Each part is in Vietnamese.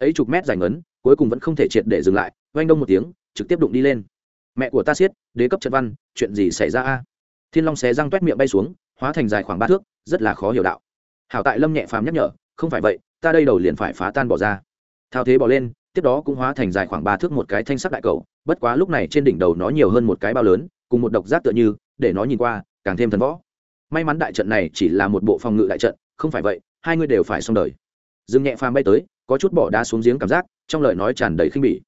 ấy chục mét dài ngấn, cuối cùng vẫn không thể triệt để dừng lại, oanh đông một tiếng, trực tiếp đụng đi lên. Mẹ của ta siết, đế cấp trận văn, chuyện gì xảy ra a? Thiên long xé răng t miệng bay xuống, hóa thành dài khoảng ba thước, rất là khó hiểu đạo. Hảo tại lâm nhẹ phàm nhắc nhở, không phải vậy, ta đây đầu liền phải phá tan bỏ ra. Thao thế bỏ lên, tiếp đó cũng hóa thành dài khoảng ba thước một cái thanh sắc đại cầu, bất quá lúc này trên đỉnh đầu nó nhiều hơn một cái bao lớn, cùng một độc giác tựa như, để nó nhìn qua, càng thêm thần võ. May mắn đại trận này chỉ là một bộ phòng ngự đại trận, không phải vậy, hai người đều phải xong đời. Dương nhẹ phàm bay tới có chút bỏ đá xuống giếng cảm giác, trong lời nói tràn đầy khinh bỉ.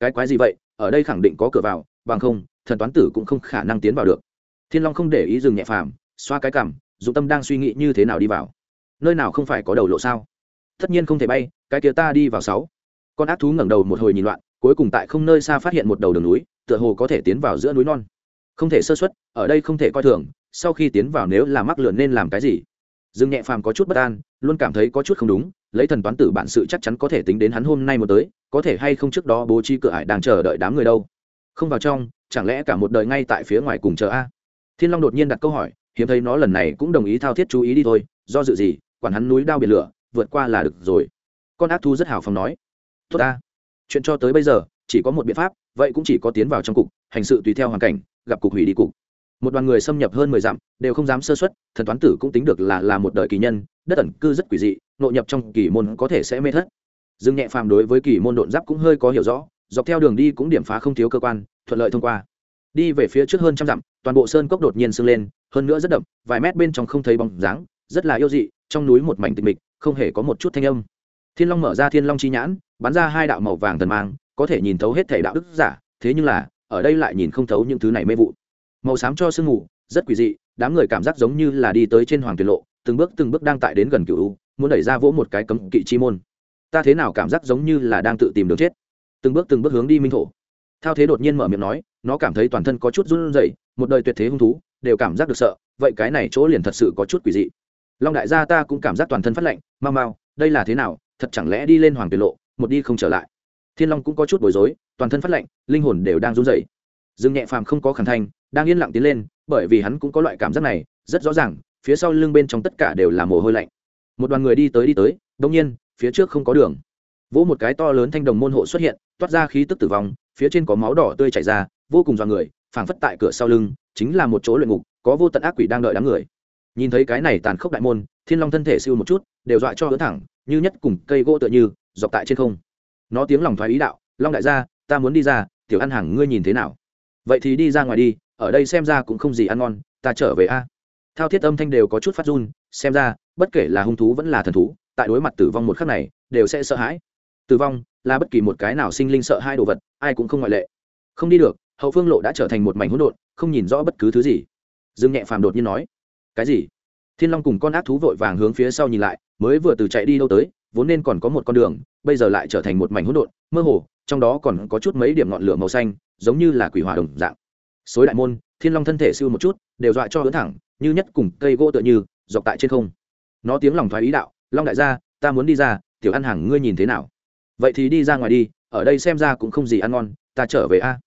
Cái quái gì vậy? Ở đây khẳng định có cửa vào, bằng không, thần toán tử cũng không khả năng tiến vào được. Thiên long không để ý dừng nhẹ phàm, xoa cái cằm, dụng tâm đang suy nghĩ như thế nào đi vào. Nơi nào không phải có đầu lộ sao? Tất nhiên không thể bay, cái kia ta đi vào sáu. Con ác thú ngẩng đầu một hồi nhìn loạn, cuối cùng tại không nơi xa phát hiện một đầu đường núi, tựa hồ có thể tiến vào giữa núi non. Không thể sơ xuất, ở đây không thể coi thường, sau khi tiến vào nếu là mắc lượn nên làm cái gì? Dương nhẹ phàm có chút bất an, luôn cảm thấy có chút không đúng, lấy thần toán tử bản sự chắc chắn có thể tính đến hắn hôm nay một tới, có thể hay không trước đó bố trí cửa ải đang chờ đợi đám người đâu. Không vào trong, chẳng lẽ cả một đời ngay tại phía ngoài cùng chờ a? Thiên long đột nhiên đặt câu hỏi, hiếm thấy nó lần này cũng đồng ý thao thiết chú ý đi thôi, do dự gì, quản hắn núi đao biển lửa, vượt qua là được rồi. Con ác thu rất hào phóng nói, tốt ta, chuyện cho tới bây giờ, chỉ có một biện pháp, vậy cũng chỉ có tiến vào trong cục, hành sự tùy theo hoàn cảnh, gặp cục hủy đi cục một đoàn người xâm nhập hơn mười dặm, đều không dám sơ xuất, thần toán tử cũng tính được là là một đời kỳ nhân, đất ẩn cư rất quỷ dị, nội nhập trong kỳ môn có thể sẽ mê thất. Dương nhẹ phàm đối với kỳ môn độn giáp cũng hơi có hiểu rõ, dọc theo đường đi cũng điểm phá không thiếu cơ quan, thuận lợi thông qua. Đi về phía trước hơn trăm dặm, toàn bộ sơn cốc đột nhiên sưng lên, hơn nữa rất đậm, vài mét bên trong không thấy bóng dáng, rất là yêu dị, trong núi một mảnh tịch mịch, không hề có một chút thanh âm. Thiên long mở ra thiên long chi nhãn, bắn ra hai đạo màu vàng thần mang, có thể nhìn thấu hết thể đạo đức giả, thế nhưng là, ở đây lại nhìn không thấu những thứ này mê vụ màu xám cho sương mù, rất quỷ dị, đám người cảm giác giống như là đi tới trên hoàng tuyệt lộ, từng bước từng bước đang tại đến gần cựu muốn đẩy ra vỗ một cái cấm kỵ chi môn. Ta thế nào cảm giác giống như là đang tự tìm đường chết? Từng bước từng bước hướng đi minh thổ. Thao thế đột nhiên mở miệng nói, nó cảm thấy toàn thân có chút run rẩy, một đời tuyệt thế hung thú, đều cảm giác được sợ, vậy cái này chỗ liền thật sự có chút quỷ dị. Long đại gia ta cũng cảm giác toàn thân phát lạnh, mau mau, đây là thế nào, thật chẳng lẽ đi lên hoàng tuyệt lộ, một đi không trở lại. Thiên long cũng có chút bối rối, toàn thân phát lạnh, linh hồn đều đang run rẩy. Dương nhẹ phàm không có khẳng thanh đang yên lặng tiến lên, bởi vì hắn cũng có loại cảm giác này, rất rõ ràng, phía sau lưng bên trong tất cả đều là mồ hôi lạnh. Một đoàn người đi tới đi tới, đông nhiên, phía trước không có đường. Vỗ một cái to lớn thanh đồng môn hộ xuất hiện, toát ra khí tức tử vong, phía trên có máu đỏ tươi chảy ra, vô cùng dọa người, phảng phất tại cửa sau lưng, chính là một chỗ luyện ngục, có vô tận ác quỷ đang đợi đám người. Nhìn thấy cái này tàn khốc đại môn, thiên long thân thể siêu một chút, đều dọa cho hứa thẳng, như nhất cùng cây gỗ tựa như, dọc tại trên không. Nó tiếng lòng thoái ý đạo, long đại gia, ta muốn đi ra, tiểu ăn hàng ngươi nhìn thế nào? Vậy thì đi ra ngoài đi ở đây xem ra cũng không gì ăn ngon, ta trở về a. Thao thiết âm thanh đều có chút phát run, xem ra, bất kể là hung thú vẫn là thần thú, tại đối mặt tử vong một khắc này, đều sẽ sợ hãi. Tử vong là bất kỳ một cái nào sinh linh sợ hai đồ vật, ai cũng không ngoại lệ. Không đi được, hậu phương lộ đã trở thành một mảnh hỗn độn, không nhìn rõ bất cứ thứ gì. Dương nhẹ phàm đột nhiên nói, cái gì? Thiên long cùng con ác thú vội vàng hướng phía sau nhìn lại, mới vừa từ chạy đi đâu tới, vốn nên còn có một con đường, bây giờ lại trở thành một mảnh hỗn độn, mơ hồ, trong đó còn có chút mấy điểm ngọn lửa màu xanh, giống như là quỷ hỏa đồng dạng xối đại môn, thiên long thân thể siêu một chút, đều dọa cho hướng thẳng, như nhất cùng cây gỗ tựa như, dọc tại trên không. Nó tiếng lòng thoái ý đạo, long đại gia, ta muốn đi ra, tiểu ăn hàng ngươi nhìn thế nào? Vậy thì đi ra ngoài đi, ở đây xem ra cũng không gì ăn ngon, ta trở về a.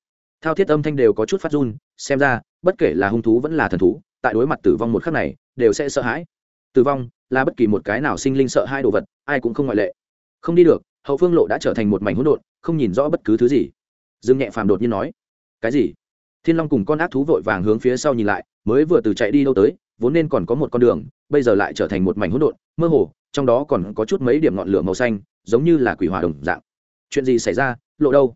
Thao thiết âm thanh đều có chút phát run, xem ra, bất kể là hung thú vẫn là thần thú, tại đối mặt tử vong một khắc này, đều sẽ sợ hãi. Tử vong là bất kỳ một cái nào sinh linh sợ hai đồ vật, ai cũng không ngoại lệ. Không đi được, hậu phương lộ đã trở thành một mảnh hỗn độn, không nhìn rõ bất cứ thứ gì. Dương nhẹ phàm đột nhiên nói, cái gì? Thiên long cùng con ác thú vội vàng hướng phía sau nhìn lại, mới vừa từ chạy đi đâu tới, vốn nên còn có một con đường, bây giờ lại trở thành một mảnh hỗn độn, mơ hồ, trong đó còn có chút mấy điểm ngọn lửa màu xanh, giống như là quỷ hỏa đồng dạng. Chuyện gì xảy ra? Lộ đâu?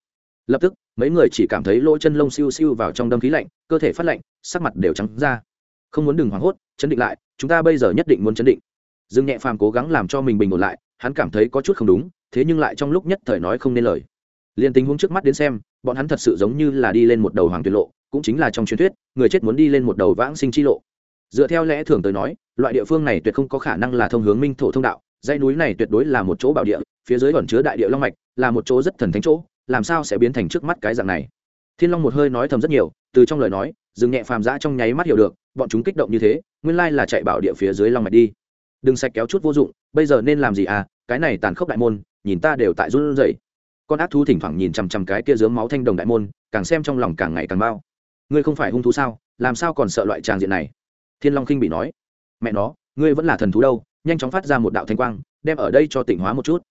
Lập tức, mấy người chỉ cảm thấy lỗ chân lông siêu siêu vào trong đâm khí lạnh, cơ thể phát lạnh, sắc mặt đều trắng ra. Không muốn đừng hoảng hốt, chấn định lại, chúng ta bây giờ nhất định muốn chấn định. Dương nhẹ phàm cố gắng làm cho mình bình ổn lại, hắn cảm thấy có chút không đúng, thế nhưng lại trong lúc nhất thời nói không nên lời. Liền tình huống trước mắt đến xem, bọn hắn thật sự giống như là đi lên một đầu hoàng tuyệt lộ cũng chính là trong truyền thuyết, người chết muốn đi lên một đầu vãng sinh chi lộ. Dựa theo lẽ thường tới nói, loại địa phương này tuyệt không có khả năng là thông hướng minh thổ thông đạo, dãy núi này tuyệt đối là một chỗ bảo địa, phía dưới còn chứa đại địa long mạch, là một chỗ rất thần thánh chỗ, làm sao sẽ biến thành trước mắt cái dạng này? Thiên long một hơi nói thầm rất nhiều, từ trong lời nói, dừng nhẹ phàm giã trong nháy mắt hiểu được, bọn chúng kích động như thế, nguyên lai là chạy bảo địa phía dưới long mạch đi. Đừng sạch kéo chút vô dụng, bây giờ nên làm gì à? Cái này tàn khốc đại môn, nhìn ta đều tại run rẩy. Con ác thú thỉnh thoảng nhìn chằm chằm cái kia dướng máu thanh đồng đại môn, càng xem trong lòng càng ngày càng bao ngươi không phải hung thú sao, làm sao còn sợ loại tràng diện này? Thiên long khinh bị nói. Mẹ nó, ngươi vẫn là thần thú đâu, nhanh chóng phát ra một đạo thanh quang, đem ở đây cho tỉnh hóa một chút.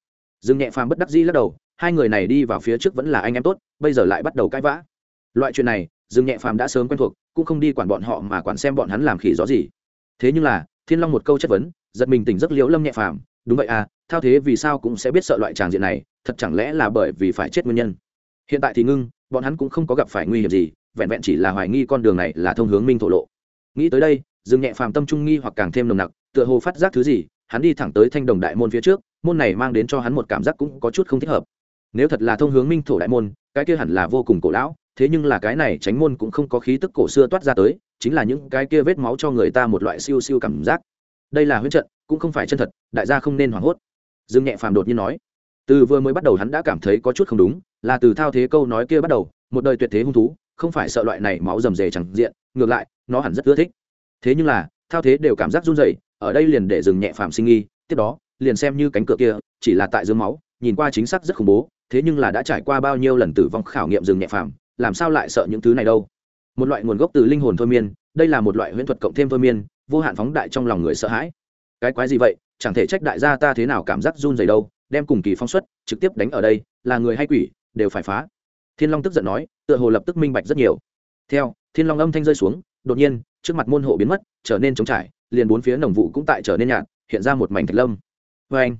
Dương nhẹ phàm bất đắc dĩ lắc đầu, hai người này đi vào phía trước vẫn là anh em tốt, bây giờ lại bắt đầu cãi vã. Loại chuyện này, dương nhẹ phàm đã sớm quen thuộc, cũng không đi quản bọn họ mà quản xem bọn hắn làm khỉ gió gì. Thế nhưng là, thiên long một câu chất vấn, giật mình tỉnh giấc liễu lâm nhẹ phàm, đúng vậy à thao thế vì sao cũng sẽ biết sợ loại tràng diện này, thật chẳng lẽ là bởi vì phải chết nguyên nhân? Hiện tại thì ngưng, bọn hắn cũng không có gặp phải nguy hiểm gì vẹn vẹn chỉ là hoài nghi con đường này là thông hướng minh thổ lộ. Nghĩ tới đây, dương nhẹ phàm tâm trung nghi hoặc càng thêm nồng nặc, tựa hồ phát giác thứ gì, hắn đi thẳng tới thanh đồng đại môn phía trước, môn này mang đến cho hắn một cảm giác cũng có chút không thích hợp. Nếu thật là thông hướng minh thổ đại môn, cái kia hẳn là vô cùng cổ lão, thế nhưng là cái này tránh môn cũng không có khí tức cổ xưa toát ra tới, chính là những cái kia vết máu cho người ta một loại siêu siêu cảm giác. Đây là huyết trận, cũng không phải chân thật, đại gia không nên hoảng hốt. Dương nhẹ phàm đột nhiên nói. Từ vừa mới bắt đầu hắn đã cảm thấy có chút không đúng, là từ thao thế câu nói kia bắt đầu, một đời tuyệt thế hung thú không phải sợ loại này máu rầm rề chẳng diện, ngược lại, nó hẳn rất ưa thích. Thế nhưng là, thao thế đều cảm giác run rẩy, ở đây liền để dừng nhẹ phàm sinh nghi, tiếp đó, liền xem như cánh cửa kia, chỉ là tại dương máu, nhìn qua chính xác rất khủng bố, thế nhưng là đã trải qua bao nhiêu lần tử vong khảo nghiệm dừng nhẹ phàm, làm sao lại sợ những thứ này đâu? Một loại nguồn gốc từ linh hồn thôi miên, đây là một loại huyễn thuật cộng thêm thôi miên, vô hạn phóng đại trong lòng người sợ hãi. Cái quái gì vậy? Chẳng thể trách đại gia ta thế nào cảm giác run rẩy đâu, đem cùng kỳ phong suất trực tiếp đánh ở đây, là người hay quỷ, đều phải phá thiên long tức giận nói, tựa hồ lập tức minh bạch rất nhiều. Theo, thiên long âm thanh rơi xuống, đột nhiên, trước mặt môn hộ biến mất, trở nên trống trải, liền bốn phía nồng vụ cũng tại trở nên nhạt, hiện ra một mảnh thạch lâm. Vê anh.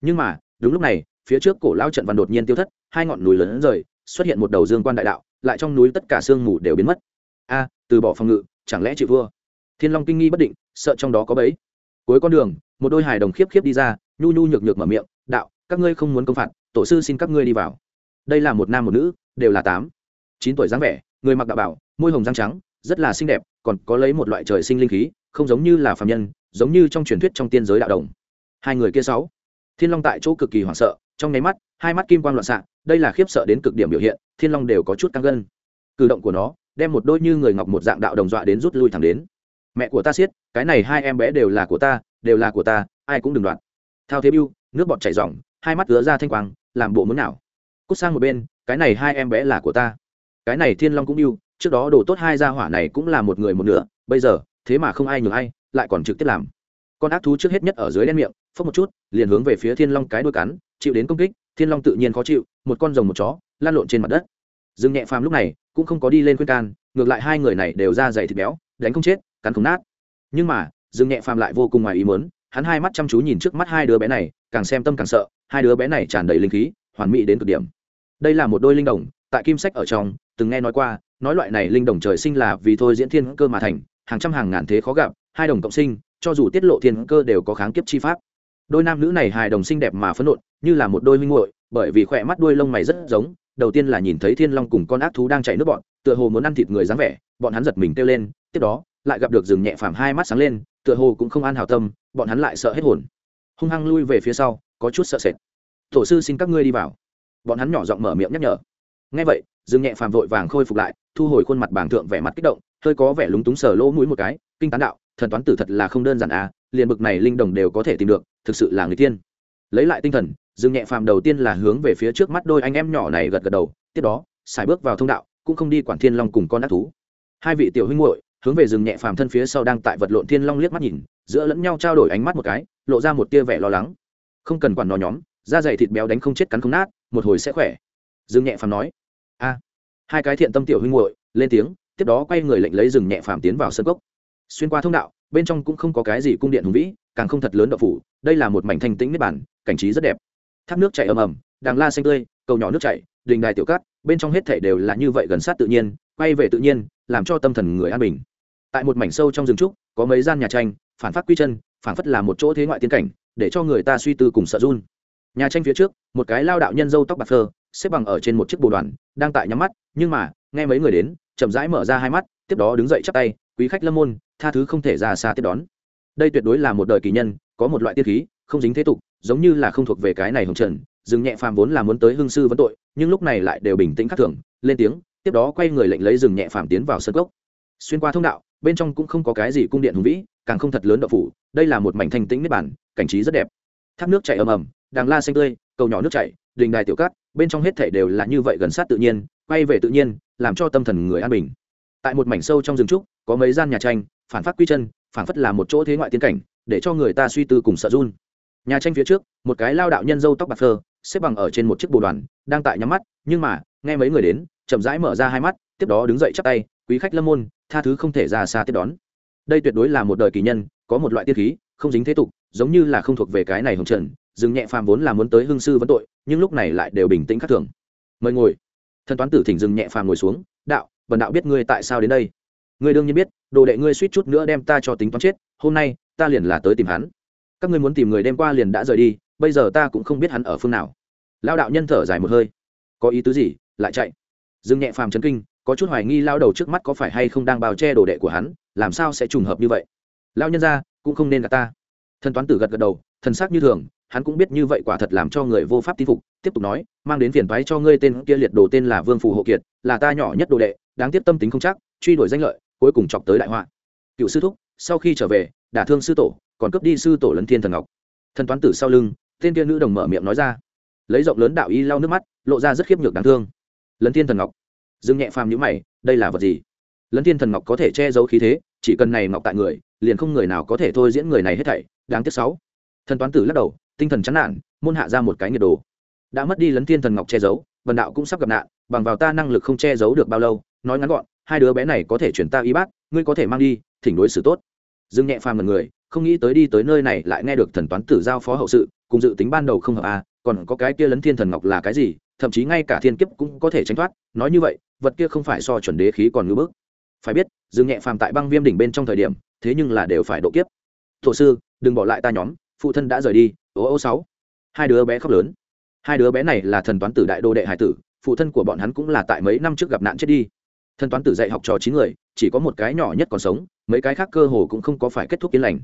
Nhưng mà, đúng lúc này, phía trước cổ lao trận văn đột nhiên tiêu thất, hai ngọn núi lớn rời, xuất hiện một đầu dương quan đại đạo, lại trong núi tất cả sương mù đều biến mất. A, từ bỏ phòng ngự, chẳng lẽ chịu vua? Thiên long kinh nghi bất định, sợ trong đó có bẫy. Cuối con đường, một đôi hài đồng khiếp khiếp đi ra, nhu nhu nhược nhược mở miệng, đạo, các ngươi không muốn công phạt, tổ sư xin các ngươi đi vào đây là một nam một nữ, đều là tám, chín tuổi dáng vẻ, người mặc đạo bảo, môi hồng răng trắng, rất là xinh đẹp, còn có lấy một loại trời sinh linh khí, không giống như là phạm nhân, giống như trong truyền thuyết trong tiên giới đạo đồng. Hai người kia sáu, thiên long tại chỗ cực kỳ hoảng sợ, trong nháy mắt, hai mắt kim quang loạn xạ, đây là khiếp sợ đến cực điểm biểu hiện, thiên long đều có chút căng gân. Cử động của nó, đem một đôi như người ngọc một dạng đạo đồng dọa đến rút lui thẳng đến. Mẹ của ta siết, cái này hai em bé đều là của ta, đều là của ta, ai cũng đừng đoạn. Thao thế biêu nước bọt chảy r hai mắt ứa ra thanh quang, làm bộ muốn nào? Cút sang một bên, cái này hai em bé là của ta. Cái này thiên long cũng yêu, trước đó đồ tốt hai gia hỏa này cũng là một người một nửa, bây giờ, thế mà không ai nhường ai, lại còn trực tiếp làm. Con ác thú trước hết nhất ở dưới đen miệng, phốc một chút, liền hướng về phía thiên long cái đuôi cắn, chịu đến công kích, thiên long tự nhiên khó chịu, một con rồng một chó lan lộn trên mặt đất. Dương nhẹ phàm lúc này, cũng không có đi lên khuyên can, ngược lại hai người này đều ra dày thịt béo, đánh không chết, cắn không nát. Nhưng mà, dương nhẹ phàm lại vô cùng ngoài ý mớn hắn hai mắt chăm chú nhìn trước mắt hai đứa bé này, càng xem tâm càng sợ, hai đứa bé này tràn đầy linh khí, hoàn mỹ đến cực điểm đây là một đôi linh đồng, tại kim sách ở trong, từng nghe nói qua, nói loại này linh đồng trời sinh là vì thôi diễn thiên cơ mà thành, hàng trăm hàng ngàn thế khó gặp, hai đồng cộng sinh, cho dù tiết lộ thiên cơ đều có kháng kiếp chi pháp. Đôi nam nữ này hài đồng xinh đẹp mà phấn nộn như là một đôi minh muội, bởi vì khỏe mắt đuôi lông mày rất giống, đầu tiên là nhìn thấy thiên long cùng con ác thú đang chạy nước bọn, tựa hồ muốn ăn thịt người dáng vẻ, bọn hắn giật mình kêu lên, tiếp đó, lại gặp được rừng nhẹ phàm hai mắt sáng lên, tựa hồ cũng không an hào tâm, bọn hắn lại sợ hết hồn. Hung hăng lui về phía sau, có chút sợ sệt. Tổ sư xin các ngươi đi vào bọn hắn nhỏ giọng mở miệng nhắc nhở. Ngay vậy, Dương nhẹ phàm vội vàng khôi phục lại, thu hồi khuôn mặt bảng thượng vẻ mặt kích động, hơi có vẻ lúng túng sờ lỗ mũi một cái, kinh tán đạo, thần toán tử thật là không đơn giản à liền bực này linh đồng đều có thể tìm được, thực sự là người tiên. Lấy lại tinh thần, dương nhẹ phàm đầu tiên là hướng về phía trước mắt đôi anh em nhỏ này gật gật đầu, tiếp đó, xài bước vào thông đạo, cũng không đi quản thiên long cùng con ác thú. Hai vị tiểu huynh muội hướng về rừng nhẹ phàm thân phía sau đang tại vật lộn thiên long liếc mắt nhìn, giữa lẫn nhau trao đổi ánh mắt một cái, lộ ra một tia vẻ lo lắng. Không cần quản nó nhóm, da dày thịt béo đánh không chết cắn không nát một hồi sẽ khỏe. Dương nhẹ phàm nói. A. Hai cái thiện tâm tiểu huynh muội, lên tiếng, tiếp đó quay người lệnh lấy rừng nhẹ phàm tiến vào sân cốc. Xuyên qua thông đạo, bên trong cũng không có cái gì cung điện hùng vĩ, càng không thật lớn đậu phủ, đây là một mảnh thanh tĩnh nếp bản cảnh trí rất đẹp. Thác nước chảy ầm ầm, đàng la xanh tươi, cầu nhỏ nước chảy, đình đài tiểu cát, bên trong hết thể đều là như vậy gần sát tự nhiên, quay về tự nhiên, làm cho tâm thần người an bình. Tại một mảnh sâu trong rừng trúc, có mấy gian nhà tranh, phản phát quy chân, phản phất là một chỗ thế ngoại tiên cảnh, để cho người ta suy tư cùng sợ run nhà tranh phía trước, một cái lao đạo nhân dâu tóc bạc phơ, xếp bằng ở trên một chiếc bồ đoàn, đang tại nhắm mắt, nhưng mà, nghe mấy người đến, chậm rãi mở ra hai mắt, tiếp đó đứng dậy chắp tay, quý khách lâm môn, tha thứ không thể ra xa tiếp đón. Đây tuyệt đối là một đời kỳ nhân, có một loại tiết khí, không dính thế tục, giống như là không thuộc về cái này hồng trần, dừng nhẹ phàm vốn là muốn tới hương sư vấn tội, nhưng lúc này lại đều bình tĩnh khắc thường, lên tiếng, tiếp đó quay người lệnh lấy dừng nhẹ phàm tiến vào sân gốc xuyên qua thông đạo, bên trong cũng không có cái gì cung điện hùng vĩ, càng không thật lớn đậu phủ, đây là một mảnh thanh tĩnh nếp bản cảnh trí rất đẹp. Thác nước chảy ầm ầm đàng la xanh tươi, cầu nhỏ nước chảy, đình đài tiểu cát, bên trong hết thể đều là như vậy gần sát tự nhiên, quay về tự nhiên, làm cho tâm thần người an bình. Tại một mảnh sâu trong rừng trúc, có mấy gian nhà tranh, phản phát quy chân, phản phất là một chỗ thế ngoại tiên cảnh, để cho người ta suy tư cùng sợ run. Nhà tranh phía trước, một cái lao đạo nhân dâu tóc bạc phơ, xếp bằng ở trên một chiếc bồ đoàn, đang tại nhắm mắt, nhưng mà, nghe mấy người đến, chậm rãi mở ra hai mắt, tiếp đó đứng dậy chắp tay, quý khách lâm môn, tha thứ không thể ra xa tiếp đón. Đây tuyệt đối là một đời kỳ nhân, có một loại tiết khí, không dính thế tục, giống như là không thuộc về cái này hồng trần dừng nhẹ phàm vốn là muốn tới hương sư vấn tội, nhưng lúc này lại đều bình tĩnh khắc thường. Mời ngồi. Thần toán tử thỉnh dừng nhẹ phàm ngồi xuống, đạo vần đạo biết ngươi tại sao đến đây? Ngươi đương nhiên biết, đồ đệ ngươi suýt chút nữa đem ta cho tính toán chết, hôm nay, ta liền là tới tìm hắn. Các ngươi muốn tìm người đem qua liền đã rời đi, bây giờ ta cũng không biết hắn ở phương nào. Lao đạo nhân thở dài một hơi. Có ý tứ gì? Lại chạy. Dương nhẹ phàm chấn kinh, có chút hoài nghi lao đầu trước mắt có phải hay không đang bào che đồ đệ của hắn, làm sao sẽ trùng hợp như vậy? Lao nhân ra, cũng không nên gạt ta. Thần toán tử gật gật đầu, thần sắc như thường hắn cũng biết như vậy quả thật làm cho người vô pháp tin phục, tiếp tục nói, mang đến phiền phái cho ngươi tên kia liệt đồ tên là vương phù hộ kiệt, là ta nhỏ nhất đồ đệ, đáng tiếc tâm tính không chắc, truy đuổi danh lợi, cuối cùng chọc tới đại họa. Cựu sư thúc, sau khi trở về, đả thương sư tổ, còn cướp đi sư tổ lấn thiên thần ngọc. Thần toán tử sau lưng, tên kia nữ đồng mở miệng nói ra. Lấy rộng lớn đạo y lau nước mắt, lộ ra rất khiếp nhược đáng thương. Lấn thiên thần ngọc. Dương nhẹ phàm nhữ mày, đây là vật gì? Lấn thiên thần ngọc có thể che giấu khí thế, chỉ cần này ngọc tại người, liền không người nào có thể thôi diễn người này hết thảy, đáng tiếc sáu. Thần toán tử lắc đầu tinh thần chán nản môn hạ ra một cái nhiệt đồ. Đã mất đi lấn thiên thần ngọc che giấu vần đạo cũng sắp gặp nạn bằng vào ta năng lực không che giấu được bao lâu nói ngắn gọn hai đứa bé này có thể chuyển ta y bát ngươi có thể mang đi thỉnh đối xử tốt. Dương nhẹ phàm ngần người không nghĩ tới đi tới nơi này lại nghe được thần toán tử giao phó hậu sự cùng dự tính ban đầu không hợp à, còn có cái kia lấn thiên thần ngọc là cái gì thậm chí ngay cả thiên kiếp cũng có thể tránh thoát nói như vậy vật kia không phải so chuẩn đế khí còn ngưỡng bước phải biết dương nhẹ phàm tại băng viêm đỉnh bên trong thời điểm thế nhưng là đều phải độ kiếp. Thổ sư đừng bỏ lại ta nhóm phụ thân đã rời đi, ô ô sáu. Hai đứa bé khóc lớn. Hai đứa bé này là thần toán tử đại đô đệ hải tử, phụ thân của bọn hắn cũng là tại mấy năm trước gặp nạn chết đi. Thần toán tử dạy học trò chín người, chỉ có một cái nhỏ nhất còn sống, mấy cái khác cơ hồ cũng không có phải kết thúc yên lành.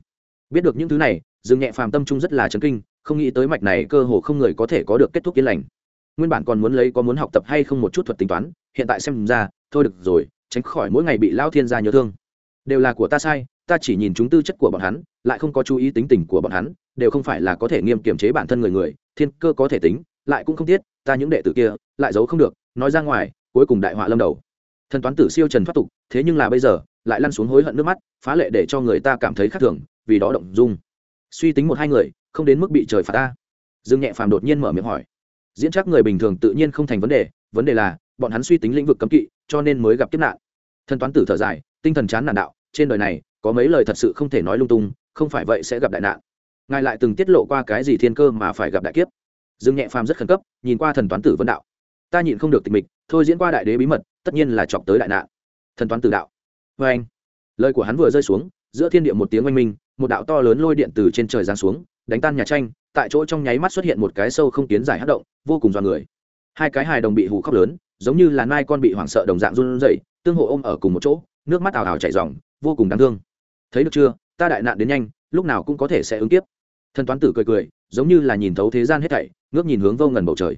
Biết được những thứ này, dương nhẹ phàm tâm trung rất là chấn kinh, không nghĩ tới mạch này cơ hồ không người có thể có được kết thúc yên lành. Nguyên bản còn muốn lấy có muốn học tập hay không một chút thuật tính toán, hiện tại xem ra, thôi được rồi, tránh khỏi mỗi ngày bị lao thiên gia nhớ thương. Đều là của ta sai, ta chỉ nhìn chúng tư chất của bọn hắn, lại không có chú ý tính tình của bọn hắn đều không phải là có thể nghiêm kiểm chế bản thân người người, thiên cơ có thể tính, lại cũng không tiết ta những đệ tử kia, lại giấu không được, nói ra ngoài, cuối cùng đại họa lâm đầu. Thần toán tử siêu trần thoát tục, thế nhưng là bây giờ, lại lăn xuống hối hận nước mắt, phá lệ để cho người ta cảm thấy khác thường, vì đó động dung. Suy tính một hai người, không đến mức bị trời phạt ta. Dương nhẹ phàm đột nhiên mở miệng hỏi. Diễn chắc người bình thường tự nhiên không thành vấn đề vấn đề là, bọn hắn suy tính lĩnh vực cấm kỵ, cho nên mới gặp kiếp nạn. Thần toán tử thở dài, tinh thần chán nản đạo, trên đời này, có mấy lời thật sự không thể nói lung tung, không phải vậy sẽ gặp đại nạn ngài lại từng tiết lộ qua cái gì thiên cơ mà phải gặp đại kiếp. Dương nhẹ phàm rất khẩn cấp, nhìn qua thần toán tử vân đạo. Ta nhịn không được tình mịch, thôi diễn qua đại đế bí mật, tất nhiên là chọc tới đại nạn. Thần toán tử đạo. Vê anh, lời của hắn vừa rơi xuống, giữa thiên địa một tiếng oanh minh, một đạo to lớn lôi điện từ trên trời giáng xuống, đánh tan nhà tranh, tại chỗ trong nháy mắt xuất hiện một cái sâu không tiến giải hát động, vô cùng dọa người. Hai cái hài đồng bị hù khóc lớn, giống như là nai con bị hoảng sợ đồng dạng run rẩy, tương hộ ôm ở cùng một chỗ, nước mắt ảo ảo chảy ròng, vô cùng đáng thương. Thấy được chưa? Ta đại nạn đến nhanh, lúc nào cũng có thể sẽ ứng tiếp thần toán tử cười cười, giống như là nhìn thấu thế gian hết thảy, ngước nhìn hướng vô ngần bầu trời.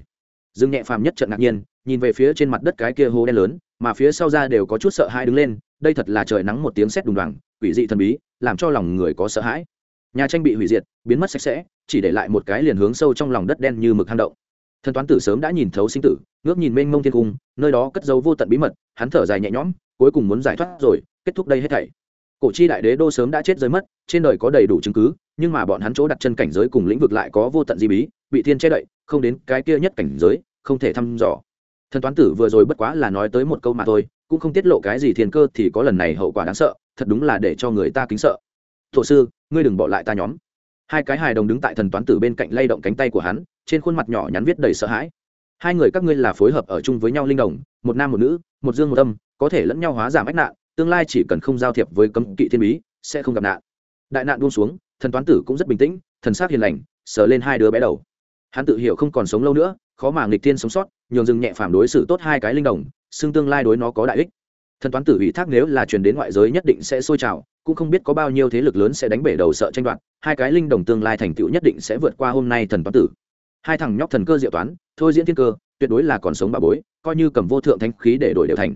Dương nhẹ phàm nhất trận ngạc nhiên, nhìn về phía trên mặt đất cái kia hố đen lớn, mà phía sau ra đều có chút sợ hãi đứng lên, đây thật là trời nắng một tiếng sét đùng đoàng, quỷ dị thần bí, làm cho lòng người có sợ hãi. Nhà tranh bị hủy diệt, biến mất sạch sẽ, chỉ để lại một cái liền hướng sâu trong lòng đất đen như mực hang động. Thần toán tử sớm đã nhìn thấu sinh tử, ngước nhìn mênh mông thiên cung, nơi đó cất dấu vô tận bí mật, hắn thở dài nhẹ nhõm, cuối cùng muốn giải thoát rồi, kết thúc đây hết thảy. Cổ chi đại đế đô sớm đã chết rơi mất, trên đời có đầy đủ chứng cứ nhưng mà bọn hắn chỗ đặt chân cảnh giới cùng lĩnh vực lại có vô tận di bí, bị thiên che đậy, không đến cái kia nhất cảnh giới, không thể thăm dò. Thần toán tử vừa rồi bất quá là nói tới một câu mà thôi, cũng không tiết lộ cái gì thiên cơ thì có lần này hậu quả đáng sợ, thật đúng là để cho người ta kính sợ. Thổ sư, ngươi đừng bỏ lại ta nhóm. Hai cái hài đồng đứng tại thần toán tử bên cạnh lay động cánh tay của hắn, trên khuôn mặt nhỏ nhắn viết đầy sợ hãi. Hai người các ngươi là phối hợp ở chung với nhau linh đồng, một nam một nữ, một dương một âm, có thể lẫn nhau hóa giảm ách nạn, tương lai chỉ cần không giao thiệp với cấm kỵ thiên bí, sẽ không gặp nạn. Đại nạn buông xuống thần toán tử cũng rất bình tĩnh, thần s hiền lành, sờ lên hai đứa bé đầu. Hắn tự hiểu không còn sống lâu nữa, khó mà nghịch tiên sống sót, nhường dừng nhẹ phàm đối xử tốt hai cái linh đồng xương tương lai đối nó có đại ích. Thần toán tử ủy thác nếu là truyền đến ngoại giới nhất định sẽ sôi trào, cũng không biết có bao nhiêu thế lực lớn sẽ đánh bể đầu sợ tranh đoạt, hai cái linh đồng tương lai thành tựu nhất định sẽ vượt qua hôm nay thần toán tử. Hai thằng nhóc thần cơ diệu toán, thôi diễn thiên cơ, tuyệt đối là còn sống bà bối, coi như cầm vô thượng thanh khí để đổi đều thành.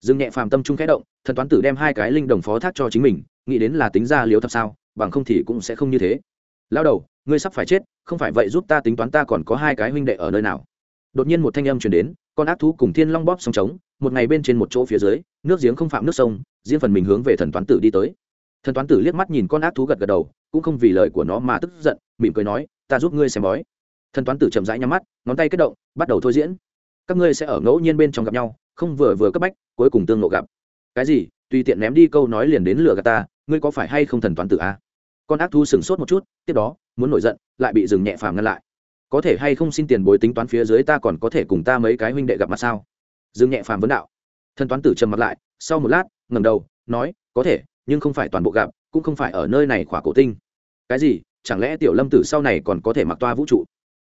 Dương nhẹ phàm tâm trung khẽ động, thần toán tử đem hai cái linh đồng phó thác cho chính mình, nghĩ đến là tính ra liếu thập sao bằng không thì cũng sẽ không như thế. Lao đầu, ngươi sắp phải chết, không phải vậy giúp ta tính toán ta còn có hai cái huynh đệ ở nơi nào. Đột nhiên một thanh âm chuyển đến, con ác thú cùng thiên long bóp sông trống, một ngày bên trên một chỗ phía dưới, nước giếng không phạm nước sông, riêng phần mình hướng về thần toán tử đi tới. Thần toán tử liếc mắt nhìn con ác thú gật gật đầu, cũng không vì lời của nó mà tức giận, mỉm cười nói, ta giúp ngươi xem bói. Thần toán tử chậm rãi nhắm mắt, ngón tay kết động, bắt đầu thôi diễn. Các ngươi sẽ ở ngẫu nhiên bên trong gặp nhau, không vừa vừa cấp bách, cuối cùng tương ngộ gặp. Cái gì? Tùy tiện ném đi câu nói liền đến lừa gạt ta, ngươi có phải hay không thần toán tử a? Con ác thu sửng sốt một chút, tiếp đó, muốn nổi giận, lại bị dừng nhẹ phàm ngăn lại. Có thể hay không xin tiền bồi tính toán phía dưới ta còn có thể cùng ta mấy cái huynh đệ gặp mặt sao? Dừng nhẹ phàm vấn đạo. Thần toán tử trầm mặt lại, sau một lát, ngẩng đầu, nói, có thể, nhưng không phải toàn bộ gặp, cũng không phải ở nơi này khỏa cổ tinh. Cái gì? Chẳng lẽ tiểu lâm tử sau này còn có thể mặc toa vũ trụ?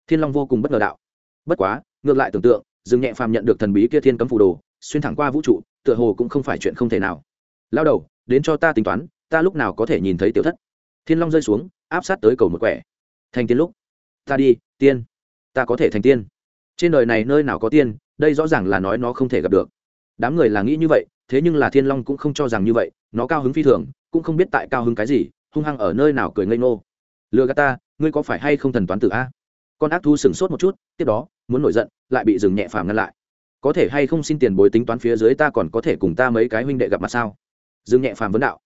Thiên long vô cùng bất ngờ đạo. Bất quá, ngược lại tưởng tượng dừng nhẹ phàm nhận được thần bí kia thiên cấm phù đồ, xuyên thẳng qua vũ trụ, tựa hồ cũng không phải chuyện không thể nào. Lao đầu, đến cho ta tính toán, ta lúc nào có thể nhìn thấy tiểu thất? Thiên long rơi xuống, áp sát tới cầu một quẻ. Thành tiên lúc, ta đi, tiên, ta có thể thành tiên. Trên đời này nơi nào có tiên, đây rõ ràng là nói nó không thể gặp được. Đám người là nghĩ như vậy, thế nhưng là thiên long cũng không cho rằng như vậy, nó cao hứng phi thường, cũng không biết tại cao hứng cái gì, hung hăng ở nơi nào cười ngây ngô. Lừa gạt ta, ngươi có phải hay không thần toán tử a? Con ác thu sửng sốt một chút, tiếp đó, muốn nổi giận, lại bị dừng nhẹ phàm ngăn lại. Có thể hay không xin tiền bối tính toán phía dưới ta còn có thể cùng ta mấy cái huynh đệ gặp mặt sao? Dừng nhẹ phàm vấn đạo.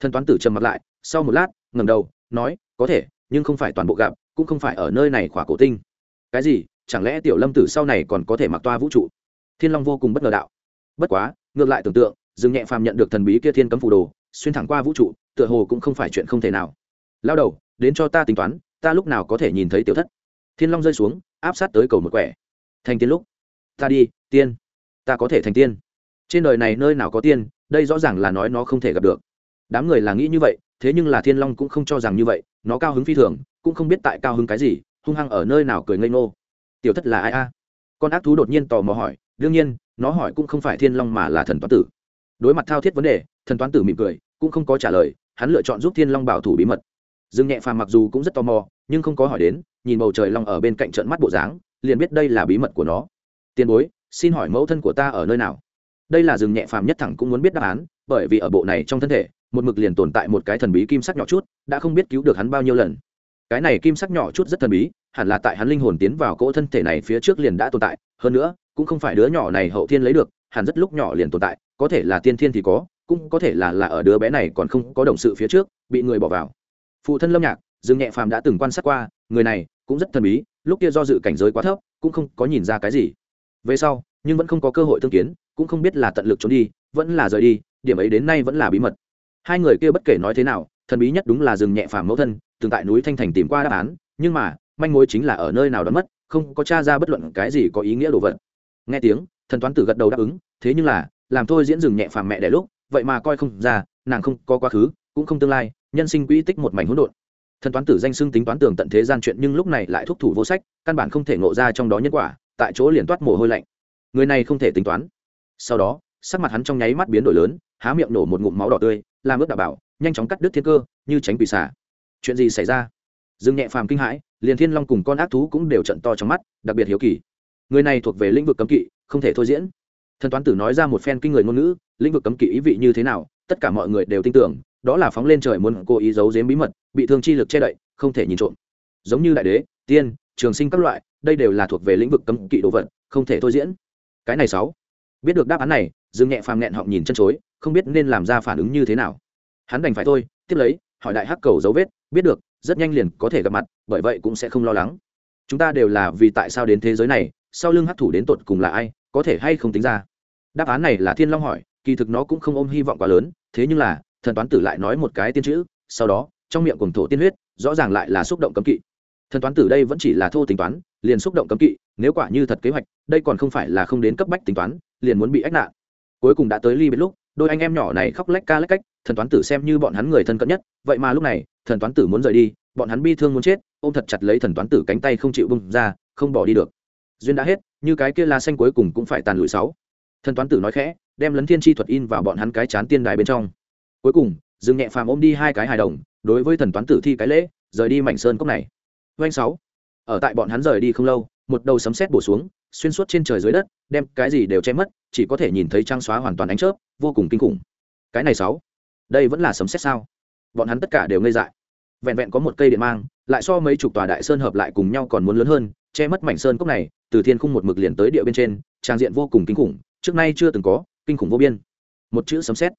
Thần toán tử trầm mặt lại, sau một lát ngẩng đầu, nói, có thể, nhưng không phải toàn bộ gặp, cũng không phải ở nơi này khỏa cổ tinh. Cái gì? Chẳng lẽ tiểu lâm tử sau này còn có thể mặc toa vũ trụ? Thiên long vô cùng bất ngờ đạo. Bất quá, ngược lại tưởng tượng, dương nhẹ phàm nhận được thần bí kia thiên cấm phù đồ, xuyên thẳng qua vũ trụ, tựa hồ cũng không phải chuyện không thể nào. Lao đầu, đến cho ta tính toán, ta lúc nào có thể nhìn thấy tiểu thất? Thiên long rơi xuống, áp sát tới cầu một quẻ. Thành tiên lúc. Ta đi, tiên. Ta có thể thành tiên. Trên đời này nơi nào có tiên, đây rõ ràng là nói nó không thể gặp được. Đám người là nghĩ như vậy thế nhưng là thiên long cũng không cho rằng như vậy, nó cao hứng phi thường, cũng không biết tại cao hứng cái gì, hung hăng ở nơi nào cười ngây ngô. Tiểu thất là ai a? À? Con ác thú đột nhiên tò mò hỏi, đương nhiên, nó hỏi cũng không phải thiên long mà là thần toán tử. Đối mặt thao thiết vấn đề, thần toán tử mỉm cười, cũng không có trả lời, hắn lựa chọn giúp thiên long bảo thủ bí mật. Dương nhẹ phàm mặc dù cũng rất tò mò, nhưng không có hỏi đến, nhìn bầu trời long ở bên cạnh trận mắt bộ dáng, liền biết đây là bí mật của nó. Tiền bối, xin hỏi mẫu thân của ta ở nơi nào? Đây là rừng nhẹ phàm nhất thẳng cũng muốn biết đáp án, bởi vì ở bộ này trong thân thể một mực liền tồn tại một cái thần bí kim sắc nhỏ chút, đã không biết cứu được hắn bao nhiêu lần. Cái này kim sắc nhỏ chút rất thần bí, hẳn là tại hắn linh hồn tiến vào cỗ thân thể này phía trước liền đã tồn tại, hơn nữa, cũng không phải đứa nhỏ này hậu thiên lấy được, hẳn rất lúc nhỏ liền tồn tại, có thể là tiên thiên thì có, cũng có thể là là ở đứa bé này còn không có đồng sự phía trước, bị người bỏ vào. Phụ thân lâm nhạc, dương nhẹ phàm đã từng quan sát qua, người này cũng rất thần bí, lúc kia do dự cảnh giới quá thấp, cũng không có nhìn ra cái gì. Về sau, nhưng vẫn không có cơ hội thương kiến, cũng không biết là tận lực trốn đi, vẫn là rời đi, điểm ấy đến nay vẫn là bí mật hai người kia bất kể nói thế nào, thần bí nhất đúng là rừng nhẹ phàm mẫu thân, từng tại núi thanh thành tìm qua đáp án, nhưng mà, manh mối chính là ở nơi nào đó mất, không có t r a ra bất luận cái gì có ý nghĩa đồ vật. Nghe tiếng, thần toán tử gật đầu đáp ứng, thế nhưng là, làm thôi diễn rừng nhẹ phàm mẹ đẻ lúc, vậy mà coi không ra, nàng không có quá khứ, cũng không tương lai, nhân sinh quỹ tích một mảnh hỗn độn. Thần toán tử danh xưng tính toán tường tận thế gian chuyện nhưng lúc này lại thúc thủ vô sách, căn bản không thể ngộ ra trong đó nhân quả, tại chỗ liền toát mồ hôi lạnh. Người này không thể tính toán. Sau đó, sắc mặt hắn trong nháy mắt biến đổi lớn, há miệng nổ một ngụm máu đỏ tươi làm ước đạo bảo, nhanh chóng cắt đứt thiên cơ, như tránh quỷ xả chuyện gì xảy ra? Dương nhẹ phàm kinh hãi, liền thiên long cùng con ác thú cũng đều trận to trong mắt, đặc biệt hiếu kỳ. Người này thuộc về lĩnh vực cấm kỵ, không thể thôi diễn. Thần toán tử nói ra một phen kinh người ngôn ngữ, lĩnh vực cấm kỵ ý vị như thế nào, tất cả mọi người đều tin tưởng, đó là phóng lên trời muốn cố ý giấu giếm bí mật, bị thương chi lực che đậy, không thể nhìn trộm. Giống như đại đế, tiên, trường sinh các loại, đây đều là thuộc về lĩnh vực cấm kỵ đồ vật, không thể thôi diễn. Cái này sáu. Biết được đáp án này, dương nhẹ phàm nghẹn họng nhìn chân chối không biết nên làm ra phản ứng như thế nào. Hắn đành phải thôi, tiếp lấy, hỏi đại hắc cầu dấu vết, biết được, rất nhanh liền có thể gặp mặt, bởi vậy cũng sẽ không lo lắng. Chúng ta đều là vì tại sao đến thế giới này, sau lưng hắc thủ đến tột cùng là ai, có thể hay không tính ra? Đáp án này là thiên long hỏi, kỳ thực nó cũng không ôm hy vọng quá lớn, thế nhưng là, thần toán tử lại nói một cái tiên chữ, sau đó, trong miệng cùng thổ tiên huyết, rõ ràng lại là xúc động cấm kỵ. Thần toán tử đây vẫn chỉ là thô tính toán, liền xúc động cấm kỵ, nếu quả như thật kế hoạch, đây còn không phải là không đến cấp bách tính toán, liền muốn bị ách nạn. Cuối cùng đã tới ly biệt lúc đôi anh em nhỏ này khóc lách ca lách cách, thần toán tử xem như bọn hắn người thân cận nhất, vậy mà lúc này, thần toán tử muốn rời đi, bọn hắn bi thương muốn chết, ôm thật chặt lấy thần toán tử cánh tay không chịu bung ra, không bỏ đi được. Duyên đã hết, như cái kia la xanh cuối cùng cũng phải tàn lụi sáu. Thần toán tử nói khẽ, đem lấn thiên chi thuật in vào bọn hắn cái chán tiên đài bên trong. Cuối cùng dừng nhẹ phàm ôm đi hai cái hài đồng, đối với thần toán tử thi cái lễ, rời đi mảnh sơn cốc này. Doanh sáu. Ở tại bọn hắn rời đi không lâu một đầu sấm sét bổ xuống, xuyên suốt trên trời dưới đất, đem cái gì đều che mất, chỉ có thể nhìn thấy trăng xóa hoàn toàn ánh chớp, vô cùng kinh khủng. Cái này sáu, đây vẫn là sấm sét sao? Bọn hắn tất cả đều ngây dại. Vẹn vẹn có một cây điện mang, lại so mấy chục tòa đại sơn hợp lại cùng nhau còn muốn lớn hơn, che mất mảnh sơn cốc này, từ thiên khung một mực liền tới địa bên trên, trang diện vô cùng kinh khủng, trước nay chưa từng có, kinh khủng vô biên. Một chữ sấm sét.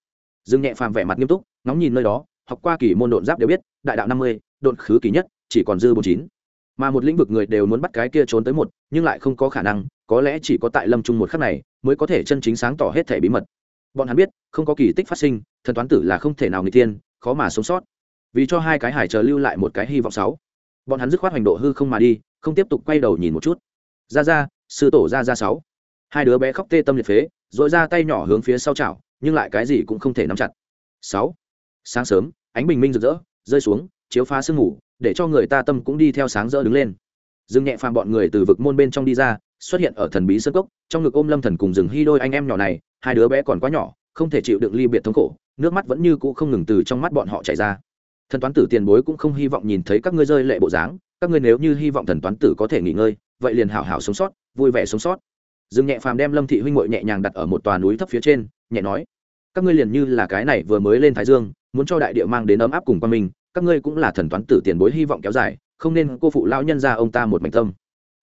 Dương nhẹ phàm vẻ mặt nghiêm túc, ngóng nhìn nơi đó, học qua kỳ môn độn giáp đều biết, đại đạo năm mươi, độn khứ kỳ nhất, chỉ còn dư bốn chín mà một lĩnh vực người đều muốn bắt cái kia trốn tới một, nhưng lại không có khả năng, có lẽ chỉ có tại lâm trung một khắc này, mới có thể chân chính sáng tỏ hết thể bí mật. Bọn hắn biết, không có kỳ tích phát sinh, thần toán tử là không thể nào người tiên khó mà sống sót. Vì cho hai cái hải chờ lưu lại một cái hy vọng sáu. Bọn hắn dứt khoát hành độ hư không mà đi, không tiếp tục quay đầu nhìn một chút. Ra ra, sư tổ ra ra sáu. Hai đứa bé khóc tê tâm liệt phế dội ra tay nhỏ hướng phía sau chảo, nhưng lại cái gì cũng không thể nắm chặt. Sáu. Sáng sớm, ánh bình minh rực rỡ, rơi xuống, chiếu phá sương ngủ để cho người ta tâm cũng đi theo sáng rỡ đứng lên. Dương nhẹ phàm bọn người từ vực môn bên trong đi ra, xuất hiện ở thần bí sơn cốc, trong ngực ôm lâm thần cùng rừng hy đôi anh em nhỏ này, hai đứa bé còn quá nhỏ, không thể chịu đựng ly biệt thống khổ, nước mắt vẫn như cũ không ngừng từ trong mắt bọn họ chảy ra. Thần toán tử tiền bối cũng không hy vọng nhìn thấy các ngươi rơi lệ bộ dáng, các ngươi nếu như hy vọng thần toán tử có thể nghỉ ngơi, vậy liền hảo hảo sống sót, vui vẻ sống sót. Dương nhẹ phàm đem lâm thị huynh ngội nhẹ nhàng đặt ở một tòa núi thấp phía trên, nhẹ nói, các ngươi liền như là cái này vừa mới lên thái dương, muốn cho đại địa mang đến ấm áp cùng qua mình các ngươi cũng là thần toán tử tiền bối hy vọng kéo dài, không nên cô phụ lao nhân ra ông ta một mảnh tâm.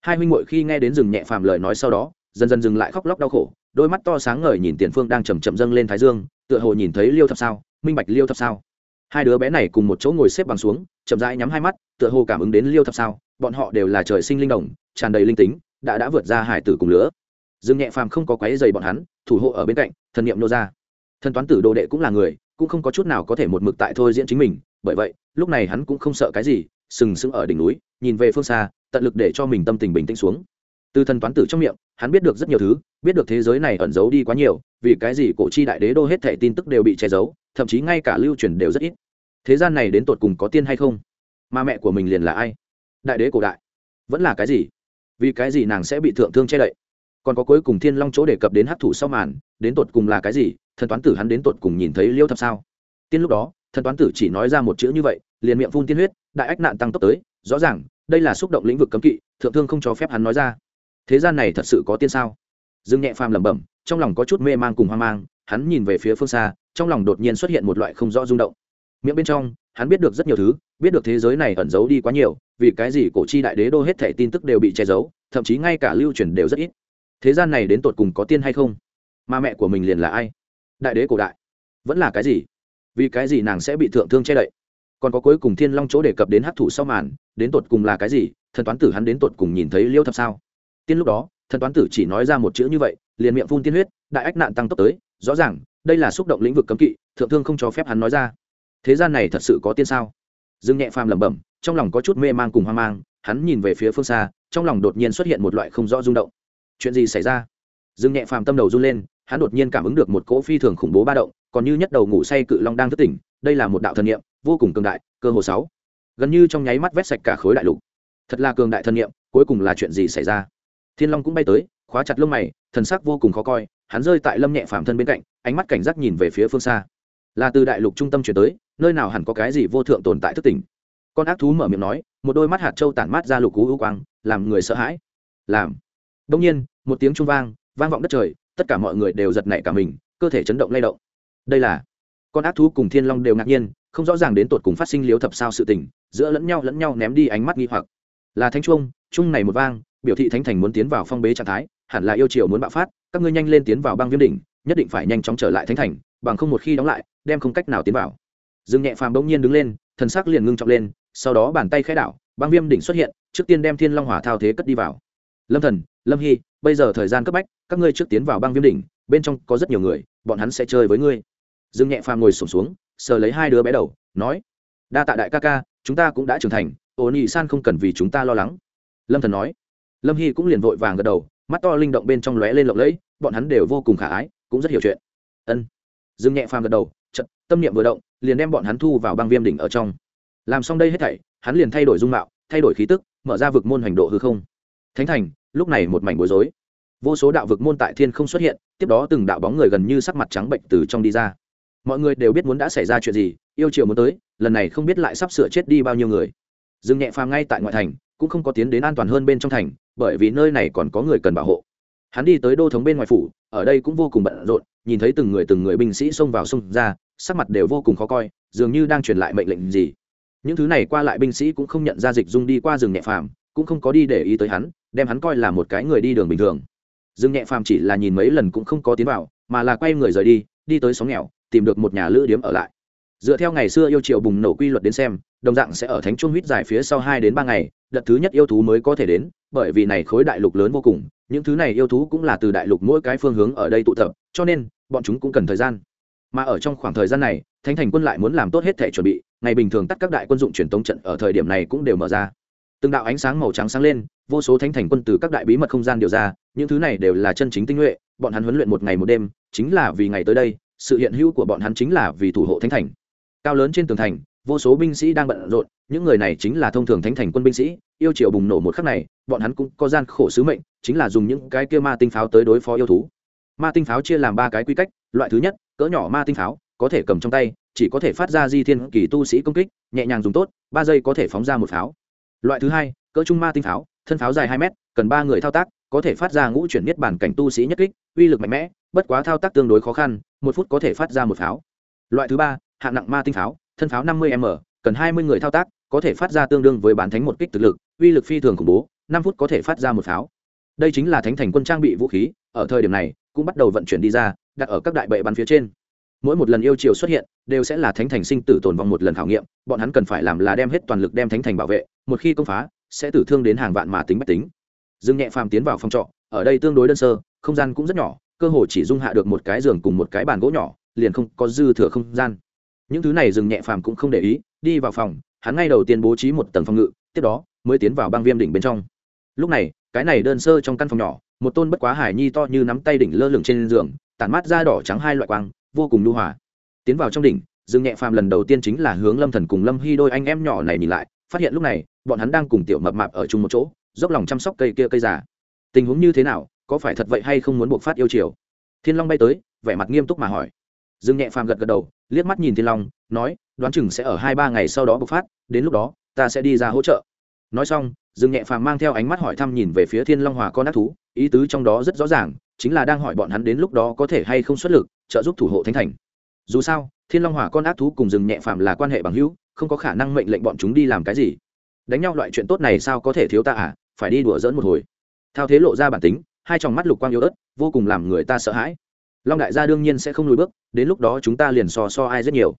Hai huynh muội khi nghe đến rừng nhẹ phàm lời nói sau đó, dần dần dừng lại khóc lóc đau khổ, đôi mắt to sáng ngời nhìn tiền phương đang chầm chậm dâng lên thái dương, tựa hồ nhìn thấy liêu thập sao, minh bạch liêu thập sao. Hai đứa bé này cùng một chỗ ngồi xếp bằng xuống, chậm rãi nhắm hai mắt, tựa hồ cảm ứng đến liêu thập sao, bọn họ đều là trời sinh linh đồng, tràn đầy linh tính, đã đã vượt ra hải tử cùng lứa. Dương nhẹ phàm không có quấy dày bọn hắn, thủ hộ ở bên cạnh, thần niệm nô ra. Thần toán tử đồ đệ cũng là người, cũng không có chút nào có thể một mực tại thôi diễn chính mình bởi vậy, lúc này hắn cũng không sợ cái gì, sừng sững ở đỉnh núi, nhìn về phương xa, tận lực để cho mình tâm tình bình tĩnh xuống. Từ thần toán tử trong miệng, hắn biết được rất nhiều thứ, biết được thế giới này ẩn giấu đi quá nhiều, vì cái gì cổ chi đại đế đô hết thẻ tin tức đều bị che giấu, thậm chí ngay cả lưu truyền đều rất ít. Thế gian này đến tột cùng có tiên hay không? Mà mẹ của mình liền là ai? Đại đế cổ đại, vẫn là cái gì? Vì cái gì nàng sẽ bị thượng thương che đậy? Còn có cuối cùng thiên long chỗ đề cập đến hát thủ sau màn, đến tột cùng là cái gì? Thần toán tử hắn đến tột cùng nhìn thấy liêu thập sao? Tiên lúc đó thần toán tử chỉ nói ra một chữ như vậy, liền miệng phun tiên huyết, đại ách nạn tăng tốc tới, rõ ràng, đây là xúc động lĩnh vực cấm kỵ, thượng thương không cho phép hắn nói ra. Thế gian này thật sự có tiên sao? Dương nhẹ phàm lẩm bẩm, trong lòng có chút mê mang cùng hoang mang, hắn nhìn về phía phương xa, trong lòng đột nhiên xuất hiện một loại không rõ rung động. Miệng bên trong, hắn biết được rất nhiều thứ, biết được thế giới này ẩn giấu đi quá nhiều, vì cái gì cổ chi đại đế đô hết thẻ tin tức đều bị che giấu, thậm chí ngay cả lưu truyền đều rất ít. Thế gian này đến tột cùng có tiên hay không? Mà mẹ của mình liền là ai? Đại đế cổ đại, vẫn là cái gì? Vì cái gì nàng sẽ bị thượng thương che đậy? Còn có cuối cùng thiên long chỗ đề cập đến hát thủ sau màn, đến tột cùng là cái gì? Thần toán tử hắn đến tột cùng nhìn thấy liêu thập sao? Tiên lúc đó, thần toán tử chỉ nói ra một chữ như vậy, liền miệng phun tiên huyết, đại ách nạn tăng tốc tới, rõ ràng, đây là xúc động lĩnh vực cấm kỵ, thượng thương không cho phép hắn nói ra. Thế gian này thật sự có tiên sao? Dương nhẹ phàm lẩm bẩm, trong lòng có chút mê man cùng hoang mang, hắn nhìn về phía phương xa, trong lòng đột nhiên xuất hiện một loại không rõ rung động. Chuyện gì xảy ra? Dương nhẹ phàm tâm đầu run lên hắn đột nhiên cảm ứng được một cỗ phi thường khủng bố ba động, còn như nhất đầu ngủ say cự long đang thức tỉnh, đây là một đạo thần niệm, vô cùng cường đại, cơ hồ sáu. Gần như trong nháy mắt vét sạch cả khối đại lục. Thật là cường đại thần niệm, cuối cùng là chuyện gì xảy ra? Thiên long cũng bay tới, khóa chặt lông mày, thần sắc vô cùng khó coi, hắn rơi tại lâm nhẹ phàm thân bên cạnh, ánh mắt cảnh giác nhìn về phía phương xa. Là từ đại lục trung tâm chuyển tới, nơi nào hẳn có cái gì vô thượng tồn tại thức tỉnh? Con ác thú mở miệng nói, một đôi mắt hạt trâu tản mát ra lục cú ưu quang, làm người sợ hãi. Làm. Đông nhiên, một tiếng trung vang vang vọng đất trời tất cả mọi người đều giật nảy cả mình, cơ thể chấn động lay động. Đây là, con ác thú cùng thiên long đều ngạc nhiên, không rõ ràng đến tột cùng phát sinh liếu thập sao sự tình, giữa lẫn nhau lẫn nhau ném đi ánh mắt nghi hoặc. Là thánh trung trung này một vang, biểu thị thánh thành muốn tiến vào phong bế trạng thái, hẳn là yêu triều muốn bạo phát, các ngươi nhanh lên tiến vào băng viêm đỉnh, nhất định phải nhanh chóng trở lại thánh thành, bằng không một khi đóng lại, đem không cách nào tiến vào. Dương nhẹ phàm bỗng nhiên đứng lên, thần sắc liền ngưng trọng lên, sau đó bàn tay khẽ đảo, băng viêm đỉnh xuất hiện, trước tiên đem thiên long hỏa thao thế cất đi vào lâm thần, lâm hy, bây giờ thời gian cấp bách, các ngươi trước tiến vào băng viêm đỉnh, bên trong có rất nhiều người, bọn hắn sẽ chơi với ngươi. Dương nhẹ phàm ngồi sổm xuống, sờ lấy hai đứa bé đầu, nói, đa tạ đại ca ca, chúng ta cũng đã trưởng thành ổn ỉ san không cần vì chúng ta lo lắng. Lâm thần nói. Lâm hy cũng liền vội vàng gật đầu, mắt to linh động bên trong lóe lên lộng lẫy, bọn hắn đều vô cùng khả ái, cũng rất hiểu chuyện. Ân. Dương nhẹ phàm gật đầu chật tâm niệm vừa động, liền đem bọn hắn thu vào băng viêm đỉnh ở trong. Làm xong đây hết thảy, hắn liền thay đổi dung mạo, thay đổi khí tức, mở ra vực môn hành độ hư không thánh thành, lúc này một mảnh bối rối. Vô số đạo vực môn tại thiên không xuất hiện, tiếp đó từng đạo bóng người gần như sắc mặt trắng bệnh từ trong đi ra. Mọi người đều biết muốn đã xảy ra chuyện gì, yêu chiều muốn tới, lần này không biết lại sắp sửa chết đi bao nhiêu người. Dừng nhẹ phàm ngay tại ngoại thành, cũng không có tiến đến an toàn hơn bên trong thành, bởi vì nơi này còn có người cần bảo hộ. Hắn đi tới đô thống bên ngoài phủ, ở đây cũng vô cùng bận rộn, nhìn thấy từng người từng người binh sĩ xông vào xông ra, sắc mặt đều vô cùng khó coi, dường như đang truyền lại mệnh lệnh gì. Những thứ này qua lại binh sĩ cũng không nhận ra dịch dung đi qua rừng nhẹ phàm cũng không có đi để ý tới hắn, đem hắn coi là một cái người đi đường bình thường. Dương nhẹ phàm chỉ là nhìn mấy lần cũng không có tiến vào, mà là quay người rời đi đi tới xóm nghèo, tìm được một nhà lữ điếm ở lại. Dựa theo ngày xưa yêu triều bùng nổ quy luật đến xem, đồng dạng sẽ ở thánh chuông huýt dài phía sau hai đến ba ngày, đợt thứ nhất yêu thú mới có thể đến, bởi vì này khối đại lục lớn vô cùng, những thứ này yêu thú cũng là từ đại lục mỗi cái phương hướng ở đây tụ tập, cho nên, bọn chúng cũng cần thời gian. Mà ở trong khoảng thời gian này, thánh thành quân lại muốn làm tốt hết thể chuẩn bị, ngày bình thường tắt các đại quân dụng truyền tống trận ở thời điểm này cũng đều mở ra từng đạo ánh sáng màu trắng sáng lên, vô số thánh thành quân từ các đại bí mật không gian điều ra, những thứ này đều là chân chính tinh nhuệ, bọn hắn huấn luyện một ngày một đêm, chính là vì ngày tới đây, sự hiện hữu của bọn hắn chính là vì thủ hộ thánh thành. Cao lớn trên tường thành, vô số binh sĩ đang bận rộn, những người này chính là thông thường thánh thành quân binh sĩ, yêu triều bùng nổ một khắc này, bọn hắn cũng có gian khổ sứ mệnh, chính là dùng những cái kia ma tinh pháo tới đối phó yêu thú. Ma tinh pháo chia làm ba cái quy cách, loại thứ nhất, cỡ nhỏ ma tinh pháo, có thể cầm trong tay, chỉ có thể phát ra di thiên kỳ tu sĩ công kích, nhẹ nhàng dùng tốt, ba giây có thể phóng ra một pháo loại thứ hai, cỡ trung ma tinh pháo, thân pháo dài hai mét, cần ba người thao tác, có thể phát ra ngũ chuyển niết bản cảnh tu sĩ nhất kích, uy lực mạnh mẽ, bất quá thao tác tương đối khó khăn, một phút có thể phát ra một pháo. Loại thứ ba, hạng nặng ma tinh pháo, thân pháo năm mươi m, cần hai mươi người thao tác, có thể phát ra tương đương với bán thánh một kích thực lực, uy lực phi thường khủng bố, năm phút có thể phát ra một pháo. Đây chính là thánh thành quân trang bị vũ khí, ở thời điểm này, cũng bắt đầu vận chuyển đi ra, đặt ở các đại bệ bắn phía trên. Mỗi một lần yêu chiều xuất hiện, đều sẽ là thánh thành sinh tử tồn vong một lần khảo nghiệm, bọn hắn cần phải làm là đem hết toàn lực đem thánh thành bảo vệ một khi công phá, sẽ tử thương đến hàng vạn mà tính bách tính. Dương nhẹ phàm tiến vào phòng trọ, ở đây tương đối đơn sơ, không gian cũng rất nhỏ, cơ hồ chỉ dung hạ được một cái giường cùng một cái bàn gỗ nhỏ, liền không có dư thừa không gian. Những thứ này dừng nhẹ phàm cũng không để ý, đi vào phòng, hắn ngay đầu tiên bố trí một tầng phòng ngự, tiếp đó mới tiến vào băng viêm đỉnh bên trong. Lúc này, cái này đơn sơ trong căn phòng nhỏ, một tôn bất quá hải nhi to như nắm tay đỉnh lơ lửng trên giường, tản mát da đỏ trắng hai loại quang, vô cùng lưu hòa. Tiến vào trong đỉnh, dương nhẹ phàm lần đầu tiên chính là hướng lâm thần cùng lâm hy đôi anh em nhỏ này nhìn lại phát hiện lúc này, bọn hắn đang cùng tiểu mập mạp ở chung một chỗ, dốc lòng chăm sóc cây kia cây già. Tình huống như thế nào, có phải thật vậy hay không muốn buộc phát yêu chiều? Thiên long bay tới, vẻ mặt nghiêm túc mà hỏi. Dương nhẹ phàm gật gật đầu, liếc mắt nhìn thiên long, nói, đoán chừng sẽ ở hai ba ngày sau đó bộc phát, đến lúc đó, ta sẽ đi ra hỗ trợ. Nói xong, dương nhẹ phàm mang theo ánh mắt hỏi thăm nhìn về phía thiên long hòa con ác thú, ý tứ trong đó rất rõ ràng, chính là đang hỏi bọn hắn đến lúc đó có thể hay không xuất lực, trợ giúp thủ hộ thánh thành. Dù sao, thiên long hòa con ác thú cùng dương nhẹ phàm là quan hệ bằng hữu không có khả năng mệnh lệnh bọn chúng đi làm cái gì. Đánh nhau loại chuyện tốt này sao có thể thiếu ta à? Phải đi đùa dỡn một hồi. Thao thế lộ ra bản tính, hai tròng mắt lục quang yếu ớt, vô cùng làm người ta sợ hãi. Long đại gia đương nhiên sẽ không lùi bước, đến lúc đó chúng ta liền so so ai rất nhiều.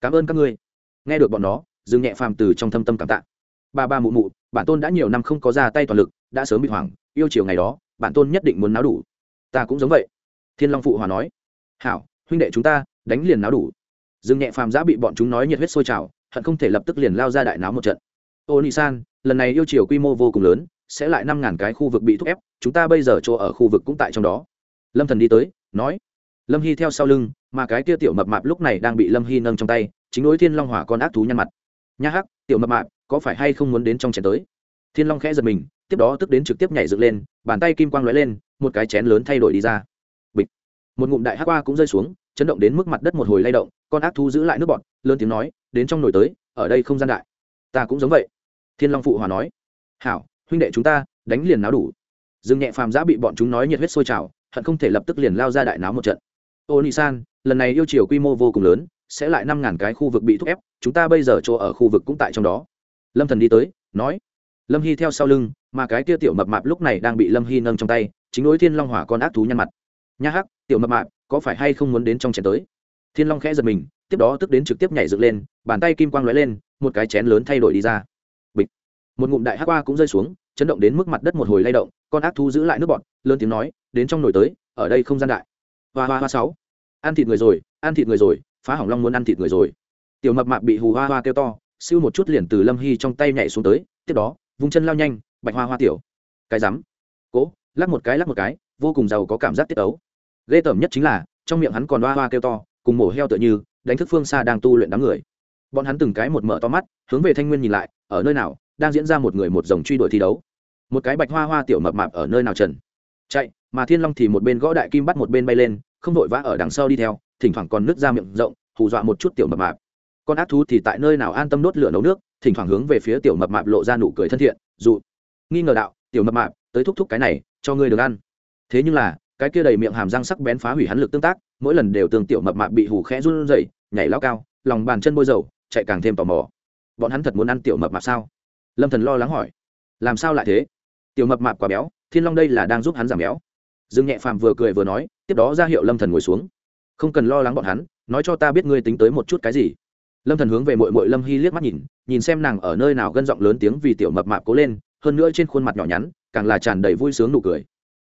Cảm ơn các ngươi. Nghe được bọn nó, dương nhẹ phàm từ trong thâm tâm cảm tạ. Ba ba mụ mụ, bản tôn đã nhiều năm không có ra tay toàn lực, đã sớm bị hoảng, yêu chiều ngày đó, bản tôn nhất định muốn náo đủ. Ta cũng giống vậy. Thiên long phụ hòa nói. Hảo, huynh đệ chúng ta, đánh liền náo đủ. Dương nhẹ phàm giã bị bọn chúng nói nhiệt huyết sôi trào hận không thể lập tức liền lao ra đại náo một trận. Ô lần này yêu chiều quy mô vô cùng lớn, sẽ lại năm ngàn cái khu vực bị thúc ép, chúng ta bây giờ chỗ ở khu vực cũng tại trong đó. Lâm thần đi tới, nói, lâm hy theo sau lưng, mà cái kia tiểu mập mạp lúc này đang bị lâm hy nâng trong tay, chính đối thiên long hỏa con ác thú nhăn mặt. Nha hắc, tiểu mập mạp, có phải hay không muốn đến trong chén tới? Thiên long khẽ giật mình, tiếp đó tức đến trực tiếp nhảy dựng lên, bàn tay kim quang lóe lên, một cái chén lớn thay đổi đi ra. Bịch. Một ngụm đại hắc qua cũng rơi xuống chấn động đến mức mặt đất một hồi lay động, con ác thú giữ lại nước bọt, lớn tiếng nói, đến trong nồi tới, ở đây không gian đại. Ta cũng giống vậy. Thiên long phụ hòa nói. Hảo, huynh đệ chúng ta, đánh liền náo đủ. Dương nhẹ phàm giã bị bọn chúng nói nhiệt huyết sôi trào, hận không thể lập tức liền lao ra đại náo một trận. Ô nị san, lần này yêu chiều quy mô vô cùng lớn, sẽ lại năm ngàn cái khu vực bị thúc ép, chúng ta bây giờ chỗ ở khu vực cũng tại trong đó. Lâm thần đi tới, nói. Lâm hy theo sau lưng, mà cái kia tiểu mập mạp lúc này đang bị lâm hy nâng trong tay, chính đối thiên long hỏa con ác thú nhăn mặt. Nha hắc, tiểu mập mạp có phải hay không muốn đến trong chén tới? Thiên long khẽ giật mình, tiếp đó tức đến trực tiếp nhảy dựng lên, bàn tay kim quang lóe lên, một cái chén lớn thay đổi đi ra. Bịch. Một ngụm đại hắc qua cũng rơi xuống, chấn động đến mức mặt đất một hồi lay động, con ác thu giữ lại nước bọn lớn tiếng nói, đến trong nồi tới, ở đây không gian đại. Hoa hoa hoa sáu. Ăn thịt người rồi, ăn thịt người rồi, phá hỏng long muốn ăn thịt người rồi. Tiểu mập mạp bị hù hoa hoa kêu to, siêu một chút liền từ lâm hy trong tay nhảy xuống tới, tiếp đó, vung chân lao nhanh, bạch hoa hoa tiểu. Cái rắm. Cố, lắc một cái, lắc một cái, vô cùng giàu có cảm giác tiết ấu ghê tởm nhất chính là, trong miệng hắn còn hoa hoa kêu to, cùng mổ heo tựa như, đánh thức phương xa đang tu luyện đám người. Bọn hắn từng cái một mở to mắt, hướng về thanh nguyên nhìn lại, ở nơi nào, đang diễn ra một người một dòng truy đuổi thi đấu. Một cái bạch hoa hoa tiểu mập mạp ở nơi nào trần? Chạy, mà thiên long thì một bên gõ đại kim bắt một bên bay lên, không vội vã ở đằng sau đi theo, thỉnh thoảng còn nứt ra miệng rộng, hù dọa một chút tiểu mập mạp. Con ác thú thì tại nơi nào an tâm đốt lửa nấu nước, thỉnh thoảng hướng về phía tiểu mập mạp lộ ra nụ cười thân thiện, dụ. Nghi ngờ đạo, tiểu mập mạp, tới thúc thúc cái này, cho ngươi được ăn. Thế nhưng là cái kia đầy miệng hàm răng sắc bén phá hủy hắn lực tương tác, mỗi lần đều tương tiểu mập mạp bị hù khẽ run rẩy, nhảy lao cao, lòng bàn chân bôi dầu, chạy càng thêm tò mò. Bọn hắn thật muốn ăn tiểu mập mạp sao? Lâm thần lo lắng hỏi. Làm sao lại thế? Tiểu mập mạp quá béo, thiên long đây là đang giúp hắn giảm béo. Dương nhẹ phàm vừa cười vừa nói, tiếp đó ra hiệu lâm thần ngồi xuống. Không cần lo lắng bọn hắn, nói cho ta biết ngươi tính tới một chút cái gì. Lâm thần hướng về mội mội lâm hy liếc mắt nhìn nhìn xem nàng ở nơi nào gân giọng lớn tiếng vì tiểu mập mạp cố lên, hơn nữa trên khuôn mặt nhỏ nhắn, càng là tràn đầy vui sướng nụ cười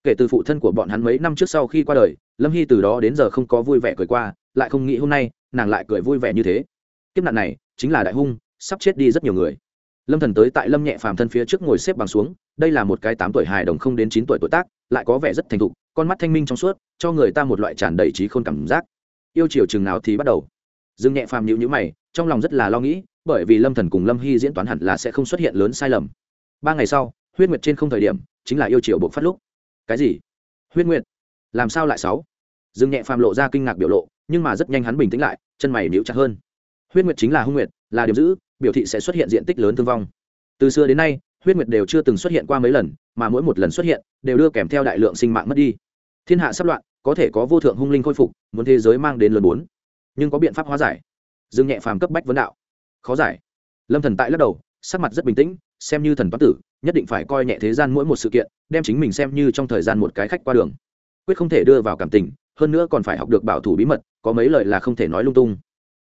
kể từ phụ thân của bọn hắn mấy năm trước sau khi qua đời, lâm hy từ đó đến giờ không có vui vẻ cười qua, lại không nghĩ hôm nay nàng lại cười vui vẻ như thế. Kiếp nạn này chính là đại hung, sắp chết đi rất nhiều người. Lâm thần tới tại lâm nhẹ phàm thân phía trước ngồi xếp bằng xuống, đây là một cái tám tuổi hài đồng không đến chín tuổi tuổi tác, lại có vẻ rất thành thục, con mắt thanh minh trong suốt, cho người ta một loại tràn đầy trí khôn cảm giác. Yêu chiều chừng nào thì bắt đầu. Dương nhẹ phàm nhíu nhữ mày, trong lòng rất là lo nghĩ, bởi vì lâm thần cùng lâm hy diễn toán hẳn là sẽ không xuất hiện lớn sai lầm. Ba ngày sau, huyết nguyệt trên không thời điểm, chính là yêu chiều bộc phát lúc cái gì? Huyết nguyệt. Làm sao lại sáu? Dương nhẹ phàm lộ ra kinh ngạc biểu lộ, nhưng mà rất nhanh hắn bình tĩnh lại, chân mày níu chặt hơn. Huyết nguyệt chính là hung nguyệt, là điểm giữ, biểu thị sẽ xuất hiện diện tích lớn thương vong. Từ xưa đến nay, huyết nguyệt đều chưa từng xuất hiện qua mấy lần, mà mỗi một lần xuất hiện, đều đưa kèm theo đại lượng sinh mạng mất đi. Thiên hạ sắp loạn, có thể có vô thượng hung linh khôi phục, muốn thế giới mang đến lần bốn. Nhưng có biện pháp hóa giải. Dương nhẹ phàm cấp bách vấn đạo. Khó giải. Lâm thần tại lắc đầu, sắc mặt rất bình tĩnh, xem như thần toán tử nhất định phải coi nhẹ thế gian mỗi một sự kiện, đem chính mình xem như trong thời gian một cái khách qua đường. Quyết không thể đưa vào cảm tình, hơn nữa còn phải học được bảo thủ bí mật, có mấy lời là không thể nói lung tung.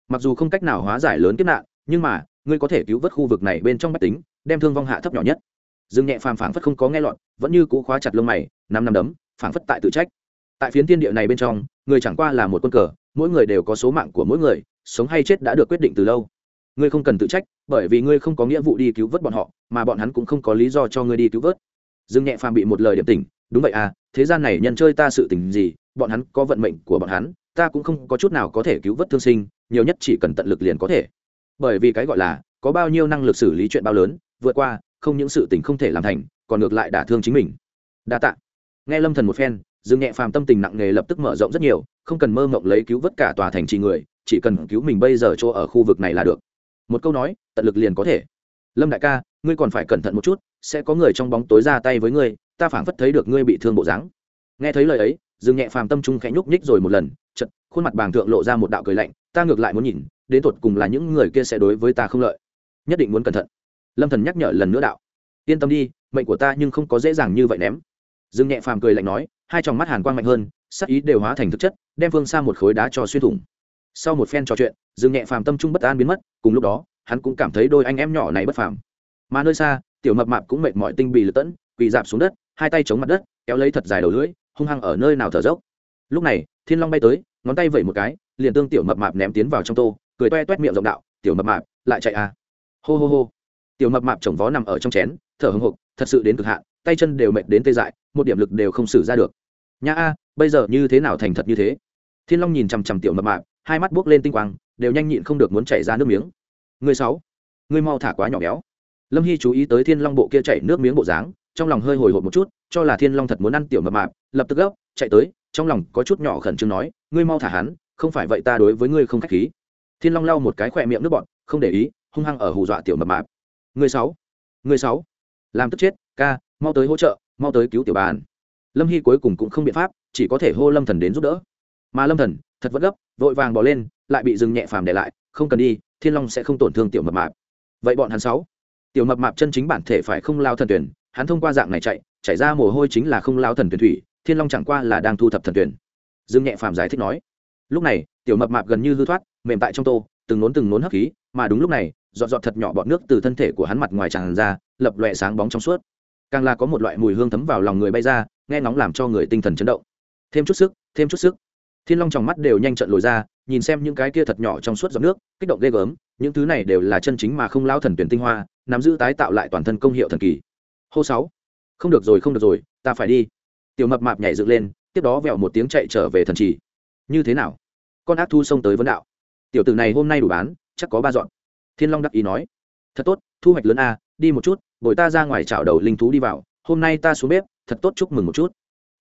Mặc dù không cách nào hóa giải lớn kiếp nạn, nhưng mà, ngươi có thể cứu vớt khu vực này bên trong bách tính, đem thương vong hạ thấp nhỏ nhất. Dương nhẹ phàm phảng phất không có nghe lọt, vẫn như cũ khóa chặt lông mày, năm năm đấm, phảng phất tại tự trách. Tại phiến tiên địa này bên trong, người chẳng qua là một quân cờ, mỗi người đều có số mạng của mỗi người, sống hay chết đã được quyết định từ lâu ngươi không cần tự trách, bởi vì ngươi không có nghĩa vụ đi cứu vớt bọn họ, mà bọn hắn cũng không có lý do cho ngươi đi cứu vớt. Dương nhẹ phàm bị một lời điểm tỉnh, đúng vậy à thế gian này nhân chơi ta sự tình gì, bọn hắn có vận mệnh của bọn hắn, ta cũng không có chút nào có thể cứu vớt thương sinh, nhiều nhất chỉ cần tận lực liền có thể. Bởi vì cái gọi là, có bao nhiêu năng lực xử lý chuyện bao lớn, vượt qua, không những sự tình không thể làm thành, còn ngược lại đả thương chính mình. Đa tạ. Nghe lâm thần một phen, dương nhẹ phàm tâm tình nặng nề lập tức mở rộng rất nhiều, không cần mơ mộng lấy cứu vớt cả tòa thành trì người, chỉ cần cứu mình bây giờ chỗ ở khu vực này là được một câu nói, tận lực liền có thể. Lâm đại ca, ngươi còn phải cẩn thận một chút, sẽ có người trong bóng tối ra tay với ngươi, ta phảng phất thấy được ngươi bị thương bộ dáng. Nghe thấy lời ấy, dương nhẹ phàm tâm trung khẽ nhúc nhích rồi một lần chật khuôn mặt bàng thượng lộ ra một đạo cười lạnh, ta ngược lại muốn nhìn, đến tột cùng là những người kia sẽ đối với ta không lợi. Nhất định muốn cẩn thận. Lâm thần nhắc nhở lần nữa đạo. Yên tâm đi, mệnh của ta nhưng không có dễ dàng như vậy ném. Dương nhẹ phàm cười lạnh nói, hai tròng mắt hàn quang mạnh hơn, sắc ý đều hóa thành thực chất, đem phương xa một khối đá cho xuyên thủng sau một phen trò chuyện, dương nhẹ phàm tâm trung bất an biến mất, cùng lúc đó, hắn cũng cảm thấy đôi anh em nhỏ này bất phàm. Mà nơi xa, tiểu mập mạp cũng mệt mỏi tinh bì lật tẫn, quỳ dạp xuống đất, hai tay chống mặt đất, kéo lấy thật dài đầu lưỡi, hung hăng ở nơi nào thở dốc. Lúc này, thiên long bay tới, ngón tay vẩy một cái, liền tương tiểu mập mạp ném tiến vào trong tô, cười toe toét miệng rộng đạo, tiểu mập mạp, lại chạy à? Hô hô hô. Tiểu mập mạp chồng vó nằm ở trong chén, thở hưng hục thật sự đến cực hạn, tay chân đều mệt đến tê dại, một điểm lực đều không xử ra được. Nha a, bây giờ như thế nào thành thật như thế? Thiên long nhìn chằm chằm tiểu mập mạp hai mắt buốc lên tinh quang, đều nhanh nhịn không được muốn chảy ra nước miếng. Người sáu người mau thả quá nhỏ béo. Lâm hy chú ý tới thiên long bộ kia chảy nước miếng bộ dáng, trong lòng hơi hồi hộp một chút, cho là thiên long thật muốn ăn tiểu mập mạp, lập tức gấp, chạy tới, trong lòng có chút nhỏ khẩn trương nói, ngươi mau thả hắn, không phải vậy ta đối với ngươi không khách khí. Thiên long lau một cái khỏe miệng nước bọt, không để ý, hung hăng ở hù dọa tiểu mập mạp. Người sáu người sáu, làm tức chết, ca, mau tới hỗ trợ, mau tới cứu tiểu bàn lâm hy cuối cùng cũng không biện pháp, chỉ có thể hô lâm thần đến giúp đỡ. Mà lâm thần, thật vẫn gấp vội vàng bỏ lên, lại bị dừng nhẹ phàm để lại, không cần đi, thiên long sẽ không tổn thương tiểu mập mạp. Vậy bọn hắn sáu, tiểu mập mạp chân chính bản thể phải không lao thần tuyển, hắn thông qua dạng này chạy chạy ra mồ hôi chính là không lao thần tuyển thủy, thiên long chẳng qua là đang thu thập thần tuyển. Dương nhẹ phàm giải thích nói, lúc này, tiểu mập mạp gần như hư thoát, mềm tại trong tô, từng nốn từng nốn hấp khí, mà đúng lúc này dọn dọn thật nhỏ bọt nước từ thân thể của hắn mặt ngoài tràn ra, lập lòe sáng bóng trong suốt. Càng là có một loại mùi hương thấm vào lòng người bay ra, nghe ngóng làm cho người tinh thần chấn động. Thêm chút sức, thêm chút sức thiên long trong mắt đều nhanh trận lồi ra, nhìn xem những cái kia thật nhỏ trong suốt giọt nước, kích động ghê gớm, những thứ này đều là chân chính mà không lao thần tuyển tinh hoa, nắm giữ tái tạo lại toàn thân công hiệu thần kỳ. Hô sáu, không được rồi, không được rồi, ta phải đi. Tiểu mập mạp nhảy dựng lên, tiếp đó vẹo một tiếng chạy trở về thần trì. Như thế nào? Con ác thu xông tới vấn đạo. Tiểu tử này hôm nay đủ bán, chắc có ba dọn. Thiên long đắc ý nói. Thật tốt, thu hoạch lớn a, đi một chút, bồi ta ra ngoài chảo đầu linh thú đi vào, hôm nay ta xuống bếp, thật tốt, chúc mừng một chút.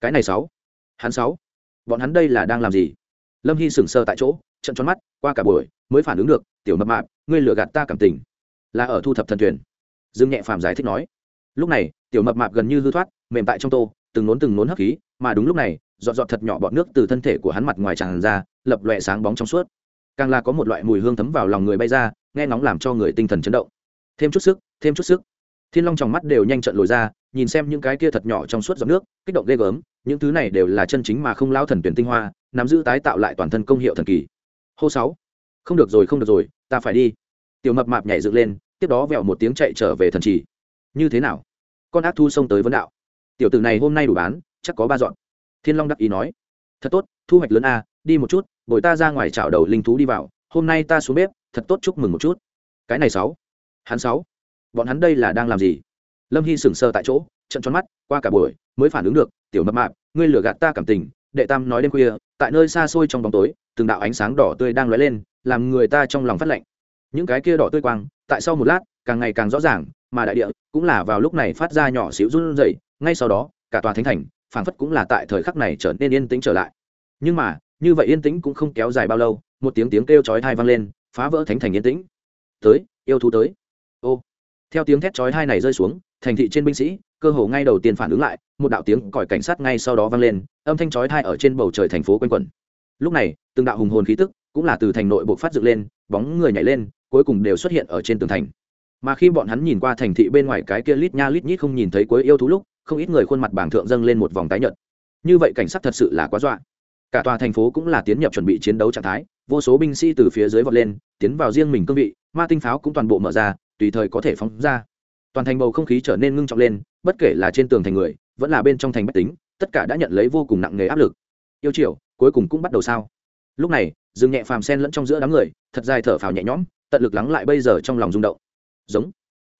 Cái này sáu. Hắn sáu bọn hắn đây là đang làm gì? Lâm hy sừng sờ tại chỗ, trận tròn mắt, qua cả buổi, mới phản ứng được, tiểu mập mạp, ngươi lừa gạt ta cảm tình. Là ở thu thập thần thuyền. Dương nhẹ phàm giải thích nói. Lúc này, tiểu mập mạp gần như hư thoát, mềm tại trong tô, từng nốn từng nốn hấp khí, mà đúng lúc này dọn dọn thật nhỏ bọt nước từ thân thể của hắn mặt ngoài tràn ra, lập lòe sáng bóng trong suốt. Càng là có một loại mùi hương thấm vào lòng người bay ra, nghe nóng làm cho người tinh thần chấn động. Thêm chút sức, thêm chút sức thiên long trong mắt đều nhanh trận lồi ra, nhìn xem những cái kia thật nhỏ trong suốt giọt nước, kích động ghê gớm, những thứ này đều là chân chính mà không lao thần tuyển tinh hoa, nắm giữ tái tạo lại toàn thân công hiệu thần kỳ. Hô sáu. Không được rồi, không được rồi, ta phải đi. Tiểu mập mạp nhảy dựng lên, tiếp đó vẹo một tiếng chạy trở về thần trì. Như thế nào? Con ác thu xông tới vấn đạo. Tiểu tử này hôm nay đủ bán, chắc có ba dọn. Thiên long đắc ý nói. Thật tốt, thu hoạch lớn a, đi một chút, bồi ta ra ngoài chảo đầu linh thú đi vào, hôm nay ta xuống bếp, thật tốt, chúc mừng một chút. Cái này sáu. Hắn sáu bọn hắn đây là đang làm gì? Lâm hy sững sờ tại chỗ, trận tròn mắt, qua cả buổi, mới phản ứng được, tiểu mập mạp, ngươi lừa gạt ta cảm tình. Đệ tam nói đêm khuya, tại nơi xa xôi trong bóng tối, từng đạo ánh sáng đỏ tươi đang lóe lên, làm người ta trong lòng phát lạnh. Những cái kia đỏ tươi quang, tại sau một lát, càng ngày càng rõ ràng, mà đại địa cũng là vào lúc này phát ra nhỏ xíu run rẩy, ngay sau đó, cả tòa thánh thành, phảng phất cũng là tại thời khắc này trở nên yên tĩnh trở lại. Nhưng mà, như vậy yên tĩnh cũng không kéo dài bao lâu, một tiếng tiếng kêu chói tai vang lên, phá vỡ thánh thành yên tĩnh. Tới, yêu thú tới. Ô theo tiếng thét chói tai này rơi xuống, thành thị trên binh sĩ, cơ hồ ngay đầu tiên phản ứng lại, một đạo tiếng còi cảnh sát ngay sau đó vang lên, âm thanh chói tai ở trên bầu trời thành phố quanh quẩn. Lúc này, từng đạo hùng hồn khí tức, cũng là từ thành nội bộ phát dựng lên, bóng người nhảy lên, cuối cùng đều xuất hiện ở trên tường thành. Mà khi bọn hắn nhìn qua thành thị bên ngoài cái kia lít nha lít nhít không nhìn thấy cuối yêu thú lúc, không ít người khuôn mặt bảng thượng dâng lên một vòng tái nhợt. Như vậy cảnh sát thật sự là quá dọa. Cả tòa thành phố cũng là tiến nhập chuẩn bị chiến đấu trạng thái, vô số binh sĩ từ phía dưới vọt lên, tiến vào riêng mình cương vị, ma tinh pháo cũng toàn bộ mở ra tùy thời có thể phóng ra. Toàn thành bầu không khí trở nên ngưng trọng lên, bất kể là trên tường thành người, vẫn là bên trong thành bách tính, tất cả đã nhận lấy vô cùng nặng nề áp lực. Yêu triệu cuối cùng cũng bắt đầu sao? Lúc này, dương nhẹ phàm sen lẫn trong giữa đám người, thật dài thở phào nhẹ nhõm, tận lực lắng lại bây giờ trong lòng rung động. Giống.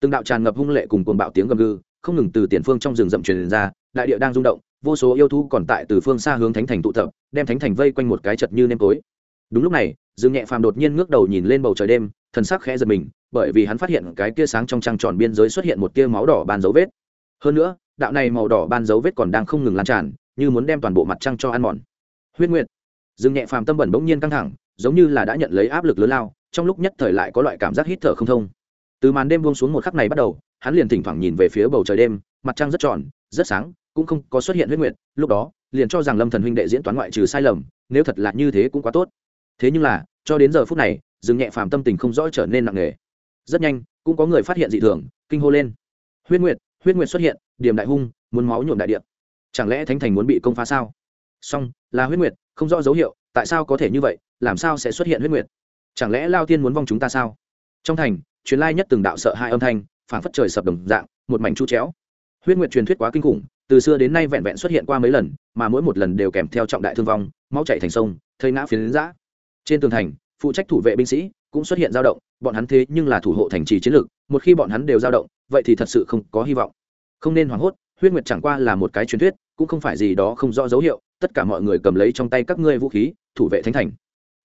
Từng đạo tràn ngập hung lệ cùng cuồng bạo tiếng gầm gừ, không ngừng từ tiền phương trong rừng rậm truyền ra, đại địa đang rung động, vô số yêu thú còn tại từ phương xa hướng thánh thành tụ tập, đem thánh thành vây quanh một cái chật như nêm tối. Đúng lúc này, dương nhẹ phàm đột nhiên ngước đầu nhìn lên bầu trời đêm, thần sắc khẽ giật mình bởi vì hắn phát hiện cái tia sáng trong trăng tròn biên giới xuất hiện một tia máu đỏ ban dấu vết. Hơn nữa, đạo này màu đỏ ban dấu vết còn đang không ngừng lan tràn, như muốn đem toàn bộ mặt trăng cho ăn mòn. Huyết nguyệt. Dương nhẹ phàm tâm bẩn bỗng nhiên căng thẳng, giống như là đã nhận lấy áp lực lớn lao, trong lúc nhất thời lại có loại cảm giác hít thở không thông. Từ màn đêm buông xuống một khắc này bắt đầu, hắn liền thỉnh thoảng nhìn về phía bầu trời đêm, mặt trăng rất tròn, rất sáng, cũng không có xuất hiện huyết nguyệt, lúc đó, liền cho rằng lâm thần huynh đệ diễn toán ngoại trừ sai lầm, nếu thật là như thế cũng quá tốt. Thế nhưng là, cho đến giờ phút này, dương nhẹ phàm tâm tình không rõ trở nên nặng nề rất nhanh, cũng có người phát hiện dị thường, kinh hô lên. Huyết nguyệt huyết nguyệt xuất hiện điểm đại hung, muốn máu nhuộm đại địa. Chẳng lẽ thánh thành muốn bị công phá sao? Song, là huyết nguyệt, không rõ dấu hiệu, tại sao có thể như vậy, làm sao sẽ xuất hiện huyết nguyệt? Chẳng lẽ lao tiên muốn vong chúng ta sao? Trong thành, truyền lai nhất từng đạo sợ hai âm thanh phản phất trời sập đồng dạng, một mảnh chu chéo. Huyết nguyệt truyền thuyết quá kinh khủng, từ xưa đến nay vẹn vẹn xuất hiện qua mấy lần, mà mỗi một lần đều kèm theo trọng đại thương vong, máu chạy thành sông, thây ngã phiến giã trên tường thành, phụ trách thủ vệ binh sĩ cũng xuất hiện dao động, bọn hắn thế nhưng là thủ hộ thành trì chiến lược, một khi bọn hắn đều dao động, vậy thì thật sự không có hy vọng. Không nên hoảng hốt, huyết nguyệt chẳng qua là một cái truyền thuyết, cũng không phải gì đó không rõ dấu hiệu, tất cả mọi người cầm lấy trong tay các ngươi vũ khí, thủ vệ thánh thành.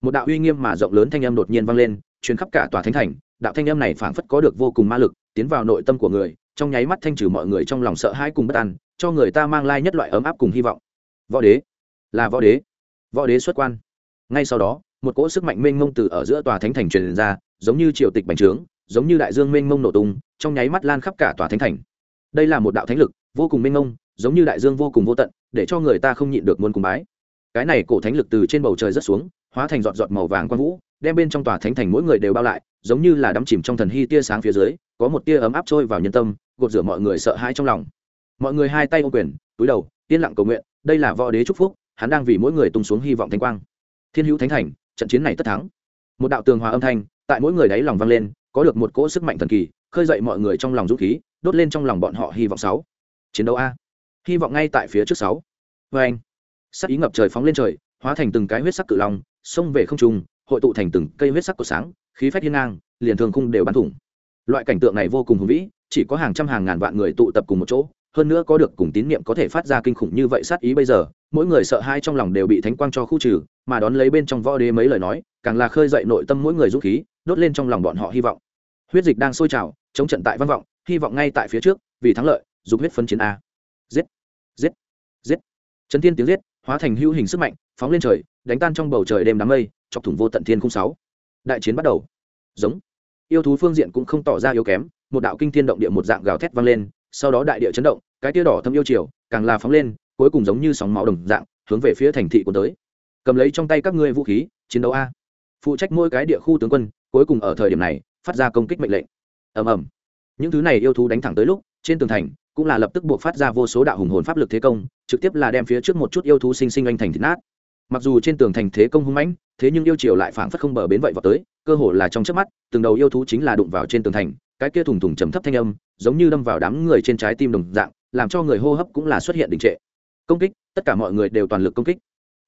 Một đạo uy nghiêm mà rộng lớn thanh âm đột nhiên vang lên, truyền khắp cả tòa thánh thành, đạo thanh âm này phảng phất có được vô cùng ma lực, tiến vào nội tâm của người, trong nháy mắt thanh trừ mọi người trong lòng sợ hãi cùng bất an, cho người ta mang lai nhất loại ấm áp cùng hy vọng. Võ đế, là võ đế. Võ đế xuất quan. Ngay sau đó một cỗ sức mạnh mênh mông từ ở giữa tòa thánh thành truyền ra, giống như triều tịch bành trướng, giống như đại dương mênh mông nổ tung, trong nháy mắt lan khắp cả tòa thánh thành. Đây là một đạo thánh lực, vô cùng mênh mông, giống như đại dương vô cùng vô tận, để cho người ta không nhịn được muốn cùng bái. Cái này cổ thánh lực từ trên bầu trời rất xuống, hóa thành giọt giọt màu vàng quang vũ, đem bên trong tòa thánh thành mỗi người đều bao lại, giống như là đắm chìm trong thần hy tia sáng phía dưới, có một tia ấm áp trôi vào nhân tâm, gột rửa mọi người sợ hãi trong lòng. Mọi người hai tay ô quyền, túi đầu, yên lặng cầu nguyện, đây là võ đế chúc phúc, hắn đang vì mỗi người tung xuống hy vọng thanh quang. Thiên hữu thánh thành trận chiến này tất thắng. Một đạo tường hòa âm thanh, tại mỗi người đáy lòng vang lên, có được một cỗ sức mạnh thần kỳ, khơi dậy mọi người trong lòng dũng khí, đốt lên trong lòng bọn họ hy vọng sáu. Chiến đấu a. Hy vọng ngay tại phía trước sáu. Vê anh, sắc ý ngập trời phóng lên trời, hóa thành từng cái huyết sắc cự long, xông về không trung, hội tụ thành từng cây huyết sắc của sáng, khí phách hiên ngang, liền thường khung đều bắn thủng. Loại cảnh tượng này vô cùng hùng vĩ, chỉ có hàng trăm hàng ngàn vạn người tụ tập cùng một chỗ hơn nữa có được cùng tín niệm có thể phát ra kinh khủng như vậy sát ý bây giờ, mỗi người sợ hai trong lòng đều bị thánh quang cho khu trừ, mà đón lấy bên trong võ đế mấy lời nói, càng là khơi dậy nội tâm mỗi người dũng khí, đốt lên trong lòng bọn họ hy vọng. Huyết dịch đang sôi trào, chống trận tại văn vọng, hy vọng ngay tại phía trước, vì thắng lợi dùng huyết phân chiến a. Giết! Giết! Giết! Trấn thiên tiếng giết, hóa thành hữu hình sức mạnh, phóng lên trời, đánh tan trong bầu trời đêm đám mây, chọc thủng vô tận thiên khung sáu. Đại chiến bắt đầu. Giống. Yêu thú phương diện cũng không tỏ ra yếu kém, một đạo kinh thiên động địa một dạng gào thét vang lên sau đó đại địa chấn động, cái tia đỏ thâm yêu chiều, càng là phóng lên, cuối cùng giống như sóng máu đồng dạng, hướng về phía thành thị của tới. Cầm lấy trong tay các ngươi vũ khí, chiến đấu a. Phụ trách mỗi cái địa khu tướng quân, cuối cùng ở thời điểm này, phát ra công kích mệnh lệnh. Ầm ầm. Những thứ này yêu thú đánh thẳng tới lúc, trên tường thành, cũng là lập tức buộc phát ra vô số đạo hùng hồn pháp lực thế công, trực tiếp là đem phía trước một chút yêu thú sinh sinh anh thành thịt nát. Mặc dù trên tường thành thế công hung mãnh, thế nhưng yêu triều lại phảng phất không bờ bến vậy vào tới, cơ hồ là trong chớp mắt, từng đầu yêu thú chính là đụng vào trên tường thành cái kia thùng thùng trầm thấp thanh âm, giống như đâm vào đám người trên trái tim đồng dạng, làm cho người hô hấp cũng là xuất hiện đình trệ. Công kích, tất cả mọi người đều toàn lực công kích.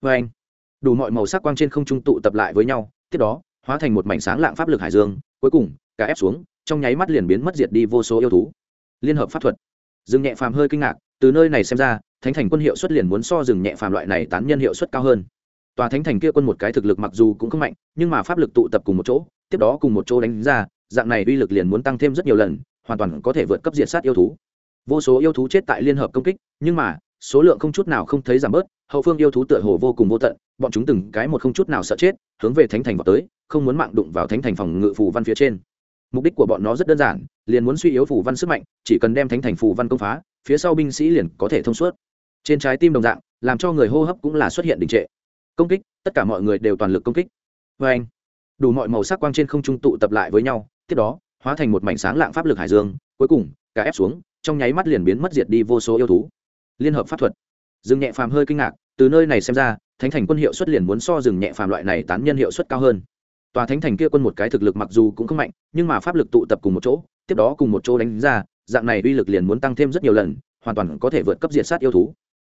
Vê anh, đủ mọi màu sắc quang trên không trung tụ tập lại với nhau, tiếp đó, hóa thành một mảnh sáng lạng pháp lực hải dương, cuối cùng, cả ép xuống, trong nháy mắt liền biến mất diệt đi vô số yêu thú. Liên hợp pháp thuật. Dương nhẹ phàm hơi kinh ngạc, từ nơi này xem ra, thánh thành quân hiệu suất liền muốn so rừng nhẹ phàm loại này tán nhân hiệu suất cao hơn. Tòa thánh thành kia quân một cái thực lực mặc dù cũng không mạnh, nhưng mà pháp lực tụ tập cùng một chỗ, tiếp đó cùng một chỗ đánh ra dạng này uy lực liền muốn tăng thêm rất nhiều lần, hoàn toàn có thể vượt cấp diện sát yêu thú. Vô số yêu thú chết tại liên hợp công kích, nhưng mà, số lượng không chút nào không thấy giảm bớt, hậu phương yêu thú tựa hồ vô cùng vô tận, bọn chúng từng cái một không chút nào sợ chết, hướng về thánh thành vào tới, không muốn mạng đụng vào thánh thành phòng ngự phù văn phía trên. Mục đích của bọn nó rất đơn giản, liền muốn suy yếu phù văn sức mạnh, chỉ cần đem thánh thành phù văn công phá, phía sau binh sĩ liền có thể thông suốt. Trên trái tim đồng dạng, làm cho người hô hấp cũng là xuất hiện đình trệ. Công kích, tất cả mọi người đều toàn lực công kích. Vê anh đủ mọi màu sắc quang trên không trung tụ tập lại với nhau tiếp đó, hóa thành một mảnh sáng lạng pháp lực hải dương, cuối cùng, cả ép xuống, trong nháy mắt liền biến mất diệt đi vô số yêu thú. Liên hợp pháp thuật. Rừng nhẹ phàm hơi kinh ngạc, từ nơi này xem ra, thánh thành quân hiệu xuất liền muốn so rừng nhẹ phàm loại này tán nhân hiệu suất cao hơn. Tòa thánh thành kia quân một cái thực lực mặc dù cũng không mạnh, nhưng mà pháp lực tụ tập cùng một chỗ, tiếp đó cùng một chỗ đánh ra, dạng này uy lực liền muốn tăng thêm rất nhiều lần, hoàn toàn có thể vượt cấp diệt sát yêu thú.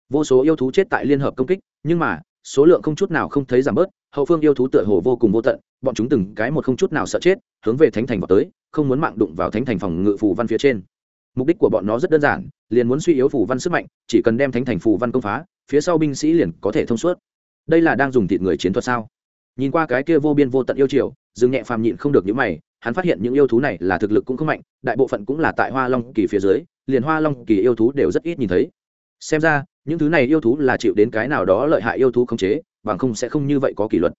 Vô số yêu thú chết tại liên hợp công kích, nhưng mà, số lượng không chút nào không thấy giảm bớt hậu phương yêu thú tựa hồ vô cùng vô tận, bọn chúng từng cái một không chút nào sợ chết, hướng về thánh thành vào tới, không muốn mạng đụng vào thánh thành phòng ngự phù văn phía trên. Mục đích của bọn nó rất đơn giản, liền muốn suy yếu phù văn sức mạnh, chỉ cần đem thánh thành phù văn công phá, phía sau binh sĩ liền có thể thông suốt. Đây là đang dùng thịt người chiến thuật sao? Nhìn qua cái kia vô biên vô tận yêu triều, dương nhẹ phàm nhịn không được những mày, hắn phát hiện những yêu thú này là thực lực cũng không mạnh, đại bộ phận cũng là tại hoa long kỳ phía dưới, liền hoa long kỳ yêu thú đều rất ít nhìn thấy. Xem ra những thứ này yêu thú là chịu đến cái nào đó lợi hại yêu thú khống chế, bằng không sẽ không như vậy có kỷ luật.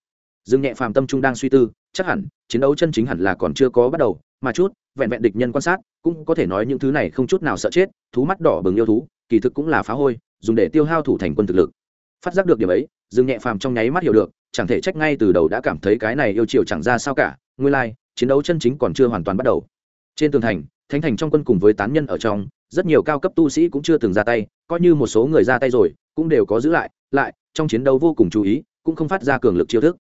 Dương nhẹ phàm tâm trung đang suy tư, chắc hẳn, chiến đấu chân chính hẳn là còn chưa có bắt đầu, mà chút, vẹn vẹn địch nhân quan sát, cũng có thể nói những thứ này không chút nào sợ chết, thú mắt đỏ bừng yêu thú, kỳ thực cũng là phá hôi, dùng để tiêu hao thủ thành quân thực lực. Phát giác được điểm ấy, dương nhẹ phàm trong nháy mắt hiểu được, chẳng thể trách ngay từ đầu đã cảm thấy cái này yêu chiều chẳng ra sao cả, nguyên lai, chiến đấu chân chính còn chưa hoàn toàn bắt đầu trên tường thành, thánh thành trong quân cùng với tán nhân ở trong, rất nhiều cao cấp tu sĩ cũng chưa từng ra tay, coi như một số người ra tay rồi, cũng đều có giữ lại lại, trong chiến đấu vô cùng chú ý, cũng không phát ra cường lực chiêu thức.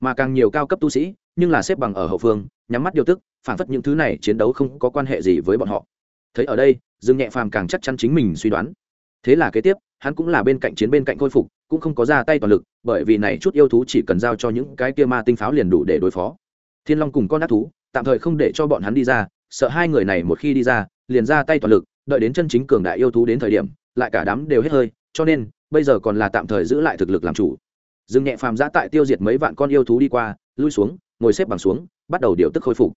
Mà càng nhiều cao cấp tu sĩ, nhưng là xếp bằng ở hậu phương, nhắm mắt điều tức, phản phất những thứ này chiến đấu không có quan hệ gì với bọn họ. Thấy ở đây, dương nhẹ phàm càng chắc chắn chính mình suy đoán. Thế là kế tiếp, hắn cũng là bên cạnh chiến bên cạnh khôi phục, cũng không có ra tay toàn lực, bởi vì này chút yêu thú chỉ cần giao cho những cái kia ma tinh pháo liền đủ để đối phó. Thiên long cùng con ác thú, tạm thời không để cho bọn hắn đi ra sợ hai người này một khi đi ra, liền ra tay toàn lực, đợi đến chân chính cường đại yêu thú đến thời điểm, lại cả đám đều hết hơi, cho nên, bây giờ còn là tạm thời giữ lại thực lực làm chủ. Dương nhẹ phàm giã tại tiêu diệt mấy vạn con yêu thú đi qua, lui xuống, ngồi xếp bằng xuống, bắt đầu điều tức khôi phục.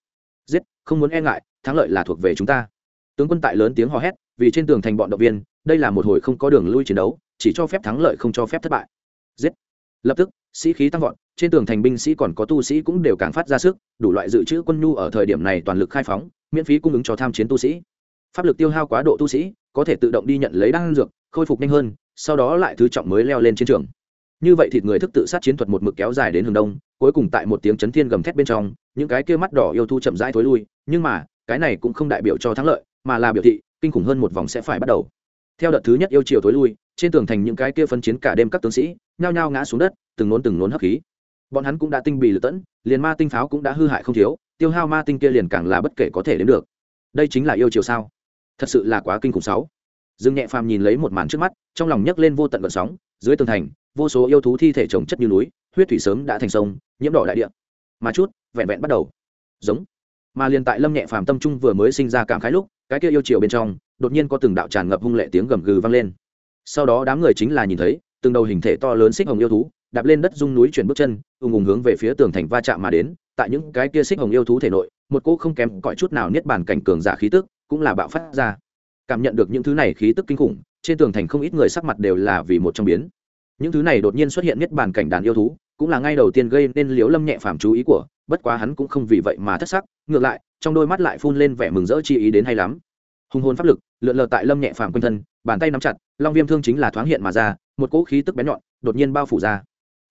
Giết, không muốn e ngại, thắng lợi là thuộc về chúng ta. Tướng quân tại lớn tiếng hò hét, vì trên tường thành bọn động viên, đây là một hồi không có đường lui chiến đấu, chỉ cho phép thắng lợi không cho phép thất bại. Giết. Lập tức, sĩ khí tăng vọt, trên tường thành binh sĩ còn có tu sĩ cũng đều càng phát ra sức, đủ loại dự trữ quân nhu ở thời điểm này toàn lực khai phóng miễn phí cung ứng cho tham chiến tu sĩ. Pháp lực tiêu hao quá độ tu sĩ, có thể tự động đi nhận lấy đan dược, khôi phục nhanh hơn, sau đó lại thứ trọng mới leo lên chiến trường. Như vậy thịt người thức tự sát chiến thuật một mực kéo dài đến hướng đông, cuối cùng tại một tiếng chấn thiên gầm thét bên trong, những cái kia mắt đỏ yêu thu chậm rãi thối lui, nhưng mà, cái này cũng không đại biểu cho thắng lợi, mà là biểu thị, kinh khủng hơn một vòng sẽ phải bắt đầu. Theo đợt thứ nhất yêu chiều thối lui, trên tường thành những cái kia phân chiến cả đêm các tướng sĩ, nhao nhao ngã xuống đất, từng nốn từng nốn hấp khí bọn hắn cũng đã tinh bì lật tẫn, liền ma tinh pháo cũng đã hư hại không thiếu, tiêu hao ma tinh kia liền càng là bất kể có thể đến được. Đây chính là yêu chiều sao? Thật sự là quá kinh khủng sáu. Dương nhẹ phàm nhìn lấy một màn trước mắt, trong lòng nhấc lên vô tận vận sóng, dưới tường thành, vô số yêu thú thi thể trồng chất như núi, huyết thủy sớm đã thành sông, nhiễm đỏ đại địa. Mà chút, vẹn vẹn bắt đầu. Giống. Mà liền tại lâm nhẹ phàm tâm trung vừa mới sinh ra cảm khái lúc, cái kia yêu chiều bên trong, đột nhiên có từng đạo tràn ngập hung lệ tiếng gầm gừ vang lên. Sau đó đám người chính là nhìn thấy, từng đầu hình thể to lớn xích hồng yêu thú đạp lên đất dung núi chuyển bước chân, ùng ùng hướng về phía tường thành va chạm mà đến. Tại những cái kia xích hồng yêu thú thể nội, một cô không kém cõi chút nào niết bàn cảnh cường giả khí tức cũng là bạo phát ra. Cảm nhận được những thứ này khí tức kinh khủng, trên tường thành không ít người sắc mặt đều là vì một trong biến. Những thứ này đột nhiên xuất hiện niết bàn cảnh đàn yêu thú, cũng là ngay đầu tiên gây nên liếu lâm nhẹ phàm chú ý của, bất quá hắn cũng không vì vậy mà thất sắc. Ngược lại, trong đôi mắt lại phun lên vẻ mừng rỡ chi ý đến hay lắm. Hùng hồn pháp lực, lượn lờ tại lâm nhẹ phàm quanh thân, bàn tay nắm chặt, long viêm thương chính là thoáng hiện mà ra, một cỗ khí tức bén nhọn đột nhiên bao phủ ra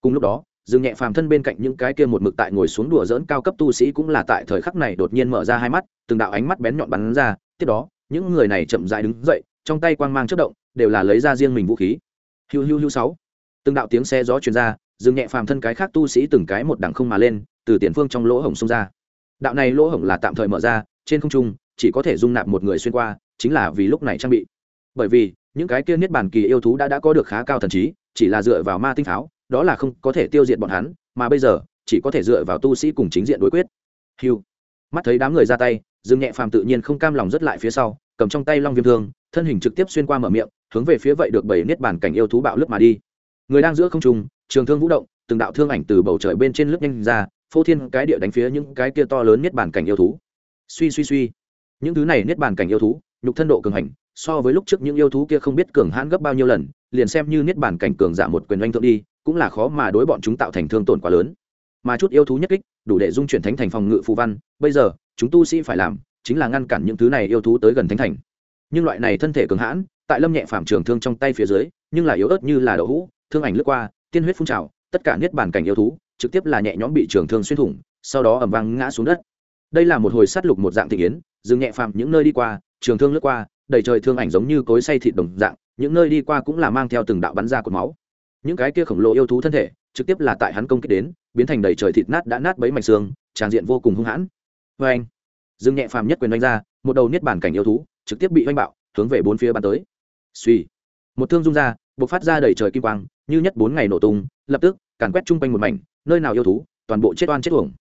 cùng lúc đó, dương nhẹ phàm thân bên cạnh những cái kia một mực tại ngồi xuống đùa dỡn cao cấp tu sĩ cũng là tại thời khắc này đột nhiên mở ra hai mắt, từng đạo ánh mắt bén nhọn bắn ra, tiếp đó, những người này chậm dại đứng dậy, trong tay quang mang chất động, đều là lấy ra riêng mình vũ khí. Hiu hiu hiu sáu. Từng đạo tiếng xe gió truyền ra dừng nhẹ phàm thân cái khác tu sĩ từng cái một đằng không mà lên, từ tiền phương trong lỗ hổng xông ra. Đạo này lỗ hổng là tạm thời mở ra, trên không trung, chỉ có thể dung nạp một người xuyên qua, chính là vì lúc này trang bị. Bởi vì, những cái kia niết bàn kỳ yêu thú đã đã có được khá cao thần trí, chỉ là dựa vào ma tinh pháo đó là không có thể tiêu diệt bọn hắn, mà bây giờ, chỉ có thể dựa vào tu sĩ cùng chính diện đối quyết. Hiu mắt thấy đám người ra tay, dương nhẹ phàm tự nhiên không cam lòng rất lại phía sau, cầm trong tay long viêm thương, thân hình trực tiếp xuyên qua mở miệng, hướng về phía vậy được bảy niết bàn cảnh yêu thú bạo lướt mà đi. Người đang giữa không trung, trường thương vũ động, từng đạo thương ảnh từ bầu trời bên trên lướt nhanh ra, phô thiên cái địa đánh phía những cái kia to lớn niết bàn cảnh yêu thú. Suy suy suy. Những thứ này niết bàn cảnh yêu thú, nhục thân độ cường hành, so với lúc trước những yêu thú kia không biết cường hãn gấp bao nhiêu lần, liền xem như niết bàn cảnh cường giả một quyền oanh thượng đi cũng là khó mà đối bọn chúng tạo thành thương tổn quá lớn. Mà chút yêu thú nhất kích đủ để dung chuyển thánh thành phòng ngự phù văn bây giờ chúng tu sĩ phải làm chính là ngăn cản những thứ này yêu thú tới gần thánh thành. Nhưng loại này thân thể cường hãn tại lâm nhẹ phạm trường thương trong tay phía dưới nhưng là yếu ớt như là đậu hũ thương ảnh lướt qua tiên huyết phun trào tất cả niết bàn cảnh yêu thú trực tiếp là nhẹ nhõm bị trường thương xuyên thủng sau đó ẩm vang ngã xuống đất. Đây là một hồi sát lục một dạng thị yến, dừng nhẹ phạm những nơi đi qua trường thương lướt qua đầy trời thương ảnh giống như cối say thịt đồng dạng những nơi đi qua cũng là mang theo từng đạo bắn ra cột máu những cái kia khổng lồ yêu thú thân thể, trực tiếp là tại hắn công kích đến, biến thành đầy trời thịt nát đã nát bấy mảnh xương, tràn diện vô cùng hung hãn. Vê anh, dương nhẹ phàm nhất quyền đánh ra, một đầu niết bản cảnh yêu thú, trực tiếp bị oanh bạo, hướng về bốn phía bàn tới. Suy một thương dung ra b ộ c phát ra đầy trời kim quang, như nhất bốn ngày nổ tung, lập tức, càn quét chung quanh một mảnh, nơi nào yêu thú, toàn bộ chết oan chết uổng.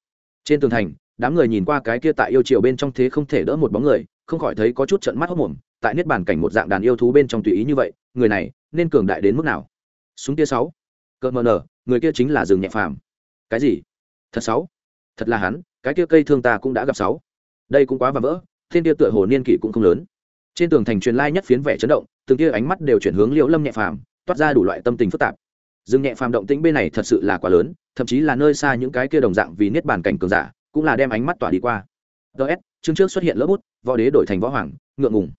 Trên tường thành, đám người nhìn qua cái kia tại yêu triều bên trong thế không thể đỡ một bóng người, không khỏi thấy có chút trận mắt hốc mồm, tại niết bản cảnh một dạng đàn yêu thú bên trong tùy ý như vậy, người này, nên cường đại đến mức nào? Súng tia sáu. Cỡ mờ nở, người kia chính là rừng nhẹ phàm. Cái gì? Thật sáu? Thật là hắn, cái kia cây thương ta cũng đã gặp sáu. Đây cũng quá và vỡ, thiên tia tựa hồ niên kỷ cũng không lớn. Trên tường thành truyền lai nhất phiến vẻ chấn động, từng tia ánh mắt đều chuyển hướng liễu lâm nhẹ phàm, toát ra đủ loại tâm tình phức tạp. Rừng nhẹ phàm động tĩnh bên này thật sự là quá lớn, thậm chí là nơi xa những cái kia đồng dạng vì niết bàn cảnh cường giả, cũng là đem ánh mắt tỏa đi qua. Ts chương trước xuất hiện lỡ bút, võ đế đổi thành võ hoàng, ngượng ngùng.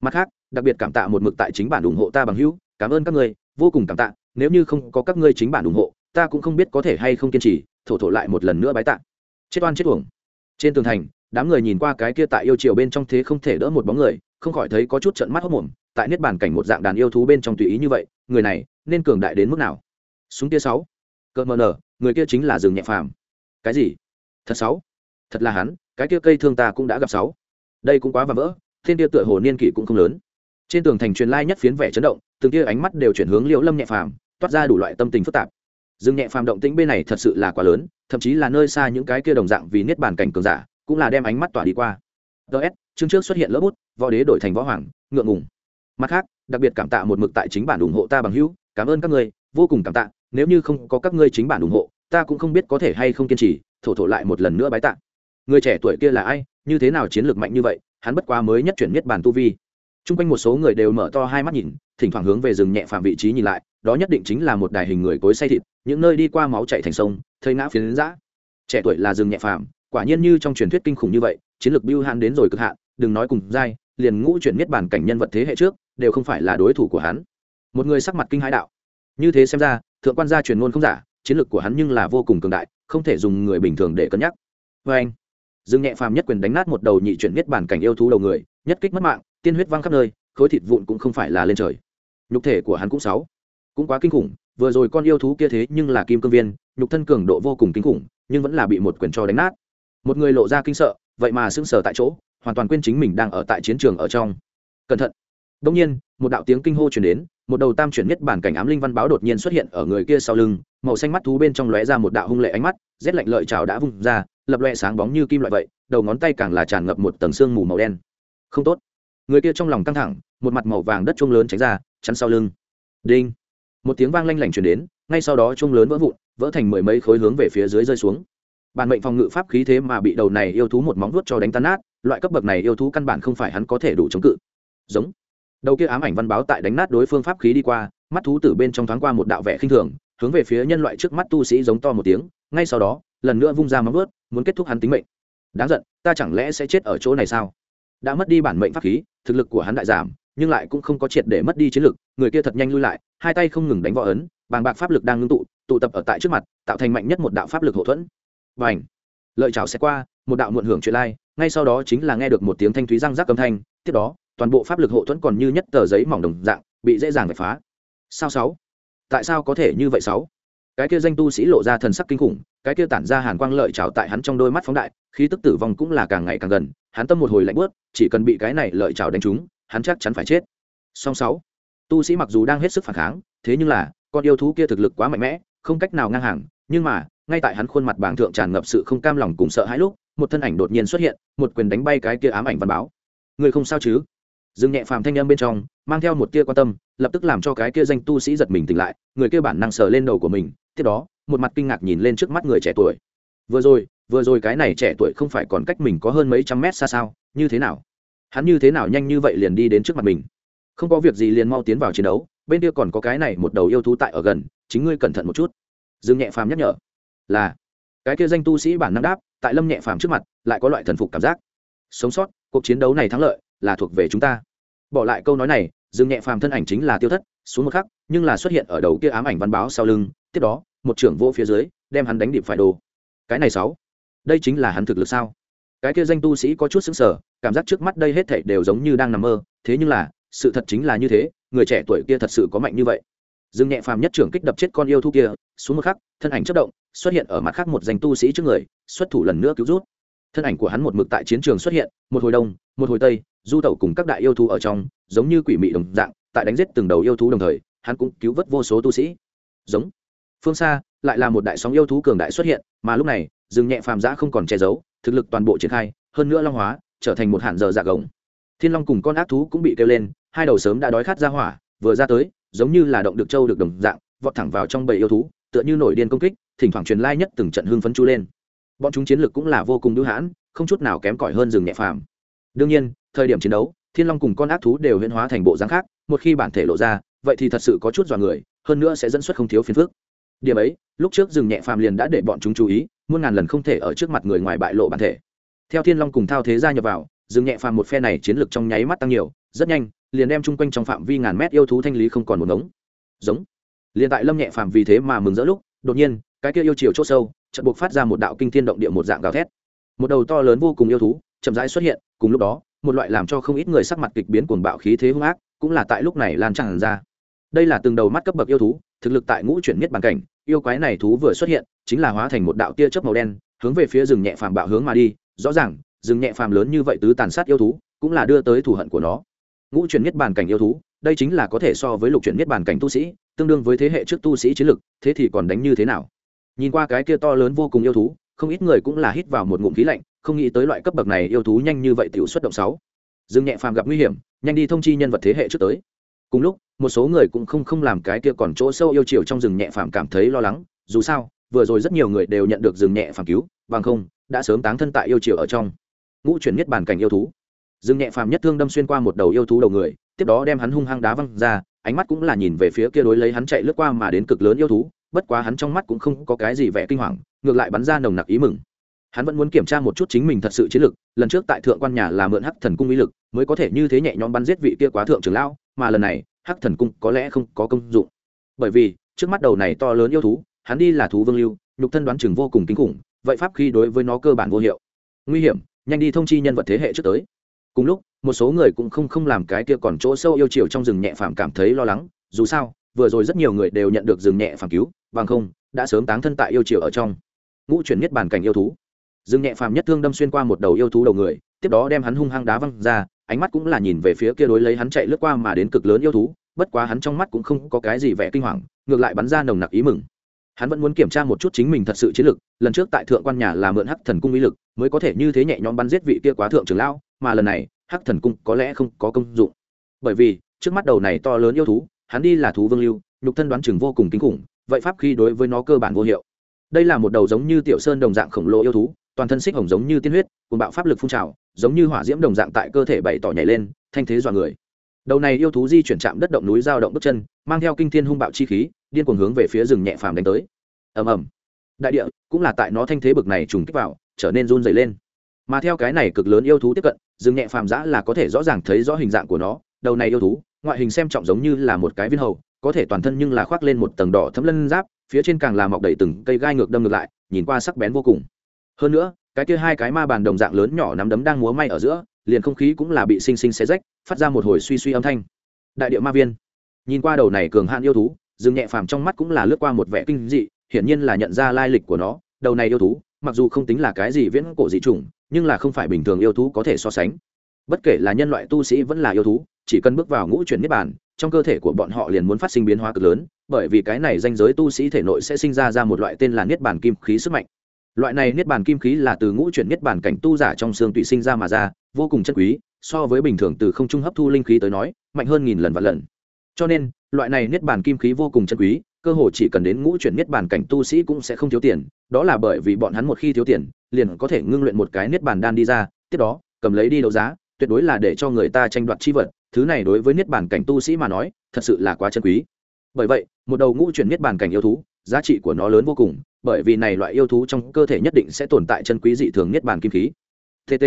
Mặt khác, đặc biệt cảm tạ một mực tại chính bản ủng hộ ta bằng hữu, cảm ơn các người vô cùng cảm tạ, nếu như không có các ngươi chính bản ủng hộ, ta cũng không biết có thể hay không kiên trì, thổ thổ lại một lần nữa bái tạ. Chết oan chết uổng. Trên tường thành, đám người nhìn qua cái kia tại yêu triều bên trong thế không thể đỡ một bóng người, không khỏi thấy có chút trận mắt hốc mồm tại niết bàn cảnh một dạng đàn yêu thú bên trong tùy ý như vậy, người này nên cường đại đến mức nào? Súng kia sáu. Cợt mờ nở, người kia chính là rừng nhẹ phàm. Cái gì? Thật sáu? Thật là hắn, cái kia cây thương ta cũng đã gặp sáu. Đây cũng quá và vỡ, thiên tia tựa hồ niên kỷ cũng không lớn trên tường thành truyền lai nhất phiến vẻ chấn động từng kia ánh mắt đều chuyển hướng liễu lâm nhẹ phàm toát ra đủ loại tâm tình phức tạp. Dương nhẹ phàm động tĩnh bên này thật sự là quá lớn thậm chí là nơi xa những cái kia đồng dạng vì niết bàn cảnh cường giả cũng là đem ánh mắt tỏa đi qua. Ts chương trước xuất hiện lỡ bút võ đế đổi thành võ hoàng ngượng ngùng. Mặt khác đặc biệt cảm tạ một mực tại chính bản ủng hộ ta bằng hữu cảm ơn các người, vô cùng cảm tạ nếu như không có các ngươi chính bản ủng hộ ta cũng không biết có thể hay không kiên trì thổ thổ lại một lần nữa bái tạ. Người trẻ tuổi kia là ai như thế nào chiến lược mạnh như vậy hắn bất quá mới nhất chuyển nhất bản tu vi chung quanh một số người đều mở to hai mắt nhìn, thỉnh thoảng hướng về rừng nhẹ phạm vị trí nhìn lại, đó nhất định chính là một đài hình người cối say thịt, những nơi đi qua máu chạy thành sông, thây ngã phiến giã. Trẻ tuổi là rừng nhẹ phạm quả nhiên như trong truyền thuyết kinh khủng như vậy, chiến lược biêu hạn đến rồi cực hạn, đừng nói cùng dai liền ngũ chuyển miết bản cảnh nhân vật thế hệ trước, đều không phải là đối thủ của hắn. Một người sắc mặt kinh hãi đạo. Như thế xem ra, thượng quan gia truyền ngôn không giả, chiến lược của hắn nhưng là vô cùng cường đại, không thể dùng người bình thường để cân nhắc. Vê anh dương nhẹ phàm nhất quyền đánh nát một đầu nhị chuyển miết bản cảnh yêu thú đầu người, nhất kích mất mạng tiên huyết văng khắp nơi, khối thịt vụn cũng không phải là lên trời. Nhục thể của hắn cũng sáu. Cũng quá kinh khủng, vừa rồi con yêu thú kia thế nhưng là kim cương viên, nhục thân cường độ vô cùng kinh khủng, nhưng vẫn là bị một quyền cho đánh nát. Một người lộ ra kinh sợ, vậy mà sững sờ tại chỗ, hoàn toàn quên chính mình đang ở tại chiến trường ở trong. Cẩn thận. Đông nhiên, một đạo tiếng kinh hô truyền đến, một đầu tam chuyển nhất bản cảnh ám linh văn báo đột nhiên xuất hiện ở người kia sau lưng, màu xanh mắt thú bên trong lóe ra một đạo hung lệ ánh mắt, rét lạnh lợi trào đã vung ra, lập loe sáng bóng như kim loại vậy, đầu ngón tay càng là tràn ngập một tầng xương mù màu đen. Không tốt người kia trong lòng căng thẳng, một mặt màu vàng đất chuông lớn tránh ra, chắn sau lưng. Đinh! Một tiếng vang lanh lảnh chuyển đến, ngay sau đó chuông lớn vỡ vụn, vỡ thành mười mấy khối hướng về phía dưới rơi xuống. Bản mệnh phòng ngự pháp khí thế mà bị đầu này yêu thú một móng vuốt cho đánh tan nát, loại cấp bậc này yêu thú căn bản không phải hắn có thể đủ chống cự. Giống! Đầu kia ám ảnh văn báo tại đánh nát đối phương pháp khí đi qua, mắt thú từ bên trong thoáng qua một đạo vẻ khinh thường, hướng về phía nhân loại trước mắt tu sĩ giống to một tiếng, ngay sau đó, lần nữa vung ra móng vuốt, muốn kết thúc hắn tính mệnh. Đáng giận, ta chẳng lẽ sẽ chết ở chỗ này sao? Đã mất đi bản mệnh pháp khí, thực lực của hắn đại giảm, nhưng lại cũng không có triệt để mất đi chiến lực, người kia thật nhanh lui lại, hai tay không ngừng đánh võ ấn, bàng bạc pháp lực đang ngưng tụ tụ tập ở tại trước mặt, tạo thành mạnh nhất một đạo pháp lực hậu thuẫn. Và ảnh lợi chảo sẽ qua, một đạo muộn hưởng chuyện lai, ngay sau đó chính là nghe được một tiếng thanh thúy răng rác âm thanh, tiếp đó, toàn bộ pháp lực hậu thuẫn còn như nhất tờ giấy mỏng đồng dạng, bị dễ dàng vạch phá. Sao sáu? Tại sao có thể như vậy sáu? Cái kia danh tu sĩ lộ ra thần sắc kinh khủng, cái kia tản ra hàn quang lợi trào tại hắn trong đôi mắt phóng đại, khí tức tử vong cũng là càng ngày càng gần, hắn tâm một hồi lạnh bớt chỉ cần bị cái này lợi trào đánh trúng, hắn chắc chắn phải chết. Song sáu, tu sĩ mặc dù đang hết sức phản kháng, thế nhưng là, con yêu thú kia thực lực quá mạnh mẽ, không cách nào ngang hàng, nhưng mà, ngay tại hắn khuôn mặt bảng thượng tràn ngập sự không cam lòng cùng sợ hãi lúc, một thân ảnh đột nhiên xuất hiện, một quyền đánh bay cái kia ám ảnh văn báo. Người không sao chứ? Dừng nhẹ phàm thanh âm bên trong, mang theo một tia quan tâm, lập tức làm cho cái kia danh tu sĩ giật mình tỉnh lại, người kia bản năng sờ lên đầu của mình tiếp đó, một mặt kinh ngạc nhìn lên trước mắt người trẻ tuổi. Vừa rồi vừa rồi cái này trẻ tuổi không phải còn cách mình có hơn mấy trăm mét xa sao? Như thế nào? Hắn như thế nào nhanh như vậy liền đi đến trước mặt mình? Không có việc gì liền mau tiến vào chiến đấu, bên kia còn có cái này một đầu yêu thú tại ở gần, chính ngươi cẩn thận một chút. Dương nhẹ phàm nhắc nhở. Là, cái kia danh tu sĩ bản năng đáp, tại lâm nhẹ phàm trước mặt, lại có loại thần phục cảm giác. Sống sót, cuộc chiến đấu này thắng lợi, là thuộc về chúng ta. Bỏ lại câu nói này, dương nhẹ phàm thân ảnh chính là tiêu thất, xuống một khắc, nhưng là xuất hiện ở đầu kia ám ảnh văn báo sau lưng tiếp đó, một trưởng vô phía dưới, đem hắn đánh điệp phải đồ. Cái này sáu. Đây chính là hắn thực lực sao? Cái kia danh tu sĩ có chút sững sờ, cảm giác trước mắt đây hết thảy đều giống như đang nằm mơ, thế nhưng là, sự thật chính là như thế, người trẻ tuổi kia thật sự có mạnh như vậy. Dương nhẹ phàm nhất trưởng kích đập chết con yêu thú kia, xuống một khắc, thân ảnh chất động, xuất hiện ở mặt khác một danh tu sĩ trước người, xuất thủ lần nữa cứu rút. Thân ảnh của hắn một mực tại chiến trường xuất hiện, một hồi đông, một hồi tây, du tẩu cùng các đại yêu thú ở trong, giống như quỷ mị đồng dạng, tại đánh giết từng đầu yêu thú đồng thời, hắn cũng cứu vớt vô số tu sĩ. Giống phương xa, lại là một đại sóng yêu thú cường đại xuất hiện, mà lúc này, rừng nhẹ phàm giã không còn che giấu, thực lực toàn bộ triển khai, hơn nữa long hóa, trở thành một hạn giờ dạ gồng. Thiên long cùng con ác thú cũng bị kêu lên, hai đầu sớm đã đói khát ra hỏa, vừa ra tới, giống như là động được trâu được đồng dạng, vọt thẳng vào trong bầy yêu thú, tựa như nổi điên công kích, thỉnh thoảng truyền lai nhất từng trận hưng phấn chu lên. Bọn chúng chiến lược cũng là vô cùng đưu hãn, không chút nào kém cỏi hơn rừng nhẹ phàm. Đương nhiên, thời điểm chiến đấu, thiên long cùng con ác thú đều huyễn hóa thành bộ dáng khác, một khi bản thể lộ ra, vậy thì thật sự có chút dọa người, hơn nữa sẽ dẫn xuất không thiếu phiền phức điểm ấy, lúc trước Dừng nhẹ phàm liền đã để bọn chúng chú ý, muôn ngàn lần không thể ở trước mặt người ngoài bại lộ bản thể. Theo thiên long cùng thao thế gia nhập vào Dừng nhẹ phàm một phe này chiến lược trong nháy mắt tăng nhiều, rất nhanh, liền đem chung quanh trong phạm vi ngàn mét yêu thú thanh lý không còn một ngống. Giống. Liền tại lâm nhẹ phàm vì thế mà mừng rỡ lúc, đột nhiên, cái kia yêu chiều chốt sâu, chợt buộc phát ra một đạo kinh thiên động địa một dạng gào thét. Một đầu to lớn vô cùng yêu thú, chậm rãi xuất hiện, cùng lúc đó, một loại làm cho không ít người sắc mặt kịch biến cuồng bạo khí thế hung ác, cũng là tại lúc này lan tràn ra. Đây là từng đầu mắt cấp bậc yêu thú thực lực tại ngũ chuyển miết bàn cảnh, yêu quái này thú vừa xuất hiện, chính là hóa thành một đạo tia chớp màu đen, hướng về phía rừng nhẹ phàm bạo hướng mà đi. Rõ ràng, rừng nhẹ phàm lớn như vậy tứ tàn sát yêu thú, cũng là đưa tới thù hận của nó. Ngũ chuyển miết bàn cảnh yêu thú, đây chính là có thể so với lục chuyển miết bàn cảnh tu sĩ, tương đương với thế hệ trước tu sĩ chiến lực, thế thì còn đánh như thế nào? Nhìn qua cái kia to lớn vô cùng yêu thú, không ít người cũng là hít vào một ngụm khí lạnh, không nghĩ tới loại cấp bậc này yêu thú nhanh như vậy tiểu xuất động sáu. Dừng nhẹ phàm gặp nguy hiểm, nhanh đi thông chi nhân vật thế hệ trước tới cùng lúc, một số người cũng không không làm cái kia còn chỗ sâu yêu chiều trong rừng nhẹ phàm cảm thấy lo lắng, dù sao, vừa rồi rất nhiều người đều nhận được rừng nhẹ phàm cứu, bằng không, đã sớm táng thân tại yêu chiều ở trong. Ngũ chuyển nhất bản cảnh yêu thú. Rừng nhẹ phàm nhất thương đâm xuyên qua một đầu yêu thú đầu người, tiếp đó đem hắn hung hăng đá văng ra, ánh mắt cũng là nhìn về phía kia đối lấy hắn chạy lướt qua mà đến cực lớn yêu thú, bất quá hắn trong mắt cũng không có cái gì vẻ kinh hoàng, ngược lại bắn ra nồng nặc ý mừng. Hắn vẫn muốn kiểm tra một chút chính mình thật sự chiến lực, lần trước tại thượng quan nhà là mượn hắc thần cung ý lực, mới có thể như thế nhẹ nhõm bắn giết vị kia quá thượng trưởng lão mà lần này, hắc thần cung có lẽ không có công dụng. Bởi vì, trước mắt đầu này to lớn yêu thú, hắn đi là thú vương lưu, nhục thân đoán chừng vô cùng kinh khủng, vậy pháp khi đối với nó cơ bản vô hiệu. Nguy hiểm, nhanh đi thông chi nhân vật thế hệ trước tới. Cùng lúc, một số người cũng không không làm cái kia còn chỗ sâu yêu chiều trong rừng nhẹ phàm cảm thấy lo lắng, dù sao, vừa rồi rất nhiều người đều nhận được rừng nhẹ phàm cứu, bằng không, đã sớm táng thân tại yêu chiều ở trong. Ngũ chuyển nhất bàn cảnh yêu thú. Rừng nhẹ phàm nhất thương đâm xuyên qua một đầu yêu thú đầu người, tiếp đó đem hắn hung hăng đá văng ra ánh mắt cũng là nhìn về phía kia đối lấy hắn chạy lướt qua mà đến cực lớn yêu thú, bất quá hắn trong mắt cũng không có cái gì vẻ kinh hoàng, ngược lại bắn ra nồng nặc ý mừng. Hắn vẫn muốn kiểm tra một chút chính mình thật sự chiến lực, lần trước tại thượng quan nhà là mượn hắc thần cung ý lực, mới có thể như thế nhẹ nhõm bắn giết vị kia quá thượng trưởng lão, mà lần này, hắc thần cung có lẽ không có công dụng. Bởi vì, trước mắt đầu này to lớn yêu thú, hắn đi là thú vương lưu, nhục thân đoán chừng vô cùng kinh khủng, vậy pháp khi đối với nó cơ bản vô hiệu. Đây là một đầu giống như tiểu sơn đồng dạng khổng lồ yêu thú, toàn thân xích hồng giống như tiên huyết cùng bạo pháp lực phun trào giống như hỏa diễm đồng dạng tại cơ thể bày tỏ nhảy lên, thanh thế dọa người. Đầu này yêu thú di chuyển chạm đất động núi giao động bước chân, mang theo kinh thiên hung bạo chi khí, điên cuồng hướng về phía rừng nhẹ phàm đánh tới. Ầm ầm. Đại địa cũng là tại nó thanh thế bực này trùng kích vào, trở nên run dày lên. Mà theo cái này cực lớn yêu thú tiếp cận, rừng nhẹ phàm giã là có thể rõ ràng thấy rõ hình dạng của nó. Đầu này yêu thú, ngoại hình xem trọng giống như là một cái viên hầu, có thể toàn thân nhưng là khoác lên một tầng đỏ thấm lân giáp, phía trên càng là mọc đầy từng cây gai ngược đâm ngược lại, nhìn qua sắc bén vô cùng. Hơn nữa cái kia hai cái ma bàn đồng dạng lớn nhỏ nắm đấm đang múa may ở giữa, liền không khí cũng là bị xinh xinh xé rách, phát ra một hồi suy suy âm thanh. Đại địa ma viên. Nhìn qua đầu này cường hạn yêu thú, dương nhẹ phàm trong mắt cũng là lướt qua một vẻ kinh dị, hiển nhiên là nhận ra lai lịch của nó, đầu này yêu thú, mặc dù không tính là cái gì viễn cổ dị chủng, nhưng là không phải bình thường yêu thú có thể so sánh. Bất kể là nhân loại tu sĩ vẫn là yêu thú, chỉ cần bước vào ngũ chuyển niết bàn, trong cơ thể của bọn họ liền muốn phát sinh biến hóa cực lớn, bởi vì cái này danh giới tu sĩ thể nội sẽ sinh ra ra một loại tên là niết bàn kim khí sức mạnh loại này niết bàn kim khí là từ ngũ chuyển niết bàn cảnh tu giả trong xương tùy sinh ra mà ra, vô cùng chân quý, so với bình thường từ không trung hấp thu linh khí tới nói, mạnh hơn nghìn lần và lần. Cho nên, loại này niết bàn kim khí vô cùng chân quý, cơ hồ chỉ cần đến ngũ chuyển niết bàn cảnh tu sĩ cũng sẽ không thiếu tiền, đó là bởi vì bọn hắn một khi thiếu tiền, liền có thể ngưng luyện một cái niết bàn đan đi ra, tiếp đó, cầm lấy đi đấu giá, tuyệt đối là để cho người ta tranh đoạt chi vật, thứ này đối với niết bàn cảnh tu sĩ mà nói, thật sự là quá chân quý. Bởi vậy, một đầu ngũ chuyển niết bàn cảnh yêu thú giá trị của nó lớn vô cùng, bởi vì này loại yêu thú trong cơ thể nhất định sẽ tồn tại chân quý dị thường niết bàn kim khí. Tt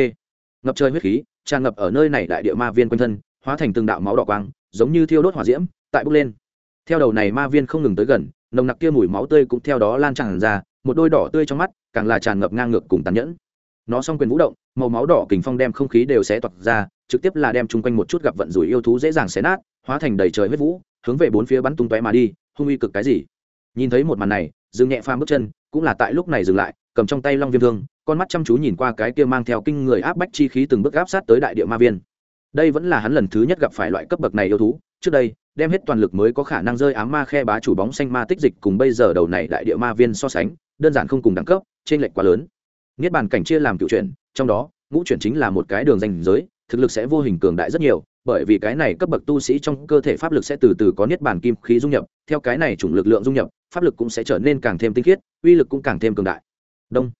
ngập trời huyết khí, tràn ngập ở nơi này đại địa ma viên quanh thân, hóa thành từng đạo máu đỏ quang, giống như thiêu đốt hỏa diễm, tại bốc lên. Theo đầu này ma viên không ngừng tới gần, nồng nặc kia mùi máu tươi cũng theo đó lan tràn ra, một đôi đỏ tươi trong mắt càng là tràn ngập ngang ngược cùng tàn nhẫn. Nó song quyền vũ động, màu máu đỏ kình phong đem không khí đều xé toạc ra, trực tiếp là đem chung quanh một chút gặp vận rủi yêu thú dễ dàng xé nát, hóa thành đầy trời huyết vũ, hướng về bốn phía bắn tung tóe mà đi, hung uy cực cái gì? Nhìn thấy một màn này dừng nhẹ phàm bước chân, cũng là tại lúc này dừng lại, cầm trong tay long viêm thương, con mắt chăm chú nhìn qua cái kia mang theo kinh người áp bách chi khí từng bước áp sát tới đại địa ma viên. Đây vẫn là hắn lần thứ nhất gặp phải loại cấp bậc này yêu thú, trước đây, đem hết toàn lực mới có khả năng rơi ám ma khe bá chủ bóng xanh ma tích dịch cùng bây giờ đầu này đại địa ma viên so sánh, đơn giản không cùng đẳng cấp trên lệch quá lớn. Niết bàn cảnh chia làm cựu chuyển, trong đó, ngũ chuyển chính là một cái đường danh giới, thực lực sẽ vô hình cường đại rất nhiều bởi vì cái này cấp bậc tu sĩ trong cơ thể pháp lực sẽ từ từ có niết bàn kim khí dung nhập, theo cái này chủng lực lượng dung nhập, pháp lực cũng sẽ trở nên càng thêm tinh khiết, uy lực cũng càng thêm cường đại. Đông.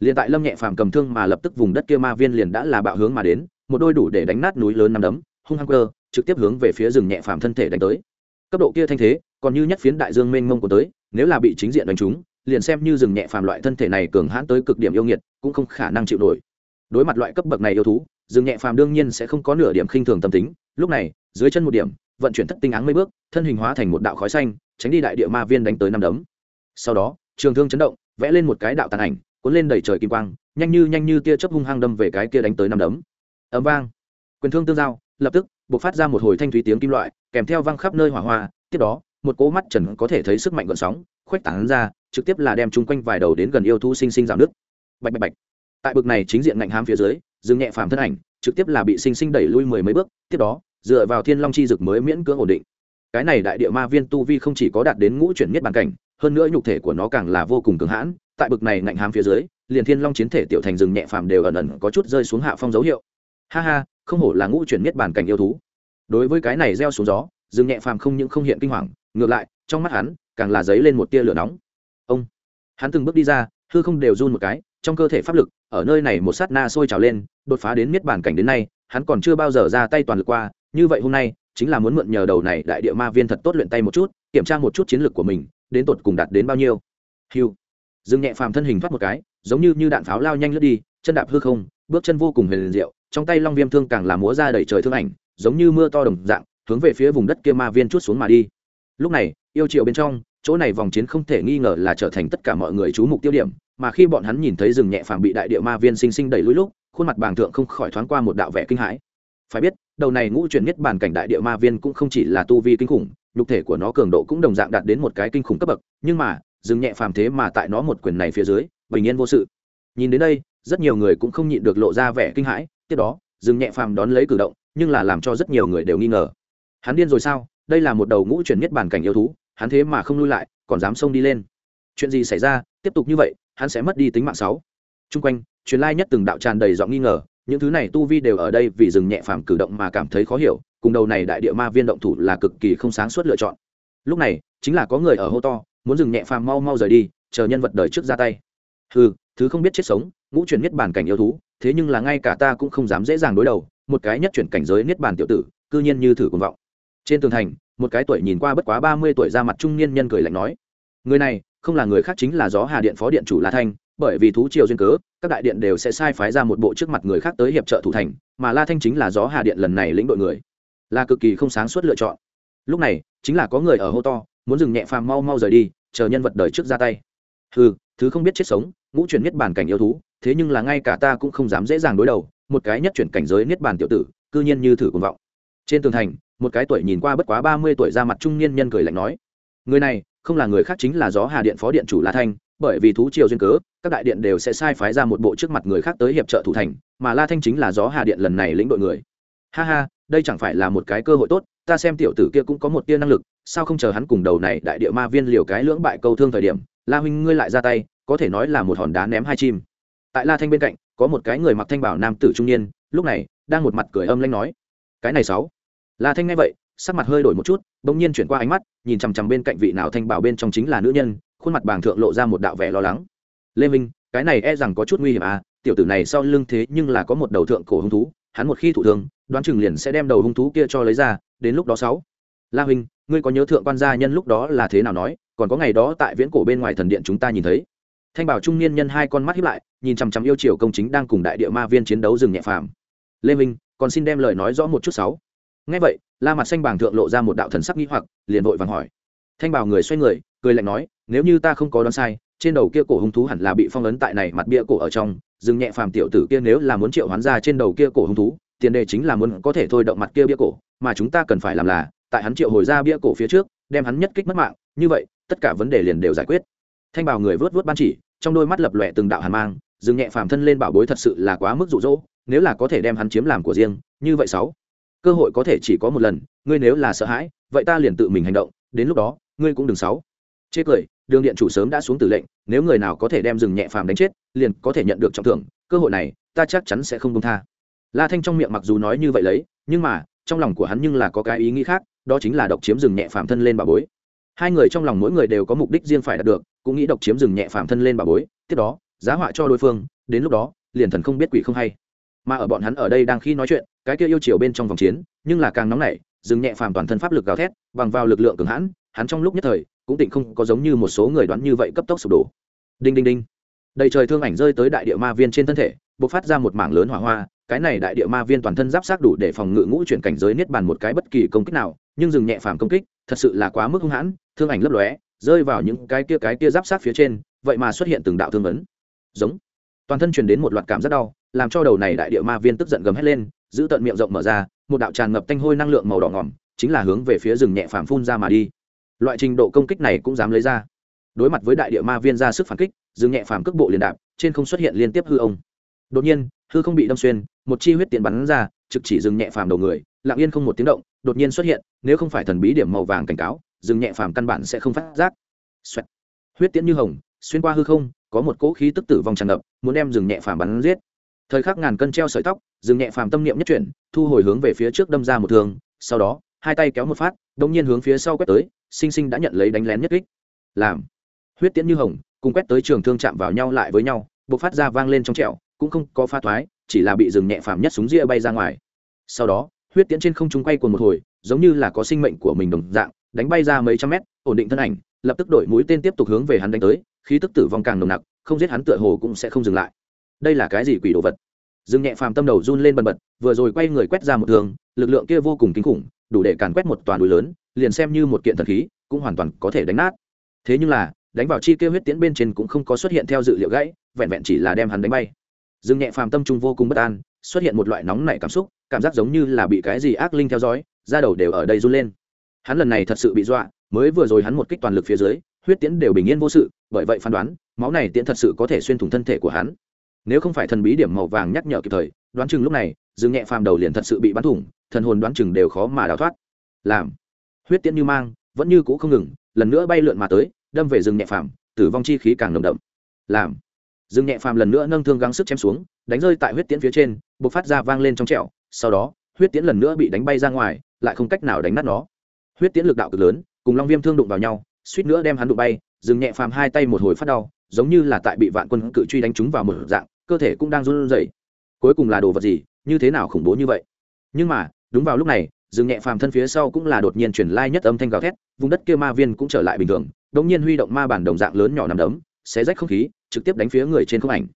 Liền tại lâm nhẹ phàm cầm thương mà lập tức vùng đất kia ma viên liền đã là bạo hướng mà đến, một đôi đủ để đánh nát núi lớn nằm đấm, hung hăng cơ trực tiếp hướng về phía rừng nhẹ phàm thân thể đánh tới. Cấp độ kia thanh thế, còn như nhất phiến đại dương mênh mông của tới, nếu là bị chính diện đánh trúng, liền xem như rừng nhẹ phàm loại thân thể này cường hãn tới cực điểm yêu nghiệt, cũng không khả năng chịu nổi. Đối mặt loại cấp bậc này yêu thú dương nhẹ phàm đương nhiên sẽ không có nửa điểm khinh thường tâm tính. Lúc này, dưới chân một điểm, vận chuyển thất tinh áng mấy bước, thân hình hóa thành một đạo khói xanh, tránh đi đại địa ma viên đánh tới năm đấm. Sau đó, trường thương chấn động, vẽ lên một cái đạo tàn ảnh, cuốn lên đẩy trời kim quang, nhanh như nhanh như tia chớp hung hăng đâm về cái kia đánh tới năm đấm. Ấm vang. Quyền thương tương giao, lập tức buộc phát ra một hồi thanh thúy tiếng kim loại, kèm theo văng khắp nơi hỏa hoa, tiếp đó, một cỗ mắt trần có thể thấy sức mạnh gợn sóng, khuếch tán ra, trực tiếp là đem chung quanh vài đầu đến gần yêu thú sinh sinh giảm nước bạch bạch bạch. Tại bực này chính diện ngạnh hám phía dưới dừng nhẹ phàm thân ảnh, trực tiếp là bị sinh sinh đẩy lui mười mấy bước, tiếp đó, dựa vào thiên long chi dực mới miễn cưỡng ổn định. Cái này đại địa ma viên tu vi không chỉ có đạt đến ngũ chuyển miết bàn cảnh, hơn nữa nhục thể của nó càng là vô cùng cứng hãn, tại bực này ngạnh hám phía dưới, liền thiên long chiến thể tiểu thành rừng nhẹ phàm đều ẩn ẩn có chút rơi xuống hạ phong dấu hiệu. Ha ha, không hổ là ngũ chuyển miết bàn cảnh yêu thú. Đối với cái này gieo xuống gió rừng nhẹ phàm không những không hiện kinh hoàng, ngược lại, trong mắt hắn, càng là dấy lên một tia lửa nóng. Ông, hắn từng bước đi ra hư không đều run một cái, trong cơ thể pháp lực, ở nơi này một sát na sôi trào lên, đột phá đến miết bản cảnh đến nay, hắn còn chưa bao giờ ra tay toàn lực qua, như vậy hôm nay, chính là muốn mượn nhờ đầu này đại địa ma viên thật tốt luyện tay một chút, kiểm tra một chút chiến lược của mình, đến tột cùng đạt đến bao nhiêu. Hiu dương nhẹ phàm thân hình thoát một cái, giống như như đạn pháo lao nhanh lướt đi, chân đạp hư không, bước chân vô cùng huyền diệu, trong tay long viêm thương càng là múa ra đầy trời thương ảnh, giống như mưa to đồng dạng, hướng về phía vùng đất kia ma viên chút xuống mà đi. Lúc này, yêu triệu bên trong chỗ này vòng chiến không thể nghi ngờ là trở thành tất cả mọi người chú mục tiêu điểm, mà khi bọn hắn nhìn thấy rừng nhẹ phàm bị đại địa ma viên sinh sinh đẩy lũi lúc, khuôn mặt bàng thượng không khỏi thoáng qua một đạo vẻ kinh hãi. Phải biết, đầu này ngũ chuyển nhất bản cảnh đại địa ma viên cũng không chỉ là tu vi kinh khủng, nhục thể của nó cường độ cũng đồng dạng đạt đến một cái kinh khủng cấp bậc, nhưng mà, rừng nhẹ phàm thế mà tại nó một quyền này phía dưới, bình yên vô sự. Nhìn đến đây, rất nhiều người cũng không nhịn được lộ ra vẻ kinh hãi, tiếp đó, rừng nhẹ phàm đón lấy cử động, nhưng là làm cho rất nhiều người đều nghi ngờ. Hắn điên rồi sao? Đây là một đầu ngũ chuyển nhất bản cảnh yêu thú hắn thế mà không lui lại, còn dám xông đi lên. Chuyện gì xảy ra, tiếp tục như vậy, hắn sẽ mất đi tính mạng sáu. Chung quanh, truyền lai nhất từng đạo tràn đầy giọng nghi ngờ, những thứ này tu vi đều ở đây vì dừng nhẹ phàm cử động mà cảm thấy khó hiểu, cùng đầu này đại địa ma viên động thủ là cực kỳ không sáng suốt lựa chọn. Lúc này, chính là có người ở hô to, muốn dừng nhẹ phàm mau mau rời đi, chờ nhân vật đời trước ra tay. Ừ thứ không biết chết sống, ngũ chuyển niết bàn cảnh yêu thú, thế nhưng là ngay cả ta cũng không dám dễ dàng đối đầu, một cái nhất chuyển cảnh giới niết bàn tiểu tử, cư nhiên như thử cuồng vọng. Trên tường thành một cái tuổi nhìn qua bất quá ba mươi tuổi ra mặt trung niên nhân cười lạnh nói, người này không là người khác chính là gió hà điện phó điện chủ la thanh, bởi vì thú triều duyên cớ, các đại điện đều sẽ sai phái ra một bộ trước mặt người khác tới hiệp trợ thủ thành, mà la thanh chính là gió hà điện lần này lĩnh đội người. Là cực kỳ không sáng suốt lựa chọn. Lúc này, chính là có người ở hô to, muốn dừng nhẹ phàm mau mau rời đi, chờ nhân vật đời trước ra tay. Ừ thứ không biết chết sống, ngũ chuyển niết bản cảnh yêu thú, thế nhưng là ngay cả ta cũng không dám dễ dàng đối đầu, một cái nhất chuyển cảnh giới niết bàn tiểu tử, cư nhiên như thử cuồng vọng. Trên tường thành một cái tuổi nhìn qua bất quá ba mươi tuổi ra mặt trung niên nhân cười lạnh nói, người này không là người khác chính là gió hà điện phó điện chủ la thanh, bởi vì thú triều duyên cớ, các đại điện đều sẽ sai phái ra một bộ trước mặt người khác tới hiệp trợ thủ thành, mà la thanh chính là gió hà điện lần này lĩnh đội người. Ha ha, đây chẳng phải là một cái cơ hội tốt, ta xem tiểu tử kia cũng có một tia năng lực, sao không chờ hắn cùng đầu này đại địa ma viên liều cái lưỡng bại câu thương thời điểm, la huynh ngươi lại ra tay, có thể nói là một hòn đá ném hai chim. Tại la thanh bên cạnh, có một cái người mặc thanh bảo nam tử trung niên, lúc này đang một mặt cười âm lanh nói, cái này sáu la thanh nghe vậy, sắc mặt hơi đổi một chút, bỗng nhiên chuyển qua ánh mắt, nhìn chằm chằm bên cạnh vị nào thanh bảo bên trong chính là nữ nhân, khuôn mặt bàng thượng lộ ra một đạo vẻ lo lắng. Lê minh, cái này e rằng có chút nguy hiểm à tiểu tử này sau lưng thế nhưng là có một đầu thượng cổ hung thú, hắn một khi thủ thương, đoán chừng liền sẽ đem đầu hung thú kia cho lấy ra, đến lúc đó sáu. La huynh, ngươi có nhớ thượng quan gia nhân lúc đó là thế nào nói, còn có ngày đó tại viễn cổ bên ngoài thần điện chúng ta nhìn thấy? Thanh bảo trung niên nhân hai con mắt hiếp lại, nhìn chằm chằm yêu triều công chính đang cùng đại địa ma viên chiến đấu rừng nhẹ phàm. Lê minh, còn xin đem lời nói rõ một chút sáu ngay vậy, la mặt xanh bàng thượng lộ ra một đạo thần sắc nghi hoặc, liền vội vàng hỏi. Thanh bảo người xoay người, cười lạnh nói, nếu như ta không có đoán sai, trên đầu kia cổ hung thú hẳn là bị phong ấn tại này mặt bia cổ ở trong, dừng nhẹ phàm tiểu tử kia nếu là muốn triệu hoán ra trên đầu kia cổ hung thú, tiền đề chính là muốn có thể thôi động mặt kia bia cổ, mà chúng ta cần phải làm là, tại hắn triệu hồi ra bia cổ phía trước, đem hắn nhất kích mất mạng, như vậy, tất cả vấn đề liền đều giải quyết. Thanh bảo người vớt vớt ban chỉ, trong đôi mắt lập lòe từng đạo hàn mang, dừng nhẹ phàm thân lên bảo bối thật sự là quá mức rụ rỗ nếu là có thể đem hắn chiếm làm của riêng, như vậy sáu cơ hội có thể chỉ có một lần, ngươi nếu là sợ hãi, vậy ta liền tự mình hành động, đến lúc đó, ngươi cũng đừng sáu chê cười, đường điện chủ sớm đã xuống tử lệnh, nếu người nào có thể đem rừng nhẹ phàm đánh chết, liền có thể nhận được trọng thưởng, cơ hội này, ta chắc chắn sẽ không công tha. La thanh trong miệng mặc dù nói như vậy lấy, nhưng mà, trong lòng của hắn nhưng là có cái ý nghĩ khác, đó chính là độc chiếm rừng nhẹ phàm thân lên bà bối. Hai người trong lòng mỗi người đều có mục đích riêng phải đạt được, cũng nghĩ độc chiếm rừng nhẹ phàm thân lên bà bối, tiếp đó, giá họa cho đối phương, đến lúc đó, liền thần không biết quỷ không hay mà ở bọn hắn ở đây đang khi nói chuyện, cái kia yêu chiều bên trong vòng chiến, nhưng là càng nóng nảy, dừng nhẹ phàm toàn thân pháp lực gào thét, bằng vào lực lượng cường hãn, hắn trong lúc nhất thời, cũng tịnh không có giống như một số người đoán như vậy cấp tốc sụp đổ. Đinh đinh đinh. Đầy trời thương ảnh rơi tới đại địa ma viên trên thân thể, bộc phát ra một mảng lớn hỏa hoa, cái này đại địa ma viên toàn thân giáp sát đủ để phòng ngự ngũ chuyển cảnh giới niết bàn một cái bất kỳ công kích nào, nhưng dừng nhẹ phàm công kích, thật sự là quá mức hung hãn, thương ảnh lấp lóe, rơi vào những cái kia cái kia giáp sát phía trên, vậy mà xuất hiện từng đạo thương vấn. Giống. Toàn thân truyền đến một loạt cảm giác đau làm cho đầu này đại địa ma viên tức giận gầm hét lên, giữ tận miệng rộng mở ra, một đạo tràn ngập tanh hôi năng lượng màu đỏ ngỏm, chính là hướng về phía rừng nhẹ phàm phun ra mà đi. Loại trình độ công kích này cũng dám lấy ra. Đối mặt với đại địa ma viên ra sức phản kích, rừng nhẹ phàm cước bộ liền đạp, trên không xuất hiện liên tiếp hư ông. Đột nhiên, hư không bị đâm xuyên, một chi huyết tiện bắn ra, trực chỉ rừng nhẹ phàm đầu người, lặng yên không một tiếng động, đột nhiên xuất hiện, nếu không phải thần bí điểm màu vàng cảnh cáo, rừng nhẹ phàm căn bản sẽ không phát giác. Xoẹt. huyết tiễn như hồng, xuyên qua hư không, có một cỗ khí tức tử vong tràn ngập, muốn đem rừng nhẹ phàm bắn giết thời khắc ngàn cân treo sợi tóc, dừng nhẹ phàm tâm niệm nhất chuyển, thu hồi hướng về phía trước đâm ra một thương, sau đó, hai tay kéo một phát đông nhiên hướng phía sau quét tới, sinh sinh đã nhận lấy đánh lén nhất kích. Làm. Huyết tiễn như hồng, cùng quét tới trường thương chạm vào nhau lại với nhau, bộc phát ra vang lên trong trẹo cũng không có pha thoái, chỉ là bị dừng nhẹ phàm nhất súng ria bay ra ngoài. Sau đó, huyết tiễn trên không trung quay cuồng một hồi, giống như là có sinh mệnh của mình đồng dạng, đánh bay ra mấy trăm mét, ổn định thân ảnh, lập tức đổi mũi tên tiếp tục hướng về hắn đánh tới, khí tức tử vong càng nồng nặc, không giết hắn tựa hồ cũng sẽ không dừng lại đây là cái gì quỷ đồ vật? Dương nhẹ phàm tâm đầu run lên bần bật, vừa rồi quay người quét ra một thường lực lượng kia vô cùng kinh khủng, đủ để càn quét một toàn núi lớn, liền xem như một kiện thần khí, cũng hoàn toàn có thể đánh nát. Thế nhưng là, đánh vào chi kia huyết tiễn bên trên cũng không có xuất hiện theo dự liệu gãy, vẹn vẹn chỉ là đem hắn đánh bay. Dương nhẹ phàm tâm trung vô cùng bất an, xuất hiện một loại nóng nảy cảm xúc, cảm giác giống như là bị cái gì ác linh theo dõi, da đầu đều ở đây run lên. Hắn lần này thật sự bị dọa, mới vừa rồi hắn một kích toàn lực phía dưới, huyết tiễn đều bình yên vô sự, bởi vậy phán đoán, máu này tiễn thật sự có thể xuyên thủng thân thể của hắn nếu không phải thần bí điểm màu vàng nhắc nhở kịp thời, đoán chừng lúc này, dương nhẹ phàm đầu liền thật sự bị bắn thủng, thần hồn đoán chừng đều khó mà đào thoát. Làm. Huyết tiễn như mang, vẫn như cũ không ngừng, lần nữa bay lượn mà tới, đâm về rừng nhẹ phàm, tử vong chi khí càng nồng đậm. Làm. Rừng nhẹ phàm lần nữa nâng thương gắng sức chém xuống, đánh rơi tại huyết tiễn phía trên b ộ c phát ra vang lên trong trẹo sau đó, huyết tiễn lần nữa bị đánh bay ra ngoài, lại không cách nào đánh nát nó. Huyết tiễn lực đạo cực lớn, cùng long viêm thương đụng vào nhau, suýt nữa đem hắn đụng bay rừng nhẹ phàm hai tay một hồi phát đau, giống như là tại bị vạn quân cự truy đánh trúng vào một dạng cơ thể cũng đang run rẩy. Cuối cùng là đồ vật gì, như thế nào khủng bố như vậy? Nhưng mà, đúng vào lúc này dừng nhẹ phàm thân phía sau cũng là đột nhiên chuyển lai nhất âm thanh gào thét, vùng đất kia ma viên cũng trở lại bình thường đống nhiên huy động ma bản đồng dạng lớn nhỏ nằm đấm, xé rách không khí, trực tiếp đánh phía người trên không ảnh.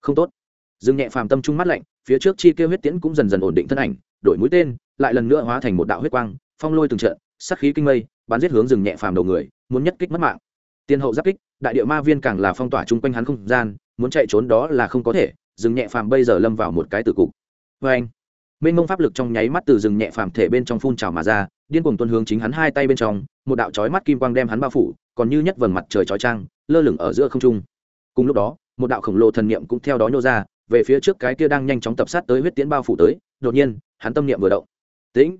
Không tốt. Dừng nhẹ phàm tâm trung mắt lạnh, phía trước chi kêu huyết tiễn cũng dần dần ổn định thân ảnh, đổi mũi tên, lại lần nữa hóa thành một đạo huyết quang, phong lôi từng trận, sát khí kinh mây, bắn giết hướng dừng nhẹ phàm đầu người, muốn nhất kích mất mạng. Tiên hậu giáp kích, đại địa ma viên càng là phong tỏa chung quanh hắn không gian muốn chạy trốn đó là không có thể rừng nhẹ phàm bây giờ lâm vào một cái tử cục. Vê anh, mênh mông pháp lực trong nháy mắt từ rừng nhẹ phàm thể bên trong phun trào mà ra, điên cuồng tuân hướng chính hắn hai tay bên trong, một đạo chói mắt kim quang đem hắn bao phủ, còn như nhất vầng mặt trời chói trang lơ lửng ở giữa không trung. Cùng lúc đó, một đạo khổng lồ thần niệm cũng theo đó nhô ra, về phía trước cái kia đang nhanh chóng tập sát tới huyết tiễn bao phủ tới, đột nhiên, hắn tâm niệm vừa động. Tĩnh!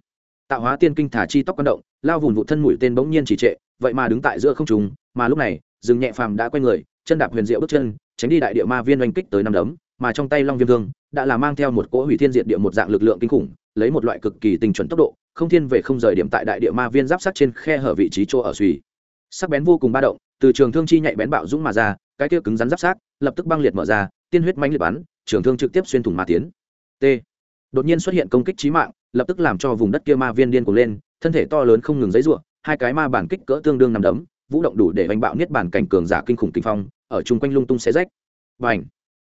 Tạo hóa tiên kinh thả chi tóc quan động, lao vùng vụ thân mũi tên bỗng nhiên chỉ trệ, vậy mà đứng tại giữa không trung, mà lúc này rừng nhẹ phàm đã quay người, chân đạp huyền diệu bước chân tránh đi đại địa ma viên oanh kích tới năm đấm, mà trong tay long viêm thương đã là mang theo một cỗ hủy thiên diệt địa một dạng lực lượng kinh khủng, lấy một loại cực kỳ tình chuẩn tốc độ, không thiên về không rời điểm tại đại địa ma viên giáp sát trên khe hở vị trí chỗ ở suy. Sắc bén vô cùng ba động, từ trường thương chi nhạy bén bạo dũng mà ra, cái kia cứng rắn giáp sát lập tức băng liệt mở ra, tiên huyết mãnh liệt bắn, trường thương trực tiếp xuyên thủng ma tiến. T. Đột nhiên xuất hiện công kích chí mạng, lập tức làm cho vùng đất kia ma viên điên cuồng lên, thân thể to lớn không ngừng dãy ruộng hai cái ma bản kích cỡ tương đương nằm đấm, vũ động đủ để đánh bạo niết bản cảnh cường giả kinh khủng kinh phong ở chung quanh lung tung xé rách. Bành!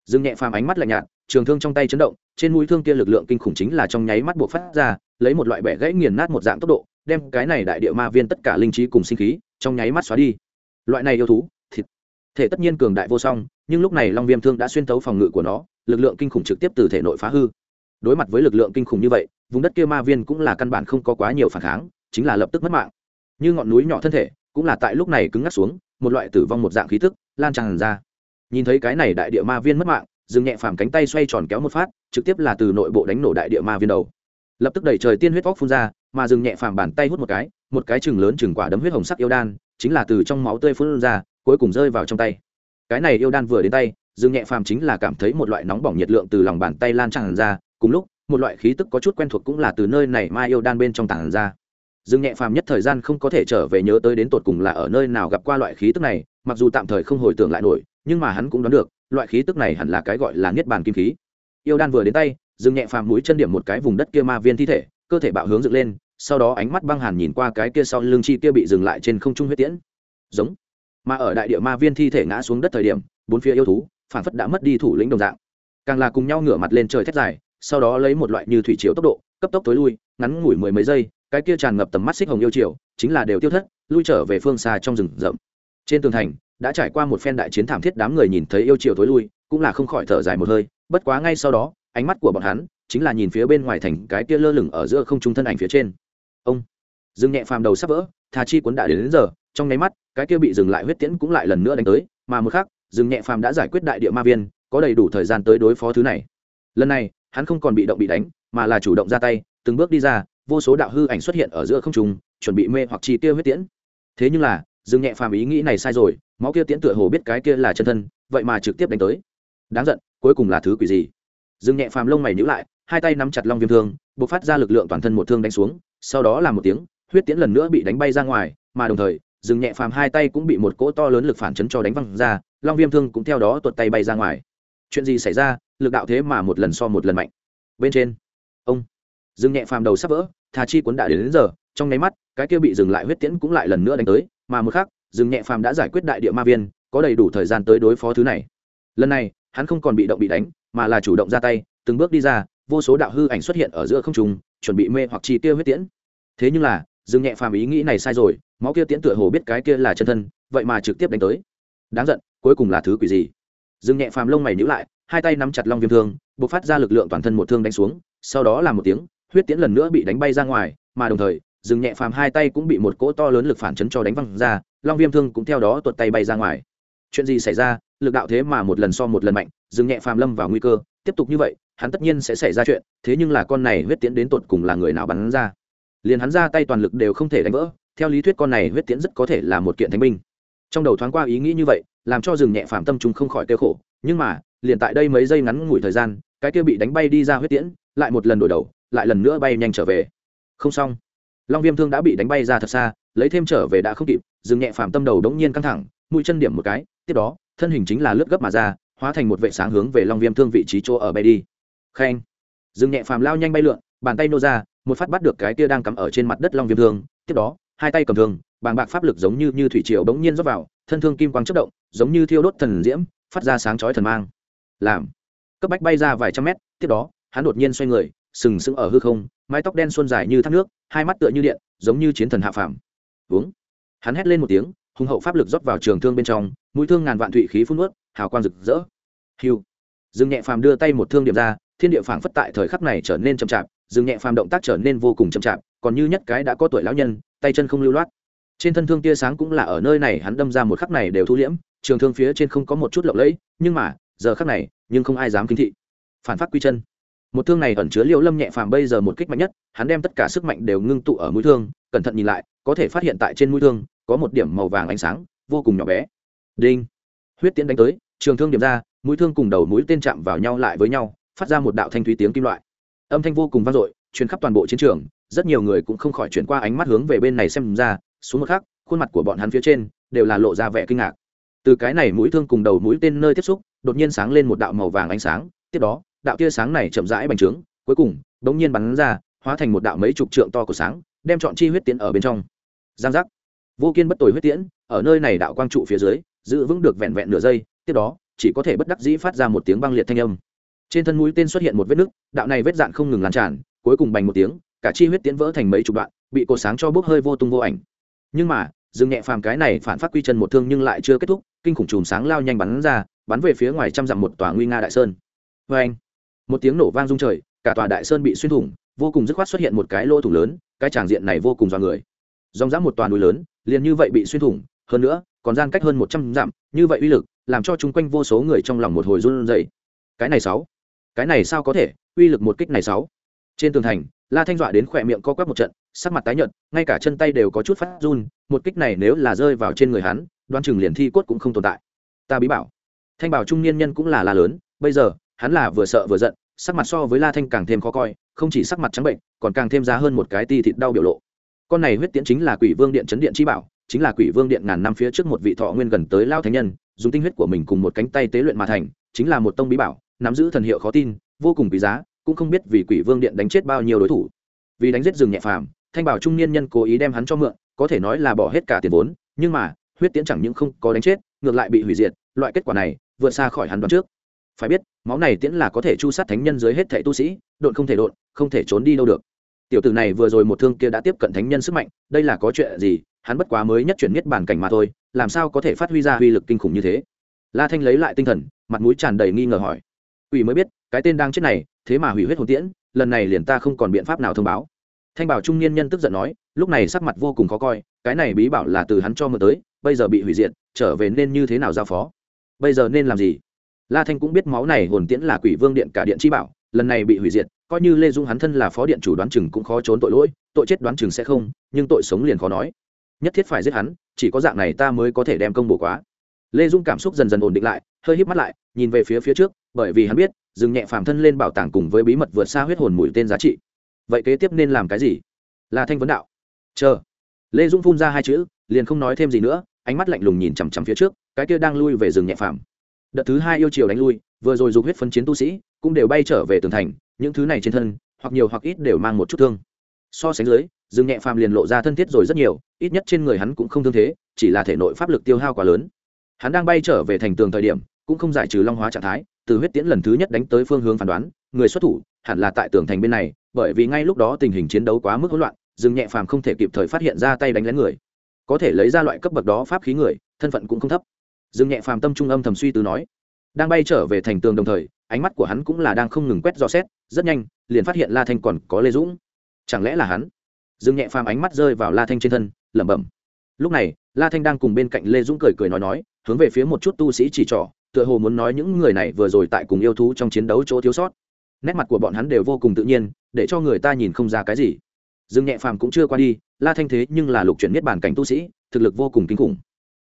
Dương nhẹ phàm ánh mắt lạnh nhạt, trường thương trong tay chấn động, trên mũi thương kia lực lượng kinh khủng chính là trong nháy mắt buộc phát ra, lấy một loại bẻ gãy nghiền nát một dạng tốc độ, đem cái này đại địa ma viên tất cả linh trí cùng sinh khí trong nháy mắt xóa đi. Loại này yêu thú, thịt. Thể tất nhiên cường đại vô song, nhưng lúc này long viêm thương đã xuyên thấu phòng ngự của nó, lực lượng kinh khủng trực tiếp từ thể nội phá hư. Đối mặt với lực lượng kinh khủng như vậy, vùng đất kia ma viên cũng là căn bản không có quá nhiều phản kháng, chính là lập tức mất mạng. Như ngọn núi nhỏ thân thể, cũng là tại lúc này cứng ngắc xuống, một loại tử vong một dạng khí tức lan tràn ra. Nhìn thấy cái này đại địa ma viên mất mạng dừng nhẹ phàm cánh tay xoay tròn kéo một phát, trực tiếp là từ nội bộ đánh nổ đại địa ma viên đầu. Lập tức đẩy trời tiên huyết vóc phun ra, mà dừng nhẹ phàm bàn tay hút một cái một cái chừng lớn chừng quả đấm huyết hồng sắc yêu đan, chính là từ trong máu tươi phun ra, cuối cùng rơi vào trong tay. Cái này yêu đan vừa đến tay dừng nhẹ phàm chính là cảm thấy một loại nóng bỏng nhiệt lượng từ lòng bàn tay lan tràn ra, cùng lúc, một loại khí tức có chút quen thuộc cũng là từ nơi này mai yêu đan bên trong tảng ra dương nhẹ phàm nhất thời gian không có thể trở về nhớ tới đến tột cùng là ở nơi nào gặp qua loại khí tức này, mặc dù tạm thời không hồi tưởng lại nổi, nhưng mà hắn cũng đoán được, loại khí tức này hẳn là cái gọi là niết bàn kim khí. Yêu đan vừa đến tay, dương nhẹ phàm mũi chân điểm một cái vùng đất kia ma viên thi thể, cơ thể bạo hướng dựng lên, sau đó ánh mắt băng hàn nhìn qua cái kia sau lưng chi kia bị dừng lại trên không trung huyết tiễn. Giống. Mà ở đại địa ma viên thi thể ngã xuống đất thời điểm, bốn phía yêu thú, phản phất đã mất đi thủ lĩnh đồng dạng. Càng là cùng nhau ngửa mặt lên trời thét dài, sau đó lấy một loại như thủy chiều tốc độ, cấp tốc tối lui, ngắn ngủi mười mấy giây cái kia tràn ngập tầm mắt xích hồng yêu triều chính là đều tiêu thất lui trở về phương xa trong rừng rậm. Trên tường thành đã trải qua một phen đại chiến thảm thiết đám người nhìn thấy yêu triều tối lui cũng là không khỏi thở dài một hơi bất quá ngay sau đó ánh mắt của bọn hắn chính là nhìn phía bên ngoài thành cái kia lơ lửng ở giữa không trung thân ảnh phía trên. Ông dừng nhẹ phàm đầu sắp vỡ thà chi cuốn đã đến, đến giờ trong nháy mắt cái kia bị dừng lại huyết tiễn cũng lại lần nữa đánh tới mà một khác dừng nhẹ phàm đã giải quyết đại địa ma viên có đầy đủ thời gian tới đối phó thứ này. Lần này hắn không còn bị động bị đánh mà là chủ động ra tay từng bước đi ra vô số đạo hư ảnh xuất hiện ở giữa không trung, chuẩn bị mê hoặc chi tiêu huyết tiễn. Thế nhưng là, Dương nhẹ phàm ý nghĩ này sai rồi, máu kia tiễn tựa hồ biết cái kia là chân thân, vậy mà trực tiếp đánh tới. Đáng giận, cuối cùng là thứ quỷ gì? Dương nhẹ phàm lông mày nhữ lại, hai tay nắm chặt long viêm thương buộc phát ra lực lượng toàn thân một thương đánh xuống, sau đó là một tiếng, huyết tiễn lần nữa bị đánh bay ra ngoài, mà đồng thời dừng nhẹ phàm hai tay cũng bị một cỗ to lớn lực phản chấn cho đánh văng ra, long viêm thương cũng theo đó tuột tay bay ra ngoài. Chuyện gì xảy ra, lực đạo thế mà một lần so một lần mạnh? Bên trên dừng nhẹ phàm đầu sắp vỡ thà chi cuốn đã đến, đến giờ trong nháy mắt cái kia bị dừng lại huyết tiễn cũng lại lần nữa đánh tới mà một khác dừng nhẹ phàm đã giải quyết đại địa ma viên có đầy đủ thời gian tới đối phó thứ này. Lần này hắn không còn bị động bị đánh mà là chủ động ra tay từng bước đi ra vô số đạo hư ảnh xuất hiện ở giữa không trùng chuẩn bị mê hoặc chi tiêu huyết tiễn. Thế nhưng là dừng nhẹ phàm ý nghĩ này sai rồi máu kia tiễn tựa hồ biết cái kia là chân thân vậy mà trực tiếp đánh tới. Đáng giận cuối cùng là thứ quỷ gì? Dừng nhẹ phàm lông mày nhữ lại hai tay nắm chặt long viêm thương buộc phát ra lực lượng toàn thân một thương đánh xuống sau đó là một tiếng huyết tiễn lần nữa bị đánh bay ra ngoài, mà đồng thời dừng nhẹ phàm hai tay cũng bị một cỗ to lớn lực phản chấn cho đánh văng ra, long viêm thương cũng theo đó tuột tay bay ra ngoài. Chuyện gì xảy ra? Lực đạo thế mà một lần so một lần mạnh dừng nhẹ phàm lâm vào nguy cơ, tiếp tục như vậy, hắn tất nhiên sẽ xảy ra chuyện, thế nhưng là con này huyết tiễn đến tột cùng là người nào bắn ra? Liền hắn ra tay toàn lực đều không thể đánh vỡ, theo lý thuyết con này huyết tiễn rất có thể là một kiện thánh binh. Trong đầu thoáng qua ý nghĩ như vậy, làm cho rừng nhẹ phàm tâm chúng không khỏi kêu khổ, nhưng mà, liền tại đây mấy giây ngắn ngủi thời gian, cái kia bị đánh bay đi ra huyết tiễn, lại một lần đổi đầu lại lần nữa bay nhanh trở về. Không xong. Long viêm thương đã bị đánh bay ra thật xa, lấy thêm trở về đã không kịp, dừng nhẹ phàm tâm đầu đống nhiên căng thẳng, mũi chân điểm một cái, tiếp đó, thân hình chính là lướt gấp mà ra, hóa thành một vệ sáng hướng về long viêm thương vị trí chỗ ở bay đi. Khen. Dừng nhẹ phàm lao nhanh bay lượn, bàn tay nô ra, một phát bắt được cái kia đang cắm ở trên mặt đất long viêm thương, tiếp đó, hai tay cầm thương, bàng bạc pháp lực giống như như thủy triều bỗng nhiên rót vào, thân thương kim quang chất động, giống như thiêu đốt thần diễm, phát ra sáng chói thần mang. Làm. Cấp bách bay ra vài trăm mét, tiếp đó, hắn đột nhiên xoay người sừng sững ở hư không, mái tóc đen xuân dài như thác nước, hai mắt tựa như điện, giống như chiến thần hạ phàm. Uống. Hắn hét lên một tiếng, hùng hậu pháp lực rót vào trường thương bên trong, mũi thương ngàn vạn thụy khí phun ướt hào quang rực rỡ. Hiu dương nhẹ phàm đưa tay một thương điểm ra, thiên địa phảng phất tại thời khắc này trở nên chậm chạp, dương nhẹ phàm động tác trở nên vô cùng chậm chạp, còn như nhất cái đã có tuổi lão nhân, tay chân không lưu loát. Trên thân thương tia sáng cũng là ở nơi này, hắn đâm ra một khắc này đều thu liễm, trường thương phía trên không có một chút lộng lẫy, nhưng mà, giờ khắc này, nhưng không ai dám kính thị. Phản phát quy chân một thương này ẩn chứa liễu lâm nhẹ phàm bây giờ một kích mạnh nhất, hắn đem tất cả sức mạnh đều ngưng tụ ở mũi thương, cẩn thận nhìn lại, có thể phát hiện tại trên mũi thương, có một điểm màu vàng ánh sáng, vô cùng nhỏ bé. Đinh! Huyết tiễn đánh tới, trường thương điểm ra, mũi thương cùng đầu mũi tên chạm vào nhau lại với nhau, phát ra một đạo thanh thúy tiếng kim loại. Âm thanh vô cùng vang dội, truyền khắp toàn bộ chiến trường, rất nhiều người cũng không khỏi chuyển qua ánh mắt hướng về bên này xem ra, xuống một khắc, khuôn mặt của bọn hắn phía trên đều là lộ ra vẻ kinh ngạc. Từ cái này mũi thương cùng đầu mũi tên nơi tiếp xúc, đột nhiên sáng lên một đạo màu vàng ánh sáng, tiếp đó đạo tia sáng này chậm rãi bành trướng, cuối cùng bỗng nhiên bắn ra, hóa thành một đạo mấy chục trượng to của sáng, đem chọn chi huyết tiễn ở bên trong. Giang giác. Vô kiên bất tồi huyết tiễn, ở nơi này đạo quang trụ phía dưới, giữ vững được vẹn vẹn nửa giây, tiếp đó, chỉ có thể bất đắc dĩ phát ra một tiếng băng liệt thanh âm. Trên thân mũi tên xuất hiện một vết nứt, đạo này vết dạn không ngừng lan tràn, cuối cùng bành một tiếng, cả chi huyết tiễn vỡ thành mấy chục đoạn, bị cột sáng cho bốc hơi vô tung vô ảnh. Nhưng mà, dừng nhẹ phàm cái này phản phát quy chân một thương nhưng lại chưa kết thúc, kinh khủng chùm sáng lao nhanh bắn ra, bắn về phía ngoài trăm dặm một tòa nguy nga đại sơn. Vê anh một tiếng nổ vang rung trời, cả tòa đại sơn bị xuyên thủng, vô cùng dứt khoát xuất hiện một cái lỗ thủng lớn, cái tràng diện này vô cùng do người. Dòng dã một toàn núi lớn, liền như vậy bị xuyên thủng, hơn nữa, còn gian cách hơn một trăm dặm, như vậy uy lực, làm cho chung quanh vô số người trong lòng một hồi run rẩy. Cái này sáu, cái này sao có thể, uy lực một kích này sáu. Trên tường thành, la thanh dọa đến khỏe miệng co quắp một trận, sắc mặt tái nhợt, ngay cả chân tay đều có chút phát run, một kích này nếu là rơi vào trên người hắn đoan chừng liền thi cốt cũng không tồn tại. Ta bí bảo. Thanh bảo trung niên nhân cũng là la lớn, bây giờ hắn là vừa sợ vừa giận, sắc mặt so với la thanh càng thêm khó coi, không chỉ sắc mặt trắng bệnh, còn càng thêm ra hơn một cái ti thịt đau biểu lộ. Con này huyết tiễn chính là quỷ vương điện chấn điện chi bảo, chính là quỷ vương điện ngàn năm phía trước một vị thọ nguyên gần tới lao thánh nhân, dùng tinh huyết của mình cùng một cánh tay tế luyện mà thành, chính là một tông bí bảo, nắm giữ thần hiệu khó tin, vô cùng quý giá, cũng không biết vì quỷ vương điện đánh chết bao nhiêu đối thủ. Vì đánh giết rừng nhẹ phàm, thanh bảo trung niên nhân cố ý đem hắn cho mượn, có thể nói là bỏ hết cả tiền vốn, nhưng mà, huyết tiễn chẳng những không có đánh chết, ngược lại bị hủy diệt, loại kết quả này, vượt xa khỏi hắn đoán trước phải biết, máu này tiễn là có thể chu sát thánh nhân dưới hết thệ tu sĩ, độn không thể độn, không thể trốn đi đâu được. Tiểu tử này vừa rồi một thương kia đã tiếp cận thánh nhân sức mạnh, đây là có chuyện gì? Hắn bất quá mới nhất chuyển miết bản cảnh mà thôi, làm sao có thể phát huy ra uy lực kinh khủng như thế? La thanh lấy lại tinh thần, mặt mũi tràn đầy nghi ngờ hỏi. Ủy mới biết, cái tên đang chết này, thế mà hủy huyết hồn tiễn, lần này liền ta không còn biện pháp nào thông báo. Thanh bảo trung niên nhân tức giận nói, lúc này sắc mặt vô cùng khó coi, cái này bí bảo là từ hắn cho mượn tới, bây giờ bị hủy diệt, trở về nên như thế nào giao phó? Bây giờ nên làm gì? La thanh cũng biết máu này hồn tiễn là quỷ vương điện cả điện chi bảo, lần này bị hủy diệt, coi như lê dung hắn thân là phó điện chủ đoán chừng cũng khó trốn tội lỗi, tội chết đoán chừng sẽ không, nhưng tội sống liền khó nói. Nhất thiết phải giết hắn, chỉ có dạng này ta mới có thể đem công bổ quá. Lê dung cảm xúc dần dần ổn định lại, hơi híp mắt lại, nhìn về phía phía trước, bởi vì hắn biết, dừng nhẹ phàm thân lên bảo tàng cùng với bí mật vượt xa huyết hồn mũi tên giá trị. Vậy kế tiếp nên làm cái gì? Là thanh vấn đạo. Chờ. Lê dung phun ra hai chữ, liền không nói thêm gì nữa, ánh mắt lạnh lùng nhìn chằm chằm phía trước, cái kia đang lui về rừng nhẹ phàm đợt thứ hai yêu chiều đánh lui, vừa rồi dục huyết phấn chiến tu sĩ cũng đều bay trở về tường thành, những thứ này trên thân, hoặc nhiều hoặc ít đều mang một chút thương. So sánh dưới, Dương nhẹ phàm liền lộ ra thân thiết rồi rất nhiều, ít nhất trên người hắn cũng không thương thế, chỉ là thể nội pháp lực tiêu hao quá lớn. Hắn đang bay trở về thành tường thời điểm, cũng không giải trừ long hóa trạng thái, từ huyết tiễn lần thứ nhất đánh tới phương hướng phán đoán, người xuất thủ hẳn là tại tường thành bên này, bởi vì ngay lúc đó tình hình chiến đấu quá mức hỗn loạn, Dương nhẹ phàm không thể kịp thời phát hiện ra tay đánh lén người. Có thể lấy ra loại cấp bậc đó pháp khí người, thân phận cũng không thấp. Dương nhẹ phàm tâm trung âm thầm suy tư nói. Đang bay trở về thành tường đồng thời, ánh mắt của hắn cũng là đang không ngừng quét dò xét, rất nhanh, liền phát hiện la thanh còn có lê dũng. Chẳng lẽ là hắn? Dương nhẹ phàm ánh mắt rơi vào la thanh trên thân, lẩm bẩm. Lúc này, la thanh đang cùng bên cạnh lê dũng cười cười nói nói, hướng về phía một chút tu sĩ chỉ trỏ, tựa hồ muốn nói những người này vừa rồi tại cùng yêu thú trong chiến đấu chỗ thiếu sót. Nét mặt của bọn hắn đều vô cùng tự nhiên, để cho người ta nhìn không ra cái gì. Dương nhẹ phàm cũng chưa qua đi, la thanh thế nhưng là lục chuyển niết bàn cảnh tu sĩ, thực lực vô cùng kinh khủng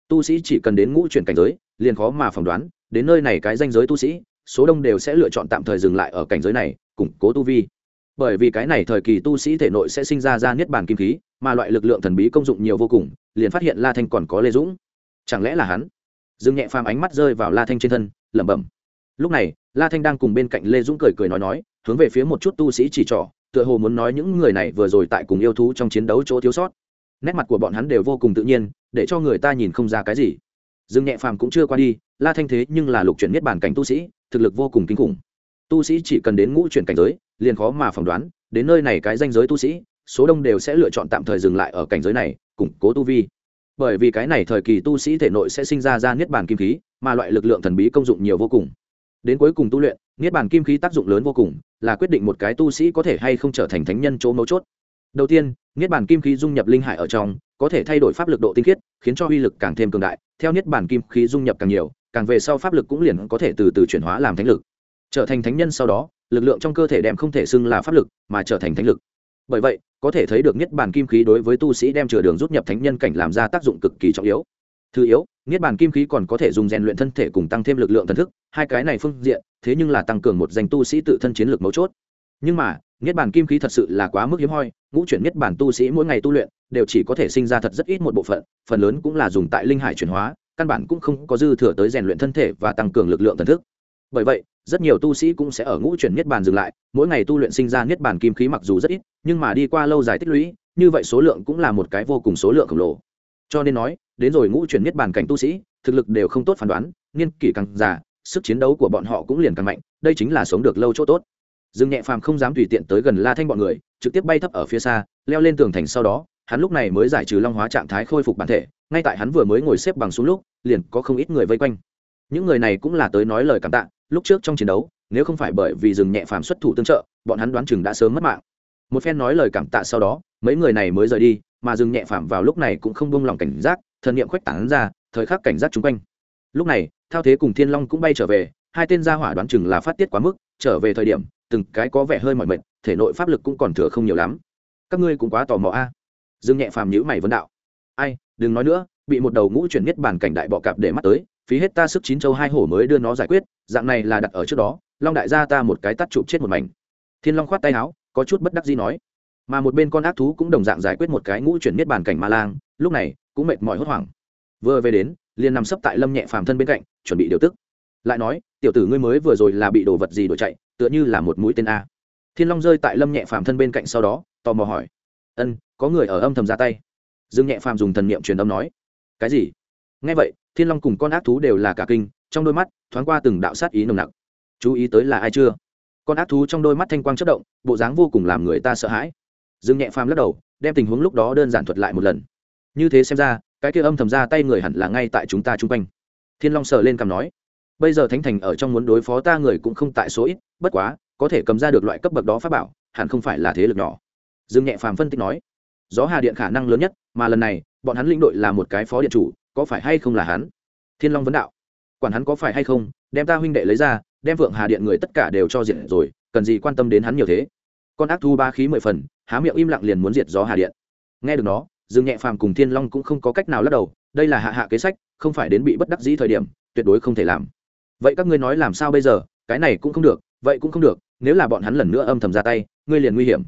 tu sĩ chỉ cần đến ngũ chuyển cảnh giới, liền khó mà phỏng đoán, đến nơi này cái danh giới tu sĩ, số đông đều sẽ lựa chọn tạm thời dừng lại ở cảnh giới này, củng cố tu vi. Bởi vì cái này thời kỳ tu sĩ thể nội sẽ sinh ra ra niết bàn kim khí, mà loại lực lượng thần bí công dụng nhiều vô cùng, liền phát hiện la thanh còn có lê dũng. Chẳng lẽ là hắn? Dương nhẹ phàm ánh mắt rơi vào la thanh trên thân, lẩm bẩm. Lúc này, la thanh đang cùng bên cạnh lê dũng cười cười nói nói, hướng về phía một chút tu sĩ chỉ trỏ, tựa hồ muốn nói những người này vừa rồi tại cùng yêu thú trong chiến đấu chỗ thiếu sót nét mặt của bọn hắn đều vô cùng tự nhiên, để cho người ta nhìn không ra cái gì. Dương nhẹ phàm cũng chưa qua đi, la thanh thế nhưng là lục chuyển niết bàn cảnh tu sĩ, thực lực vô cùng kinh khủng. Tu sĩ chỉ cần đến ngũ chuyển cảnh giới, liền khó mà phỏng đoán, đến nơi này cái danh giới tu sĩ, số đông đều sẽ lựa chọn tạm thời dừng lại ở cảnh giới này, củng cố tu vi. Bởi vì cái này thời kỳ tu sĩ thể nội sẽ sinh ra ra niết bàn kim khí, mà loại lực lượng thần bí công dụng nhiều vô cùng. Đến cuối cùng tu luyện, niết bàn kim khí tác dụng lớn vô cùng, là quyết định một cái tu sĩ có thể hay không trở thành thánh nhân chỗ mấu chốt đầu tiên, niết bàn kim khí dung nhập linh hải ở trong, có thể thay đổi pháp lực độ tinh khiết, khiến cho uy lực càng thêm cường đại. Theo niết bàn kim khí dung nhập càng nhiều, càng về sau pháp lực cũng liền có thể từ từ chuyển hóa làm thánh lực. Trở thành thánh nhân sau đó, lực lượng trong cơ thể đem không thể xưng là pháp lực, mà trở thành thánh lực. Bởi vậy, có thể thấy được niết bàn kim khí đối với tu sĩ đem chừa đường rút nhập thánh nhân cảnh làm ra tác dụng cực kỳ trọng yếu. Thứ yếu, niết bàn kim khí còn có thể dùng rèn luyện thân thể cùng tăng thêm lực lượng thần thức. Hai cái này phương diện, thế nhưng là tăng cường một danh tu sĩ tự thân chiến lược mấu chốt. Nhưng mà niết bàn kim khí thật sự là quá mức hiếm hoi, ngũ chuyển niết bàn tu sĩ mỗi ngày tu luyện đều chỉ có thể sinh ra thật rất ít một bộ phận, phần lớn cũng là dùng tại linh hải chuyển hóa, căn bản cũng không có dư thừa tới rèn luyện thân thể và tăng cường lực lượng thần thức. Bởi vậy, rất nhiều tu sĩ cũng sẽ ở ngũ chuyển niết bàn dừng lại, mỗi ngày tu luyện sinh ra niết bàn kim khí mặc dù rất ít, nhưng mà đi qua lâu dài tích lũy, như vậy số lượng cũng là một cái vô cùng số lượng khổng lồ. Cho nên nói, đến rồi ngũ chuyển niết bàn cảnh tu sĩ, thực lực đều không tốt phán đoán, niên kỷ càng già, sức chiến đấu của bọn họ cũng liền càng mạnh, đây chính là sống được lâu chỗ tốt dương nhẹ phàm không dám tùy tiện tới gần la thanh bọn người, trực tiếp bay thấp ở phía xa, leo lên tường thành sau đó, hắn lúc này mới giải trừ long hóa trạng thái khôi phục bản thể, ngay tại hắn vừa mới ngồi xếp bằng xuống lúc, liền có không ít người vây quanh. Những người này cũng là tới nói lời cảm tạ, lúc trước trong chiến đấu, nếu không phải bởi vì rừng nhẹ phàm xuất thủ tương trợ, bọn hắn đoán chừng đã sớm mất mạng. Một phen nói lời cảm tạ sau đó, mấy người này mới rời đi, mà rừng nhẹ phàm vào lúc này cũng không buông lòng cảnh giác, thần niệm khuếch tán ra, thời khắc cảnh giác chung quanh. Lúc này, thao thế cùng thiên long cũng bay trở về, hai tên gia hỏa đoán chừng là phát tiết quá mức, trở về thời điểm từng cái có vẻ hơi mỏi mệt, thể nội pháp lực cũng còn thừa không nhiều lắm. Các ngươi cũng quá tò mò a. À. dương nhẹ phàm nhữ mày vấn đạo. Ai, đừng nói nữa, bị một đầu ngũ chuyển nhất bản cảnh đại bọ cạp để mắt tới, phí hết ta sức chín châu hai hổ mới đưa nó giải quyết, dạng này là đặt ở trước đó, long đại gia ta một cái tắt chụp chết một mảnh. Thiên long khoát tay áo, có chút bất đắc gì nói. Mà một bên con ác thú cũng đồng dạng giải quyết một cái ngũ chuyển niết bàn cảnh ma lang, lúc này, cũng mệt mỏi hốt hoảng. Vừa về đến, liền nằm sấp tại lâm nhẹ phàm thân bên cạnh, chuẩn bị điều tức. Lại nói, tiểu tử ngươi mới vừa rồi là bị đồ vật gì đổi chạy tựa như là một mũi tên a. Thiên long rơi tại lâm nhẹ phàm thân bên cạnh sau đó, tò mò hỏi, ân, có người ở âm thầm ra tay? Dương nhẹ phàm dùng thần niệm truyền âm nói, cái gì? Nghe vậy, thiên long cùng con ác thú đều là cả kinh, trong đôi mắt thoáng qua từng đạo sát ý nồng nặc. Chú ý tới là ai chưa? Con ác thú trong đôi mắt thanh quang chất động, bộ dáng vô cùng làm người ta sợ hãi. Dương nhẹ phàm lắc đầu, đem tình huống lúc đó đơn giản thuật lại một lần. Như thế xem ra, cái kia âm thầm ra tay người hẳn là ngay tại chúng ta chung quanh. Thiên long sờ lên cằm nói, bây giờ thánh thành ở trong muốn đối phó ta người cũng không tại số ít bất quá, có thể cầm ra được loại cấp bậc đó pháp bảo, hẳn không phải là thế lực nhỏ. Dương nhẹ phàm phân tích nói, gió hà điện khả năng lớn nhất, mà lần này, bọn hắn lĩnh đội là một cái phó điện chủ, có phải hay không là hắn? Thiên long vấn đạo, quản hắn có phải hay không, đem ta huynh đệ lấy ra, đem vượng hà điện người tất cả đều cho diện rồi, cần gì quan tâm đến hắn nhiều thế? Con ác thu ba khí mười phần, há miệng im lặng liền muốn diệt gió hà điện. Nghe được nó, dương nhẹ phàm cùng thiên long cũng không có cách nào lắc đầu, đây là hạ hạ kế sách, không phải đến bị bất đắc dĩ thời điểm, tuyệt đối không thể làm. Vậy các ngươi nói làm sao bây giờ, cái này cũng không được vậy cũng không được, nếu là bọn hắn lần nữa âm thầm ra tay, ngươi liền nguy hiểm.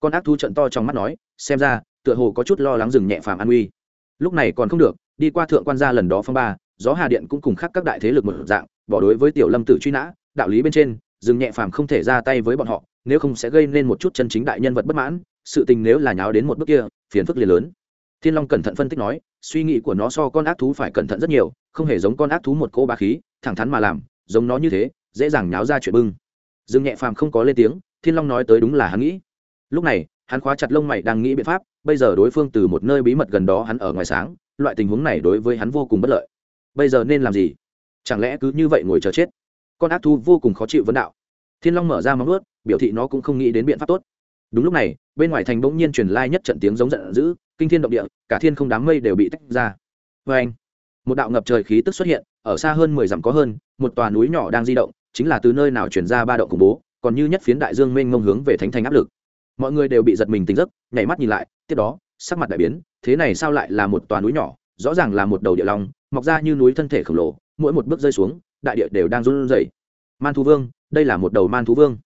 Con ác thú trận to trong mắt nói, xem ra, tựa hồ có chút lo lắng rừng nhẹ phàm an uy lúc này còn không được, đi qua thượng quan gia lần đó phong ba, gió hà điện cũng cùng khác các đại thế lực một dạng, bỏ đối với tiểu lâm tử truy nã, đạo lý bên trên, rừng nhẹ phàm không thể ra tay với bọn họ, nếu không sẽ gây nên một chút chân chính đại nhân vật bất mãn, sự tình nếu là nháo đến một bước kia, phiền phức liền lớn. Thiên long cẩn thận phân tích nói, suy nghĩ của nó so con ác thú phải cẩn thận rất nhiều, không hề giống con ác thú một cô ba khí, thẳng thắn mà làm, giống nó như thế, dễ dàng nháo ra chuyện bưng dương nhẹ phàm không có lên tiếng, thiên long nói tới đúng là hắn nghĩ. Lúc này, hắn khóa chặt lông mày đang nghĩ biện pháp, bây giờ đối phương từ một nơi bí mật gần đó hắn ở ngoài sáng, loại tình huống này đối với hắn vô cùng bất lợi. Bây giờ nên làm gì? Chẳng lẽ cứ như vậy ngồi chờ chết? Con ác thú vô cùng khó chịu vấn đạo. Thiên long mở ra móng ướt biểu thị nó cũng không nghĩ đến biện pháp tốt. Đúng lúc này, bên ngoài thành bỗng nhiên truyền lai nhất trận tiếng giống giận dữ, kinh thiên động địa, cả thiên không đám mây đều bị tách ra. Vê anh một đạo ngập trời khí tức xuất hiện, ở xa hơn mười dặm có hơn, một tòa núi nhỏ đang di động chính là từ nơi nào chuyển ra ba động khủng bố, còn như nhất phiến đại dương mênh mông hướng về thánh thành áp lực. Mọi người đều bị giật mình tỉnh giấc, nhảy mắt nhìn lại, tiếp đó, sắc mặt đại biến, thế này sao lại là một tòa núi nhỏ, rõ ràng là một đầu địa long, mọc ra như núi thân thể khổng lồ, mỗi một bước rơi xuống, đại địa đều đang run rẩy. Man thú vương, đây là một đầu man thú vương.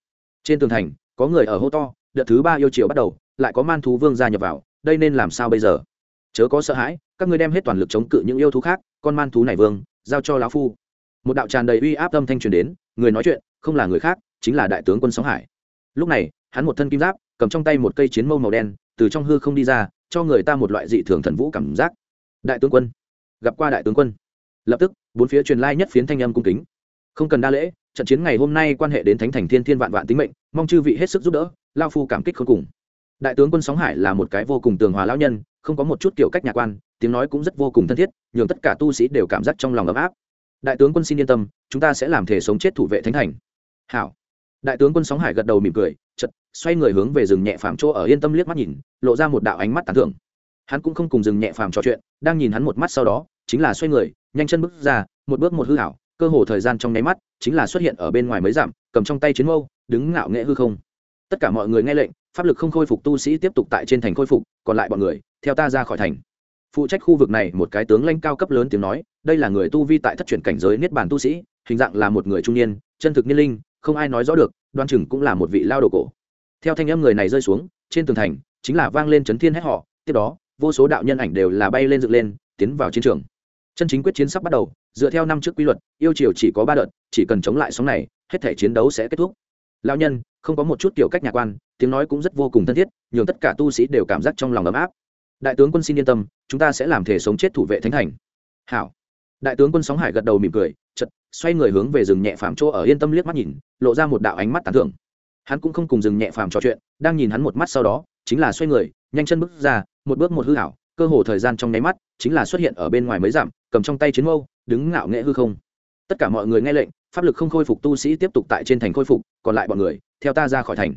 Trên tường thành, có người ở hô to, đợt thứ ba yêu chiều bắt đầu, lại có man thú vương gia nhập vào, đây nên làm sao bây giờ? Chớ có sợ hãi, các ngươi đem hết toàn lực chống cự những yêu thú khác, con man thú này vương, giao cho lão phu. Một đạo tràn đầy uy áp âm thanh truyền đến người nói chuyện, không là người khác, chính là đại tướng quân sóng hải. Lúc này, hắn một thân kim giáp, cầm trong tay một cây chiến mâu màu đen, từ trong hư không đi ra, cho người ta một loại dị thường thần vũ cảm giác. Đại tướng quân, gặp qua đại tướng quân. Lập tức, bốn phía truyền lai nhất phiến thanh âm cung kính. Không cần đa lễ, trận chiến ngày hôm nay quan hệ đến thánh thành thiên thiên vạn vạn tính mệnh, mong chư vị hết sức giúp đỡ, lao phu cảm kích không cùng. Đại tướng quân sóng hải là một cái vô cùng tường hòa lão nhân, không có một chút kiểu cách nhà quan, tiếng nói cũng rất vô cùng thân thiết, nhường tất cả tu sĩ đều cảm giác trong lòng ấm áp đại tướng quân xin yên tâm, chúng ta sẽ làm thể sống chết thủ vệ thánh thành. Hảo. Đại tướng quân sóng hải gật đầu mỉm cười chật xoay người hướng về rừng nhẹ phàm chỗ ở yên tâm liếc mắt nhìn, lộ ra một đạo ánh mắt tán thưởng. Hắn cũng không cùng rừng nhẹ phàm trò chuyện, đang nhìn hắn một mắt sau đó, chính là xoay người, nhanh chân bước ra, một bước một hư hảo cơ hồ thời gian trong nháy mắt, chính là xuất hiện ở bên ngoài mới giảm cầm trong tay chiến mâu, đứng ngạo nghệ hư không. Tất cả mọi người nghe lệnh, pháp lực không khôi phục tu sĩ tiếp tục tại trên thành khôi phục, còn lại bọn người, theo ta ra khỏi thành. Phụ trách khu vực này một cái tướng lãnh cao cấp lớn tiếng nói đây là người tu vi tại thất truyền cảnh giới niết bàn tu sĩ, hình dạng là một người trung niên, chân thực niên linh, không ai nói rõ được, đoan chừng cũng là một vị lao đồ cổ. Theo thanh âm người này rơi xuống, trên tường thành, chính là vang lên chấn thiên hét họ, tiếp đó, vô số đạo nhân ảnh đều là bay lên dựng lên, tiến vào chiến trường. Chân chính quyết chiến sắp bắt đầu, dựa theo năm trước quy luật, yêu chiều chỉ có ba đợt, chỉ cần chống lại sóng này, hết thể chiến đấu sẽ kết thúc. Lao nhân, không có một chút kiểu cách nhạc quan, tiếng nói cũng rất vô cùng thân thiết, nhường tất cả tu sĩ đều cảm giác trong lòng ấm áp. Đại tướng quân xin yên tâm, chúng ta sẽ làm thể sống chết thủ vệ thánh thành. Hảo đại tướng quân sóng hải gật đầu mỉm cười chật xoay người hướng về rừng nhẹ phàm chỗ ở yên tâm liếc mắt nhìn, lộ ra một đạo ánh mắt tán thưởng. Hắn cũng không cùng rừng nhẹ phàm trò chuyện, đang nhìn hắn một mắt sau đó, chính là xoay người, nhanh chân bước ra, một bước một hư hảo cơ hồ thời gian trong nháy mắt, chính là xuất hiện ở bên ngoài mới giảm cầm trong tay chiến mâu, đứng ngạo nghệ hư không. Tất cả mọi người nghe lệnh, pháp lực không khôi phục tu sĩ tiếp tục tại trên thành khôi phục, còn lại bọn người, theo ta ra khỏi thành.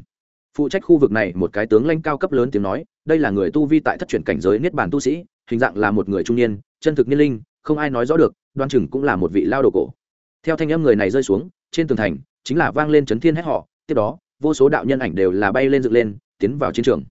Phụ trách khu vực này một cái tướng lãnh cao cấp lớn tiếng nói, đây là người tu vi tại thất truyền cảnh giới niết bàn tu sĩ, hình dạng là một người trung niên, chân thực niên linh không ai nói rõ được, đoan chừng cũng là một vị lao đồ cổ. Theo thanh âm người này rơi xuống, trên tường thành, chính là vang lên chấn thiên hét họ, tiếp đó, vô số đạo nhân ảnh đều là bay lên dựng lên, tiến vào chiến trường.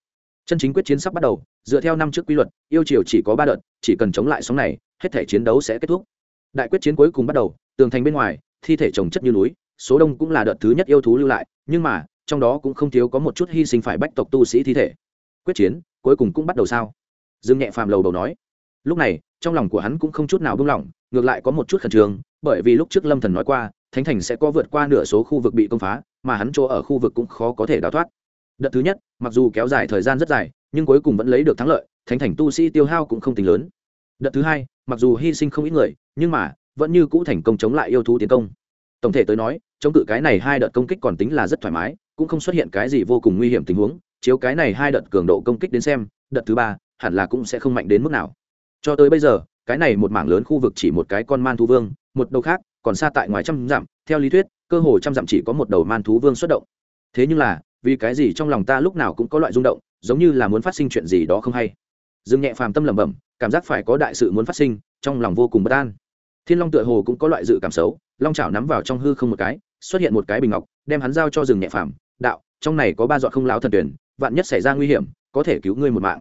Chân chính quyết chiến sắp bắt đầu, dựa theo năm trước quy luật, yêu chiều chỉ có ba đợt, chỉ cần chống lại sóng này, hết thể chiến đấu sẽ kết thúc. Đại quyết chiến cuối cùng bắt đầu, tường thành bên ngoài, thi thể trồng chất như núi, số đông cũng là đợt thứ nhất yêu thú lưu lại, nhưng mà, trong đó cũng không thiếu có một chút hy sinh phải bách tộc tu sĩ thi thể. Quyết chiến cuối cùng cũng bắt đầu sao? Dương nhẹ phàm lầu đầu nói lúc này, trong lòng của hắn cũng không chút nào buông lỏng, ngược lại có một chút khẩn trương, bởi vì lúc trước lâm thần nói qua, thánh thành sẽ có vượt qua nửa số khu vực bị công phá, mà hắn chỗ ở khu vực cũng khó có thể đào thoát. Đợt thứ nhất, mặc dù kéo dài thời gian rất dài, nhưng cuối cùng vẫn lấy được thắng lợi, thánh thành tu sĩ tiêu hao cũng không tính lớn. Đợt thứ hai, mặc dù hy sinh không ít người, nhưng mà, vẫn như cũ thành công chống lại yêu thú tiến công. Tổng thể tới nói, chống cự cái này hai đợt công kích còn tính là rất thoải mái, cũng không xuất hiện cái gì vô cùng nguy hiểm tình huống, chiếu cái này hai đợt cường độ công kích đến xem, đợt thứ ba, hẳn là cũng sẽ không mạnh đến mức nào cho tới bây giờ, cái này một mảng lớn khu vực chỉ một cái con man thú vương, một đầu khác, còn xa tại ngoài trăm dặm. Theo lý thuyết, cơ hồ trăm dặm chỉ có một đầu man thú vương xuất động. Thế nhưng là, vì cái gì trong lòng ta lúc nào cũng có loại rung động, giống như là muốn phát sinh chuyện gì đó không hay. Dương nhẹ phàm tâm lẩm bẩm, cảm giác phải có đại sự muốn phát sinh, trong lòng vô cùng bất an. Thiên long tựa hồ cũng có loại dự cảm xấu, long chảo nắm vào trong hư không một cái, xuất hiện một cái bình ngọc, đem hắn giao cho rừng nhẹ phàm, đạo, trong này có ba dọn không láo thần tuyển, vạn nhất xảy ra nguy hiểm, có thể cứu ngươi một mạng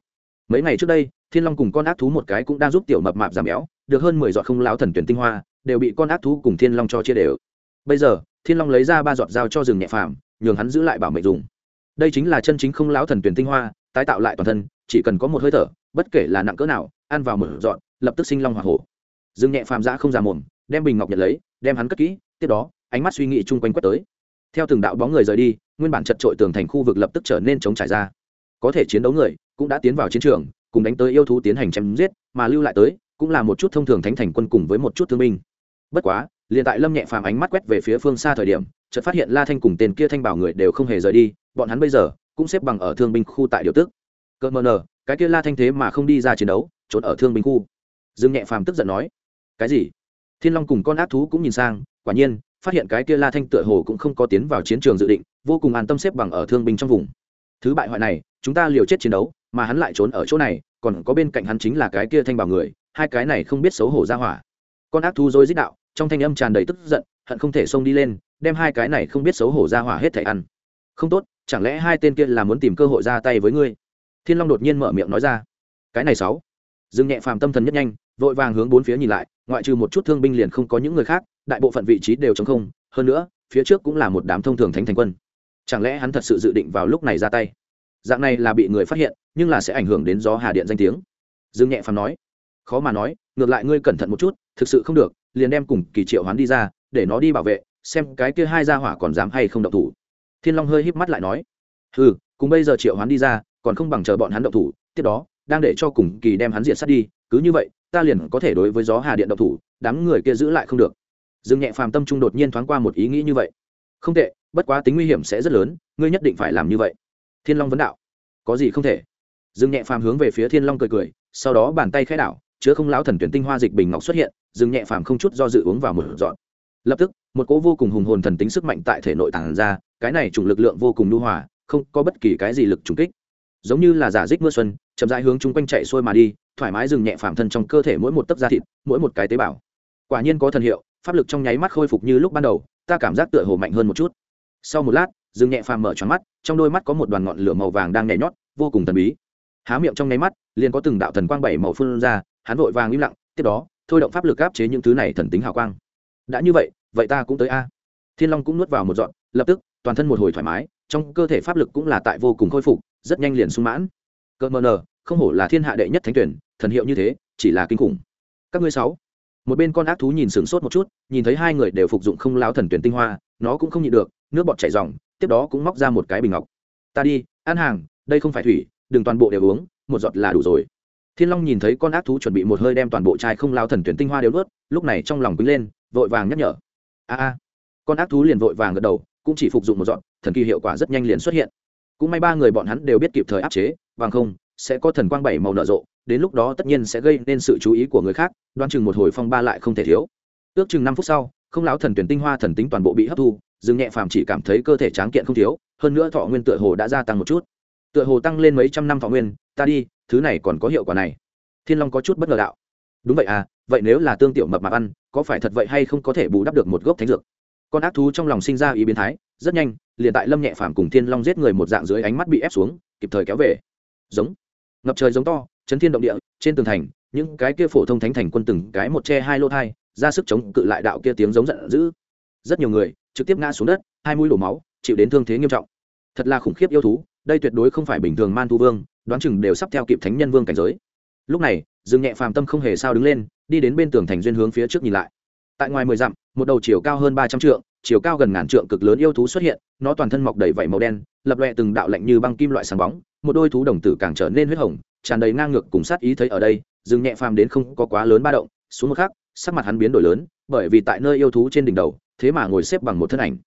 mấy ngày trước đây, thiên long cùng con ác thú một cái cũng đang giúp tiểu mập mạp giảm béo, được hơn mười giọt không láo thần tuyển tinh hoa, đều bị con ác thú cùng thiên long cho chia đều. Bây giờ, thiên long lấy ra ba giọt dao cho rừng nhẹ phàm, nhường hắn giữ lại bảo mệnh dùng. Đây chính là chân chính không láo thần tuyển tinh hoa, tái tạo lại toàn thân, chỉ cần có một hơi thở, bất kể là nặng cỡ nào, ăn vào một dọn lập tức sinh long hỏa hổ. Rừng nhẹ phàm giã không già mồm, đem bình ngọc nhận lấy, đem hắn cất kỹ, tiếp đó, ánh mắt suy nghĩ chung quanh quét tới. Theo từng đạo bóng người rời đi, nguyên bản chật trội tường thành khu vực lập tức trở nên chống trải ra. Có thể chiến đấu người cũng đã tiến vào chiến trường, cùng đánh tới yêu thú tiến hành chém giết, mà lưu lại tới cũng là một chút thông thường thánh thành quân cùng với một chút thương binh. Bất quá, liền tại lâm nhẹ phàm ánh mắt quét về phía phương xa thời điểm, chợt phát hiện la thanh cùng tên kia thanh bảo người đều không hề rời đi, bọn hắn bây giờ cũng xếp bằng ở thương binh khu tại điều tức. Cơ mờ nờ, cái kia la thanh thế mà không đi ra chiến đấu, trốn ở thương binh khu. Dương nhẹ phàm tức giận nói, cái gì? Thiên long cùng con ác thú cũng nhìn sang, quả nhiên, phát hiện cái kia la thanh tựa hồ cũng không có tiến vào chiến trường dự định, vô cùng an tâm xếp bằng ở thương binh trong vùng. Thứ bại hoại này, chúng ta liều chết chiến đấu mà hắn lại trốn ở chỗ này, còn có bên cạnh hắn chính là cái kia thanh bảo người, hai cái này không biết xấu hổ ra hỏa. Con ác thú dối dích đạo, trong thanh âm tràn đầy tức giận, hận không thể xông đi lên, đem hai cái này không biết xấu hổ ra hỏa hết thảy ăn. Không tốt, chẳng lẽ hai tên kia là muốn tìm cơ hội ra tay với ngươi? Thiên long đột nhiên mở miệng nói ra. Cái này sáu. Dương nhẹ phàm tâm thần nhất nhanh, vội vàng hướng bốn phía nhìn lại, ngoại trừ một chút thương binh liền không có những người khác, đại bộ phận vị trí đều chống không, hơn nữa, phía trước cũng là một đám thông thường thánh thành quân. Chẳng lẽ hắn thật sự dự định vào lúc này ra tay? Dạng này là bị người phát hiện, nhưng là sẽ ảnh hưởng đến gió hà điện danh tiếng. Dương nhẹ phàm nói. Khó mà nói, ngược lại ngươi cẩn thận một chút, thực sự không được, liền đem cùng kỳ triệu hoán đi ra, để nó đi bảo vệ, xem cái kia hai gia hỏa còn dám hay không động thủ. Thiên long hơi híp mắt lại nói. Ừ cùng bây giờ triệu hoán đi ra, còn không bằng chờ bọn hắn động thủ, tiếp đó, đang để cho cùng kỳ đem hắn diệt sát đi, cứ như vậy, ta liền có thể đối với gió hà điện động thủ, đám người kia giữ lại không được. Dương nhẹ phàm tâm trung đột nhiên thoáng qua một ý nghĩ như vậy. Không tệ, bất quá tính nguy hiểm sẽ rất lớn, ngươi nhất định phải làm như vậy thiên long vấn đạo. Có gì không thể? Dương nhẹ phàm hướng về phía thiên long cười cười, sau đó bàn tay khai đảo, chứa không lão thần tuyển tinh hoa dịch bình ngọc xuất hiện dừng nhẹ phàm không chút do dự uống vào một dọn lập tức, một cỗ vô cùng hùng hồn thần tính sức mạnh tại thể nội tàng ra, cái này chủng lực lượng vô cùng nhu hòa, không có bất kỳ cái gì lực trùng kích. Giống như là giả dích mưa xuân, chậm rãi hướng chung quanh chạy xuôi mà đi, thoải mái dừng nhẹ phàm thân trong cơ thể mỗi một tấc da thịt, mỗi một cái tế bào. Quả nhiên có thần hiệu, pháp lực trong nháy mắt khôi phục như lúc ban đầu, ta cảm giác tựa hồ mạnh hơn một chút. Sau một lát dừng nhẹ phàm mở tròn mắt, trong đôi mắt có một đoàn ngọn lửa màu vàng đang nhảy nhót, vô cùng thần bí. Há miệng trong nháy mắt, liền có từng đạo thần quang bảy màu phun ra, hắn vội vàng im lặng, tiếp đó, thôi động pháp lực áp chế những thứ này thần tính hào quang. Đã như vậy vậy ta cũng tới a. Thiên long cũng nuốt vào một dọn lập tức, toàn thân một hồi thoải mái, trong cơ thể pháp lực cũng là tại vô cùng khôi phục, rất nhanh liền sung mãn. Cơ mờ nờ, không hổ là thiên hạ đệ nhất thánh tuyển, thần hiệu như thế, chỉ là kinh khủng. Các ngươi sáu. Một bên con ác thú nhìn sửng sốt một chút, nhìn thấy hai người đều phục dụng không lao thần tuyển tinh hoa, nó cũng không nhịn được, nước bọt chảy dòng tiếp đó cũng móc ra một cái bình ngọc. Ta đi ăn hàng, đây không phải thủy, đừng toàn bộ đều uống, một giọt là đủ rồi. Thiên long nhìn thấy con ác thú chuẩn bị một hơi đem toàn bộ chai không lao thần tuyển tinh hoa đều nuốt, lúc này trong lòng quýnh lên, vội vàng nhắc nhở. A a. Con ác thú liền vội vàng gật đầu, cũng chỉ phục dụng một giọt, thần kỳ hiệu quả rất nhanh liền xuất hiện. Cũng may ba người bọn hắn đều biết kịp thời áp chế, bằng không, sẽ có thần quang bảy màu nở rộ, đến lúc đó tất nhiên sẽ gây nên sự chú ý của người khác, đoán chừng một hồi phong ba lại không thể thiếu. Ước chừng năm phút sau, không lão thần tuyển tinh hoa thần tính toàn bộ bị hấp thu dương nhẹ phàm chỉ cảm thấy cơ thể tráng kiện không thiếu, hơn nữa thọ nguyên tựa hồ đã gia tăng một chút. Tựa hồ tăng lên mấy trăm năm thọ nguyên, ta đi, thứ này còn có hiệu quả này. Thiên long có chút bất ngờ đạo. Đúng vậy à vậy nếu là tương tiểu mập mạp ăn, có phải thật vậy hay không có thể bù đắp được một gốc thánh dược? Con ác thú trong lòng sinh ra ý biến thái, rất nhanh, liền tại lâm nhẹ phàm cùng thiên long giết người một dạng dưới ánh mắt bị ép xuống, kịp thời kéo về. Giống. Ngập trời giống to, chấn thiên động địa, trên tường thành, những cái kia phổ thông thánh thành quân từng cái một che hai lô thai, ra sức chống cự lại đạo kia tiếng giống giận dữ rất nhiều người trực tiếp ngã xuống đất, hai mũi đổ máu, chịu đến thương thế nghiêm trọng. Thật là khủng khiếp yêu thú, đây tuyệt đối không phải bình thường man thu vương, đoán chừng đều sắp theo kịp thánh nhân vương cảnh giới. Lúc này, dương nhẹ phàm tâm không hề sao đứng lên, đi đến bên tường thành duyên hướng phía trước nhìn lại. Tại ngoài mười dặm, một đầu chiều cao hơn ba trăm trượng, chiều cao gần ngàn trượng cực lớn yêu thú xuất hiện, nó toàn thân mọc đầy vảy màu đen, lập loẹ từng đạo lạnh như băng kim loại sáng bóng, một đôi thú đồng tử càng trở nên huyết hồng, tràn đầy ngang ngược cùng sát ý thấy ở đây, dương nhẹ phàm đến không có quá lớn ba động, xuống một khắc, sắc mặt hắn biến đổi lớn, bởi vì tại nơi yêu thú trên đỉnh đầu thế mà ngồi xếp bằng một thân ảnh.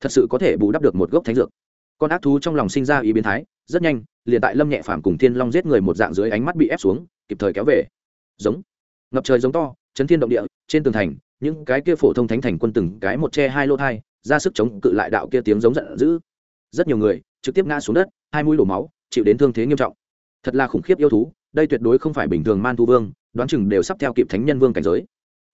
Thật sự có thể bù đắp được một gốc thánh dược. Con ác thú trong lòng sinh ra ý biến thái, rất nhanh, liền tại lâm nhẹ phàm cùng thiên long giết người một dạng dưới ánh mắt bị ép xuống, kịp thời kéo về. Giống. Ngập trời giống to, chấn thiên động địa, trên tường thành, những cái kia phổ thông thánh thành quân từng cái một che hai lô thai, ra sức chống cự lại đạo kia tiếng giống giận dữ. Rất nhiều người, trực tiếp ngã xuống đất, hai mũi đổ máu, chịu đến thương thế nghiêm trọng. Thật là khủng khiếp yêu thú, đây tuyệt đối không phải bình thường man thu vương, đoán chừng đều sắp theo kịp thánh nhân vương cảnh giới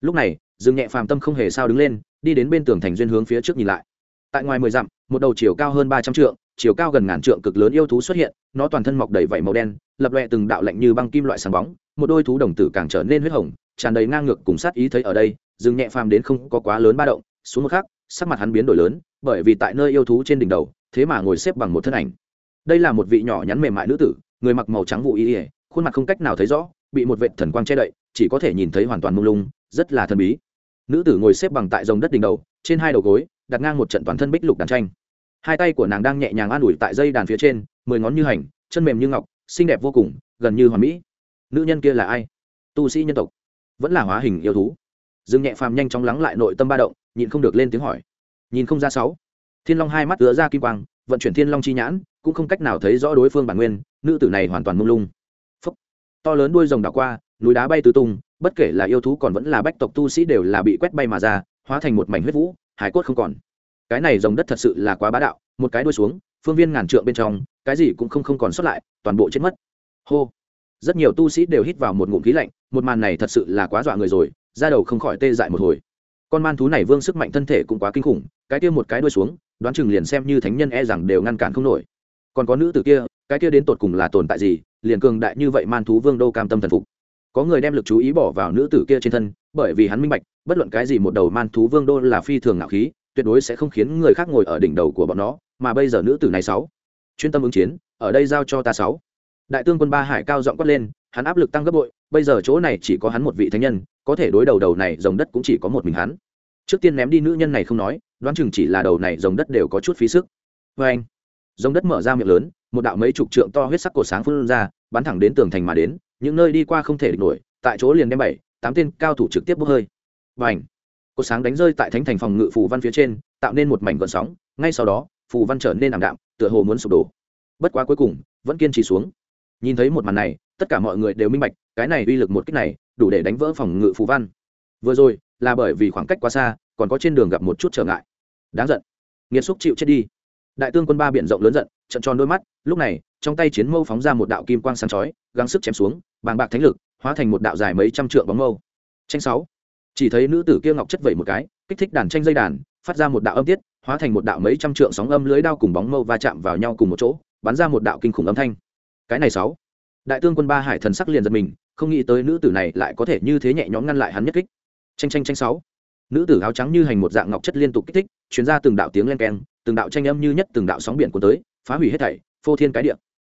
lúc này, dương nhẹ phàm tâm không hề sao đứng lên, đi đến bên tường thành duyên hướng phía trước nhìn lại. Tại ngoài mười dặm, một đầu chiều cao hơn ba trăm trượng, chiều cao gần ngàn trượng cực lớn yêu thú xuất hiện, nó toàn thân mọc đầy vảy màu đen, lập loẹ từng đạo lạnh như băng kim loại sáng bóng, một đôi thú đồng tử càng trở nên huyết hồng, tràn đầy ngang ngược cùng sát ý thấy ở đây, dương nhẹ phàm đến không có quá lớn ba động, xuống một khắc, sắc mặt hắn biến đổi lớn, bởi vì tại nơi yêu thú trên đỉnh đầu, thế mà ngồi xếp bằng một thân ảnh. Đây là một vị nhỏ nhắn mềm mại nữ tử, người mặc màu trắng vụ y ỉa khuôn mặt không cách nào thấy rõ bị một vệ thần quang che đậy, chỉ có thể nhìn thấy hoàn toàn mông lung, rất là thần bí. Nữ tử ngồi xếp bằng tại dòng đất đỉnh đầu, trên hai đầu gối, đặt ngang một trận toàn thân bích lục đàn tranh. Hai tay của nàng đang nhẹ nhàng an ủi tại dây đàn phía trên, mười ngón như hành, chân mềm như ngọc, xinh đẹp vô cùng, gần như hoàn mỹ. Nữ nhân kia là ai? Tu sĩ nhân tộc. Vẫn là hóa hình yêu thú. Dương nhẹ phàm nhanh chóng lắng lại nội tâm ba động, nhịn không được lên tiếng hỏi. Nhìn không ra sáu. Thiên long hai mắt ứa ra kim quang, vận chuyển thiên long chi nhãn, cũng không cách nào thấy rõ đối phương bản nguyên, nữ tử này hoàn toàn mông lung to lớn đuôi rồng đảo qua, núi đá bay tứ tung, bất kể là yêu thú còn vẫn là bách tộc tu sĩ đều là bị quét bay mà ra, hóa thành một mảnh huyết vũ, hải cốt không còn. Cái này rồng đất thật sự là quá bá đạo, một cái đuôi xuống, phương viên ngàn trượng bên trong, cái gì cũng không không còn sót lại, toàn bộ chết mất. Hô. Rất nhiều tu sĩ đều hít vào một ngụm khí lạnh, một màn này thật sự là quá dọa người rồi ra đầu không khỏi tê dại một hồi. Con man thú này vương sức mạnh thân thể cũng quá kinh khủng, cái kia một cái đuôi xuống, đoán chừng liền xem như thánh nhân e rằng đều ngăn cản không nổi. Còn có nữ tử kia, cái kia đến tột cùng là tồn tại gì liền cường đại như vậy man thú vương đô cam tâm thần phục. Có người đem lực chú ý bỏ vào nữ tử kia trên thân, bởi vì hắn minh bạch, bất luận cái gì một đầu man thú vương đô là phi thường ngạo khí, tuyệt đối sẽ không khiến người khác ngồi ở đỉnh đầu của bọn nó, mà bây giờ nữ tử này sáu, chuyên tâm ứng chiến, ở đây giao cho ta sáu. Đại tướng quân ba hải cao giọng quát lên, hắn áp lực tăng gấp bội, bây giờ chỗ này chỉ có hắn một vị thánh nhân, có thể đối đầu đầu này dòng đất cũng chỉ có một mình hắn. Trước tiên ném đi nữ nhân này không nói, đoán chừng chỉ là đầu này dòng đất đều có chút phí sức. Vê anh dòng đất mở ra miệng lớn, một đạo mấy chục trượng to huyết sắc cổ sáng phun ra bắn thẳng đến tường thành mà đến, những nơi đi qua không thể địch nổi, tại chỗ liền đem bảy, tám tên cao thủ trực tiếp bốc hơi. Và ảnh có sáng đánh rơi tại thánh thành phòng ngự phù văn phía trên, tạo nên một mảnh gọn sóng, ngay sau đó, phù văn trở nên ảm đạm, tựa hồ muốn sụp đổ. Bất quá cuối cùng, vẫn kiên trì xuống. Nhìn thấy một màn này, tất cả mọi người đều minh bạch, cái này uy lực một kích này, đủ để đánh vỡ phòng ngự phù văn. Vừa rồi, là bởi vì khoảng cách quá xa, còn có trên đường gặp một chút trở ngại. Đáng giận. Nghiệt xúc chịu chết đi. Đại tương quân ba biển rộng lớn giận trận tròn đôi mắt, lúc này, trong tay chiến mâu phóng ra một đạo kim quang sáng chói, gắng sức chém xuống, bàng bạc thánh lực, hóa thành một đạo dài mấy trăm trượng bóng mâu. Tranh sáu. Chỉ thấy nữ tử kia ngọc chất vẩy một cái, kích thích đàn tranh dây đàn, phát ra một đạo âm tiết, hóa thành một đạo mấy trăm trượng sóng âm lưới đao cùng bóng mâu va chạm vào nhau cùng một chỗ, bắn ra một đạo kinh khủng âm thanh. Cái này sáu. Đại tương quân ba hải thần sắc liền giật mình, không nghĩ tới nữ tử này lại có thể như thế nhẹ nhõm ngăn lại hắn nhất kích. Tranh tranh tranh sáu. Nữ tử áo trắng như hành một dạng ngọc chất liên tục kích thích chuyến ra từng đạo tiếng len keng, từng đạo tranh âm như nhất, từng đạo sóng biển cuốn tới phá hủy hết thảy, phô thiên cái địa.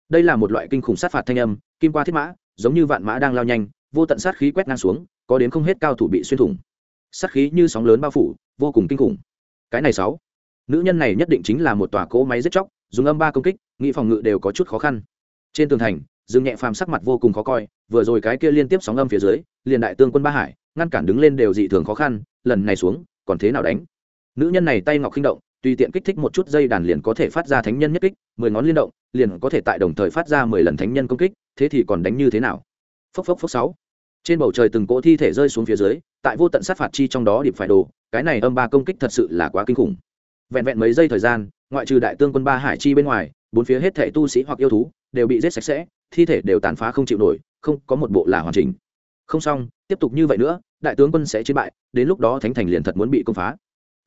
Đây là một loại kinh khủng sát phạt thanh âm, kim qua thiết mã, giống như vạn mã đang lao nhanh, vô tận sát khí quét ngang xuống, có đến không hết cao thủ bị xuyên thủng. Sát khí như sóng lớn bao phủ, vô cùng kinh khủng. Cái này sáu. Nữ nhân này nhất định chính là một tòa cỗ máy giết chóc, dùng âm ba công kích nghị phòng ngự đều có chút khó khăn. Trên tường thành, dương nhẹ phàm sắc mặt vô cùng khó coi, vừa rồi cái kia liên tiếp sóng âm phía dưới, liền đại tương quân ba hải, ngăn cản đứng lên đều dị thường khó khăn, lần này xuống, còn thế nào đánh? Nữ nhân này tay ngọc khinh động tùy tiện kích thích một chút dây đàn liền có thể phát ra thánh nhân nhất kích, mười ngón liên động, liền có thể tại đồng thời phát ra mười lần thánh nhân công kích, thế thì còn đánh như thế nào? Phốc phốc phốc sáu. Trên bầu trời từng cỗ thi thể rơi xuống phía dưới, tại vô tận sát phạt chi trong đó điệp phải đồ cái này âm ba công kích thật sự là quá kinh khủng. Vẹn vẹn mấy giây thời gian, ngoại trừ đại tương quân ba hải chi bên ngoài, bốn phía hết thể tu sĩ hoặc yêu thú đều bị giết sạch sẽ, thi thể đều tàn phá không chịu nổi, không có một bộ là hoàn chỉnh. Không xong, tiếp tục như vậy nữa, đại tướng quân sẽ chiến bại, đến lúc đó thánh thành liền thật muốn bị công phá.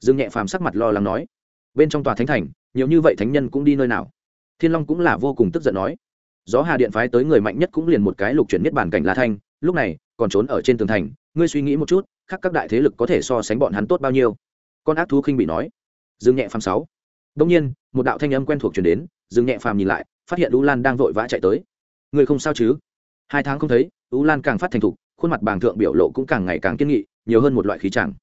Dương nhẹ phàm sắc mặt lo lắng nói bên trong tòa thánh thành, nhiều như vậy thánh nhân cũng đi nơi nào? Thiên long cũng là vô cùng tức giận nói. Gió hà điện phái tới người mạnh nhất cũng liền một cái lục chuyển nhất bản cảnh la thanh, lúc này, còn trốn ở trên tường thành, ngươi suy nghĩ một chút khác các đại thế lực có thể so sánh bọn hắn tốt bao nhiêu? Con ác thú khinh bị nói. Dương nhẹ phàm sáu. Đông nhiên, một đạo thanh âm quen thuộc chuyển đến, dương nhẹ phàm nhìn lại, phát hiện u lan đang vội vã chạy tới. Người không sao chứ? Hai tháng không thấy, u lan càng phát thành thục, khuôn mặt bàng thượng biểu lộ cũng càng ngày càng kiên nghị, nhiều hơn một loại khí chẳng.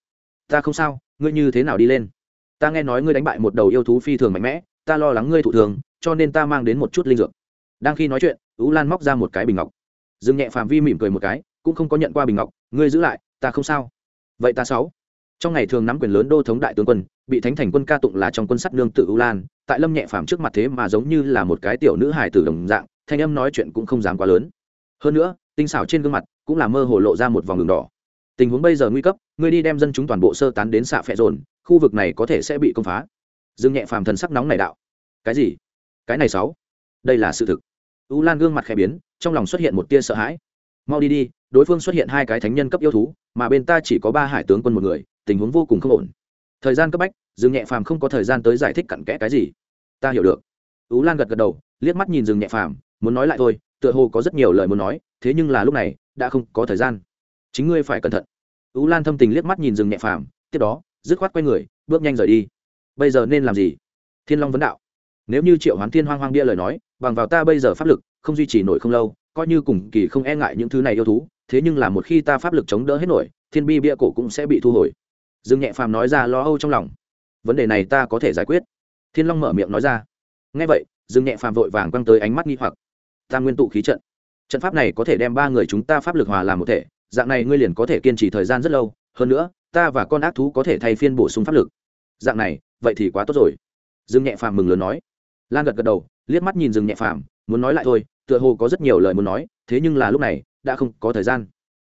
Ta không sao, ngươi như thế nào đi lên? Ta nghe nói ngươi đánh bại một đầu yêu thú phi thường mạnh mẽ, ta lo lắng ngươi thụ thường, cho nên ta mang đến một chút linh dược. Đang khi nói chuyện, ú lan móc ra một cái bình ngọc. Dương nhẹ phàm vi mỉm cười một cái, cũng không có nhận qua bình ngọc, ngươi giữ lại, ta không sao. Vậy ta sáu. Trong ngày thường nắm quyền lớn đô thống đại tướng quân, bị thánh thành quân ca tụng là trong quân sắt nương tự u lan, tại lâm nhẹ phàm trước mặt thế mà giống như là một cái tiểu nữ hài tử đồng dạng, thanh âm nói chuyện cũng không dám quá lớn. Hơn nữa, tinh xảo trên gương mặt cũng là mơ hồ lộ ra một vòng đường đỏ tình huống bây giờ nguy cấp, ngươi đi đem dân chúng toàn bộ sơ tán đến xạ phẹ dồn, khu vực này có thể sẽ bị công phá. Dương nhẹ phàm thần sắc nóng này đạo. Cái gì? Cái này sáu. Đây là sự thực. U lan gương mặt khẽ biến, trong lòng xuất hiện một tia sợ hãi. Mau đi đi, đối phương xuất hiện hai cái thánh nhân cấp yêu thú, mà bên ta chỉ có ba hải tướng quân một người, tình huống vô cùng không ổn. Thời gian cấp bách, dương nhẹ phàm không có thời gian tới giải thích cặn kẽ cái gì. Ta hiểu được. U lan gật gật đầu, liếc mắt nhìn dương nhẹ phàm, muốn nói lại thôi, tựa hồ có rất nhiều lời muốn nói, thế nhưng là lúc này, đã không có thời gian chính ngươi phải cẩn thận. Tú lan thâm tình liếc mắt nhìn rừng nhẹ phàm, tiếp đó, dứt khoát quay người, bước nhanh rời đi. Bây giờ nên làm gì? Thiên long vấn đạo. Nếu như triệu hoán thiên hoang hoang bia lời nói, bằng vào ta bây giờ pháp lực, không duy trì nổi không lâu, coi như cùng kỳ không e ngại những thứ này yêu thú, thế nhưng là một khi ta pháp lực chống đỡ hết nổi, thiên bi bia cổ cũng sẽ bị thu hồi. Dương nhẹ phàm nói ra lo âu trong lòng. Vấn đề này ta có thể giải quyết. Thiên long mở miệng nói ra. Ngay vậy dương nhẹ phàm vội vàng quăng tới ánh mắt nghi hoặc. Ta nguyên tụ khí trận. Trận pháp này có thể đem ba người chúng ta pháp lực hòa làm một thể dạng này ngươi liền có thể kiên trì thời gian rất lâu, hơn nữa, ta và con ác thú có thể thay phiên bổ sung pháp lực. Dạng này, vậy thì quá tốt rồi. Dương nhẹ phàm mừng lớn nói. Lan gật gật đầu, liếc mắt nhìn dương nhẹ phàm, muốn nói lại thôi, tựa hồ có rất nhiều lời muốn nói, thế nhưng là lúc này, đã không có thời gian.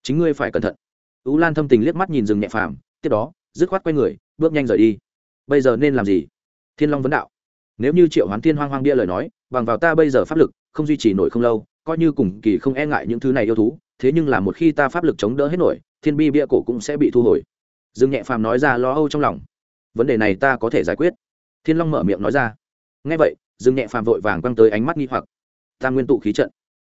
Chính ngươi phải cẩn thận. Ú lan thâm tình liếc mắt nhìn dương nhẹ phàm, tiếp đó, dứt khoát quay người, bước nhanh rời đi. Bây giờ nên làm gì? Thiên long vấn đạo. Nếu như triệu hoán thiên hoang hoang bia lời nói, bằng vào ta bây giờ pháp lực, không duy trì nổi không lâu, coi như cùng kỳ không e ngại những thứ này yêu thú thế nhưng là một khi ta pháp lực chống đỡ hết nổi, thiên bi bia cổ cũng sẽ bị thu hồi. Dương nhẹ phàm nói ra lo âu trong lòng. Vấn đề này ta có thể giải quyết. Thiên long mở miệng nói ra. Ngay vậy, dương nhẹ phàm vội vàng quăng tới ánh mắt nghi hoặc. Ta nguyên tụ khí trận.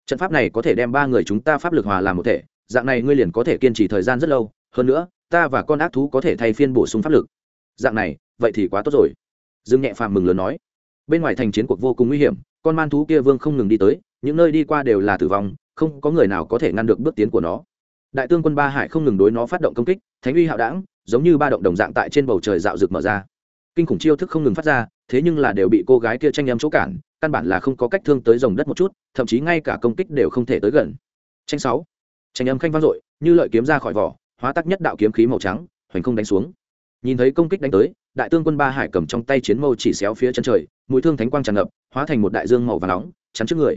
Trận pháp này có thể đem ba người chúng ta pháp lực hòa làm một thể, dạng này ngươi liền có thể kiên trì thời gian rất lâu. Hơn nữa, ta và con ác thú có thể thay phiên bổ sung pháp lực. Dạng này, vậy thì quá tốt rồi. Dương nhẹ phàm mừng lớn nói. Bên ngoài thành chiến cuộc vô cùng nguy hiểm, con man thú kia vương không ngừng đi tới, những nơi đi qua đều là tử vong không có người nào có thể ngăn được bước tiến của nó. Đại tướng quân ba hải không ngừng đối nó phát động công kích, thánh uy hạo đảng, giống như ba động đồng dạng tại trên bầu trời dạo rực mở ra. Kinh khủng chiêu thức không ngừng phát ra, thế nhưng là đều bị cô gái kia tranh em chỗ cản, căn bản là không có cách thương tới dòng đất một chút, thậm chí ngay cả công kích đều không thể tới gần. Tranh sáu. Tranh âm khanh vang dội, như lợi kiếm ra khỏi vỏ, hóa tắc nhất đạo kiếm khí màu trắng, hoành không đánh xuống. Nhìn thấy công kích đánh tới, đại tướng quân ba hải cầm trong tay chiến mâu chỉ xéo phía chân trời, mũi thương thánh quang tràn ngập, hóa thành một đại dương màu và nóng, chắn trước người.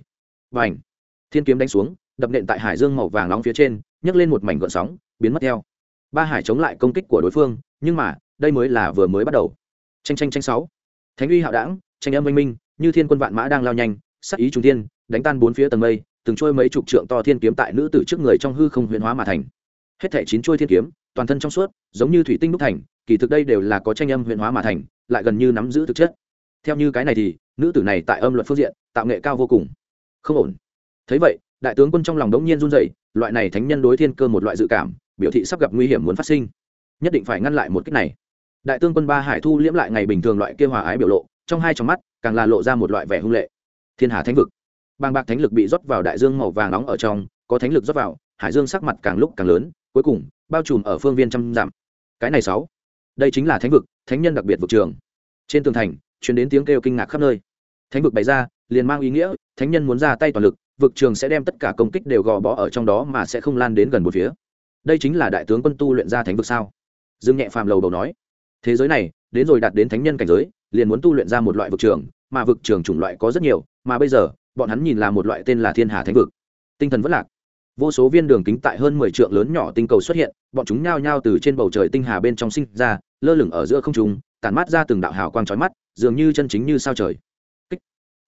Và ảnh thiên kiếm đánh xuống, đập nện tại hải dương màu vàng nóng phía trên, nhấc lên một mảnh gợn sóng, biến mất theo. Ba hải chống lại công kích của đối phương, nhưng mà, đây mới là vừa mới bắt đầu. Tranh tranh tranh sáu. Thánh uy hạo đảng tranh âm minh minh, như thiên quân vạn mã đang lao nhanh sắc ý trung tiên đánh tan bốn phía tầng mây, từng trôi mấy chục trượng to thiên kiếm tại nữ tử trước người trong hư không huyền hóa mà thành. Hết thảy chín trôi thiên kiếm, toàn thân trong suốt, giống như thủy tinh đúc thành, kỳ thực đây đều là có tranh âm huyền hóa mà thành, lại gần như nắm giữ thực chất. Theo như cái này thì, nữ tử này tại âm luật phương diện, tạo nghệ cao vô cùng. Không ổn thấy vậy, đại tướng quân trong lòng đống nhiên run rẩy, loại này thánh nhân đối thiên cơ một loại dự cảm, biểu thị sắp gặp nguy hiểm muốn phát sinh. Nhất định phải ngăn lại một cách này. Đại tướng quân ba hải thu liễm lại ngày bình thường loại kia hòa ái biểu lộ, trong hai trong mắt, càng là lộ ra một loại vẻ hung lệ. Thiên hà thánh vực. Bàng bạc thánh lực bị rót vào đại dương màu vàng nóng ở trong, có thánh lực rót vào, hải dương sắc mặt càng lúc càng lớn, cuối cùng, bao trùm ở phương viên trăm dặm. Cái này sáu. Đây chính là thánh vực, thánh nhân đặc biệt vực trường. Trên tường thành chuyển đến tiếng kêu kinh ngạc khắp nơi. Thánh vực bày ra, liền mang ý nghĩa, thánh nhân muốn ra tay toàn lực vực trường sẽ đem tất cả công kích đều gò bó ở trong đó mà sẽ không lan đến gần một phía. Đây chính là đại tướng quân tu luyện ra thánh vực sao? Dương nhẹ phàm lầu đầu nói. Thế giới này, đến rồi đạt đến thánh nhân cảnh giới, liền muốn tu luyện ra một loại vực trường, mà vực trường chủng loại có rất nhiều, mà bây giờ, bọn hắn nhìn là một loại tên là thiên hà thánh vực. Tinh thần vất lạc. Vô số viên đường kính tại hơn mười trượng lớn nhỏ tinh cầu xuất hiện, bọn chúng nhao nhao từ trên bầu trời tinh hà bên trong sinh ra, lơ lửng ở giữa không trung, tản mát ra từng đạo hào quang trói mắt, dường như chân chính như sao trời. Kích.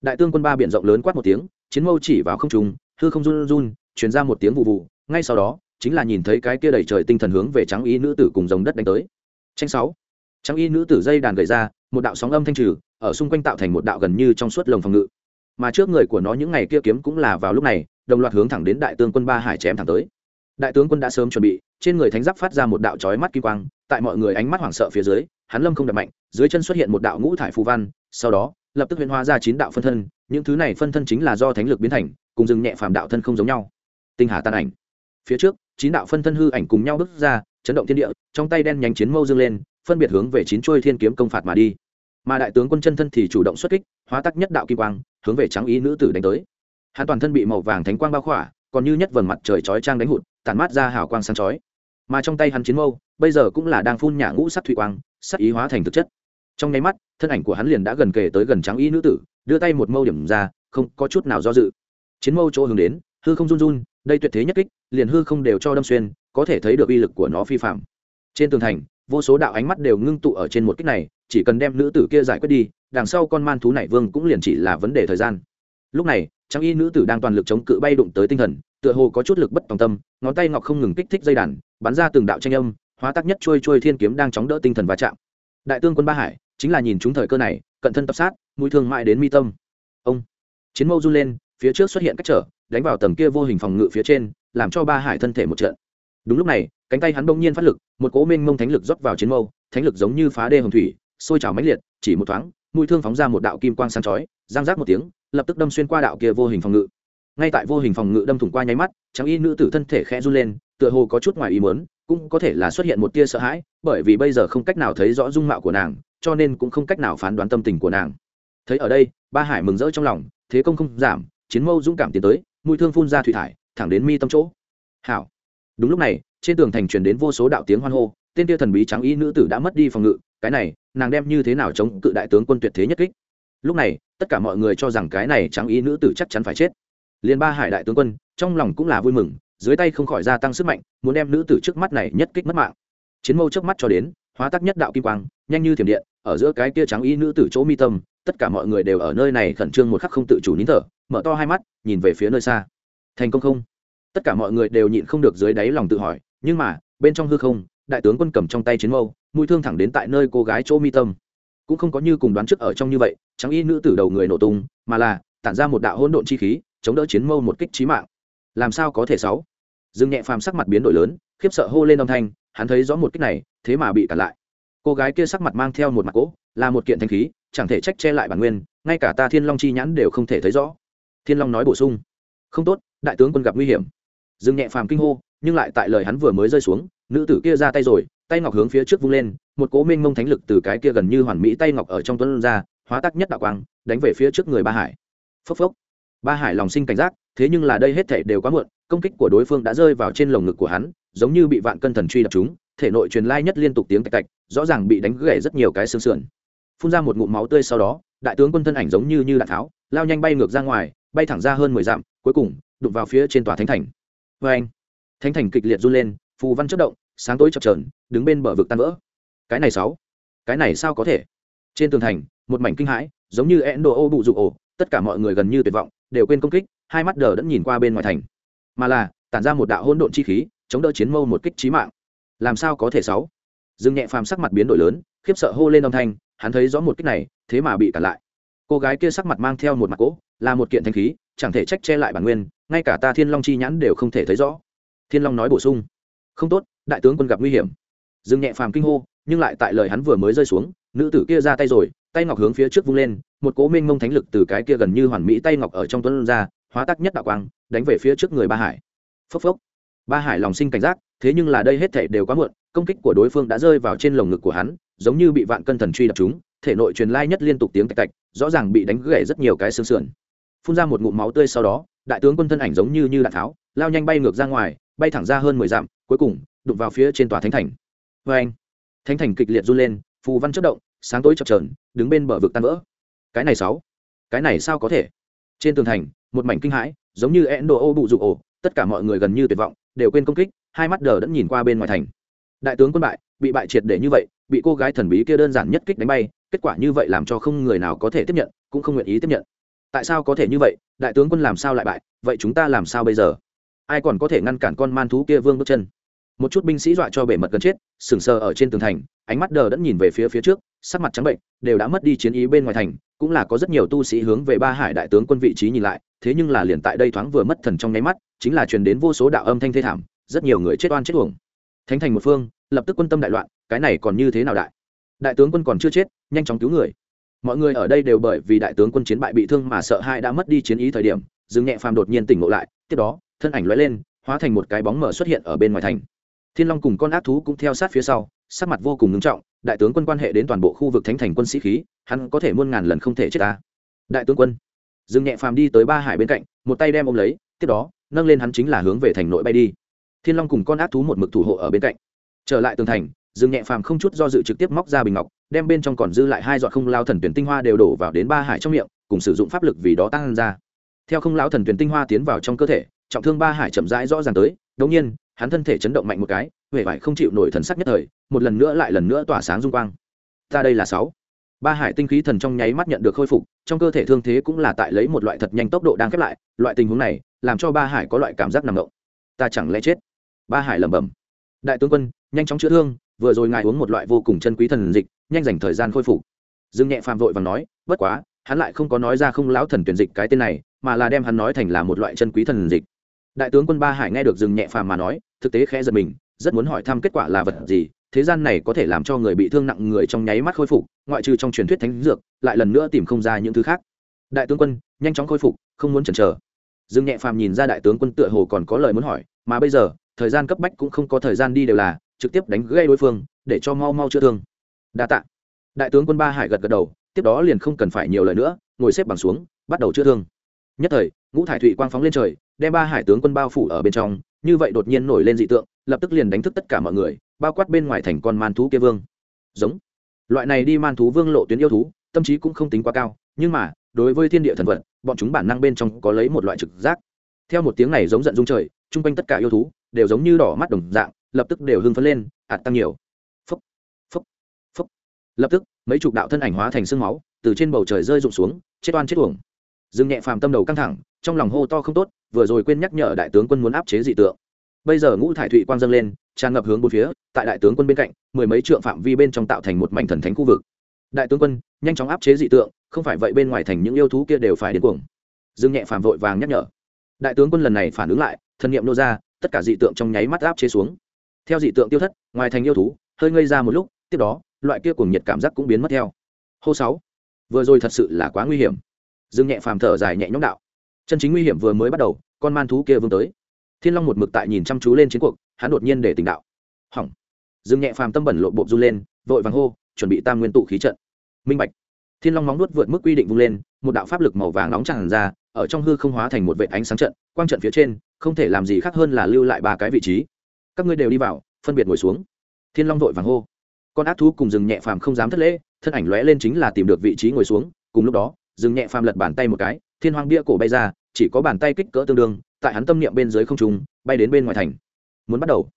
đại tương quân ba biển rộng lớn quát một tiếng chiến mâu chỉ vào không trung, hư không run run chuyển ra một tiếng vụ vụ, ngay sau đó, chính là nhìn thấy cái kia đầy trời tinh thần hướng về trắng y nữ tử cùng dòng đất đánh tới. Tranh sáu. Trắng y nữ tử dây đàn gầy ra, một đạo sóng âm thanh trừ, ở xung quanh tạo thành một đạo gần như trong suốt lồng phòng ngự. Mà trước người của nó những ngày kia kiếm cũng là vào lúc này, đồng loạt hướng thẳng đến đại tướng quân ba hải chém thẳng tới. Đại tướng quân đã sớm chuẩn bị, trên người thánh giáp phát ra một đạo chói mắt kim quang, tại mọi người ánh mắt hoảng sợ phía dưới, hắn lâm không đập mạnh, dưới chân xuất hiện một đạo ngũ thải phù văn, sau đó lập tức huyễn hóa ra chín đạo phân thân, những thứ này phân thân chính là do thánh lực biến thành, cùng dừng nhẹ phàm đạo thân không giống nhau. Tinh hà tan ảnh. Phía trước, chín đạo phân thân hư ảnh cùng nhau bước ra, chấn động thiên địa, trong tay đen nhánh chiến mâu dương lên, phân biệt hướng về chín chuôi thiên kiếm công phạt mà đi. Mà đại tướng quân chân thân thì chủ động xuất kích, hóa tắc nhất đạo kim quang, hướng về trắng ý nữ tử đánh tới. Hắn toàn thân bị màu vàng thánh quang bao khỏa, còn như nhất vầng mặt trời chói trang đánh hụt, tản mát ra hào quang sáng chói. Mà trong tay hắn chiến mâu, bây giờ cũng là đang phun nhả ngũ sắc thủy quang, sắc ý hóa thành thực chất. Trong nháy mắt thân ảnh của hắn liền đã gần kề tới gần trắng y nữ tử, đưa tay một mâu điểm ra, không có chút nào do dự. Chiến mâu chỗ hướng đến, hư không run run, đây tuyệt thế nhất kích, liền hư không đều cho đâm xuyên, có thể thấy được uy lực của nó phi phạm. Trên tường thành, vô số đạo ánh mắt đều ngưng tụ ở trên một kích này, chỉ cần đem nữ tử kia giải quyết đi, đằng sau con man thú này vương cũng liền chỉ là vấn đề thời gian. Lúc này trang y nữ tử đang toàn lực chống cự bay đụng tới tinh thần, tựa hồ có chút lực bất tòng tâm, ngón tay ngọc không ngừng kích thích dây đàn, bắn ra từng đạo tranh âm, hóa tác nhất trôi trôi thiên kiếm đang chóng đỡ tinh thần va chạm. Đại tương quân ba hải chính là nhìn chúng thời cơ này, cận thân tập sát, mũi thương mãi đến mi tâm. Ông, chiến mâu run lên, phía trước xuất hiện cách trở, đánh vào tầng kia vô hình phòng ngự phía trên, làm cho ba hải thân thể một trận. Đúng lúc này, cánh tay hắn bỗng nhiên phát lực, một cố minh mông thánh lực rót vào chiến mâu, thánh lực giống như phá đê hồng thủy, sôi trào mãnh liệt, chỉ một thoáng, mũi thương phóng ra một đạo kim quang sáng chói, giang rác một tiếng, lập tức đâm xuyên qua đạo kia vô hình phòng ngự. Ngay tại vô hình phòng ngự đâm thủng qua nháy mắt, trắng y nữ tử thân thể khẽ run lên, tựa hồ có chút ngoài ý muốn, cũng có thể là xuất hiện một tia sợ hãi, bởi vì bây giờ không cách nào thấy rõ dung mạo của nàng cho nên cũng không cách nào phán đoán tâm tình của nàng. Thấy ở đây, ba hải mừng rỡ trong lòng, thế công không giảm, chiến mâu dũng cảm tiến tới, mũi thương phun ra thủy thải, thẳng đến mi tâm chỗ. Hảo. Đúng lúc này, trên tường thành truyền đến vô số đạo tiếng hoan hô, tên tia thần bí trắng y nữ tử đã mất đi phòng ngự, cái này, nàng đem như thế nào chống cự đại tướng quân tuyệt thế nhất kích? Lúc này, tất cả mọi người cho rằng cái này trắng y nữ tử chắc chắn phải chết. Liền ba hải đại tướng quân, trong lòng cũng là vui mừng, dưới tay không khỏi gia tăng sức mạnh, muốn đem nữ tử trước mắt này nhất kích mất mạng. Chiến mâu trước mắt cho đến hóa tác nhất đạo kim quang, nhanh như thiểm điện, ở giữa cái kia trắng y nữ tử chỗ mi tâm, tất cả mọi người đều ở nơi này khẩn trương một khắc không tự chủ nín thở, mở to hai mắt, nhìn về phía nơi xa. Thành công không? Tất cả mọi người đều nhịn không được dưới đáy lòng tự hỏi, nhưng mà, bên trong hư không, đại tướng quân cầm trong tay chiến mâu, mũi thương thẳng đến tại nơi cô gái chỗ mi tâm. Cũng không có như cùng đoán trước ở trong như vậy, trắng y nữ tử đầu người nổ tung, mà là, tản ra một đạo hỗn độn chi khí, chống đỡ chiến mâu một kích trí mạng. Làm sao có thể sáu? Dương nhẹ phàm sắc mặt biến đổi lớn, khiếp sợ hô lên âm thanh, hắn thấy rõ một kích này thế mà bị cản lại. Cô gái kia sắc mặt mang theo một mặt cỗ, là một kiện thanh khí, chẳng thể trách che lại bản nguyên, ngay cả ta thiên long chi nhãn đều không thể thấy rõ. Thiên long nói bổ sung, không tốt, đại tướng quân gặp nguy hiểm. Dương nhẹ phàm kinh hô, nhưng lại tại lời hắn vừa mới rơi xuống, nữ tử kia ra tay rồi, tay ngọc hướng phía trước vung lên, một cố minh mông thánh lực từ cái kia gần như hoàn mỹ tay ngọc ở trong tuấn ra, hóa tác nhất đạo quang, đánh về phía trước người ba hải. Phốc phốc. Ba hải lòng sinh cảnh giác, thế nhưng là đây hết thể đều quá muộn, công kích của đối phương đã rơi vào trên lồng ngực của hắn, giống như bị vạn cân thần truy đập chúng thể nội truyền lai nhất liên tục tiếng tạch tạch, rõ ràng bị đánh gãy rất nhiều cái xương sườn. Phun ra một ngụm máu tươi sau đó, đại tướng quân thân ảnh giống như như đạn tháo, lao nhanh bay ngược ra ngoài, bay thẳng ra hơn mười dặm, cuối cùng, đụng vào phía trên tòa thánh thành. Vê anh, thánh thành kịch liệt run lên, phù văn chất động, sáng tối chập trờn đứng bên bờ vực tan vỡ. Cái này sáu, cái này sao có thể? Trên tường thành, một mảnh kinh hãi, giống như én đồ ô bụ rụ ổ, tất cả mọi người gần như tuyệt vọng, đều quên công kích, hai mắt đờ đẫn nhìn qua bên ngoài thành. Mà là, tản ra một đạo hỗn độn chi khí, chống đỡ chiến mâu một kích trí mạng làm sao có thể sáu? Dương nhẹ phàm sắc mặt biến đổi lớn, khiếp sợ hô lên âm thanh, hắn thấy rõ một kích này, thế mà bị cản lại. Cô gái kia sắc mặt mang theo một mặt cỗ là một kiện thanh khí, chẳng thể trách che lại bản nguyên, ngay cả ta thiên long chi nhãn đều không thể thấy rõ. Thiên long nói bổ sung, không tốt, đại tướng quân gặp nguy hiểm. Dương nhẹ phàm kinh hô, nhưng lại tại lời hắn vừa mới rơi xuống, nữ tử kia ra tay rồi, tay ngọc hướng phía trước vung lên, một cố minh mông thánh lực từ cái kia gần như hoàn mỹ tay ngọc ở trong tuấn ra, hóa tắc nhất đạo quang, đánh về phía trước người ba hải. Phốc phốc. Ba hải lòng sinh cảnh giác thế nhưng là đây hết thể đều quá muộn, công kích của đối phương đã rơi vào trên lồng ngực của hắn, giống như bị vạn cân thần truy đập chúng, thể nội truyền lai nhất liên tục tiếng tạch tạch, rõ ràng bị đánh gãy rất nhiều cái xương sườn. Phun ra một ngụm máu tươi sau đó, đại tướng quân thân ảnh giống như như đạn tháo, lao nhanh bay ngược ra ngoài, bay thẳng ra hơn mười dặm, cuối cùng, đụng vào phía trên tòa thánh thành. Vê anh, thánh thành kịch liệt run lên, phù văn chất động, sáng tối chập trờn đứng bên bờ vực tan vỡ. Cái này sáu, cái này sao có thể? Trên tường thành, một mảnh kinh hãi, giống như én đồ ô bụ rụ ổ, tất cả mọi người gần như tuyệt vọng đều quên công kích, hai mắt đờ đẫn nhìn qua bên ngoài thành. Đại tướng quân bại, bị bại triệt để như vậy, bị cô gái thần bí kia đơn giản nhất kích đánh bay, kết quả như vậy làm cho không người nào có thể tiếp nhận, cũng không nguyện ý tiếp nhận. Tại sao có thể như vậy? Đại tướng quân làm sao lại bại? Vậy chúng ta làm sao bây giờ? Ai còn có thể ngăn cản con man thú kia vương bước chân? Một chút binh sĩ dọa cho bể mật gần chết, sừng sờ ở trên tường thành, ánh mắt đờ đẫn nhìn về phía phía trước, sắc mặt trắng bệnh, đều đã mất đi chiến ý bên ngoài thành cũng là có rất nhiều tu sĩ hướng về ba hải đại tướng quân vị trí nhìn lại, thế nhưng là liền tại đây thoáng vừa mất thần trong nháy mắt, chính là truyền đến vô số đạo âm thanh thê thảm, rất nhiều người chết oan chết uổng. Thánh thành một phương, lập tức quân tâm đại loạn, cái này còn như thế nào đại? Đại tướng quân còn chưa chết, nhanh chóng cứu người. Mọi người ở đây đều bởi vì đại tướng quân chiến bại bị thương mà sợ hai đã mất đi chiến ý thời điểm, dương nhẹ phàm đột nhiên tỉnh ngộ lại, tiếp đó, thân ảnh lóe lên, hóa thành một cái bóng mở xuất hiện ở bên ngoài thành. Thiên long cùng con ác thú cũng theo sát phía sau, sắc mặt vô cùng ngưng trọng đại tướng quân quan hệ đến toàn bộ khu vực thánh thành quân sĩ khí, hắn có thể muôn ngàn lần không thể chết ta. Đại tướng quân, dương nhẹ phàm đi tới ba hải bên cạnh, một tay đem ôm lấy, tiếp đó, nâng lên hắn chính là hướng về thành nội bay đi. Thiên long cùng con ác thú một mực thủ hộ ở bên cạnh. Trở lại tường thành, dương nhẹ phàm không chút do dự trực tiếp móc ra bình ngọc, đem bên trong còn dư lại hai giọt không lao thần tuyển tinh hoa đều đổ vào đến ba hải trong miệng, cùng sử dụng pháp lực vì đó tăng ra. Theo không lao thần tuyển tinh hoa tiến vào trong cơ thể, trọng thương ba hải chậm rãi rõ ràng tới đống nhiên, hắn thân thể chấn động mạnh một cái huệ vải không chịu nổi thần sắc nhất thời một lần nữa lại lần nữa tỏa sáng dung quang. Ta đây là sáu. Ba hải tinh khí thần trong nháy mắt nhận được khôi phục, trong cơ thể thương thế cũng là tại lấy một loại thật nhanh tốc độ đang khép lại, loại tình huống này làm cho ba hải có loại cảm giác nằm động. Ta chẳng lẽ chết? Ba hải lẩm bẩm. Đại tướng quân, nhanh chóng chữa thương, vừa rồi ngài uống một loại vô cùng chân quý thần dịch, nhanh dành thời gian khôi phục. Dương nhẹ phàm vội và nói, bất quá, hắn lại không có nói ra không lão thần tuyển dịch cái tên này, mà là đem hắn nói thành là một loại chân quý thần dịch. Đại tướng quân ba hải nghe được dương nhẹ phàm mà nói, thực tế khẽ giật mình, rất muốn hỏi thăm kết quả là vật gì thế gian này có thể làm cho người bị thương nặng người trong nháy mắt khôi phục, ngoại trừ trong truyền thuyết thánh dược, lại lần nữa tìm không ra những thứ khác. Đại tướng quân, nhanh chóng khôi phục, không muốn chần chờ. Dương nhẹ phàm nhìn ra đại tướng quân tựa hồ còn có lời muốn hỏi, mà bây giờ, thời gian cấp bách cũng không có thời gian đi đều là trực tiếp đánh gây đối phương, để cho mau mau chữa thương. Đa tạ. Đại tướng quân ba hải gật gật đầu, tiếp đó liền không cần phải nhiều lời nữa, ngồi xếp bằng xuống, bắt đầu chữa thương. Nhất thời, ngũ thải thụy quang phóng lên trời, đem ba hải tướng quân bao phủ ở bên trong, như vậy đột nhiên nổi lên dị tượng, lập tức liền đánh thức tất cả mọi người bao quát bên ngoài thành con man thú kia vương. Giống. Loại này đi man thú vương lộ tuyến yêu thú, tâm trí cũng không tính quá cao, nhưng mà, đối với thiên địa thần vật, bọn chúng bản năng bên trong có lấy một loại trực giác. Theo một tiếng này giống giận dung trời, chung quanh tất cả yêu thú đều giống như đỏ mắt đồng dạng, lập tức đều hưng phấn lên, ạt tăng nhiều. Phúc phúc phúc. Lập tức, mấy chục đạo thân ảnh hóa thành sương máu, từ trên bầu trời rơi rụng xuống, chết oan chết uổng. Dương nhẹ phàm tâm đầu căng thẳng, trong lòng hô to không tốt, vừa rồi quên nhắc nhở đại tướng quân muốn áp chế dị tượng. Bây giờ ngũ thải thụy quang dâng lên tràn ngập hướng bốn phía, tại đại tướng quân bên cạnh, mười mấy trượng phạm vi bên trong tạo thành một mảnh thần thánh khu vực. Đại tướng quân, nhanh chóng áp chế dị tượng, không phải vậy bên ngoài thành những yêu thú kia đều phải đến cuồng. Dương nhẹ phàm vội vàng nhắc nhở. Đại tướng quân lần này phản ứng lại thân nhiệm nô ra, tất cả dị tượng trong nháy mắt áp chế xuống. Theo dị tượng tiêu thất, ngoài thành yêu thú, hơi ngây ra một lúc, tiếp đó, loại kia cùng nhiệt cảm giác cũng biến mất theo. Hô sáu. Vừa rồi thật sự là quá nguy hiểm. Dương nhẹ phàm thở dài nhẹ nhõm đạo. Chân chính nguy hiểm vừa mới bắt đầu, con man thú kia vương tới thiên long một mực tại nhìn chăm chú lên chiến cuộc, hắn đột nhiên để tỉnh đạo. Hỏng. Dương nhẹ phàm tâm bẩn lộ bộ run lên, vội vàng hô, chuẩn bị tam nguyên tụ khí trận. Minh bạch. Thiên long móng nuốt vượt mức quy định vung lên, một đạo pháp lực màu vàng nóng tràn ra, ở trong hư không hóa thành một vệ ánh sáng trận, quang trận phía trên, không thể làm gì khác hơn là lưu lại ba cái vị trí. Các ngươi đều đi vào, phân biệt ngồi xuống. Thiên long vội vàng hô. Con ác thú cùng rừng nhẹ phàm không dám thất lễ, thân ảnh lóe lên chính là tìm được vị trí ngồi xuống. Cùng lúc đó rừng nhẹ phàm lật bàn tay một cái, thiên hoàng bia cổ bay ra, chỉ có bàn tay kích cỡ tương đương tại hắn tâm niệm bên dưới không trung, bay đến bên ngoài thành. Muốn bắt đầu.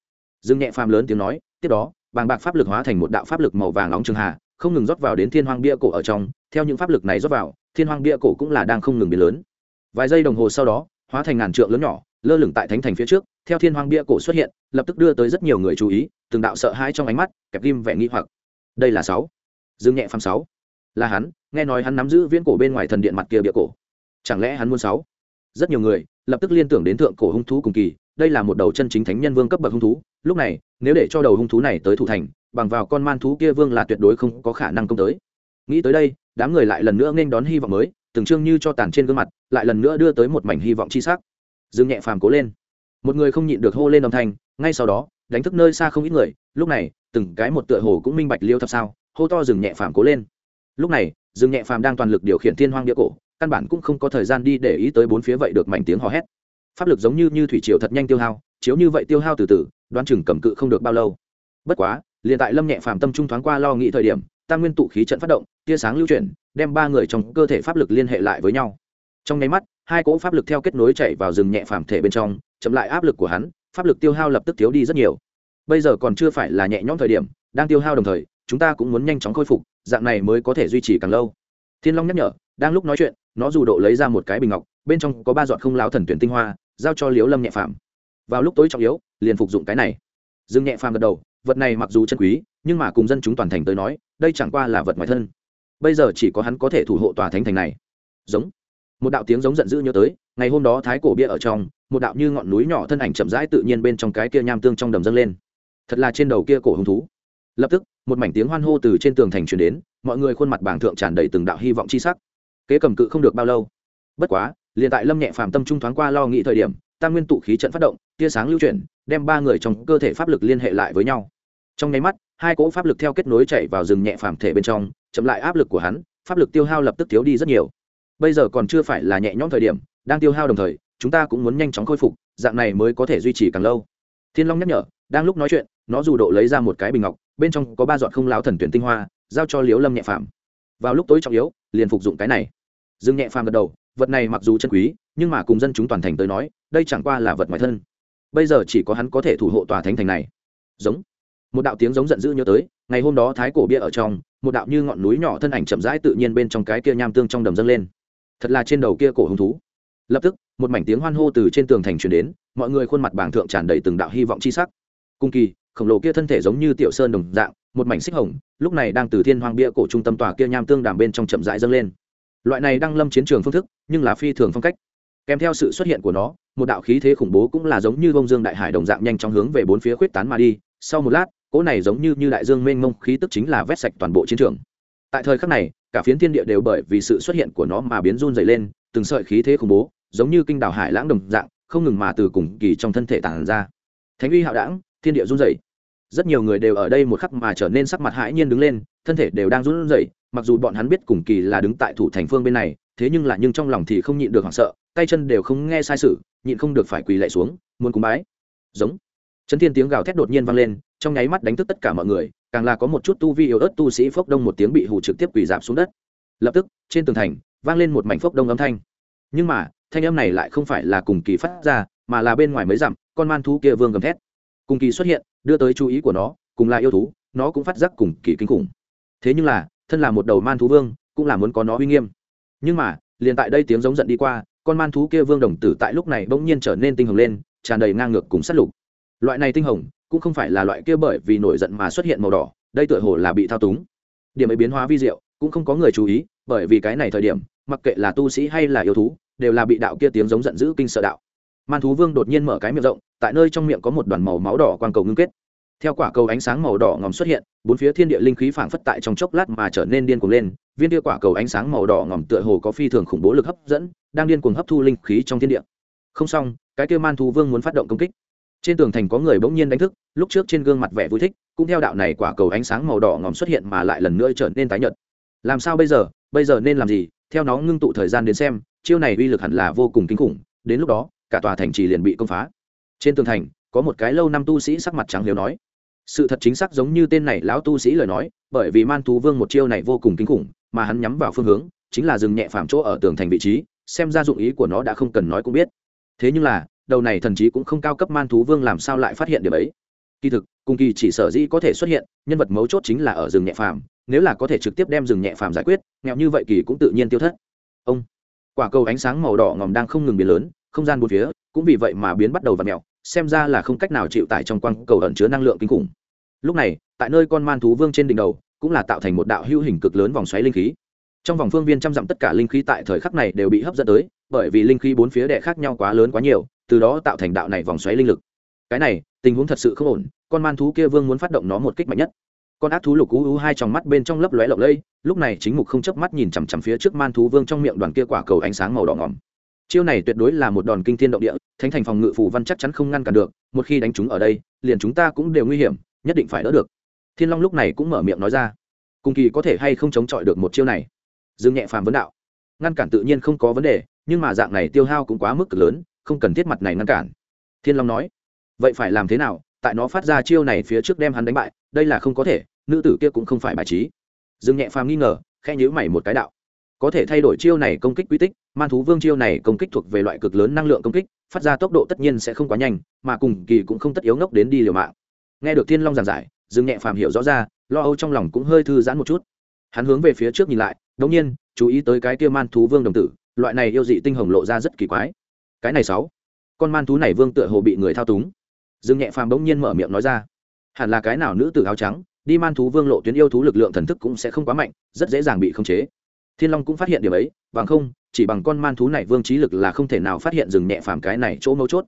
Dương nhẹ phàm lớn tiếng nói, tiếp đó bàng bạc pháp lực hóa thành một đạo pháp lực màu vàng nóng trường hà không ngừng rót vào đến thiên hoang bia cổ ở trong, theo những pháp lực này rót vào, thiên hoang bia cổ cũng là đang không ngừng biến lớn. Vài giây đồng hồ sau đó, hóa thành ngàn trượng lớn nhỏ, lơ lửng tại thánh thành phía trước, theo thiên hoang bia cổ xuất hiện, lập tức đưa tới rất nhiều người chú ý, từng đạo sợ hãi trong ánh mắt, kẹp ghim vẻ nghi hoặc. Đây là sáu. Dương nhẹ phàm sáu. Là hắn, nghe nói hắn nắm giữ viễn cổ bên ngoài thần điện mặt kia bia cổ. Chẳng lẽ hắn muốn sáu? Rất nhiều người lập tức liên tưởng đến thượng cổ hung thú cùng kỳ, đây là một đầu chân chính thánh nhân vương cấp bậc hung thú, lúc này, nếu để cho đầu hung thú này tới thủ thành, bằng vào con man thú kia vương là tuyệt đối không có khả năng công tới. Nghĩ tới đây, đám người lại lần nữa nên đón hy vọng mới, từng trương như cho tàn trên gương mặt, lại lần nữa đưa tới một mảnh hy vọng chi sắc. Dương nhẹ phàm cố lên. Một người không nhịn được hô lên âm thanh, ngay sau đó, đánh thức nơi xa không ít người, lúc này, từng cái một tựa hồ cũng minh bạch liêu thập sao, hô to dừng nhẹ phàm cố lên. Lúc này dừng nhẹ phàm đang toàn lực điều khiển thiên hoang địa cổ căn bản cũng không có thời gian đi để ý tới bốn phía vậy được mảnh tiếng hò hét. Pháp lực giống như như thủy triều thật nhanh tiêu hao, chiếu như vậy tiêu hao từ từ, đoán chừng cầm cự không được bao lâu. Bất quá, liền tại lâm nhẹ phàm tâm trung thoáng qua lo nghĩ thời điểm, tam nguyên tụ khí trận phát động, tia sáng lưu chuyển, đem ba người trong cơ thể pháp lực liên hệ lại với nhau. Trong nháy mắt, hai cỗ pháp lực theo kết nối chạy vào rừng nhẹ phàm thể bên trong, chậm lại áp lực của hắn, pháp lực tiêu hao lập tức thiếu đi rất nhiều. Bây giờ còn chưa phải là nhẹ nhõm thời điểm, đang tiêu hao đồng thời, chúng ta cũng muốn nhanh chóng khôi phục, dạng này mới có thể duy trì càng lâu. Thiên long nhắc nhở đang lúc nói chuyện, nó dù độ lấy ra một cái bình ngọc, bên trong có ba giọt không láo thần tuyển tinh hoa, giao cho liếu lâm nhẹ phàm. Vào lúc tối trọng yếu, liền phục dụng cái này. Dương nhẹ phàm gật đầu, vật này mặc dù chân quý, nhưng mà cùng dân chúng toàn thành tới nói, đây chẳng qua là vật ngoài thân. Bây giờ chỉ có hắn có thể thủ hộ tòa thánh thành này. Giống. Một đạo tiếng giống giận dữ nhớ tới, ngày hôm đó thái cổ bia ở trong, một đạo như ngọn núi nhỏ thân ảnh chậm rãi tự nhiên bên trong cái kia nham tương trong đầm dâng lên. Thật là trên đầu kia cổ hứng thú. Lập tức, một mảnh tiếng hoan hô từ trên tường thành truyền đến, mọi người khuôn mặt bảng thượng tràn đầy từng đạo hy vọng chi sắc kế cầm cự không được bao lâu. Bất quá, liền tại lâm nhẹ phàm tâm trung thoáng qua lo nghĩ thời điểm, tam nguyên tụ khí trận phát động, tia sáng lưu chuyển, đem ba người trong cơ thể pháp lực liên hệ lại với nhau. Trong nháy mắt, hai cỗ pháp lực theo kết nối chạy vào rừng nhẹ phàm thể bên trong, chậm lại áp lực của hắn, pháp lực tiêu hao lập tức thiếu đi rất nhiều. Bây giờ còn chưa phải là nhẹ nhõm thời điểm, đang tiêu hao đồng thời, chúng ta cũng muốn nhanh chóng khôi phục, dạng này mới có thể duy trì càng lâu. Thiên long nhắc nhở, đang lúc nói chuyện, nó dù độ lấy ra một cái bình ngọc, bên trong có ba giọt không láo thần tuyển tinh hoa, giao cho liếu lâm nhẹ phàm. Vào lúc tối trọng yếu, liền phục dụng cái này dương nhẹ phàm gật đầu, vật này mặc dù chân quý, nhưng mà cùng dân chúng toàn thành tới nói, đây chẳng qua là vật ngoài thân. Bây giờ chỉ có hắn có thể thủ hộ tòa thánh thành này. Giống. Một đạo tiếng giống giận dữ nhớ tới, ngày hôm đó thái cổ bia ở trong, một đạo như ngọn núi nhỏ thân ảnh chậm rãi tự nhiên bên trong cái kia nham tương trong đầm dâng lên. Thật là trên đầu kia cổ hứng thú. Lập tức, một mảnh tiếng hoan hô từ trên tường thành truyền đến, mọi người khuôn mặt bảng thượng tràn đầy từng đạo hy vọng chi sắc. Cung kỳ, khổng lồ kia thân thể giống như tiểu sơn đồng dạng, một mảnh xích hồng, lúc này đang từ thiên hoang bia cổ trung tâm tòa kia nham tương đàm bên trong chậm rãi dâng lên loại này đang lâm chiến trường phương thức, nhưng là phi thường phong cách. Kèm theo sự xuất hiện của nó, một đạo khí thế khủng bố cũng là giống như bông dương đại hải đồng dạng nhanh chóng hướng về bốn phía khuyết tán mà đi. Sau một lát, cỗ này giống như như đại dương mênh mông khí tức chính là vét sạch toàn bộ chiến trường. Tại thời khắc này, cả phiến thiên địa đều bởi vì sự xuất hiện của nó mà biến run dày lên, từng sợi khí thế khủng bố, giống như kinh đảo hải lãng đồng dạng, không ngừng mà từ cùng kỳ trong thân thể tàn ra. Thánh uy hạo đảng thiên địa run dày rất nhiều người đều ở đây một khắc mà trở nên sắc mặt hãi nhiên đứng lên, thân thể đều đang run rẩy, mặc dù bọn hắn biết cùng kỳ là đứng tại thủ thành phương bên này, thế nhưng là nhưng trong lòng thì không nhịn được hoảng sợ, tay chân đều không nghe sai sự, nhịn không được phải quỳ lại xuống, muốn cúng bái. Giống. Chấn thiên tiếng gào thét đột nhiên vang lên, trong nháy mắt đánh thức tất cả mọi người, càng là có một chút tu vi yếu ớt tu sĩ phốc đông một tiếng bị hù trực tiếp quỳ giảm xuống đất. Lập tức, trên tường thành, vang lên một mảnh phốc đông âm thanh. Nhưng mà, thanh âm này lại không phải là cùng kỳ phát ra, mà là bên ngoài mới dặm, con man thú kia vương gầm thét cùng kỳ xuất hiện, đưa tới chú ý của nó, cùng là yêu thú, nó cũng phát giác cùng kỳ kinh khủng. Thế nhưng là, thân là một đầu man thú vương, cũng là muốn có nó uy nghiêm. Nhưng mà, liền tại đây tiếng giống giận đi qua, con man thú kia vương đồng tử tại lúc này bỗng nhiên trở nên tinh hồng lên, tràn đầy ngang ngược cùng sát lục. Loại này tinh hồng, cũng không phải là loại kia bởi vì nổi giận mà xuất hiện màu đỏ, đây tựa hồ là bị thao túng. Điểm ấy biến hóa vi diệu, cũng không có người chú ý, bởi vì cái này thời điểm, mặc kệ là tu sĩ hay là yêu thú, đều là bị đạo kia tiếng giống giận dữ kinh sợ đạo. Man thú vương đột nhiên mở cái miệng rộng tại nơi trong miệng có một đoàn màu máu đỏ quang cầu ngưng kết. Theo quả cầu ánh sáng màu đỏ ngòm xuất hiện, bốn phía thiên địa linh khí phảng phất tại trong chốc lát mà trở nên điên cuồng lên, viên tia quả cầu ánh sáng màu đỏ ngòm tựa hồ có phi thường khủng bố lực hấp dẫn, đang điên cuồng hấp thu linh khí trong thiên địa. Không xong, cái kia man thú vương muốn phát động công kích. Trên tường thành có người bỗng nhiên đánh thức, lúc trước trên gương mặt vẻ vui thích, cũng theo đạo này quả cầu ánh sáng màu đỏ ngòm xuất hiện mà lại lần nữa trở nên tái nhợt. Làm sao bây giờ bây giờ nên làm gì? Theo nó ngưng tụ thời gian đến xem, chiêu này uy lực hẳn là vô cùng kinh khủng, đến lúc đó, cả tòa thành trì liền bị công phá trên tường thành, có một cái lâu năm tu sĩ sắc mặt trắng liều nói, sự thật chính xác giống như tên này lão tu sĩ lời nói, bởi vì man thú vương một chiêu này vô cùng kinh khủng, mà hắn nhắm vào phương hướng, chính là dừng nhẹ phàm chỗ ở tường thành vị trí, xem ra dụng ý của nó đã không cần nói cũng biết. Thế nhưng là, đầu này thần chí cũng không cao cấp man thú vương làm sao lại phát hiện điều ấy? Kỳ thực, cùng kỳ chỉ sở dĩ có thể xuất hiện, nhân vật mấu chốt chính là ở rừng nhẹ phàm, nếu là có thể trực tiếp đem rừng nhẹ phàm giải quyết, nghèo như vậy kỳ cũng tự nhiên tiêu thất. Ông, quả cầu ánh sáng màu đỏ ngòm đang không ngừng biến lớn không gian bốn phía, cũng vì vậy mà biến bắt đầu và mẹo xem ra là không cách nào chịu tải trong quang cầu ẩn chứa năng lượng kinh khủng. Lúc này, tại nơi con man thú vương trên đỉnh đầu, cũng là tạo thành một đạo hữu hình cực lớn vòng xoáy linh khí. Trong vòng phương viên trăm dặm tất cả linh khí tại thời khắc này đều bị hấp dẫn tới, bởi vì linh khí bốn phía đệ khác nhau quá lớn quá nhiều, từ đó tạo thành đạo này vòng xoáy linh lực. Cái này, tình huống thật sự không ổn, con man thú kia vương muốn phát động nó một kích mạnh nhất. Con ác thú lục u hai trong mắt bên trong lấp lóe lộng lây lúc này chính mục không chớp mắt nhìn chằm chằm phía trước man thú vương trong miệng đoàn kia quả cầu ánh sáng màu đỏ ngỏm chiêu này tuyệt đối là một đòn kinh thiên động địa, thánh thành phòng ngự phủ văn chắc chắn không ngăn cản được, một khi đánh chúng ở đây, liền chúng ta cũng đều nguy hiểm, nhất định phải đỡ được. Thiên long lúc này cũng mở miệng nói ra. Cùng kỳ có thể hay không chống chọi được một chiêu này? Dương nhẹ phàm vấn đạo. Ngăn cản tự nhiên không có vấn đề, nhưng mà dạng này tiêu hao cũng quá mức cực lớn, không cần thiết mặt này ngăn cản. Thiên long nói. Vậy phải làm thế nào? Tại nó phát ra chiêu này phía trước đem hắn đánh bại, đây là không có thể, nữ tử kia cũng không phải bài trí. Dương nhẹ phàm nghi ngờ khe nhữ mày một cái đạo có thể thay đổi chiêu này công kích quy tích, man thú vương chiêu này công kích thuộc về loại cực lớn năng lượng công kích, phát ra tốc độ tất nhiên sẽ không quá nhanh, mà cùng kỳ cũng không tất yếu ngốc đến đi liều mạng. Nghe được thiên long giảng giải, dương nhẹ phàm hiểu rõ ra, lo âu trong lòng cũng hơi thư giãn một chút. Hắn hướng về phía trước nhìn lại, đống nhiên, chú ý tới cái kia man thú vương đồng tử, loại này yêu dị tinh hồng lộ ra rất kỳ quái. Cái này sáu, con man thú này vương tựa hồ bị người thao túng. Dương nhẹ phàm đống nhiên mở miệng nói ra, hẳn là cái nào nữ tử áo trắng, đi man thú vương lộ tuyến yêu thú lực lượng thần thức cũng sẽ không quá mạnh, rất dễ dàng bị khống chế thiên long cũng phát hiện điều ấy, bằng không, chỉ bằng con man thú này vương trí lực là không thể nào phát hiện dừng nhẹ phàm cái này chỗ mấu chốt.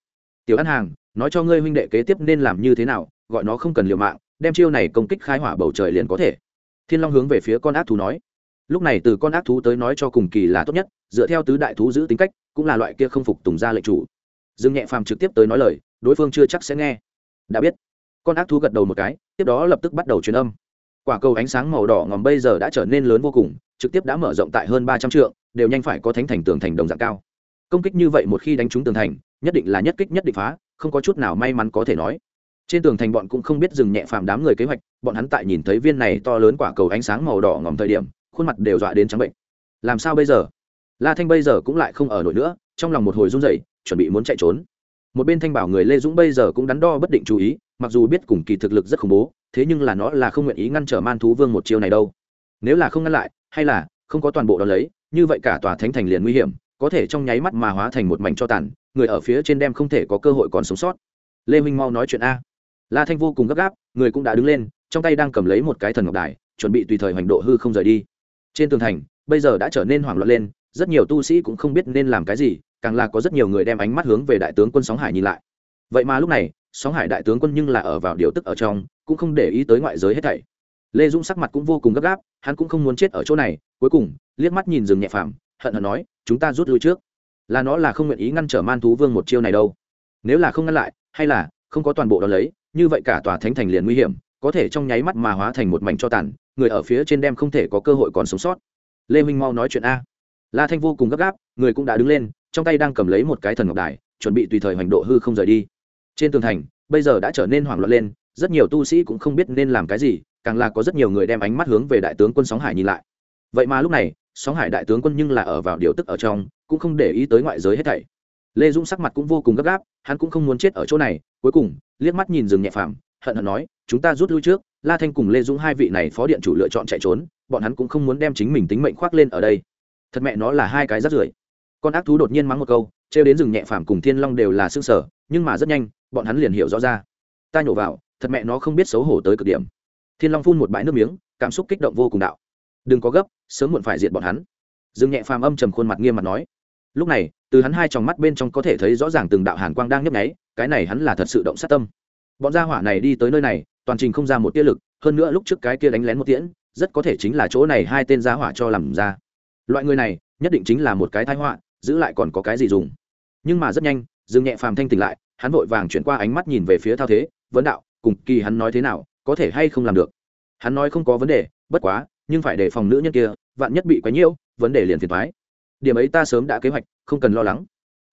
Tiểu ăn hàng, nói cho ngươi huynh đệ kế tiếp nên làm như thế nào, gọi nó không cần liều mạng, đem chiêu này công kích khai hỏa bầu trời liền có thể. Thiên long hướng về phía con ác thú nói. Lúc này từ con ác thú tới nói cho cùng kỳ là tốt nhất, dựa theo tứ đại thú giữ tính cách, cũng là loại kia không phục tùng ra lệnh chủ. Dương nhẹ phàm trực tiếp tới nói lời, đối phương chưa chắc sẽ nghe. Đã biết. Con ác thú gật đầu một cái, tiếp đó lập tức bắt đầu truyền âm. Quả cầu ánh sáng màu đỏ ngòm bây giờ đã trở nên lớn vô cùng trực tiếp đã mở rộng tại hơn ba trăm trượng, đều nhanh phải có thánh thành tường thành đồng dạng cao. Công kích như vậy một khi đánh trúng tường thành, nhất định là nhất kích nhất định phá, không có chút nào may mắn có thể nói. Trên tường thành bọn cũng không biết dừng nhẹ phàm đám người kế hoạch, bọn hắn tại nhìn thấy viên này to lớn quả cầu ánh sáng màu đỏ ngòm thời điểm, khuôn mặt đều dọa đến trắng bệnh. Làm sao bây giờ? La thanh bây giờ cũng lại không ở nổi nữa, trong lòng một hồi run rẩy, chuẩn bị muốn chạy trốn. Một bên thanh bảo người lê dũng bây giờ cũng đắn đo bất định chú ý, mặc dù biết cùng kỳ thực lực rất khủng bố, thế nhưng là nó là không nguyện ý ngăn trở man thú vương một chiêu này đâu. Nếu là không ngăn lại hay là không có toàn bộ đó lấy, như vậy cả tòa thánh thành liền nguy hiểm, có thể trong nháy mắt mà hóa thành một mảnh cho tàn, người ở phía trên đem không thể có cơ hội còn sống sót. Lê minh mau nói chuyện a. La thanh vô cùng gấp gáp, người cũng đã đứng lên, trong tay đang cầm lấy một cái thần ngọc đài, chuẩn bị tùy thời hoành độ hư không rời đi. Trên tường thành, bây giờ đã trở nên hoảng loạn lên, rất nhiều tu sĩ cũng không biết nên làm cái gì, càng là có rất nhiều người đem ánh mắt hướng về đại tướng quân sóng hải nhìn lại. Vậy mà lúc này, sóng hải đại tướng quân nhưng là ở vào điều tức ở trong, cũng không để ý tới ngoại giới hết thảy lê dũng sắc mặt cũng vô cùng gấp gáp, hắn cũng không muốn chết ở chỗ này, cuối cùng, liếc mắt nhìn rừng nhẹ phàm, hận hận nói, chúng ta rút lui trước. Là nó là không nguyện ý ngăn trở man thú vương một chiêu này đâu. Nếu là không ngăn lại, hay là không có toàn bộ đó lấy, như vậy cả tòa thánh thành liền nguy hiểm, có thể trong nháy mắt mà hóa thành một mảnh cho tàn, người ở phía trên đem không thể có cơ hội còn sống sót. Lê minh mau nói chuyện a. La thanh vô cùng gấp gáp, người cũng đã đứng lên, trong tay đang cầm lấy một cái thần ngọc đài, chuẩn bị tùy thời hoành độ hư không rời đi. Trên tường thành, bây giờ đã trở nên hoảng loạn lên, rất nhiều tu sĩ cũng không biết nên làm cái gì càng là có rất nhiều người đem ánh mắt hướng về đại tướng quân sóng hải nhìn lại. Vậy mà lúc này, sóng hải đại tướng quân nhưng là ở vào điều tức ở trong, cũng không để ý tới ngoại giới hết thảy. Lê dũng sắc mặt cũng vô cùng gấp gáp, hắn cũng không muốn chết ở chỗ này, cuối cùng, liếc mắt nhìn rừng nhẹ phàm, hận hận nói, chúng ta rút lui trước, la thanh cùng lê dũng hai vị này phó điện chủ lựa chọn chạy trốn, bọn hắn cũng không muốn đem chính mình tính mệnh khoác lên ở đây. Thật mẹ nó là hai cái rắt rưởi. Con ác thú đột nhiên mắng một câu, trêu đến rừng nhẹ phàm cùng thiên long đều là xương sở nhưng mà rất nhanh, bọn hắn liền hiểu rõ ra. Ta nhổ vào, thật mẹ nó không biết xấu hổ tới cực điểm thiên long phun một bãi nước miếng, cảm xúc kích động vô cùng đạo. Đừng có gấp, sớm muộn phải diệt bọn hắn. Dương nhẹ phàm âm trầm khuôn mặt nghiêm mặt nói. Lúc này, từ hắn hai tròng mắt bên trong có thể thấy rõ ràng từng đạo hàn quang đang nhấp nháy, cái này hắn là thật sự động sát tâm. Bọn gia hỏa này đi tới nơi này, toàn trình không ra một tia lực, hơn nữa lúc trước cái kia đánh lén một tiễn, rất có thể chính là chỗ này hai tên gia hỏa cho làm ra. Loại người này, nhất định chính là một cái thái họa, giữ lại còn có cái gì dùng. Nhưng mà rất nhanh, dương nhẹ phàm thanh tỉnh lại, hắn vội vàng chuyển qua ánh mắt nhìn về phía thao thế, vấn đạo, cùng kỳ hắn nói thế nào có thể hay không làm được. Hắn nói không có vấn đề, bất quá, nhưng phải đề phòng nữ nhân kia, vạn nhất bị quấy nhiễu, vấn đề liền phiền thoái điểm ấy ta sớm đã kế hoạch, không cần lo lắng.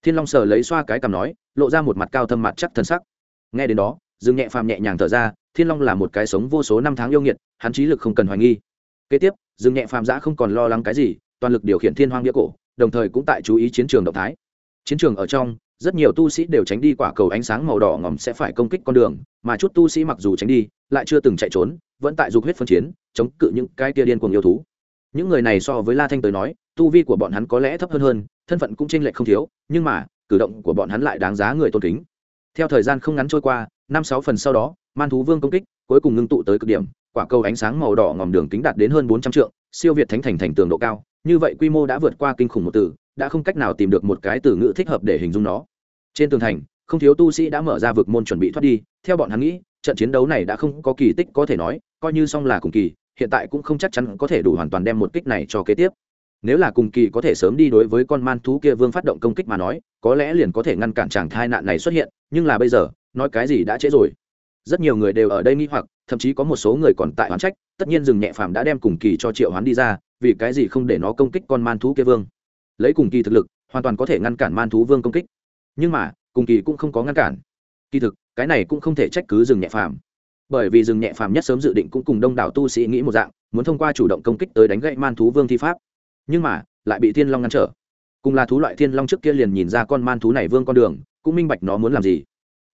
Thiên long sờ lấy xoa cái cằm nói, lộ ra một mặt cao thâm mặt chắc thân sắc. Nghe đến đó, dương nhẹ phàm nhẹ nhàng thở ra, thiên long là một cái sống vô số năm tháng yêu nghiệt, hắn trí lực không cần hoài nghi. Kế tiếp, dương nhẹ phàm giã không còn lo lắng cái gì, toàn lực điều khiển thiên hoang địa cổ, đồng thời cũng tại chú ý chiến trường động thái. Chiến trường ở trong rất nhiều tu sĩ đều tránh đi quả cầu ánh sáng màu đỏ ngòm sẽ phải công kích con đường, mà chút tu sĩ mặc dù tránh đi, lại chưa từng chạy trốn, vẫn tại dục huyết phân chiến, chống cự những cái tia điên cuồng yêu thú. Những người này so với la thanh tới nói, tu vi của bọn hắn có lẽ thấp hơn hơn, thân phận cũng chênh lệch không thiếu, nhưng mà, cử động của bọn hắn lại đáng giá người tôn kính. Theo thời gian không ngắn trôi qua, năm sáu phần sau đó, man thú vương công kích, cuối cùng ngưng tụ tới cực điểm, quả cầu ánh sáng màu đỏ ngòm đường kính đạt đến hơn bốn trăm trượng, siêu việt thánh thành thành tường độ cao, như vậy quy mô đã vượt qua kinh khủng một từ đã không cách nào tìm được một cái từ ngữ thích hợp để hình dung nó. Trên tường thành, không thiếu tu sĩ đã mở ra vực môn chuẩn bị thoát đi. Theo bọn hắn nghĩ, trận chiến đấu này đã không có kỳ tích có thể nói, coi như xong là cùng kỳ, hiện tại cũng không chắc chắn có thể đủ hoàn toàn đem một kích này cho kế tiếp. Nếu là cùng kỳ có thể sớm đi đối với con man thú kia vương phát động công kích mà nói, có lẽ liền có thể ngăn cản chàng thai nạn này xuất hiện, nhưng là bây giờ, nói cái gì đã trễ rồi. Rất nhiều người đều ở đây nghi hoặc, thậm chí có một số người còn tại hoán trách, tất nhiên rừng nhẹ phàm đã đem cùng kỳ cho triệu hoán đi ra, vì cái gì không để nó công kích con man thú kia vương lấy cùng kỳ thực lực, hoàn toàn có thể ngăn cản man thú vương công kích. Nhưng mà, cùng kỳ cũng không có ngăn cản. Kỳ thực, cái này cũng không thể trách cứ rừng nhẹ phàm. Bởi vì rừng nhẹ phàm nhất sớm dự định cũng cùng đông đảo tu sĩ nghĩ một dạng, muốn thông qua chủ động công kích tới đánh gậy man thú vương thi pháp. Nhưng mà, lại bị thiên long ngăn trở. Cùng là thú loại thiên long trước kia liền nhìn ra con man thú này vương con đường, cũng minh bạch nó muốn làm gì.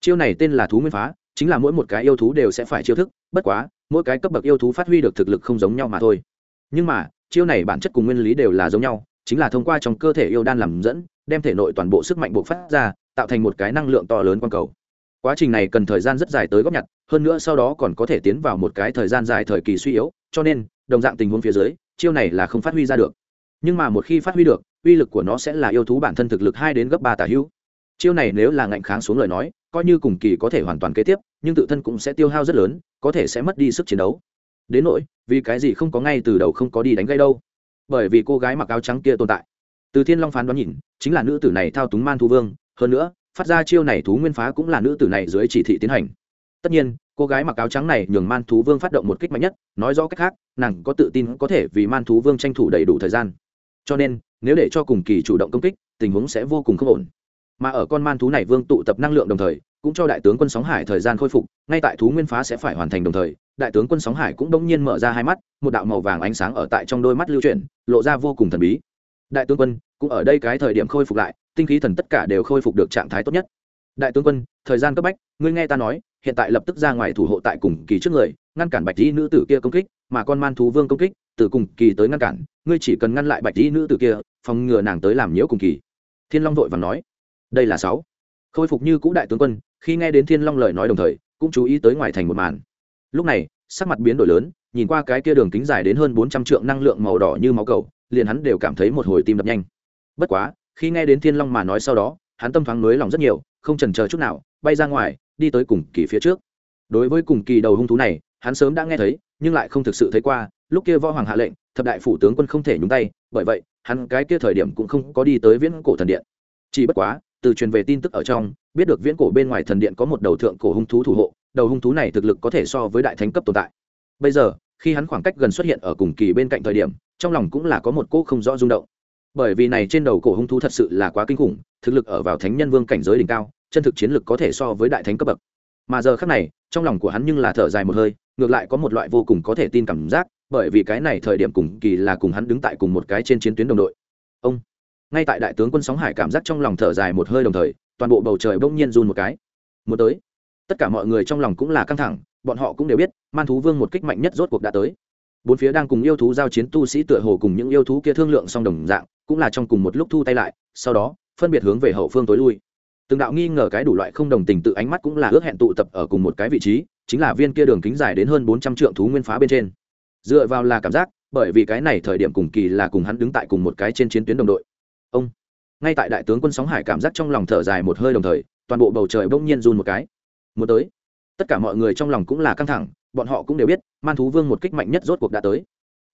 Chiêu này tên là thú nguyên phá, chính là mỗi một cái yêu thú đều sẽ phải chiêu thức, bất quá, mỗi cái cấp bậc yêu thú phát huy được thực lực không giống nhau mà thôi. Nhưng mà, chiêu này bản chất cùng nguyên lý đều là giống nhau chính là thông qua trong cơ thể yêu đan làm dẫn, đem thể nội toàn bộ sức mạnh bộc phát ra, tạo thành một cái năng lượng to lớn quang cầu. Quá trình này cần thời gian rất dài tới góp nhặt, hơn nữa sau đó còn có thể tiến vào một cái thời gian dài thời kỳ suy yếu, cho nên, đồng dạng tình huống phía dưới, chiêu này là không phát huy ra được. Nhưng mà một khi phát huy được, uy lực của nó sẽ là yêu thú bản thân thực lực hai đến gấp ba tả hữu. Chiêu này nếu là ngạnh kháng xuống lời nói, coi như cùng kỳ có thể hoàn toàn kế tiếp, nhưng tự thân cũng sẽ tiêu hao rất lớn, có thể sẽ mất đi sức chiến đấu. Đến nỗi, vì cái gì không có ngay từ đầu không có đi đánh gây đâu? Bởi vì cô gái mặc áo trắng kia tồn tại. Từ thiên long phán đoán nhìn, chính là nữ tử này thao túng man thu vương, hơn nữa, phát ra chiêu này thú nguyên phá cũng là nữ tử này dưới chỉ thị tiến hành. Tất nhiên, cô gái mặc áo trắng này nhường man thú vương phát động một kích mạnh nhất, nói rõ cách khác, nàng có tự tin có thể vì man thú vương tranh thủ đầy đủ thời gian. Cho nên, nếu để cho cùng kỳ chủ động công kích, tình huống sẽ vô cùng không ổn. Mà ở con man thú này vương tụ tập năng lượng đồng thời, cũng cho đại tướng quân sóng hải thời gian khôi phục, ngay tại thú nguyên phá sẽ phải hoàn thành đồng thời đại tướng quân sóng hải cũng đống nhiên mở ra hai mắt, một đạo màu vàng ánh sáng ở tại trong đôi mắt lưu chuyển, lộ ra vô cùng thần bí. Đại tướng quân, cũng ở đây cái thời điểm khôi phục lại, tinh khí thần tất cả đều khôi phục được trạng thái tốt nhất. Đại tướng quân, thời gian cấp bách, ngươi nghe ta nói, hiện tại lập tức ra ngoài thủ hộ tại cùng kỳ trước người, ngăn cản bạch dĩ nữ tử kia công kích, mà con man thú vương công kích, từ cùng kỳ tới ngăn cản, ngươi chỉ cần ngăn lại bạch dĩ nữ tử kia, phòng ngừa nàng tới làm nhiễu cùng kỳ. Thiên long vội và nói, đây là sáu. Khôi phục như cũ đại tướng quân, khi nghe đến thiên long lời nói đồng thời, cũng chú ý tới ngoài thành một màn lúc này, sắc mặt biến đổi lớn, nhìn qua cái kia đường kính dài đến hơn bốn trăm triệu năng lượng màu đỏ như máu cầu, liền hắn đều cảm thấy một hồi tim đập nhanh. Bất quá, khi nghe đến thiên long mà nói sau đó, hắn tâm thoáng nới lòng rất nhiều, không chần chờ chút nào, bay ra ngoài, đi tới cùng kỳ phía trước. Đối với cùng kỳ đầu hung thú này, hắn sớm đã nghe thấy, nhưng lại không thực sự thấy qua, lúc kia võ hoàng hạ lệnh, thập đại phủ tướng quân không thể nhúng tay, bởi vậy, hắn cái kia thời điểm cũng không có đi tới viễn cổ thần điện. Chỉ bất quá, từ truyền về tin tức ở trong, biết được viễn cổ bên ngoài thần điện có một đầu thượng cổ hung thú thủ hộ đầu hung thú này thực lực có thể so với đại thánh cấp tồn tại. Bây giờ, khi hắn khoảng cách gần xuất hiện ở cùng kỳ bên cạnh thời điểm, trong lòng cũng là có một cỗ không rõ rung động. Bởi vì này trên đầu cổ hung thú thật sự là quá kinh khủng, thực lực ở vào thánh nhân vương cảnh giới đỉnh cao, chân thực chiến lực có thể so với đại thánh cấp bậc. Mà giờ khác này, trong lòng của hắn nhưng là thở dài một hơi, ngược lại có một loại vô cùng có thể tin cảm giác, bởi vì cái này thời điểm cùng kỳ là cùng hắn đứng tại cùng một cái trên chiến tuyến đồng đội. Ông! Ngay tại đại tướng quân sóng hải cảm giác trong lòng thở dài một hơi đồng thời, toàn bộ bầu trời bỗng nhiên run một cái. Muốn tới! Tất cả mọi người trong lòng cũng là căng thẳng, bọn họ cũng đều biết, man thú vương một kích mạnh nhất rốt cuộc đã tới. Bốn phía đang cùng yêu thú giao chiến tu sĩ tựa hồ cùng những yêu thú kia thương lượng song đồng dạng, cũng là trong cùng một lúc thu tay lại, sau đó, phân biệt hướng về hậu phương tối lui. Từng đạo nghi ngờ cái đủ loại không đồng tình tự ánh mắt cũng là ước hẹn tụ tập ở cùng một cái vị trí, chính là viên kia đường kính dài đến hơn bốn trăm triệu thú nguyên phá bên trên. Dựa vào là cảm giác, bởi vì cái này thời điểm cùng kỳ là cùng hắn đứng tại cùng một cái trên chiến tuyến đồng đội. Ông, ngay tại đại tướng quân sóng hải cảm giác trong lòng thở dài một hơi đồng thời, toàn bộ bầu trời bỗng nhiên run một cái muốn tới. Tất cả mọi người trong lòng cũng là căng thẳng, bọn họ cũng đều biết, man thú vương một kích mạnh nhất rốt cuộc đã tới.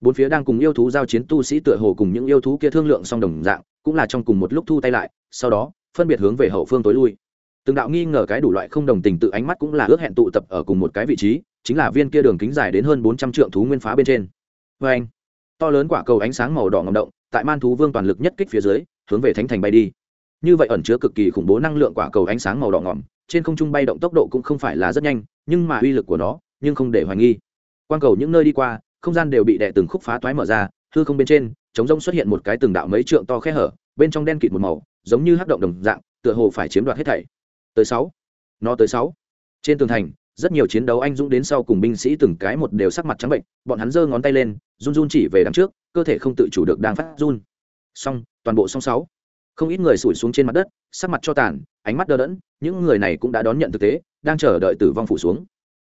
Bốn phía đang cùng yêu thú giao chiến tu sĩ tựa hồ cùng những yêu thú kia thương lượng song đồng dạng, cũng là trong cùng một lúc thu tay lại, sau đó, phân biệt hướng về hậu phương tối lui. Từng đạo nghi ngờ cái đủ loại không đồng tình tự ánh mắt cũng là ước hẹn tụ tập ở cùng một cái vị trí, chính là viên kia đường kính dài đến hơn bốn trăm triệu thú nguyên phá bên trên. Vê anh to lớn quả cầu ánh sáng màu đỏ ngầm động, tại man thú vương toàn lực nhất kích phía dưới, hướng về thánh thành bay đi như vậy ẩn chứa cực kỳ khủng bố năng lượng quả cầu ánh sáng màu đỏ ngỏm, trên không trung bay động tốc độ cũng không phải là rất nhanh, nhưng mà uy lực của nó, nhưng không để hoài nghi. Quang cầu những nơi đi qua, không gian đều bị đè từng khúc phá toái mở ra, hư không bên trên chống rông xuất hiện một cái từng đạo mấy trượng to khe hở, bên trong đen kịt một màu, giống như hắc động đồng dạng, tựa hồ phải chiếm đoạt hết thảy. Tới sáu. Nó tới sáu. Trên tường thành, rất nhiều chiến đấu anh dũng đến sau cùng binh sĩ từng cái một đều sắc mặt trắng bệnh, bọn hắn giơ ngón tay lên, run run chỉ về đằng trước, cơ thể không tự chủ được đang phát run. Xong, toàn bộ xong sáu không ít người sủi xuống trên mặt đất, sắc mặt cho tàn, ánh mắt đờ đẫn, những người này cũng đã đón nhận thực tế, đang chờ đợi tử vong phủ xuống.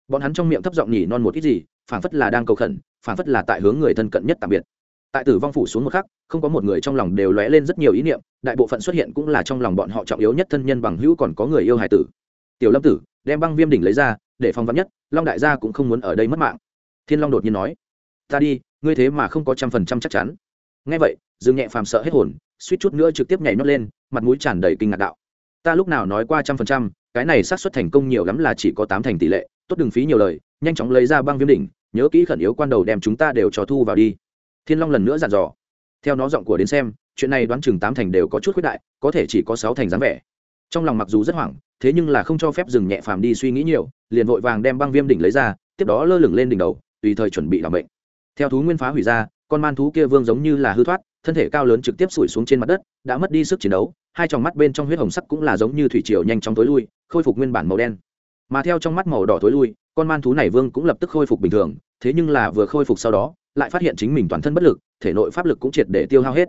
Bọn hắn trong miệng thấp giọng nhỉ non một ít gì, phảng phất là đang cầu khẩn, phảng phất là tại hướng người thân cận nhất tạm biệt. Tại tử vong phủ xuống một khắc, không có một người trong lòng đều lóe lên rất nhiều ý niệm, đại bộ phận xuất hiện cũng là trong lòng bọn họ trọng yếu nhất thân nhân bằng hữu còn có người yêu hải tử. Tiểu lâm tử, đem băng viêm đỉnh lấy ra, để phong vắn nhất, long đại gia cũng không muốn ở đây mất mạng. Thiên long đột nhiên nói, ta đi, ngươi thế mà không có trăm phần trăm chắc chắn ngay vậy, dương nhẹ phàm sợ hết hồn, suýt chút nữa trực tiếp nhảy nhót lên, mặt mũi tràn đầy kinh ngạc đạo. Ta lúc nào nói qua trăm phần trăm, cái này xác suất thành công nhiều lắm là chỉ có tám thành tỷ lệ, tốt đừng phí nhiều lời, nhanh chóng lấy ra băng viêm đỉnh, nhớ kỹ khẩn yếu quan đầu đem chúng ta đều cho thu vào đi. Thiên long lần nữa dặn dò. Theo nó giọng của đến xem, chuyện này đoán chừng tám thành đều có chút khuyết đại, có thể chỉ có sáu thành dáng vẻ. Trong lòng mặc dù rất hoảng, thế nhưng là không cho phép dừng nhẹ phàm đi suy nghĩ nhiều, liền vội vàng đem băng viêm đỉnh lấy ra, tiếp đó lơ lửng lên đỉnh đầu, tùy thời chuẩn bị làm bệnh. Theo thú nguyên phá hủy ra con man thú kia vương giống như là hư thoát, thân thể cao lớn trực tiếp sủi xuống trên mặt đất, đã mất đi sức chiến đấu, hai tròng mắt bên trong huyết hồng sắc cũng là giống như thủy triều nhanh chóng tối lui, khôi phục nguyên bản màu đen. Mà theo trong mắt màu đỏ tối lui, con man thú này vương cũng lập tức khôi phục bình thường, thế nhưng là vừa khôi phục sau đó, lại phát hiện chính mình toàn thân bất lực, thể nội pháp lực cũng triệt để tiêu hao hết.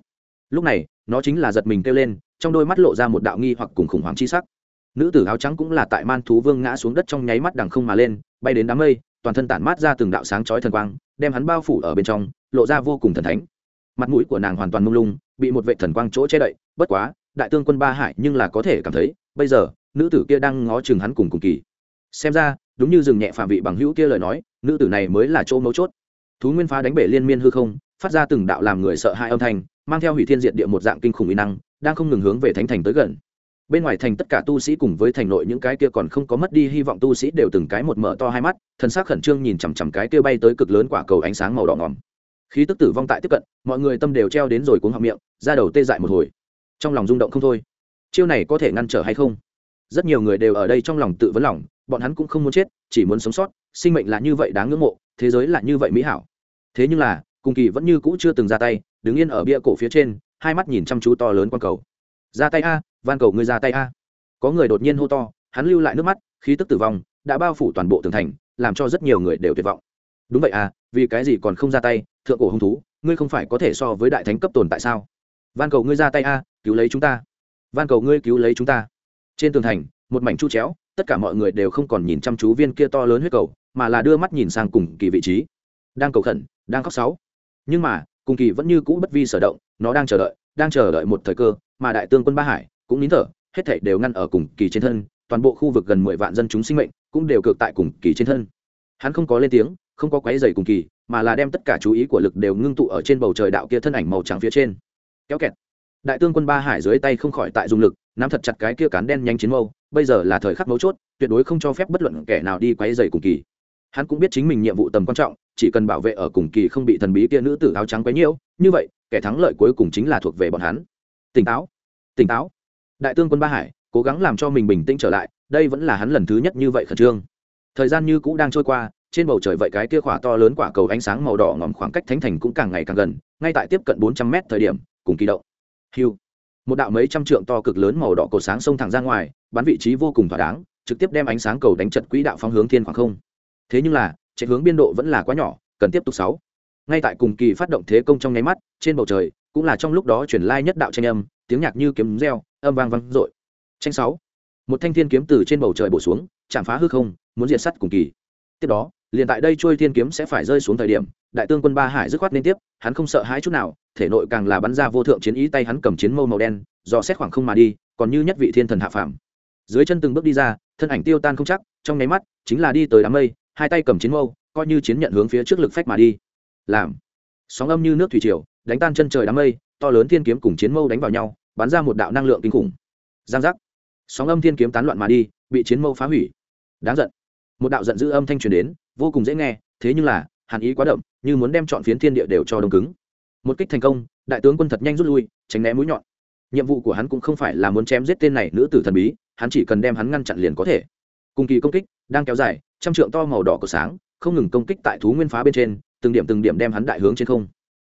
Lúc này, nó chính là giật mình kêu lên, trong đôi mắt lộ ra một đạo nghi hoặc cùng khủng hoảng chi sắc. Nữ tử áo trắng cũng là tại man thú vương ngã xuống đất trong nháy mắt đằng không mà lên, bay đến đám mây, toàn thân tản mát ra từng đạo sáng chói thần quang, đem hắn bao phủ ở bên trong lộ ra vô cùng thần thánh. Mặt mũi của nàng hoàn toàn mông lung, bị một vệ thần quang chỗ che đậy, bất quá, đại tương quân ba hải nhưng là có thể cảm thấy, bây giờ, nữ tử kia đang ngó chừng hắn cùng cùng kỳ. Xem ra, đúng như dừng nhẹ phạm vị bằng hữu kia lời nói, nữ tử này mới là chỗ mấu chốt. Thú nguyên phá đánh bể liên miên hư không, phát ra từng đạo làm người sợ hãi âm thanh, mang theo hủy thiên diệt địa một dạng kinh khủng uy năng, đang không ngừng hướng về thánh thành tới gần. Bên ngoài thành tất cả tu sĩ cùng với thành nội những cái kia còn không có mất đi hy vọng tu sĩ đều từng cái một mở to hai mắt thân xác khẩn trương nhìn chằm chằm cái kia bay tới cực lớn quả cầu ánh sáng màu đỏ ngòm khí tức tử vong tại tiếp cận, mọi người tâm đều treo đến rồi cuống họng miệng ra đầu tê dại một hồi. Trong lòng rung động không thôi. Chiêu này có thể ngăn trở hay không? Rất nhiều người đều ở đây trong lòng tự vấn lòng, bọn hắn cũng không muốn chết, chỉ muốn sống sót, sinh mệnh là như vậy đáng ngưỡng mộ, thế giới là như vậy mỹ hảo. Thế nhưng là, cùng kỳ vẫn như cũ chưa từng ra tay, đứng yên ở bia cổ phía trên, hai mắt nhìn chăm chú to lớn q cầu. Ra tay a, van cầu ngươi ra tay a. Có người đột nhiên hô to, hắn lưu lại nước mắt, khí tức tử vong, đã bao phủ toàn bộ tường thành, làm cho rất nhiều người đều tuyệt vọng. Đúng vậy à vì cái gì còn không ra tay, thượng cổ hung thú, ngươi không phải có thể so với đại thánh cấp tồn tại sao? Van cầu ngươi ra tay a, cứu lấy chúng ta. Van cầu ngươi cứu lấy chúng ta. Trên tường thành, một mảnh chu chéo, tất cả mọi người đều không còn nhìn chăm chú viên kia to lớn huyết cầu, mà là đưa mắt nhìn sang cùng kỳ vị trí. Đang cầu khẩn, đang khóc sáu. Nhưng mà, cùng kỳ vẫn như cũ bất vi sở động, nó đang chờ đợi, đang chờ đợi một thời cơ, mà đại tương quân ba hải cũng nín thở, hết thảy đều ngăn ở cùng kỳ trên thân, toàn bộ khu vực gần mười vạn dân chúng sinh mệnh cũng đều cược tại cùng kỳ trên thân. Hắn không có lên tiếng không có quấy dày cùng kỳ, mà là đem tất cả chú ý của lực đều ngưng tụ ở trên bầu trời đạo kia thân ảnh màu trắng phía trên. Kéo kẹt. Đại tương quân ba hải dưới tay không khỏi tại dùng lực, nắm thật chặt cái kia cán đen nhanh chiến mâu, bây giờ là thời khắc mấu chốt, tuyệt đối không cho phép bất luận kẻ nào đi quấy dày cùng kỳ. Hắn cũng biết chính mình nhiệm vụ tầm quan trọng, chỉ cần bảo vệ ở cùng kỳ không bị thần bí kia nữ tử áo trắng quấy nhiễu, như vậy, kẻ thắng lợi cuối cùng chính là thuộc về bọn hắn. Tỉnh táo. Tỉnh táo. Đại tương quân ba hải, cố gắng làm cho mình bình tĩnh trở lại, đây vẫn là hắn lần thứ nhất như vậy khẩn trương. Thời gian như cũ đang trôi qua trên bầu trời vậy cái kia khỏa to lớn quả cầu ánh sáng màu đỏ ngòm khoảng cách thánh thành cũng càng ngày càng gần, ngay tại tiếp cận bốn trăm mét thời điểm, cùng kỳ động. Hiu một đạo mấy trăm trượng to cực lớn màu đỏ cầu sáng xông thẳng ra ngoài, bắn vị trí vô cùng thỏa đáng, trực tiếp đem ánh sáng cầu đánh chật quỹ đạo phóng hướng thiên khoảng không. Thế nhưng là, chạy hướng biên độ vẫn là quá nhỏ, cần tiếp tục sáu. Ngay tại cùng kỳ phát động thế công trong nháy mắt, trên bầu trời, cũng là trong lúc đó chuyển lai nhất đạo tranh âm, tiếng nhạc như kiếm reo, âm vang vang dội. Tranh sáu. Một thanh thiên kiếm từ trên bầu trời bổ xuống, chạm phá hư không, muốn diệt sắt cùng kỳ. Tiếp đó liền tại đây trôi thiên kiếm sẽ phải rơi xuống thời điểm, đại tương quân ba hải dứt khoát liên tiếp, hắn không sợ hãi chút nào, thể nội càng là bắn ra vô thượng chiến ý tay hắn cầm chiến mâu màu đen do xét khoảng không mà đi, còn như nhất vị thiên thần hạ phàm. Dưới chân từng bước đi ra, thân ảnh tiêu tan không chắc, trong nháy mắt, chính là đi tới đám mây, hai tay cầm chiến mâu, coi như chiến nhận hướng phía trước lực phách mà đi. Làm, sóng âm như nước thủy triều, đánh tan chân trời đám mây, to lớn thiên kiếm cùng chiến mâu đánh vào nhau, bắn ra một đạo năng lượng kinh khủng. Giang giác, sóng âm thiên kiếm tán loạn mà đi, bị chiến mâu phá hủy. Đáng giận, một đạo giận dữ âm thanh truyền đến vô cùng dễ nghe, thế nhưng là, hàn ý quá đậm, như muốn đem chọn phiến thiên địa đều cho đông cứng. Một kích thành công, đại tướng quân thật nhanh rút lui, tránh né mũi nhọn. Nhiệm vụ của hắn cũng không phải là muốn chém giết tên này nữ tử thần bí, hắn chỉ cần đem hắn ngăn chặn liền có thể. Cùng kỳ công kích, đang kéo dài, trăm trượng to màu đỏ của sáng, không ngừng công kích tại thú nguyên phá bên trên, từng điểm từng điểm đem hắn đại hướng trên không.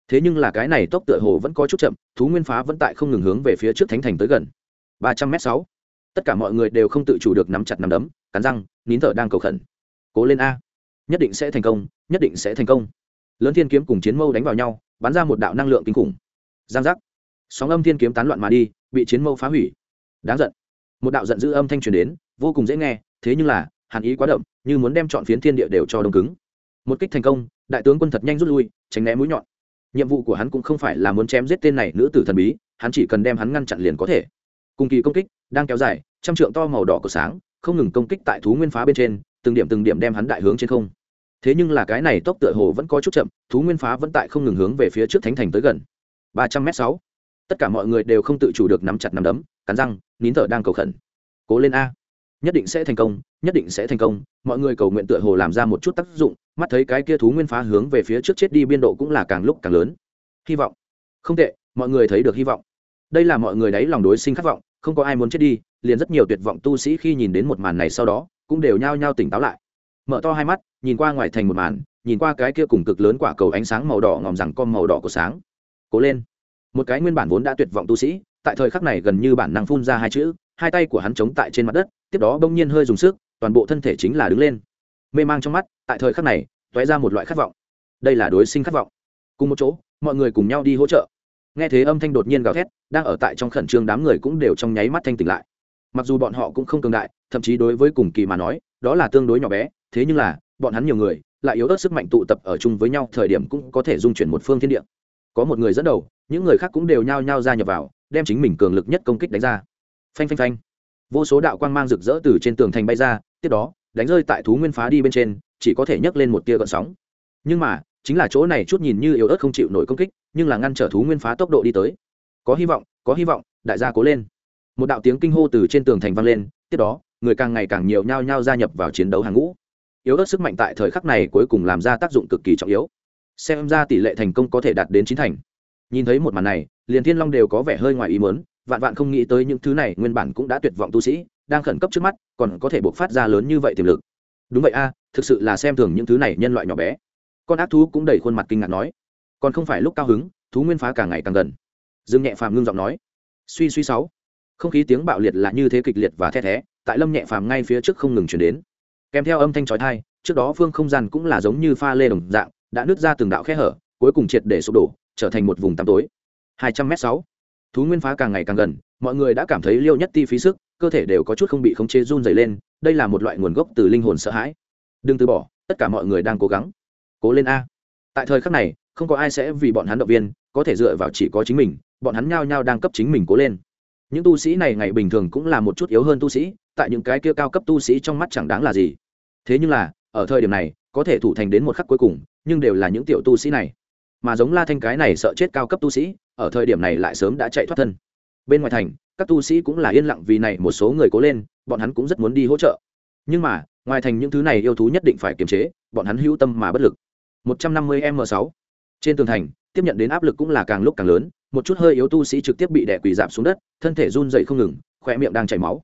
Thế nhưng là cái này tốc tựa hồ vẫn có chút chậm, thú nguyên phá vẫn tại không ngừng hướng về phía trước thánh thành tới gần. Ba trăm m sáu. Tất cả mọi người đều không tự chủ được nắm chặt nắm đấm, cắn răng, nín thở đang cầu khẩn. Cố lên a nhất định sẽ thành công, nhất định sẽ thành công. Lớn thiên kiếm cùng chiến mâu đánh vào nhau, bắn ra một đạo năng lượng kinh khủng. Giang giác. Sóng âm thiên kiếm tán loạn mà đi, bị chiến mâu phá hủy. Đáng giận. Một đạo giận dữ âm thanh truyền đến, vô cùng dễ nghe, thế nhưng là, hàn ý quá đậm, như muốn đem chọn phiến thiên địa đều cho đông cứng. Một kích thành công, đại tướng quân thật nhanh rút lui, tránh né mũi nhọn. Nhiệm vụ của hắn cũng không phải là muốn chém giết tên này nữ tử thần bí, hắn chỉ cần đem hắn ngăn chặn liền có thể. Cùng kỳ công kích, đang kéo dài, trăm trượng to màu đỏ của sáng, không ngừng công kích tại thú nguyên phá bên trên, từng điểm từng điểm đem hắn đại hướng trên không thế nhưng là cái này tốc tựa hồ vẫn có chút chậm, thú nguyên phá vẫn tại không ngừng hướng về phía trước thánh thành tới gần. Ba trăm m sáu. Tất cả mọi người đều không tự chủ được nắm chặt nắm đấm, cắn răng, nín thở đang cầu khẩn. Cố lên a. Nhất định sẽ thành công, nhất định sẽ thành công. Mọi người cầu nguyện tựa hồ làm ra một chút tác dụng, mắt thấy cái kia thú nguyên phá hướng về phía trước chết đi biên độ cũng là càng lúc càng lớn. Hy vọng. Không tệ, mọi người thấy được hy vọng. Đây là mọi người đấy lòng đối sinh khát vọng, không có ai muốn chết đi, liền rất nhiều tuyệt vọng tu sĩ khi nhìn đến một màn này sau đó, cũng đều nhao nhao tỉnh táo lại mở to hai mắt, nhìn qua ngoài thành một màn, nhìn qua cái kia cùng cực lớn quả cầu ánh sáng màu đỏ ngòm rằng con màu đỏ của sáng. Cố lên. Một cái nguyên bản vốn đã tuyệt vọng tu sĩ, tại thời khắc này gần như bản năng phun ra hai chữ, hai tay của hắn chống tại trên mặt đất, tiếp đó bỗng nhiên hơi dùng sức, toàn bộ thân thể chính là đứng lên. Mê mang trong mắt, tại thời khắc này, toé ra một loại khát vọng. Đây là đối sinh khát vọng. Cùng một chỗ, mọi người cùng nhau đi hỗ trợ. Nghe thế âm thanh đột nhiên gào thét, đang ở tại trong khẩn trương đám người cũng đều trong nháy mắt thanh tỉnh lại. Mặc dù bọn họ cũng không cường đại, thậm chí đối với cùng kỳ mà nói, đó là tương đối nhỏ bé thế nhưng là, bọn hắn nhiều người, lại yếu ớt sức mạnh tụ tập ở chung với nhau, thời điểm cũng có thể dung chuyển một phương thiên địa. Có một người dẫn đầu, những người khác cũng đều nhao nhao ra nhập vào, đem chính mình cường lực nhất công kích đánh ra. Phanh phanh phanh. Vô số đạo quang mang rực rỡ từ trên tường thành bay ra, tiếp đó, đánh rơi tại thú nguyên phá đi bên trên, chỉ có thể nhấc lên một tia gợn sóng. Nhưng mà, chính là chỗ này chút nhìn như yếu ớt không chịu nổi công kích, nhưng là ngăn trở thú nguyên phá tốc độ đi tới. Có hy vọng, có hy vọng, đại gia cố lên. Một đạo tiếng kinh hô từ trên tường thành vang lên, tiếp đó, người càng ngày càng nhiều nhao nhao gia nhập vào chiến đấu hàng ngũ yếu ớt sức mạnh tại thời khắc này cuối cùng làm ra tác dụng cực kỳ trọng yếu. Xem ra tỷ lệ thành công có thể đạt đến chín thành. Nhìn thấy một màn này liền thiên long đều có vẻ hơi ngoài ý mớn vạn vạn không nghĩ tới những thứ này nguyên bản cũng đã tuyệt vọng tu sĩ, đang khẩn cấp trước mắt, còn có thể buộc phát ra lớn như vậy tiềm lực. Đúng vậy a, thực sự là xem thường những thứ này nhân loại nhỏ bé. Con ác thú cũng đầy khuôn mặt kinh ngạc nói. Còn không phải lúc cao hứng, thú nguyên phá càng ngày càng gần. Dương nhẹ phàm ngưng giọng nói. Suy suy sáu. Không khí tiếng bạo liệt là như thế kịch liệt và the thé, tại lâm nhẹ phàm ngay phía trước không ngừng chuyển đến kèm theo âm thanh trói thai trước đó phương không gian cũng là giống như pha lê đồng dạng, đã nứt ra từng đạo khe hở, cuối cùng triệt để sụp đổ, trở thành một vùng tăm tối. Hai trăm m sáu. Thú nguyên phá càng ngày càng gần, mọi người đã cảm thấy liêu nhất ti phí sức, cơ thể đều có chút không bị khống chế run dày lên, đây là một loại nguồn gốc từ linh hồn sợ hãi. Đừng từ bỏ, tất cả mọi người đang cố gắng. Cố lên a. Tại thời khắc này, không có ai sẽ vì bọn hắn động viên, có thể dựa vào chỉ có chính mình, bọn hắn nhao nhao đang cấp chính mình cố lên. Những tu sĩ này ngày bình thường cũng là một chút yếu hơn tu sĩ tại những cái kia cao cấp tu sĩ trong mắt chẳng đáng là gì. Thế nhưng là, ở thời điểm này, có thể thủ thành đến một khắc cuối cùng, nhưng đều là những tiểu tu sĩ này. Mà giống la thanh cái này sợ chết cao cấp tu sĩ, ở thời điểm này lại sớm đã chạy thoát thân. Bên ngoài thành, các tu sĩ cũng là yên lặng vì này một số người cố lên, bọn hắn cũng rất muốn đi hỗ trợ. Nhưng mà, ngoài thành những thứ này yêu thú nhất định phải kiềm chế, bọn hắn hữu tâm mà bất lực. 150 m 6 trên tường thành, tiếp nhận đến áp lực cũng là càng lúc càng lớn, một chút hơi yếu tu sĩ trực tiếp bị đè quỳ dạp xuống đất, thân thể run dậy không ngừng khỏe miệng đang chảy máu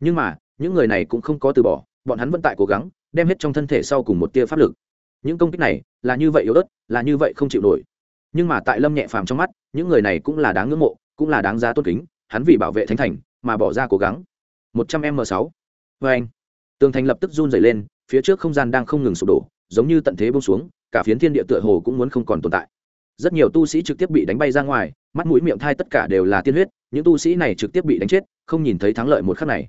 nhưng mà, những người này cũng không có từ bỏ, bọn hắn vẫn tại cố gắng, đem hết trong thân thể sau cùng một tia pháp lực. Những công kích này, là như vậy yếu ớt, là như vậy không chịu nổi. Nhưng mà tại lâm nhẹ phàm trong mắt, những người này cũng là đáng ngưỡng mộ, cũng là đáng giá tôn kính, hắn vì bảo vệ thánh thành, mà bỏ ra cố gắng. Một trăm m sáu. Vê anh tường thành lập tức run dày lên, phía trước không gian đang không ngừng sụp đổ, giống như tận thế bông xuống, cả phiến thiên địa tựa hồ cũng muốn không còn tồn tại. Rất nhiều tu sĩ trực tiếp bị đánh bay ra ngoài, mắt mũi miệng thai tất cả đều là tiên huyết, những tu sĩ này trực tiếp bị đánh chết, không nhìn thấy thắng lợi một khắc này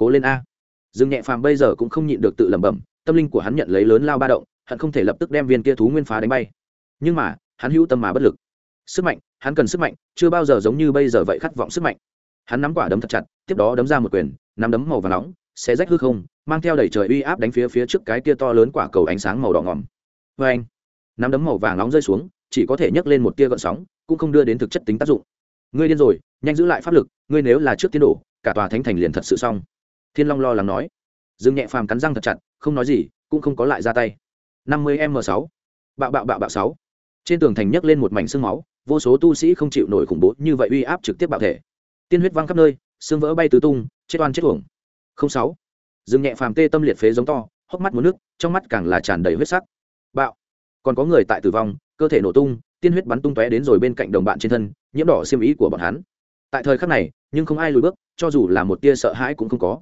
cố lên a. Dương nhẹ phàm bây giờ cũng không nhịn được tự lẩm bẩm, tâm linh của hắn nhận lấy lớn lao ba động, hắn không thể lập tức đem viên kia thú nguyên phá đánh bay. Nhưng mà, hắn hữu tâm mà bất lực. Sức mạnh, hắn cần sức mạnh, chưa bao giờ giống như bây giờ vậy khát vọng sức mạnh. Hắn nắm quả đấm thật chặt, tiếp đó đấm ra một quyền, nắm đấm màu và nóng sẽ rách hư không, mang theo đầy trời uy áp đánh phía phía trước cái kia to lớn quả cầu ánh sáng màu đỏ ngỏm vê anh nắm đấm màu vàng nóng rơi xuống, chỉ có thể nhấc lên một tia gợn sóng, cũng không đưa đến thực chất tính tác dụng. Ngươi điên rồi, nhanh giữ lại pháp lực, ngươi nếu là trước tiến đổ, cả tòa thánh thành liền thật sự xong thiên long lo lắng nói. Dương nhẹ phàm cắn răng thật chặt, không nói gì, cũng không có lại ra tay. năm mươi m sáu. Bạo bạo bạo bạo sáu. Trên tường thành nhấc lên một mảnh xương máu, vô số tu sĩ không chịu nổi khủng bố như vậy uy áp trực tiếp bạo thể. Tiên huyết văng khắp nơi, xương vỡ bay tứ tung, chết oan chết uổng. Không sáu. Dương nhẹ phàm tê tâm liệt phế giống to, hốc mắt muốn nước, trong mắt càng là tràn đầy huyết sắc. Bạo. Còn có người tại tử vong, cơ thể nổ tung, tiên huyết bắn tung tóe đến rồi bên cạnh đồng bạn trên thân, nhiễm đỏ xiêm ý của bọn hắn. Tại thời khắc này, nhưng không ai lùi bước, cho dù là một tia sợ hãi cũng không có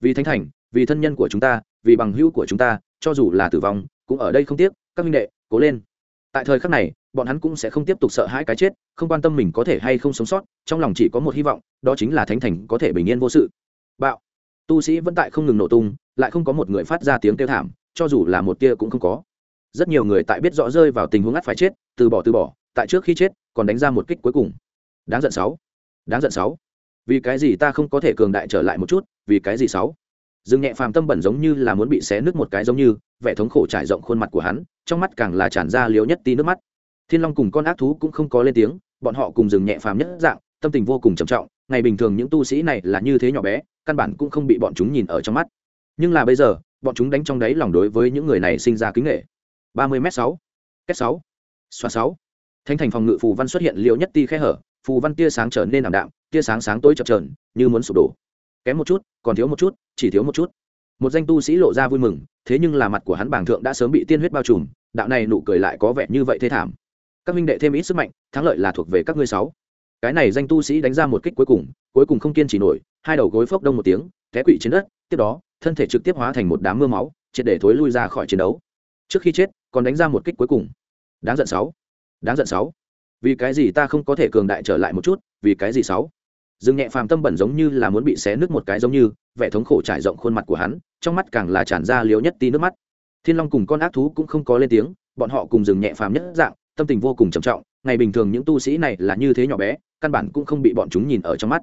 vì thánh thành, vì thân nhân của chúng ta, vì bằng hữu của chúng ta, cho dù là tử vong, cũng ở đây không tiếc, các minh đệ, cố lên. Tại thời khắc này, bọn hắn cũng sẽ không tiếp tục sợ hãi cái chết, không quan tâm mình có thể hay không sống sót, trong lòng chỉ có một hy vọng, đó chính là thánh thành có thể bình yên vô sự. Bạo. Tu sĩ vẫn tại không ngừng nổ tung, lại không có một người phát ra tiếng kêu thảm, cho dù là một tia cũng không có. Rất nhiều người tại biết rõ rơi vào tình huống ắt phải chết, từ bỏ từ bỏ, tại trước khi chết, còn đánh ra một kích cuối cùng. Đáng giận sáu. Đáng giận sáu. Vì cái gì ta không có thể cường đại trở lại một chút vì cái gì sáu? Dương nhẹ phàm tâm bẩn giống như là muốn bị xé nước một cái giống như, vẻ thống khổ trải rộng khuôn mặt của hắn, trong mắt càng là tràn ra liếu nhất tí nước mắt. Thiên long cùng con ác thú cũng không có lên tiếng, bọn họ cùng dừng nhẹ phàm nhất dạng, tâm tình vô cùng trầm trọng, ngày bình thường những tu sĩ này là như thế nhỏ bé, căn bản cũng không bị bọn chúng nhìn ở trong mắt. Nhưng là bây giờ, bọn chúng đánh trong đáy lòng đối với những người này sinh ra kính nghệ ba mươi m sáu kết sáu, xoa sáu. Thanh thành phòng ngự phù văn xuất hiện liều nhất ti khe hở, phù văn tia sáng trở nên ảm đạm, tia sáng sáng tối chập trờn như muốn sụp đổ kém một chút, còn thiếu một chút, chỉ thiếu một chút. Một danh tu sĩ lộ ra vui mừng, thế nhưng là mặt của hắn bảng thượng đã sớm bị tiên huyết bao trùm, đạo này nụ cười lại có vẻ như vậy thế thảm. Các minh đệ thêm ít sức mạnh, thắng lợi là thuộc về các ngươi sáu. Cái này danh tu sĩ đánh ra một kích cuối cùng cuối cùng không kiên trì nổi, hai đầu gối phốc đông một tiếng, té quỵ trên đất, tiếp đó, thân thể trực tiếp hóa thành một đám mưa máu, triệt để thối lui ra khỏi chiến đấu. Trước khi chết, còn đánh ra một kích cuối cùng. Đáng giận sáu. Đáng giận sáu. Vì cái gì ta không có thể cường đại trở lại một chút, vì cái gì sáu? Dương nhẹ phàm tâm bẩn giống như là muốn bị xé nứt một cái giống như, vẻ thống khổ trải rộng khuôn mặt của hắn, trong mắt càng là tràn ra liếu nhất tí nước mắt. Thiên long cùng con ác thú cũng không có lên tiếng, bọn họ cùng dừng nhẹ phàm nhất dạng, tâm tình vô cùng trầm trọng, ngày bình thường những tu sĩ này là như thế nhỏ bé, căn bản cũng không bị bọn chúng nhìn ở trong mắt.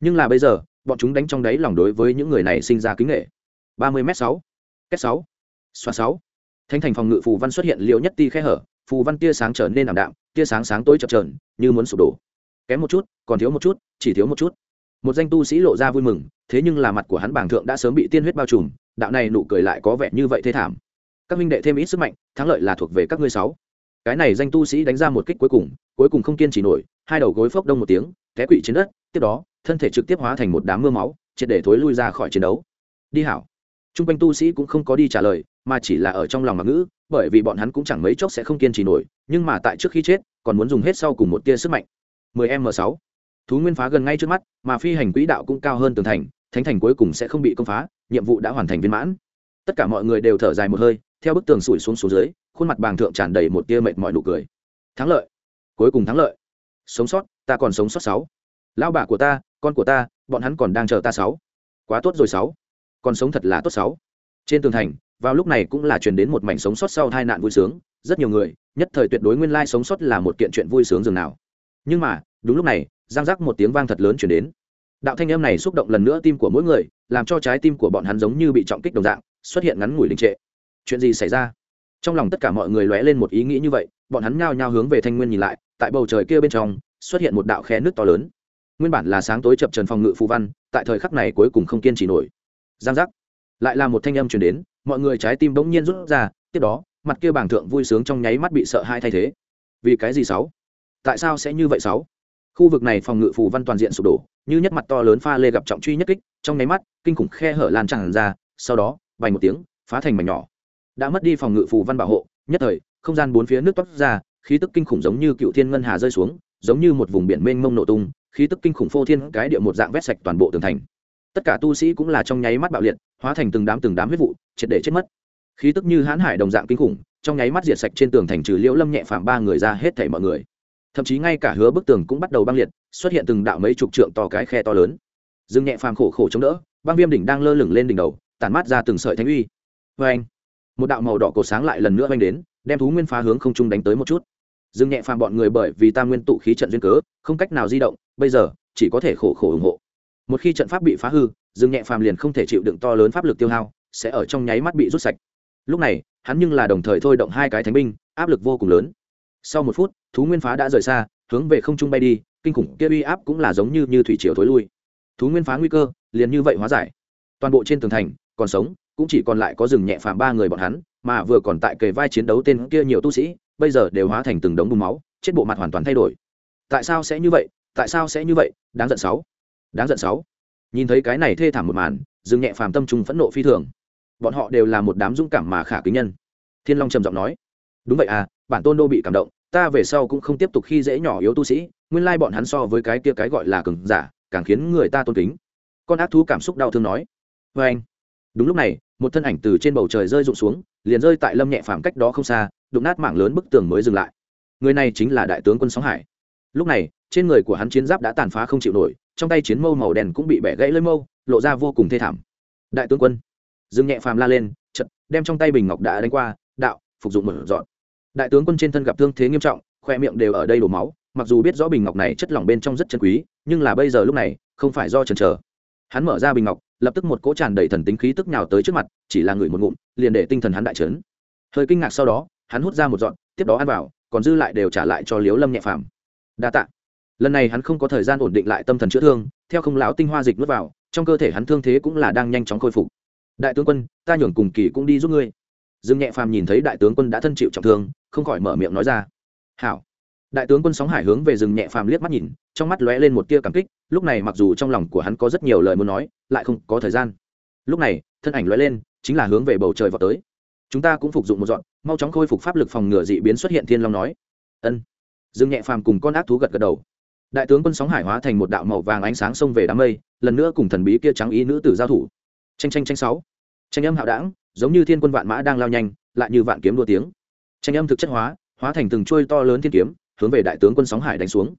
Nhưng là bây giờ, bọn chúng đánh trong đáy lòng đối với những người này sinh ra kính nghệ ba mươi m sáu kết sáu, xoa sáu. Thanh thành phòng ngự phù văn xuất hiện liều nhất ti khe hở, phù văn tia sáng trở nên ảm đạm, tia sáng sáng tối chập trờn như muốn sụp đổ. Kém một chút, còn thiếu một chút chỉ thiếu một chút. Một danh tu sĩ lộ ra vui mừng, thế nhưng là mặt của hắn bảng thượng đã sớm bị tiên huyết bao trùm, đạo này nụ cười lại có vẻ như vậy thế thảm. Các minh đệ thêm ít sức mạnh, thắng lợi là thuộc về các ngươi sáu. Cái này danh tu sĩ đánh ra một kích cuối cùng cuối cùng không kiên trì nổi, hai đầu gối phốc đông một tiếng, té quỵ trên đất, tiếp đó, thân thể trực tiếp hóa thành một đám mưa máu, triệt để thối lui ra khỏi chiến đấu. Đi hảo. T r u n g quanh tu sĩ cũng không có đi trả lời, mà chỉ là ở trong lòng mặc ngữ, bởi vì bọn hắn cũng chẳng mấy chốc sẽ không kiên trì nổi, nhưng mà tại trước khi chết, còn muốn dùng hết sau cùng một tia sức mạnh. 10 m 6 thú nguyên phá gần ngay trước mắt, mà phi hành quỹ đạo cũng cao hơn tường thành, thánh thành cuối cùng sẽ không bị công phá, nhiệm vụ đã hoàn thành viên mãn. Tất cả mọi người đều thở dài một hơi, theo bức tường sủi xuống xuống dưới, khuôn mặt bàng thượng tràn đầy một tia mệt mỏi nụ cười. Thắng lợi. Cuối cùng thắng lợi. Sống sót, ta còn sống sót sáu. Lão bà của ta, con của ta, bọn hắn còn đang chờ ta sáu. Quá tốt rồi sáu. Còn sống thật là tốt sáu. Trên tường thành, vào lúc này cũng là truyền đến một mảnh sống sót sau tai nạn vui sướng, rất nhiều người, nhất thời tuyệt đối nguyên lai sống sót là một kiện chuyện vui sướng dường nào. Nhưng mà đúng lúc này giang giác một tiếng vang thật lớn truyền đến. Đạo thanh âm này xúc động lần nữa tim của mỗi người, làm cho trái tim của bọn hắn giống như bị trọng kích đồng dạng, xuất hiện ngắn ngủi đình trệ. Chuyện gì xảy ra? Trong lòng tất cả mọi người lóe lên một ý nghĩ như vậy, bọn hắn nhao nhao hướng về thanh nguyên nhìn lại, tại bầu trời kia bên trong, xuất hiện một đạo khe nước to lớn. Nguyên bản là sáng tối chập trần phòng ngự phù văn, tại thời khắc này cuối cùng không kiên trì nổi. Giang giác. Lại là một thanh âm truyền đến, mọi người trái tim bỗng nhiên rút ra, tiếp đó, mặt kia bảng thượng vui sướng trong nháy mắt bị sợ hai thay thế. Vì cái gì sáu? Tại sao sẽ như vậy sáu? Khu vực này phòng ngự phù văn toàn diện sụp đổ, như nhất mặt to lớn pha lê gặp trọng truy nhất kích, trong nháy mắt, kinh khủng khe hở lan tràn ra, sau đó vài một tiếng, phá thành mảnh nhỏ. Đã mất đi phòng ngự phù văn bảo hộ, nhất thời, không gian bốn phía nước toát ra, khí tức kinh khủng giống như cựu thiên ngân hà rơi xuống, giống như một vùng biển mênh mông nổ tung, khí tức kinh khủng phô thiên cái địa một dạng vét sạch toàn bộ tường thành. Tất cả tu sĩ cũng là trong nháy mắt bạo liệt, hóa thành từng đám từng đám huyết vụ, triệt để chết mất. Khí tức như hãn hải đồng dạng kinh khủng, trong nháy mắt diệt sạch trên tường thành trừ liễu lâm nhẹ phạm ba người ra hết thảy mọi người thậm chí ngay cả hứa bức tường cũng bắt đầu băng liệt, xuất hiện từng đạo mấy chục trượng to cái khe to lớn. Dương nhẹ phàm khổ khổ chống đỡ, băng viêm đỉnh đang lơ lửng lên đỉnh đầu, tản mát ra từng sợi thánh uy. Vê anh, một đạo màu đỏ cổ sáng lại lần nữa oanh đến, đem thú nguyên phá hướng không trung đánh tới một chút. Dương nhẹ phàm bọn người bởi vì tam nguyên tụ khí trận duyên cớ, không cách nào di động, bây giờ, chỉ có thể khổ khổ ủng hộ. Một khi trận pháp bị phá hư, dương nhẹ phàm liền không thể chịu đựng to lớn pháp lực tiêu hao, sẽ ở trong nháy mắt bị rút sạch. Lúc này, hắn nhưng là đồng thời thôi động hai cái thánh binh, áp lực vô cùng lớn sau một phút, thú nguyên phá đã rời xa, hướng về không trung bay đi, kinh khủng kia uy áp cũng là giống như như thủy triều thối lui. Thú nguyên phá nguy cơ, liền như vậy hóa giải. Toàn bộ trên tường thành, còn sống, cũng chỉ còn lại có rừng nhẹ phàm ba người bọn hắn, mà vừa còn tại kề vai chiến đấu tên kia nhiều tu sĩ, bây giờ đều hóa thành từng đống bùn máu, chết bộ mặt hoàn toàn thay đổi. Tại sao sẽ như vậy? Tại sao sẽ như vậy? Đáng giận sáu. Đáng giận sáu. Nhìn thấy cái này thê thảm một màn, rừng nhẹ phàm tâm trung phẫn nộ phi thường. Bọn họ đều là một đám dũng cảm mà khả kính nhân. Thiên long trầm giọng nói, đúng vậy à bản tôn đô bị cảm động ta về sau cũng không tiếp tục khi dễ nhỏ yếu tu sĩ, nguyên lai bọn hắn so với cái kia cái gọi là cường giả, càng khiến người ta tôn kính. Con ác thú cảm xúc đau thương nói. Vê anh. Đúng lúc này, một thân ảnh từ trên bầu trời rơi rụng xuống, liền rơi tại lâm nhẹ phàm cách đó không xa, đụng nát mảng lớn bức tường mới dừng lại. Người này chính là đại tướng quân sóng hải. Lúc này, trên người của hắn chiến giáp đã tàn phá không chịu nổi, trong tay chiến mâu màu đen cũng bị bẻ gãy lơi mâu, lộ ra vô cùng thê thảm. Đại tướng quân. Dương nhẹ phàm la lên, chật, đem trong tay bình ngọc đã đánh qua, đạo, phục dụng một dọn đại tướng quân trên thân gặp thương thế nghiêm trọng, khoe miệng đều ở đây đổ máu, mặc dù biết rõ bình ngọc này chất lỏng bên trong rất chân quý, nhưng là bây giờ lúc này, không phải do chần chờ. Hắn mở ra bình ngọc, lập tức một cỗ tràn đầy thần tính khí tức nhào tới trước mặt, chỉ là người một ngụm, liền để tinh thần hắn đại trấn hơi kinh ngạc sau đó, hắn hút ra một dọn tiếp đó ăn vào, còn dư lại đều trả lại cho liếu lâm nhẹ phàm. Đa tạ. Lần này hắn không có thời gian ổn định lại tâm thần chữa thương, theo không lão tinh hoa dịch nuốt vào, trong cơ thể hắn thương thế cũng là đang nhanh chóng khôi phục. Đại tướng quân, ta nhường cùng kỳ cũng đi giúp ngươi dương nhẹ phàm nhìn thấy đại tướng quân đã thân chịu trọng thương, không khỏi mở miệng nói ra. Hảo. Đại tướng quân sóng hải hướng về rừng nhẹ phàm liếc mắt nhìn, trong mắt lóe lên một tia cảm kích, lúc này mặc dù trong lòng của hắn có rất nhiều lời muốn nói, lại không có thời gian. Lúc này, thân ảnh lóe lên, chính là hướng về bầu trời vào tới. Chúng ta cũng phục dụng một dọn, mau chóng khôi phục pháp lực phòng ngừa dị biến xuất hiện thiên long nói. Ân. Dương nhẹ phàm cùng con ác thú gật gật đầu. Đại tướng quân sóng hải hóa thành một đạo màu vàng ánh sáng xông về đám mây, lần nữa cùng thần bí kia trắng ý nữ tử giao thủ. Tranh tranh tranh sáu. Tranh âm hạo đảng giống như thiên quân vạn mã đang lao nhanh, lại như vạn kiếm đua tiếng. Tranh âm thực chất hóa hóa thành từng chuôi to lớn thiên kiếm, hướng về đại tướng quân sóng hải đánh xuống.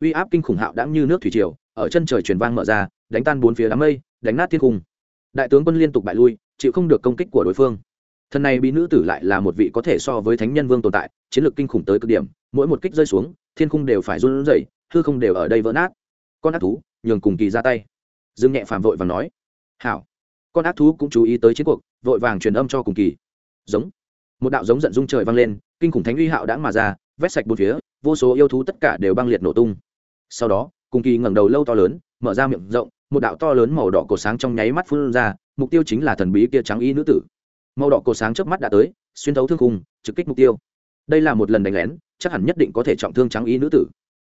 Uy áp kinh khủng hạo đãng như nước thủy triều, ở chân trời truyền vang mở ra, đánh tan bốn phía đám mây, đánh nát thiên cung. Đại tướng quân liên tục bại lui, chịu không được công kích của đối phương. Thân này bị nữ tử lại là một vị có thể so với thánh nhân vương tồn tại, chiến lược kinh khủng tới cực điểm, mỗi một kích rơi xuống, thiên cung đều phải run rẩy, hư không đều ở đây vỡ nát. Con ác thú, nhường cùng kỳ ra tay. Dương nhẹ phàm vội và nói. Hảo. Con ác thú cũng chú ý tới chiến cuộc vội vàng truyền âm cho cùng kỳ. Giống. Một đạo giống giận dung trời vang lên, kinh khủng thánh uy hạo đã mà ra, vét sạch bốn phía, vô số yêu thú tất cả đều băng liệt nổ tung. Sau đó, cùng kỳ ngẩng đầu lâu to lớn, mở ra miệng rộng, một đạo to lớn màu đỏ cổ sáng trong nháy mắt phun ra, mục tiêu chính là thần bí kia trắng y nữ tử. Màu đỏ cổ sáng trước mắt đã tới, xuyên thấu thương khung, trực kích mục tiêu. Đây là một lần đánh lén, chắc hẳn nhất định có thể trọng thương trắng y nữ tử.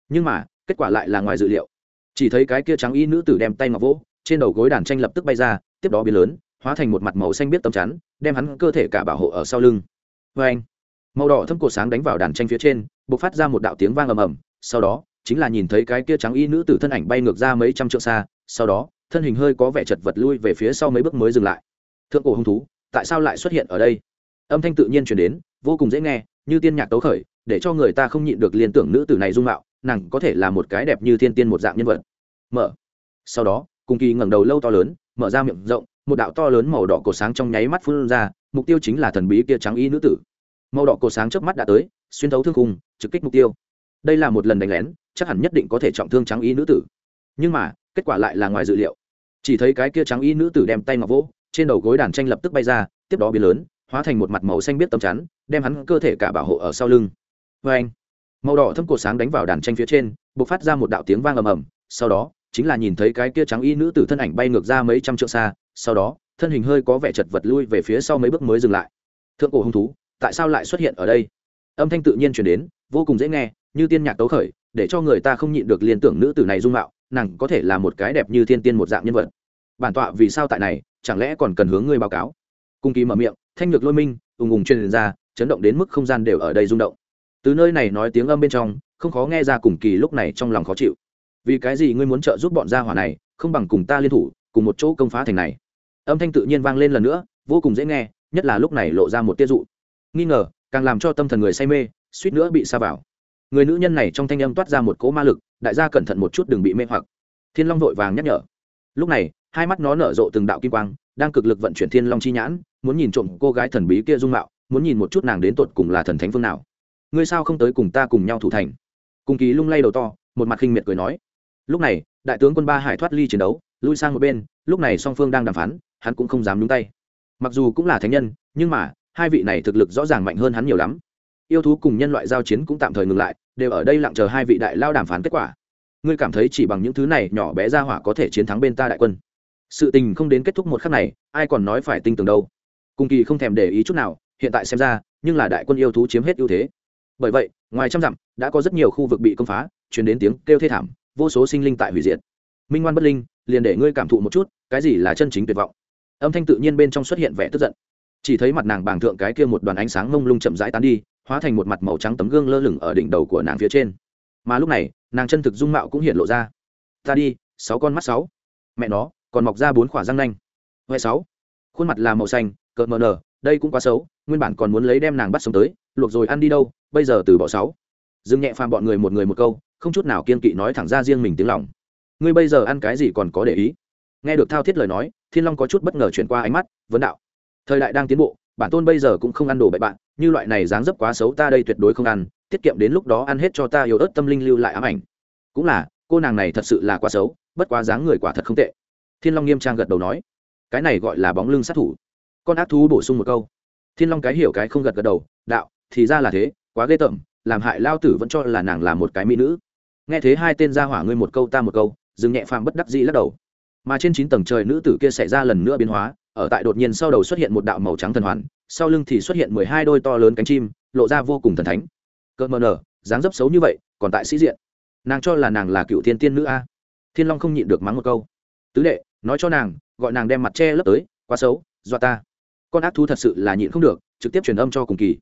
Nhưng mà, kết quả lại là ngoài dự liệu. Chỉ thấy cái kia trắng y nữ tử đem tay ngọc vỗ, trên đầu gối đàn tranh lập tức bay ra, tiếp đó biến lớn hóa thành một mặt màu xanh biết tấm chắn, đem hắn cơ thể cả bảo hộ ở sau lưng. Vê anh, màu đỏ thâm cổ sáng đánh vào đàn tranh phía trên b ộ c phát ra một đạo tiếng vang ầm ầm. Sau đó, chính là nhìn thấy cái kia trắng y nữ tử thân ảnh bay ngược ra mấy trăm trượng xa, sau đó, thân hình hơi có vẻ chật vật lui về phía sau mấy bước mới dừng lại. Thượng cổ hung thú, tại sao lại xuất hiện ở đây? Âm thanh tự nhiên chuyển đến, vô cùng dễ nghe, như tiên nhạc tấu khởi, để cho người ta không nhịn được liên tưởng nữ tử này dung mạo, nàng có thể là một cái đẹp như thiên tiên một dạng nhân vật. Mở. Sau đó, cùng kỳ ngẩng đầu lâu to lớn, mở ra miệng rộng một đạo to lớn màu đỏ cổ sáng trong nháy mắt phun ra, mục tiêu chính là thần bí kia trắng y nữ tử. Màu đỏ cổ sáng trước mắt đã tới, xuyên thấu thương khung, trực kích mục tiêu. Đây là một lần đánh lén, chắc hẳn nhất định có thể trọng thương trắng y nữ tử. Nhưng mà, kết quả lại là ngoài dự liệu. Chỉ thấy cái kia trắng y nữ tử đem tay ngọc vỗ, trên đầu gối đàn tranh lập tức bay ra, tiếp đó biến lớn, hóa thành một mặt màu xanh biết tấm chắn, đem hắn cơ thể cả bảo hộ ở sau lưng. Vê anh màu đỏ thâm cổ sáng đánh vào đàn tranh phía trên b ộ c phát ra một đạo tiếng vang ầm ầm, sau đó chính là nhìn thấy cái kia trắng y nữ tử thân ảnh bay ngược ra mấy trăm trượng xa, sau đó, thân hình hơi có vẻ chật vật lui về phía sau mấy bước mới dừng lại. Thượng cổ hung thú, tại sao lại xuất hiện ở đây? Âm thanh tự nhiên chuyển đến, vô cùng dễ nghe, như tiên nhạc tấu khởi, để cho người ta không nhịn được liên tưởng nữ tử này dung mạo, nàng có thể là một cái đẹp như thiên tiên một dạng nhân vật. Bản tọa vì sao tại này, chẳng lẽ còn cần hướng ngươi báo cáo? Cung kỳ mở miệng, thanh nhược lôi minh, ùng ùng truyền ra, chấn động đến mức không gian đều ở đây rung động. Từ nơi này nói tiếng âm bên trong, không khó nghe ra cùng kỳ lúc này trong lòng khó chịu vì cái gì ngươi muốn trợ giúp bọn gia hỏa này, không bằng cùng ta liên thủ, cùng một chỗ công phá thành này. Âm thanh tự nhiên vang lên lần nữa, vô cùng dễ nghe, nhất là lúc này lộ ra một tiết dụ. Nghi ngờ, càng làm cho tâm thần người say mê, suýt nữa bị xa vào. Người nữ nhân này trong thanh âm toát ra một cỗ ma lực, đại gia cẩn thận một chút đừng bị mê hoặc. Thiên long vội vàng nhắc nhở. Lúc này, hai mắt nó nở rộ từng đạo kim quang, đang cực lực vận chuyển thiên long chi nhãn, muốn nhìn trộm cô gái thần bí kia dung mạo, muốn nhìn một chút nàng đến tột cùng là thần thánh phương nào. Ngươi sao không tới cùng ta cùng nhau thủ thành? Cùng ký lung lay đầu to, một mặt khinh miệt cười nói lúc này, đại tướng quân ba hải thoát ly chiến đấu, lui sang một bên, lúc này song phương đang đàm phán, hắn cũng không dám nhúng tay. Mặc dù cũng là thánh nhân, nhưng mà, hai vị này thực lực rõ ràng mạnh hơn hắn nhiều lắm. Yêu thú cùng nhân loại giao chiến cũng tạm thời ngừng lại, đều ở đây lặng chờ hai vị đại lao đàm phán kết quả. Ngươi cảm thấy chỉ bằng những thứ này nhỏ bé ra hỏa có thể chiến thắng bên ta đại quân. Sự tình không đến kết thúc một khắc này, ai còn nói phải tinh tường đâu. Cùng kỳ không thèm để ý chút nào, hiện tại xem ra, nhưng là đại quân yêu thú chiếm hết ưu thế. Bởi vậy, ngoài trăm dặm, đã có rất nhiều khu vực bị công phá chuyển đến tiếng kêu thê thảm vô số sinh linh tại hủy diệt. Minh ngoan bất linh, liền để ngươi cảm thụ một chút, cái gì là chân chính tuyệt vọng. Âm thanh tự nhiên bên trong xuất hiện vẻ tức giận. Chỉ thấy mặt nàng bàng thượng cái kia một đoàn ánh sáng mông lung chậm rãi tán đi, hóa thành một mặt màu trắng tấm gương lơ lửng ở đỉnh đầu của nàng phía trên. Mà lúc này, nàng chân thực dung mạo cũng hiện lộ ra. Ta đi, sáu con mắt sáu. Mẹ nó, còn mọc ra bốn khỏa răng nanh. Huệ sáu. Khuôn mặt là màu xanh, cợt mờ nở, đây cũng quá xấu, nguyên bản còn muốn lấy đem nàng bắt sống tới, luộc rồi ăn đi đâu, bây giờ từ bỏ sáu. Dừng nhẹ phàm bọn người một người một câu không chút nào kiên kỵ nói thẳng ra riêng mình tiếng lòng. Ngươi bây giờ ăn cái gì còn có để ý? Nghe được thao thiết lời nói, thiên long có chút bất ngờ chuyển qua ánh mắt, vấn đạo. Thời đại đang tiến bộ, bản tôn bây giờ cũng không ăn đồ bậy bạn, như loại này dáng dấp quá xấu ta đây tuyệt đối không ăn, tiết kiệm đến lúc đó ăn hết cho ta yếu ớt tâm linh lưu lại ám ảnh. Cũng là, cô nàng này thật sự là quá xấu, bất quá dáng người quả thật không tệ. Thiên long nghiêm trang gật đầu nói, cái này gọi là bóng lưng sát thủ. Con ác thú bổ sung một câu. Thiên long cái hiểu cái không gật gật đầu, đạo, thì ra là thế, quá ghê tởm, làm hại lao tử vẫn cho là nàng là một cái mỹ nữ nghe thế hai tên ra hỏa ngươi một câu ta một câu, dừng nhẹ phàm bất đắc dĩ lắc đầu. Mà trên chín tầng trời nữ tử kia xảy ra lần nữa biến hóa, ở tại đột nhiên sau đầu xuất hiện một đạo màu trắng thần hoàn, sau lưng thì xuất hiện mười hai đôi to lớn cánh chim, lộ ra vô cùng thần thánh. Cơn mờ nở, dáng dấp xấu như vậy, còn tại sĩ diện. Nàng cho là nàng là cựu thiên tiên nữ a. Thiên long không nhịn được mắng một câu. Tứ đệ, nói cho nàng, gọi nàng đem mặt che lấp tới, quá xấu, dọa ta. Con ác thú thật sự là nhịn không được, trực tiếp truyền âm cho cùng kỳ.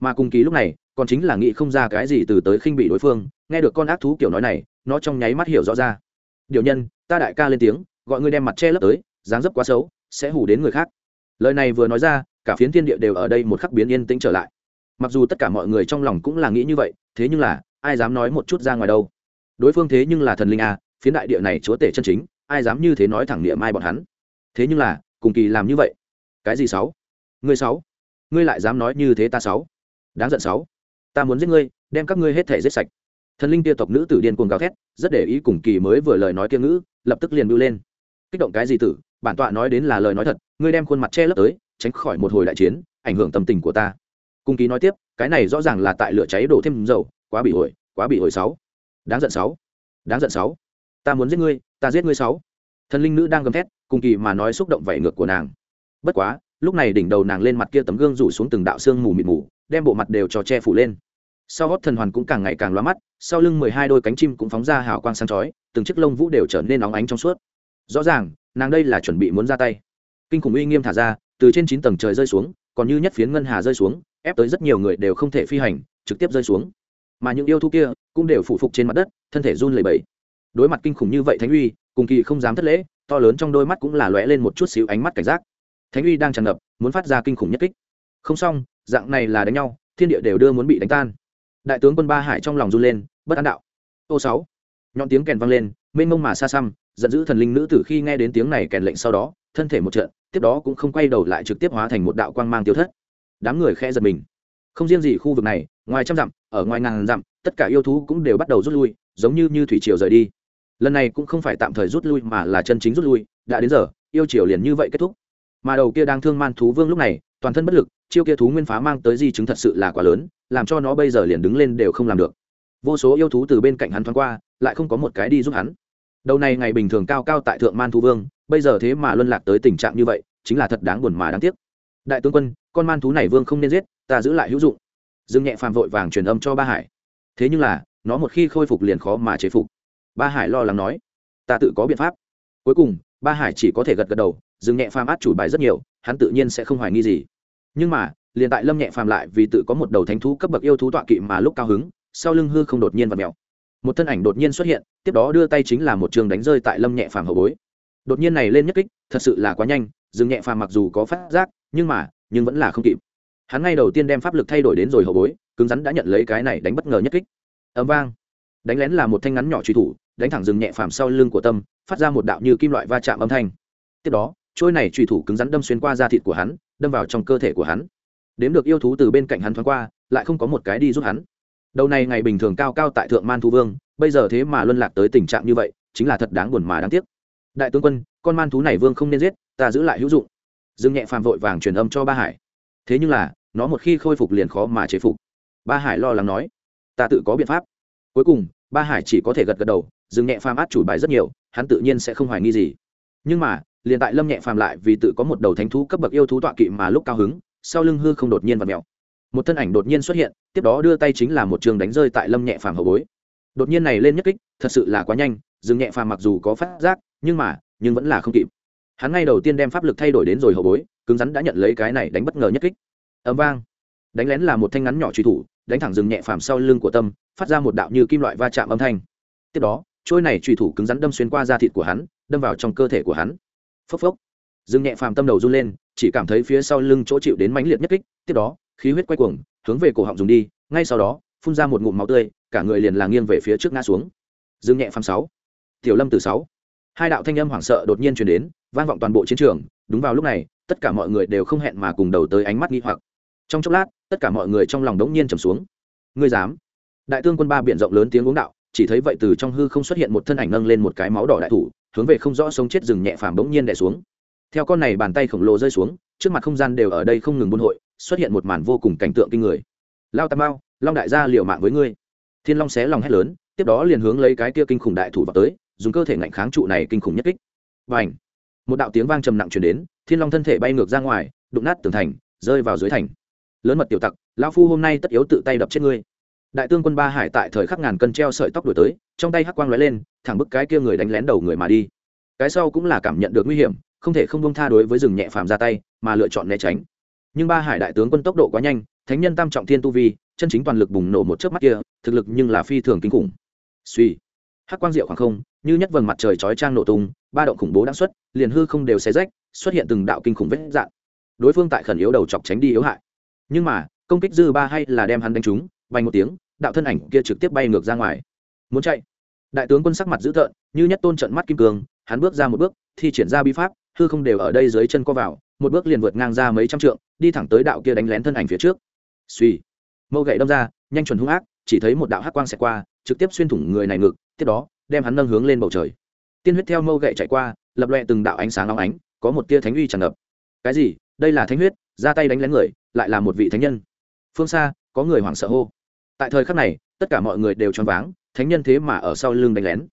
Mà cùng kỳ lúc này, còn chính là nghĩ không ra cái gì từ tới khinh bị đối phương nghe được con ác thú kiểu nói này, nó trong nháy mắt hiểu rõ ra. Điều nhân, ta đại ca lên tiếng, gọi ngươi đem mặt che lấp tới, dáng dấp quá xấu, sẽ hủ đến người khác. Lời này vừa nói ra, cả phiến thiên địa đều ở đây một khắc biến yên tĩnh trở lại. Mặc dù tất cả mọi người trong lòng cũng là nghĩ như vậy, thế nhưng là, ai dám nói một chút ra ngoài đâu? Đối phương thế nhưng là thần linh à? phiến đại địa này chúa tể chân chính, ai dám như thế nói thẳng niệm ai bọn hắn? Thế nhưng là, cùng kỳ làm như vậy. Cái gì sáu? Ngươi sáu? Ngươi lại dám nói như thế ta sáu? Đáng giận sáu? Ta muốn giết ngươi, đem các ngươi hết thể giết sạch thần linh kia tộc nữ tử điên cuồng gào thét, rất để ý cùng kỳ mới vừa lời nói kia ngữ, lập tức liền bưu lên. Kích động cái gì tử, bản tọa nói đến là lời nói thật, ngươi đem khuôn mặt che lấp tới, tránh khỏi một hồi đại chiến, ảnh hưởng tâm tình của ta. Cung ký nói tiếp, cái này rõ ràng là tại lửa cháy đổ thêm dầu, quá bị ổi, quá bị ổi sáu. Đáng giận sáu. Đáng giận sáu. Ta muốn giết ngươi, ta giết ngươi sáu. Thần linh nữ đang gầm thét, cung kỳ mà nói xúc động vảy ngược của nàng. Bất quá, lúc này đỉnh đầu nàng lên mặt kia tấm gương rủ xuống từng đạo xương mù mịt mù, đem bộ mặt đều cho che phủ lên sau gót thần hoàn cũng càng ngày càng loa mắt, sau lưng mười hai đôi cánh chim cũng phóng ra hào quang sáng chói, từng chiếc lông vũ đều trở nên óng ánh trong suốt. Rõ ràng, nàng đây là chuẩn bị muốn ra tay. Kinh khủng uy nghiêm thả ra, từ trên chín tầng trời rơi xuống, còn như nhất phiến ngân hà rơi xuống, ép tới rất nhiều người đều không thể phi hành, trực tiếp rơi xuống. Mà những yêu thú kia cũng đều phụ phục trên mặt đất, thân thể run lẩy bẩy. Đối mặt kinh khủng như vậy thánh uy, cùng kỳ không dám thất lễ, to lớn trong đôi mắt cũng là lóe lên một chút xíu ánh mắt cảnh giác. Thánh uy đang tràn ngập, muốn phát ra kinh khủng nhất kích. Không xong, dạng này là đánh nhau, thiên địa đều đưa muốn bị đánh tan đại tướng quân ba hải trong lòng run lên, bất an đạo. Ô sáu, nhọn tiếng kèn vang lên, mênh mông mà xa xăm, giận dữ thần linh nữ tử khi nghe đến tiếng này kèn lệnh sau đó, thân thể một trận, tiếp đó cũng không quay đầu lại trực tiếp hóa thành một đạo quang mang tiêu thất. Đám người khe giật mình. Không riêng gì khu vực này, ngoài trăm dặm, ở ngoài ngàn dặm, tất cả yêu thú cũng đều bắt đầu rút lui, giống như như thủy triều rời đi. Lần này cũng không phải tạm thời rút lui mà là chân chính rút lui, đã đến giờ, yêu triều liền như vậy kết thúc. Mà đầu kia đang thương man thú vương lúc này toàn thân bất lực, chiêu kia thú nguyên phá mang tới di chứng thật sự là quá lớn, làm cho nó bây giờ liền đứng lên đều không làm được. Vô số yêu thú từ bên cạnh hắn thoáng qua, lại không có một cái đi giúp hắn. Đầu này ngày bình thường cao cao tại thượng man thú vương, bây giờ thế mà luân lạc tới tình trạng như vậy, chính là thật đáng buồn mà đáng tiếc. Đại tướng quân, con man thú này vương không nên giết, ta giữ lại hữu dụng. Dương nhẹ phàm vội vàng truyền âm cho ba hải. Thế nhưng là, nó một khi khôi phục liền khó mà chế phục. Ba hải lo lắng nói, ta tự có biện pháp. Cuối cùng, ba hải chỉ có thể gật gật đầu, dương nhẹ phàm át chủ bài rất nhiều, hắn tự nhiên sẽ không hoài nghi gì nhưng mà, liền tại lâm nhẹ phàm lại vì tự có một đầu thánh thú cấp bậc yêu thú tọa kỵ mà lúc cao hứng, sau lưng hư không đột nhiên và mèo. Một thân ảnh đột nhiên xuất hiện, tiếp đó đưa tay chính là một trường đánh rơi tại lâm nhẹ phàm hậu bối. Đột nhiên này lên nhất kích, thật sự là quá nhanh dừng nhẹ phàm mặc dù có phát giác, nhưng mà, nhưng vẫn là không kịp. Hắn ngay đầu tiên đem pháp lực thay đổi đến rồi hậu bối, cứng rắn đã nhận lấy cái này đánh bất ngờ nhất kích. Ấm vang. Đánh lén là một thanh ngắn nhỏ truy thủ, đánh thẳng dừng nhẹ phàm sau lưng của tâm, phát ra một đạo như kim loại va chạm âm thanh. Tiếp đó trôi này truy thủ cứng rắn đâm xuyên qua da thịt của hắn, đâm vào trong cơ thể của hắn. Đếm được yêu thú từ bên cạnh hắn thoáng qua, lại không có một cái đi giúp hắn. Đầu này ngày bình thường cao cao tại thượng man thu vương, bây giờ thế mà luân lạc tới tình trạng như vậy, chính là thật đáng buồn mà đáng tiếc. Đại tướng quân, con man thú này vương không nên giết, ta giữ lại hữu dụng. Dương nhẹ phàm vội vàng truyền âm cho ba hải. Thế nhưng là, nó một khi khôi phục liền khó mà chế phục. Ba hải lo lắng nói, ta tự có biện pháp. Cuối cùng, ba hải chỉ có thể gật gật đầu, dương nhẹ phàm át chủ bài rất nhiều, hắn tự nhiên sẽ không hoài nghi gì. Nhưng mà liền tại lâm nhẹ phàm lại vì tự có một đầu thánh thú cấp bậc yêu thú tọa kỵ mà lúc cao hứng, sau lưng hư không đột nhiên và mèo. Một thân ảnh đột nhiên xuất hiện, tiếp đó đưa tay chính là một trường đánh rơi tại lâm nhẹ phàm hậu bối. Đột nhiên này lên nhất kích, thật sự là quá nhanh dừng nhẹ phàm mặc dù có phát giác, nhưng mà, nhưng vẫn là không kịp. Hắn ngay đầu tiên đem pháp lực thay đổi đến rồi hậu bối, cứng rắn đã nhận lấy cái này đánh bất ngờ nhất kích. Ấm vang. Đánh lén là một thanh ngắn nhỏ truy thủ, đánh thẳng dừng nhẹ phàm sau lưng của tâm, phát ra một đạo như kim loại va chạm âm thanh. Tiếp đó, trôi này truy thủ cứng rắn đâm xuyên qua da thịt của hắn, đâm vào trong cơ thể của hắn phốc phốc. Dương nhẹ phàm tâm đầu run lên, chỉ cảm thấy phía sau lưng chỗ chịu đến mãnh liệt nhất kích, tiếp đó, khí huyết quay cuồng, hướng về cổ họng dùng đi, ngay sau đó, phun ra một ngụm máu tươi, cả người liền là nghiêng về phía trước ngã xuống. Dương nhẹ phàm sáu, tiểu lâm từ sáu. Hai đạo thanh âm hoảng sợ đột nhiên truyền đến, vang vọng toàn bộ chiến trường, đúng vào lúc này, tất cả mọi người đều không hẹn mà cùng đầu tới ánh mắt nghi hoặc. Trong chốc lát, tất cả mọi người trong lòng đống nhiên trầm xuống. Ngươi dám? Đại tương quân ba biển rộng lớn tiếng uống đạo, chỉ thấy vậy từ trong hư không xuất hiện một thân ảnh nâng lên một cái máu đỏ đại thủ hướng về không rõ sống chết rừng nhẹ phàm bỗng nhiên đè xuống. Theo con này bàn tay khổng lồ rơi xuống, trước mặt không gian đều ở đây không ngừng buôn hội, xuất hiện một màn vô cùng cảnh tượng kinh người. Lao tam bao long đại gia liều mạng với ngươi. Thiên long xé lòng hét lớn, tiếp đó liền hướng lấy cái kia kinh khủng đại thủ vào tới, dùng cơ thể ngạnh kháng trụ này kinh khủng nhất kích. Và ảnh một đạo tiếng vang trầm nặng chuyển đến, thiên long thân thể bay ngược ra ngoài, đụng nát tường thành, rơi vào dưới thành. Lớn mật tiểu tặc, lão phu hôm nay tất yếu tự tay đập chết ngươi. Đại tướng quân ba hải tại thời khắc ngàn cân treo sợi tóc đổi tới, trong tay hắc quang lóe lên thẳng bức cái kia người đánh lén đầu người mà đi. Cái sau cũng là cảm nhận được nguy hiểm, không thể không bông tha đối với rừng nhẹ phàm ra tay, mà lựa chọn né tránh. Nhưng ba hải đại tướng quân tốc độ quá nhanh, thánh nhân tam trọng thiên tu vi, chân chính toàn lực bùng nổ một chớp mắt kia, thực lực nhưng là phi thường kinh khủng. Suy, hắc quang diệu khoảng không, như nhất vầng mặt trời chói trang nổ tung, ba động khủng bố đã xuất, liền hư không đều xé rách, xuất hiện từng đạo kinh khủng vết dạn đối phương tại khẩn yếu đầu chọc tránh đi yếu hại. Nhưng mà, công kích dư ba hay là đem hắn đánh trúng, vành một tiếng, đạo thân ảnh kia trực tiếp bay ngược ra ngoài. Muốn chạy? Đại tướng quân sắc mặt dữ tợn, như nhất tôn trận mắt kim cương, hắn bước ra một bước, thi triển ra bi pháp, hư không đều ở đây dưới chân co vào, một bước liền vượt ngang ra mấy trăm trượng, đi thẳng tới đạo kia đánh lén thân ảnh phía trước. Suy mâu gậy đâm ra, nhanh chuẩn hung ác, chỉ thấy một đạo hắc quang xẹt qua, trực tiếp xuyên thủng người này ngực, tiếp đó, đem hắn nâng hướng lên bầu trời. Tiên huyết theo mâu gậy chạy qua, lập loẹ từng đạo ánh sáng long ánh, có một tia thánh uy tràn ngập. Cái gì? Đây là thánh huyết, ra tay đánh lén người, lại là một vị thánh nhân. Phương xa, có người hoảng sợ hô. Tại thời khắc này tất cả mọi người đều choáng váng, thánh nhân thế mà ở sau lưng đánh lén.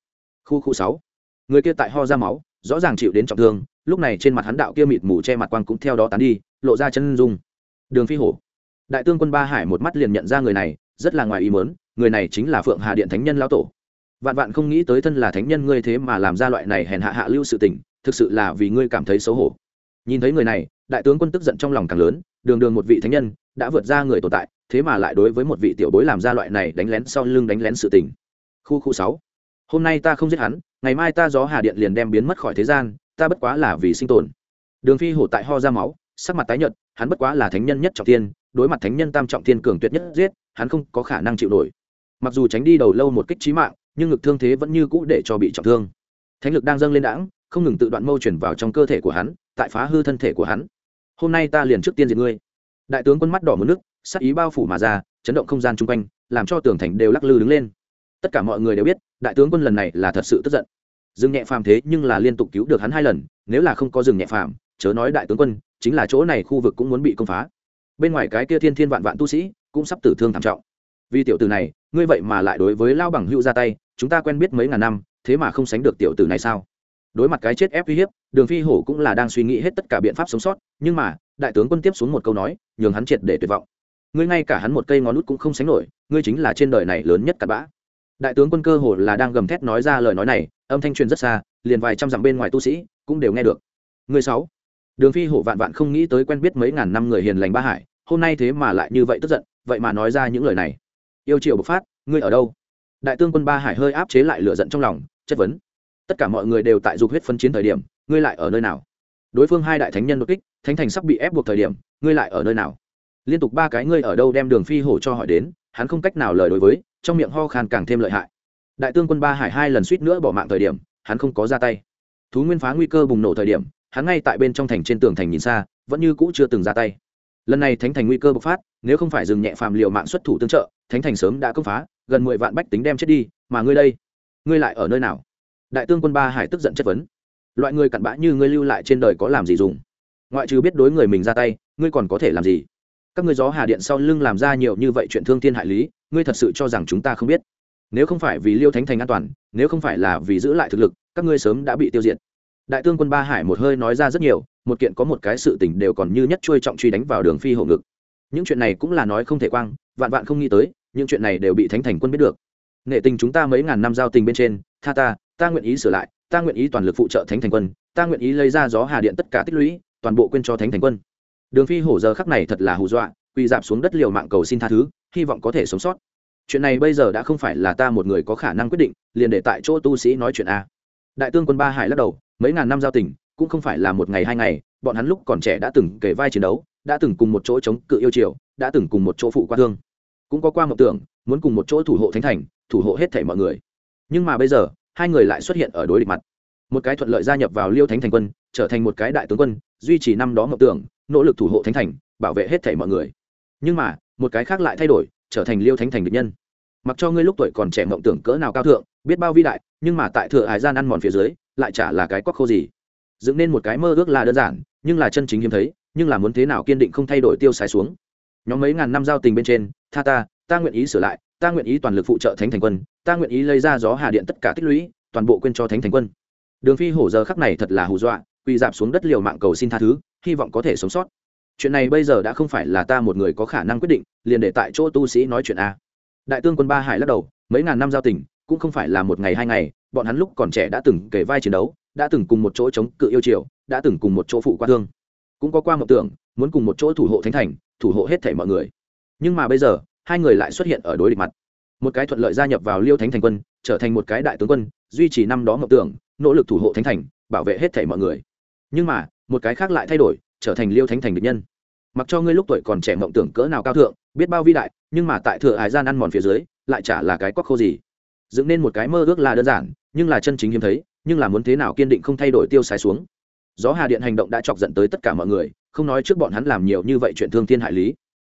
Khu khu sáu. Người kia tại ho ra máu, rõ ràng chịu đến trọng thương, lúc này trên mặt hắn đạo kia mịt mù che mặt quang cũng theo đó tán đi, lộ ra chân dung. Đường phi hổ. Đại tướng quân ba hải một mắt liền nhận ra người này, rất là ngoài ý mớn người này chính là phượng hà điện thánh nhân lão tổ. Vạn vạn không nghĩ tới thân là thánh nhân ngươi thế mà làm ra loại này hèn hạ hạ lưu sự tình, thực sự là vì ngươi cảm thấy xấu hổ. Nhìn thấy người này, đại tướng quân tức giận trong lòng càng lớn, đường đường một vị thánh nhân, đã vượt ra người tồn tại thế mà lại đối với một vị tiểu bối làm ra loại này đánh lén sau lưng đánh lén sự tình. Khu khu sáu. Hôm nay ta không giết hắn, ngày mai ta gió hà điện liền đem biến mất khỏi thế gian, ta bất quá là vì sinh tồn. Đường phi hổ tại ho ra máu, sắc mặt tái nhợt, hắn bất quá là thánh nhân nhất trọng thiên, đối mặt thánh nhân tam trọng thiên cường tuyệt nhất giết, hắn không có khả năng chịu nổi. Mặc dù tránh đi đầu lâu một kích trí mạng, nhưng ngực thương thế vẫn như cũ để cho bị trọng thương. Thánh lực đang dâng lên đãng, không ngừng tự đoạn mâu chuyển vào trong cơ thể của hắn, tại phá hư thân thể của hắn. Hôm nay ta liền trước tiên diệt ngươi. Đại tướng quân mắt đỏ muốn nước sắc ý bao phủ mà ra, chấn động không gian chung quanh, làm cho tường thành đều lắc lư đứng lên. Tất cả mọi người đều biết, đại tướng quân lần này là thật sự tức giận. Dừng nhẹ phàm thế nhưng là liên tục cứu được hắn hai lần, nếu là không có dừng nhẹ phàm, chớ nói đại tướng quân, chính là chỗ này khu vực cũng muốn bị công phá. Bên ngoài cái kia thiên thiên vạn vạn tu sĩ cũng sắp tử thương thảm trọng. Vì tiểu tử này, ngươi vậy mà lại đối với lao bằng hữu ra tay, chúng ta quen biết mấy ngàn năm, thế mà không sánh được tiểu tử này sao? Đối mặt cái chết ép uy hiếp, đường phi hổ cũng là đang suy nghĩ hết tất cả biện pháp sống sót, nhưng mà, đại tướng quân tiếp xuống một câu nói, nhường hắn triệt để tuyệt vọng ngươi ngay cả hắn một cây ngón nút cũng không sánh nổi, ngươi chính là trên đời này lớn nhất cặn bã. Đại tướng quân cơ hồ là đang gầm thét nói ra lời nói này, âm thanh truyền rất xa, liền vài trăm dặm bên ngoài tu sĩ cũng đều nghe được. Người sáu. Đường phi hổ vạn vạn không nghĩ tới quen biết mấy ngàn năm người hiền lành ba hải, hôm nay thế mà lại như vậy tức giận, vậy mà nói ra những lời này. Yêu triệu bộc phát, ngươi ở đâu? Đại tướng quân ba hải hơi áp chế lại lửa giận trong lòng, chất vấn. Tất cả mọi người đều tại dục huyết phân chiến thời điểm, ngươi lại ở nơi nào? Đối phương hai đại thánh nhân đột kích, thánh thành sắp bị ép buộc thời điểm, ngươi lại ở nơi nào? Liên tục ba cái ngươi ở đâu đem đường phi hổ cho hỏi đến, hắn không cách nào lời đối với, trong miệng ho khan càng thêm lợi hại. Đại tướng quân ba hải hai lần suýt nữa bỏ mạng thời điểm, hắn không có ra tay. Thú nguyên phá nguy cơ bùng nổ thời điểm, hắn ngay tại bên trong thành trên tường thành nhìn xa, vẫn như cũ chưa từng ra tay. Lần này thánh thành nguy cơ bộc phát, nếu không phải dừng nhẹ phàm liệu mạng xuất thủ tương trợ, thánh thành sớm đã công phá, gần mười vạn bách tính đem chết đi, mà ngươi đây, ngươi lại ở nơi nào? Đại tướng quân ba hải tức giận chất vấn. Loại người cặn bã như ngươi lưu lại trên đời có làm gì dùng? Ngoại trừ biết đối người mình ra tay, ngươi còn có thể làm gì? Các ngươi gió hà điện sau lưng làm ra nhiều như vậy chuyện thương thiên hại lý, ngươi thật sự cho rằng chúng ta không biết. Nếu không phải vì liêu thánh thành an toàn, nếu không phải là vì giữ lại thực lực, các ngươi sớm đã bị tiêu diệt. Đại tướng quân ba hải một hơi nói ra rất nhiều, một kiện có một cái sự tình đều còn như nhất trôi trọng truy đánh vào đường phi hậu ngực. Những chuyện này cũng là nói không thể quang, vạn vạn không nghĩ tới, những chuyện này đều bị thánh thành quân biết được. Nghệ tình chúng ta mấy ngàn năm giao tình bên trên, tha ta ta nguyện ý sửa lại, ta nguyện ý toàn lực phụ trợ thánh thành quân, ta nguyện ý lấy ra gió hà điện tất cả tích lũy, toàn bộ quên cho thánh thành quân đường phi hổ giờ khắc này thật là hù dọa, quỳ dạp xuống đất liều mạng cầu xin tha thứ, hy vọng có thể sống sót. Chuyện này bây giờ đã không phải là ta một người có khả năng quyết định, liền để tại chỗ tu sĩ nói chuyện a. Đại tướng quân ba hải lắc đầu, mấy ngàn năm giao tình, cũng không phải là một ngày hai ngày, bọn hắn lúc còn trẻ đã từng kể vai chiến đấu, đã từng cùng một chỗ chống cự yêu triều, đã từng cùng một chỗ phụ qua thương. Cũng có qua mộng tưởng, muốn cùng một chỗ thủ hộ thánh thành, thủ hộ hết thảy mọi người. Nhưng mà bây giờ, hai người lại xuất hiện ở đối địch mặt. Một cái thuận lợi gia nhập vào liêu thánh thành quân, trở thành một cái đại tướng quân, duy trì năm đó mộng tưởng nỗ lực thủ hộ thánh thành, bảo vệ hết thảy mọi người. Nhưng mà, một cái khác lại thay đổi, trở thành liêu thánh thành địch nhân. Mặc cho ngươi lúc tuổi còn trẻ mộng tưởng cỡ nào cao thượng, biết bao vĩ đại, nhưng mà tại thừa hải gian ăn mòn phía dưới, lại chả là cái quắc khô gì. Dựng nên một cái mơ ước là đơn giản, nhưng là chân chính hiếm thấy, nhưng là muốn thế nào kiên định không thay đổi tiêu xài xuống. Nhóm mấy ngàn năm giao tình bên trên, tha ta ta nguyện ý sửa lại, ta nguyện ý toàn lực phụ trợ thánh thành quân, ta nguyện ý lấy ra gió hà điện tất cả tích lũy, toàn bộ quên cho thánh thành quân. Đường phi hổ giờ khắc này thật là hù dọa quỳ dạp xuống đất liều mạng cầu xin tha thứ, hy vọng có thể sống sót. Chuyện này bây giờ đã không phải là ta một người có khả năng quyết định, liền để tại chỗ tu sĩ nói chuyện a. Đại tướng quân ba hải lắc đầu, mấy ngàn năm giao tình, cũng không phải là một ngày hai ngày, bọn hắn lúc còn trẻ đã từng kể vai chiến đấu, đã từng cùng một chỗ chống cự yêu triều, đã từng cùng một chỗ phụ qua thương. Cũng có qua mộng tưởng, muốn cùng một chỗ thủ hộ thánh thành, thủ hộ hết thảy mọi người. Nhưng mà bây giờ, hai người lại xuất hiện ở đối địch mặt. Một cái thuận lợi gia nhập vào liêu thánh thành quân, trở thành một cái đại tướng quân, duy trì năm đó mộng tưởng, nỗ lực thủ hộ thánh thành, bảo vệ hết thảy mọi người nhưng mà, một cái khác lại thay đổi, trở thành liêu thánh thành địch nhân. Mặc cho ngươi lúc tuổi còn trẻ mộng tưởng cỡ nào cao thượng, biết bao vĩ đại, nhưng mà tại thừa hải gian ăn mòn phía dưới, lại chả là cái quắc khô gì. Dựng nên một cái mơ ước là đơn giản, nhưng là chân chính hiếm thấy, nhưng là muốn thế nào kiên định không thay đổi tiêu xài xuống. Gió hà điện hành động đã chọc giận tới tất cả mọi người, không nói trước bọn hắn làm nhiều như vậy chuyện thương thiên hại lý.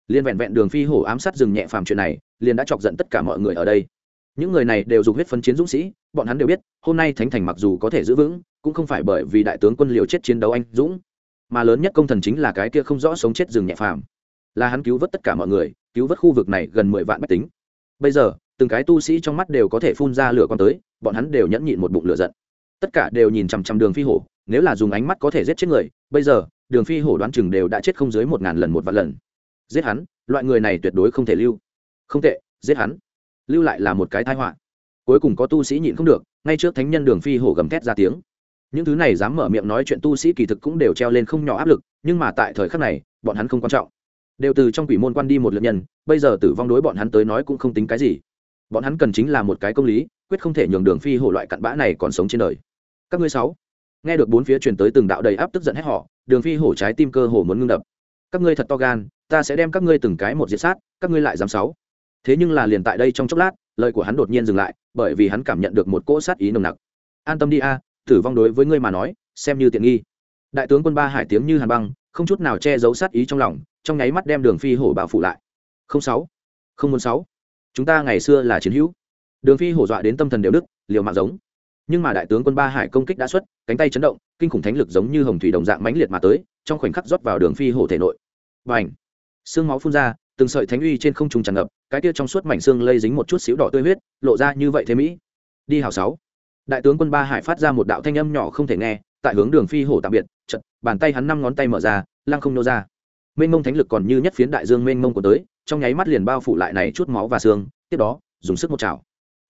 Liên vẹn vẹn đường phi hổ ám sát rừng nhẹ phàm chuyện này, liền đã chọc giận tất cả mọi người ở đây. Những người này đều dùng huyết phấn chiến dũng sĩ, bọn hắn đều biết, hôm nay thánh thành mặc dù có thể giữ vững cũng không phải bởi vì đại tướng quân liều chết chiến đấu anh dũng, mà lớn nhất công thần chính là cái kia không rõ sống chết rừng nhẹ phàm. Là hắn cứu vớt tất cả mọi người, cứu vớt khu vực này gần mười vạn bách tính. Bây giờ, từng cái tu sĩ trong mắt đều có thể phun ra lửa con tới, bọn hắn đều nhẫn nhịn một bụng lửa giận. Tất cả đều nhìn chằm chằm đường phi hổ, nếu là dùng ánh mắt có thể giết chết người, bây giờ, đường phi hổ đoán chừng đều đã chết không dưới một ngàn lần một vạn lần. Giết hắn, loại người này tuyệt đối không thể lưu. Không tệ, giết hắn. Lưu lại là một cái tai họa. Cuối cùng có tu sĩ nhịn không được, ngay trước thánh nhân đường phi hổ gầm thét ra tiếng những thứ này dám mở miệng nói chuyện tu sĩ kỳ thực cũng đều treo lên không nhỏ áp lực, nhưng mà tại thời khắc này, bọn hắn không quan trọng. Đều từ trong quỷ môn quan đi một lượt nhân, bây giờ tử vong đối bọn hắn tới nói cũng không tính cái gì. Bọn hắn cần chính là một cái công lý, quyết không thể nhường đường phi hổ loại cặn bã này còn sống trên đời. Các ngươi sáu, nghe được bốn phía truyền tới từng đạo đầy áp tức giận hết họ, đường phi hổ trái tim cơ hồ muốn ngưng đập. Các ngươi thật to gan, ta sẽ đem các ngươi từng cái một diệt sát, các ngươi lại dám sáu. Thế nhưng là liền tại đây trong chốc lát, lời của hắn đột nhiên dừng lại, bởi vì hắn cảm nhận được một cỗ sát ý nồng nặc. An tâm đi a tử vong đối với ngươi mà nói, xem như tiện nghi. Đại tướng quân ba hải tiếng như hàn băng, không chút nào che giấu sát ý trong lòng, trong nháy mắt đem đường phi hổ bao phủ lại. Không sáu, không muốn sáu. Chúng ta ngày xưa là chiến hữu. Đường phi hổ dọa đến tâm thần đều đức liều mạng giống. Nhưng mà đại tướng quân ba hải công kích đã xuất, cánh tay chấn động, kinh khủng thánh lực giống như hồng thủy đồng dạng mãnh liệt mà tới, trong khoảnh khắc rót vào đường phi hổ thể nội. Và ảnh xương máu phun ra, từng sợi thánh uy trên không trung tràn ngập, cái kia trong suốt mảnh xương lây dính một chút xíu đỏ tươi huyết, lộ ra như vậy thế mỹ. Đi hào sáu đại tướng quân ba hải phát ra một đạo thanh âm nhỏ không thể nghe, tại hướng đường phi hổ tạm biệt, chật, bàn tay hắn năm ngón tay mở ra, lăng không nô ra. Mênh mông thánh lực còn như nhất phiến đại dương mênh mông của tới, trong nháy mắt liền bao phủ lại này chút máu và xương, tiếp đó, dùng sức một chảo.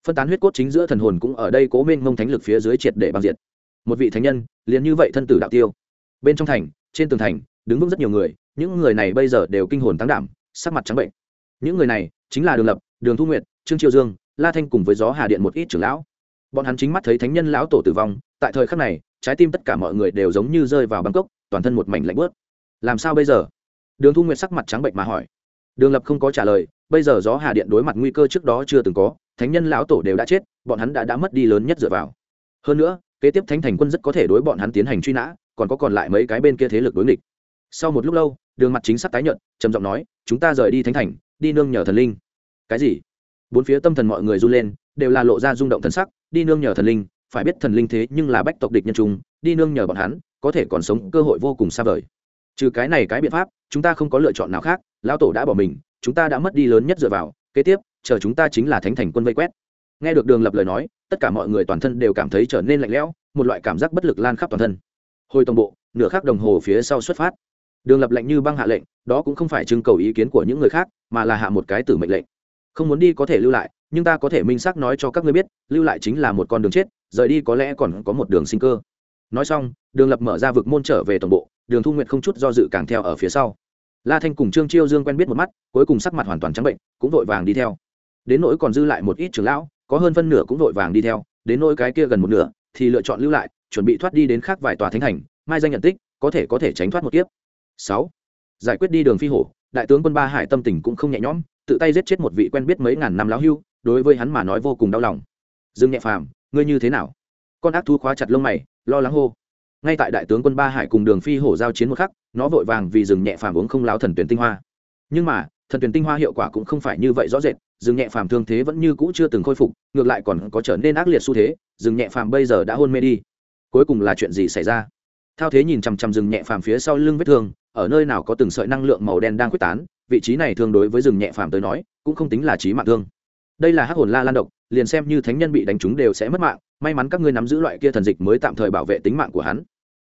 Phân tán huyết cốt chính giữa thần hồn cũng ở đây cố mênh mông thánh lực phía dưới triệt để băng diệt. Một vị thánh nhân, liền như vậy thân tử đạo tiêu. Bên trong thành, trên tường thành, đứng vững rất nhiều người, những người này bây giờ đều kinh hồn tăng đảm, sắc mặt trắng bệnh. Những người này chính là đường lập, đường thu nguyệt, trương triều dương, la thanh cùng với gió hà điện một ít trưởng lão bọn hắn chính mắt thấy thánh nhân lão tổ tử vong, tại thời khắc này, trái tim tất cả mọi người đều giống như rơi vào bangkok toàn thân một mảnh lạnh bớt làm sao bây giờ? Đường thu nguyệt sắc mặt trắng bệnh mà hỏi. Đường lập không có trả lời, bây giờ gió hà điện đối mặt nguy cơ trước đó chưa từng có, thánh nhân lão tổ đều đã chết, bọn hắn đã đã mất đi lớn nhất dựa vào. Hơn nữa, kế tiếp thánh thành quân rất có thể đối bọn hắn tiến hành truy nã, còn có còn lại mấy cái bên kia thế lực đối nghịch. Sau một lúc lâu, đường mặt chính sắc tái nhận trầm giọng nói, chúng ta rời đi thánh thành, đi nương nhờ thần linh. Cái gì? Bốn phía tâm thần mọi người run lên, đều là lộ ra rung động thần sắc đi nương nhờ thần linh, phải biết thần linh thế nhưng là bách tộc địch nhân trung, đi nương nhờ bọn hắn, có thể còn sống cơ hội vô cùng xa vời. Trừ cái này cái biện pháp, chúng ta không có lựa chọn nào khác, lão tổ đã bỏ mình, chúng ta đã mất đi lớn nhất dựa vào, kế tiếp, chờ chúng ta chính là thánh thành quân vây quét. Nghe được đường lập lời nói, tất cả mọi người toàn thân đều cảm thấy trở nên lạnh lẽo, một loại cảm giác bất lực lan khắp toàn thân. Hồi tổng bộ, nửa khắc đồng hồ phía sau xuất phát. Đường lập lệnh như băng hạ lệnh, đó cũng không phải trưng cầu ý kiến của những người khác, mà là hạ một cái tử mệnh lệnh không muốn đi có thể lưu lại, nhưng ta có thể minh xác nói cho các ngươi biết, lưu lại chính là một con đường chết, rời đi có lẽ còn có một đường sinh cơ. Nói xong, đường lập mở ra vực môn trở về tổng bộ, đường thu nguyện không chút do dự càng theo ở phía sau. La thanh cùng trương chiêu dương quen biết một mắt, cuối cùng sắc mặt hoàn toàn trắng bệnh, cũng vội vàng đi theo. Đến nỗi còn dư lại một ít trưởng lão, có hơn phân nửa cũng vội vàng đi theo, đến nỗi cái kia gần một nửa, thì lựa chọn lưu lại, chuẩn bị thoát đi đến khác vài tòa thánh thành, mai danh nhận tích, có thể có thể tránh thoát một kiếp. Sáu, giải quyết đi đường phi hổ, đại tướng quân ba hải tâm tình cũng không nhẹ nhõm tự tay giết chết một vị quen biết mấy ngàn năm lão hưu, đối với hắn mà nói vô cùng đau lòng. Dương nhẹ phàm, ngươi như thế nào? Con ác thú khóa chặt lông mày, lo lắng hô. Ngay tại đại tướng quân ba hải cùng đường phi hổ giao chiến một khắc, nó vội vàng vì rừng nhẹ phàm uống không láo thần tuyển tinh hoa. Nhưng mà, thần tuyển tinh hoa hiệu quả cũng không phải như vậy rõ rệt rừng nhẹ phàm thương thế vẫn như cũ chưa từng khôi phục, ngược lại còn có trở nên ác liệt xu thế rừng nhẹ phàm bây giờ đã hôn mê đi. Cuối cùng là chuyện gì xảy ra? Thao thế nhìn chằm chằm rừng nhẹ phàm phía sau lưng vết thương, ở nơi nào có từng sợi năng lượng màu đen đang quyết tán vị trí này thường đối với rừng nhẹ phàm tới nói, cũng không tính là trí mạng thương. Đây là hắc hồn la lan độc, liền xem như thánh nhân bị đánh trúng đều sẽ mất mạng, may mắn các ngươi nắm giữ loại kia thần dịch mới tạm thời bảo vệ tính mạng của hắn.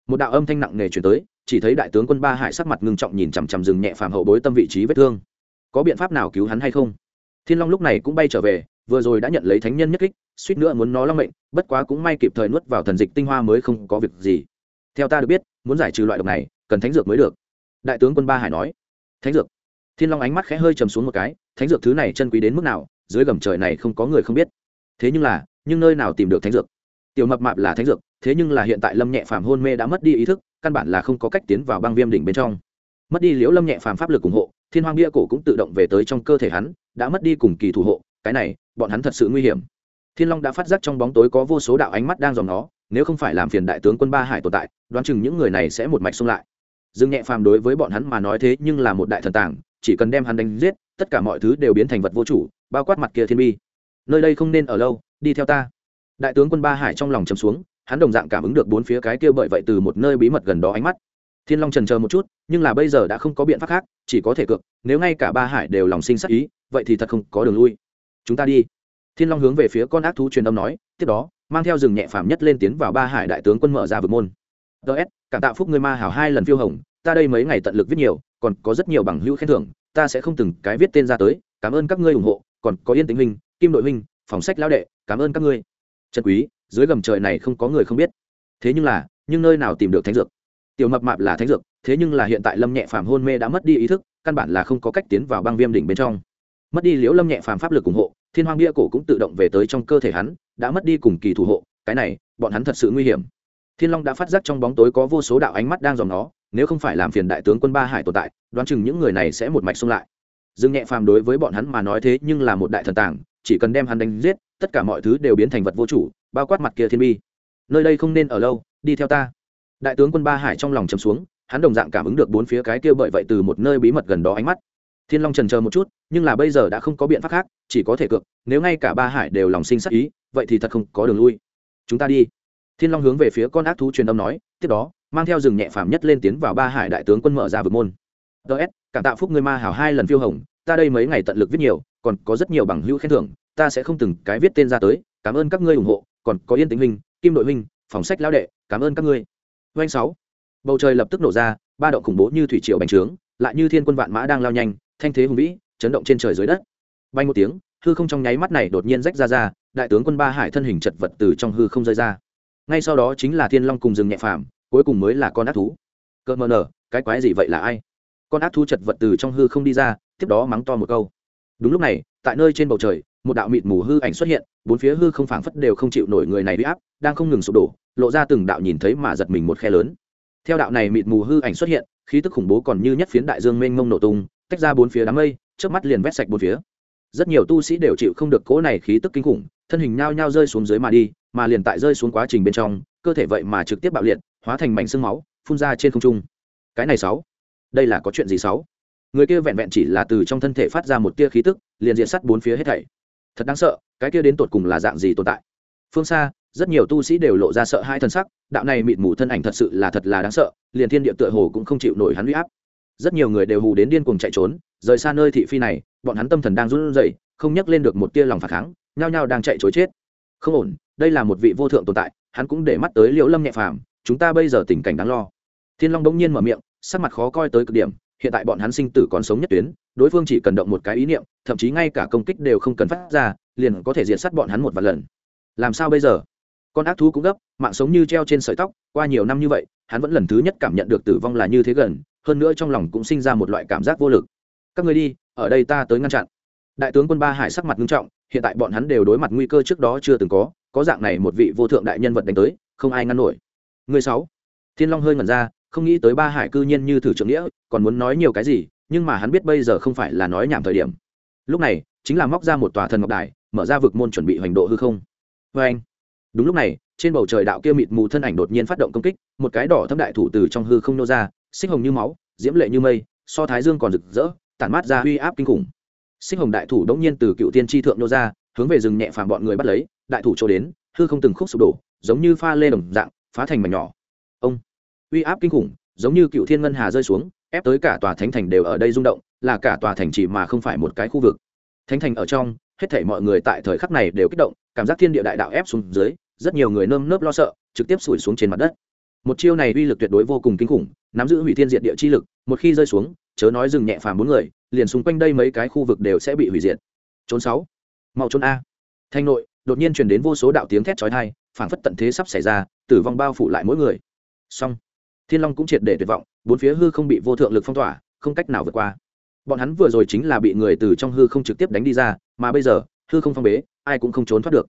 Một đạo âm thanh nặng nề chuyển tới, chỉ thấy đại tướng quân ba hải sắc mặt ngưng trọng nhìn chằm chằm rừng nhẹ phàm hậu bối tâm vị trí vết thương. Có biện pháp nào cứu hắn hay không? Thiên long lúc này cũng bay trở về, vừa rồi đã nhận lấy thánh nhân nhất kích, suýt nữa muốn nó long mệnh, bất quá cũng may kịp thời nuốt vào thần dịch tinh hoa mới không có việc gì. Theo ta được biết, muốn giải trừ loại độc này, cần thánh dược mới được. Đại tướng quân ba hải nói. Thánh dược? Thiên long ánh mắt khẽ hơi chầm xuống một cái, thánh dược thứ này chân quý đến mức nào, dưới gầm trời này không có người không biết. Thế nhưng là, nhưng nơi nào tìm được thánh dược? Tiểu mập mạp là thánh dược, thế nhưng là hiện tại lâm nhẹ phàm hôn mê đã mất đi ý thức, căn bản là không có cách tiến vào băng viêm đỉnh bên trong. Mất đi liễu lâm nhẹ phàm pháp lực ủng hộ, thiên Hoang bia cổ cũng tự động về tới trong cơ thể hắn, đã mất đi cùng kỳ thủ hộ, cái này, bọn hắn thật sự nguy hiểm. Thiên long đã phát giác trong bóng tối có vô số đạo ánh mắt đang dòng nó nếu không phải làm phiền đại tướng quân ba hải tồn tại, đoán chừng những người này sẽ một mạch xung lại. Dương nhẹ phàm đối với bọn hắn mà nói thế nhưng là một đại thần tàng chỉ cần đem hắn đánh giết, tất cả mọi thứ đều biến thành vật vô chủ, bao quát mặt kia thiên bi. Nơi đây không nên ở lâu, đi theo ta. Đại tướng quân ba hải trong lòng chấm xuống, hắn đồng dạng cảm ứng được bốn phía cái kia bởi vậy từ một nơi bí mật gần đó ánh mắt. Thiên long trần chờ một chút, nhưng là bây giờ đã không có biện pháp khác, chỉ có thể cược, nếu ngay cả ba hải đều lòng sinh sắc ý, vậy thì thật không có đường lui. Chúng ta đi. Thiên long hướng về phía con ác thú truyền âm nói, tiếp đó, mang theo rừng nhẹ phàm nhất lên tiến vào ba hải đại tướng quân mở ra vực môn. Ts cảm tạ phúc ngươi ma hảo hai lần phiêu hồng ta đây mấy ngày tận lực viết nhiều, còn có rất nhiều bằng hữu khen thưởng, ta sẽ không từng cái viết tên ra tới, cảm ơn các ngươi ủng hộ, còn có yên tĩnh huynh, kim đội huynh, phòng sách lão đệ, cảm ơn các ngươi. Trần quý, dưới gầm trời này không có người không biết. Thế nhưng là, nhưng nơi nào tìm được thánh dược? Tiểu mập mạp là thánh dược, thế nhưng là hiện tại lâm nhẹ phàm hôn mê đã mất đi ý thức, căn bản là không có cách tiến vào băng viêm đỉnh bên trong. Mất đi liễu lâm nhẹ phàm pháp lực ủng hộ, thiên hoàng bia cổ cũng tự động về tới trong cơ thể hắn, đã mất đi cùng kỳ thủ hộ, cái này, bọn hắn thật sự nguy hiểm thiên long đã phát giác trong bóng tối có vô số đạo ánh mắt đang dòm nó nếu không phải làm phiền đại tướng quân ba hải tồn tại, đoán chừng những người này sẽ một mạch xung lại. Dương nhẹ phàm đối với bọn hắn mà nói thế nhưng là một đại thần tàng, chỉ cần đem hắn đánh giết, tất cả mọi thứ đều biến thành vật vô chủ, bao quát mặt kia thiên bi. Nơi đây không nên ở lâu, đi theo ta. Đại tướng quân ba hải trong lòng chầm xuống, hắn đồng dạng cảm ứng được bốn phía cái kia bởi vậy từ một nơi bí mật gần đó ánh mắt. Thiên long trần chờ một chút, nhưng là bây giờ đã không có biện pháp khác, chỉ có thể cược, nếu ngay cả ba hải đều lòng sinh sắc ý, vậy thì thật không có đường lui. Chúng ta đi thiên long hướng về phía con ác thú truyền âm nói, tiếp đó, mang theo rừng nhẹ phàm nhất lên tiến vào ba hải đại tướng quân mở ra vực môn. Ts cảm tạ phúc ngươi ma hảo hai lần phiêu hồng, ta đây mấy ngày tận lực viết nhiều, còn có rất nhiều bằng hữu khen thưởng, ta sẽ không từng cái viết tên ra tới, cảm ơn các ngươi ủng hộ, còn có yên tĩnh huynh, kim đội huynh, phòng sách lão đệ, cảm ơn các ngươi. Doanh sáu, bầu trời lập tức nổ ra, ba động khủng bố như thủy triều bành trướng, lại như thiên quân vạn mã đang lao nhanh, thanh thế hùng vĩ, chấn động trên trời dưới đất. Bay một tiếng, hư không trong nháy mắt này đột nhiên rách ra ra, đại tướng quân ba hải thân hình chật vật từ trong hư không rơi ra ngay sau đó chính là thiên long cùng rừng nhẹ phàm, cuối cùng mới là con ác thú. Cỡ mờ nở, cái quái gì vậy là ai? Con ác thú chật vật từ trong hư không đi ra, tiếp đó mắng to một câu. Đúng lúc này, tại nơi trên bầu trời, một đạo mịt mù hư ảnh xuất hiện, bốn phía hư không phảng phất đều không chịu nổi người này bị áp, đang không ngừng sụp đổ, lộ ra từng đạo nhìn thấy mà giật mình một khe lớn. Theo đạo này mịt mù hư ảnh xuất hiện, khí tức khủng bố còn như nhất phiến đại dương mênh mông nổ tung, tách ra bốn phía đám mây trước mắt liền vét sạch bốn phía. Rất nhiều tu sĩ đều chịu không được cỗ này khí tức kinh khủng, thân hình nhao nhao rơi xuống dưới mà đi mà liền tại rơi xuống quá trình bên trong, cơ thể vậy mà trực tiếp bạo liệt, hóa thành mảnh xương máu, phun ra trên không trung. Cái này sáu. Đây là có chuyện gì sáu? Người kia vẹn vẹn chỉ là từ trong thân thể phát ra một tia khí tức, liền diện sắt bốn phía hết thảy. Thật đáng sợ, cái kia đến tột cùng là dạng gì tồn tại? Phương xa, rất nhiều tu sĩ đều lộ ra sợ hai thân sắc, đạo này mịt mù thân ảnh thật sự là thật là đáng sợ, liền thiên địa tựa hồ cũng không chịu nổi hắn huy áp. Rất nhiều người đều hù đến điên cuồng chạy trốn, rời xa nơi thị phi này, bọn hắn tâm thần đang run rẩy, không nhắc lên được một tia lòng phản kháng, nhao nhao đang chạy trốn chết không ổn, đây là một vị vô thượng tồn tại, hắn cũng để mắt tới liễu lâm nhẹ phàm, chúng ta bây giờ tình cảnh đáng lo. Thiên long bỗng nhiên mở miệng, sắc mặt khó coi tới cực điểm, hiện tại bọn hắn sinh tử còn sống nhất tuyến, đối phương chỉ cần động một cái ý niệm, thậm chí ngay cả công kích đều không cần phát ra, liền có thể diệt sát bọn hắn một vài lần. Làm sao bây giờ? Con ác thú cũng gấp, mạng sống như treo trên sợi tóc, qua nhiều năm như vậy, hắn vẫn lần thứ nhất cảm nhận được tử vong là như thế gần, hơn nữa trong lòng cũng sinh ra một loại cảm giác vô lực. Các người đi, ở đây ta tới ngăn chặn đại tướng quân ba hải sắc mặt nghiêm trọng, hiện tại bọn hắn đều đối mặt nguy cơ trước đó chưa từng có có dạng này một vị vô thượng đại nhân vật đánh tới, không ai ngăn nổi. Người sáu, thiên long hơi ngẩn ra, không nghĩ tới ba hải cư nhiên như thử trưởng nghĩa, còn muốn nói nhiều cái gì, nhưng mà hắn biết bây giờ không phải là nói nhảm thời điểm. Lúc này, chính là móc ra một tòa thần ngọc đài, mở ra vực môn chuẩn bị hoành độ hư không. Vê anh, đúng lúc này, trên bầu trời đạo kia mịt mù thân ảnh đột nhiên phát động công kích, một cái đỏ thâm đại thủ từ trong hư không nô ra, xích hồng như máu, diễm lệ như mây, so thái dương còn rực rỡ, tản mát ra uy áp kinh khủng xích hồng đại thủ đống nhiên từ cựu tiên tri thượng nô ra, hướng về rừng nhẹ phàm bọn người bắt lấy, đại thủ trổ đến, hư không từng khúc sụp đổ, giống như pha lê đồng dạng, phá thành mảnh nhỏ. Ông, uy áp kinh khủng, giống như cựu thiên ngân hà rơi xuống, ép tới cả tòa thánh thành đều ở đây rung động, là cả tòa thành chỉ mà không phải một cái khu vực. Thánh thành ở trong, hết thảy mọi người tại thời khắc này đều kích động, cảm giác thiên địa đại đạo ép xuống dưới, rất nhiều người nơm nớp lo sợ, trực tiếp sủi xuống trên mặt đất một chiêu này uy lực tuyệt đối vô cùng kinh khủng, nắm giữ hủy thiên diệt địa chi lực, một khi rơi xuống, chớ nói dừng nhẹ phàm bốn người, liền xung quanh đây mấy cái khu vực đều sẽ bị hủy diệt. Trốn sáu. Mau trốn a. Thanh nội, đột nhiên truyền đến vô số đạo tiếng thét chói tai, phảng phất tận thế sắp xảy ra, tử vong bao phủ lại mỗi người. Song thiên long cũng triệt để tuyệt vọng, bốn phía hư không bị vô thượng lực phong tỏa, không cách nào vượt qua. Bọn hắn vừa rồi chính là bị người từ trong hư không trực tiếp đánh đi ra, mà bây giờ, hư không phong bế, ai cũng không trốn thoát được.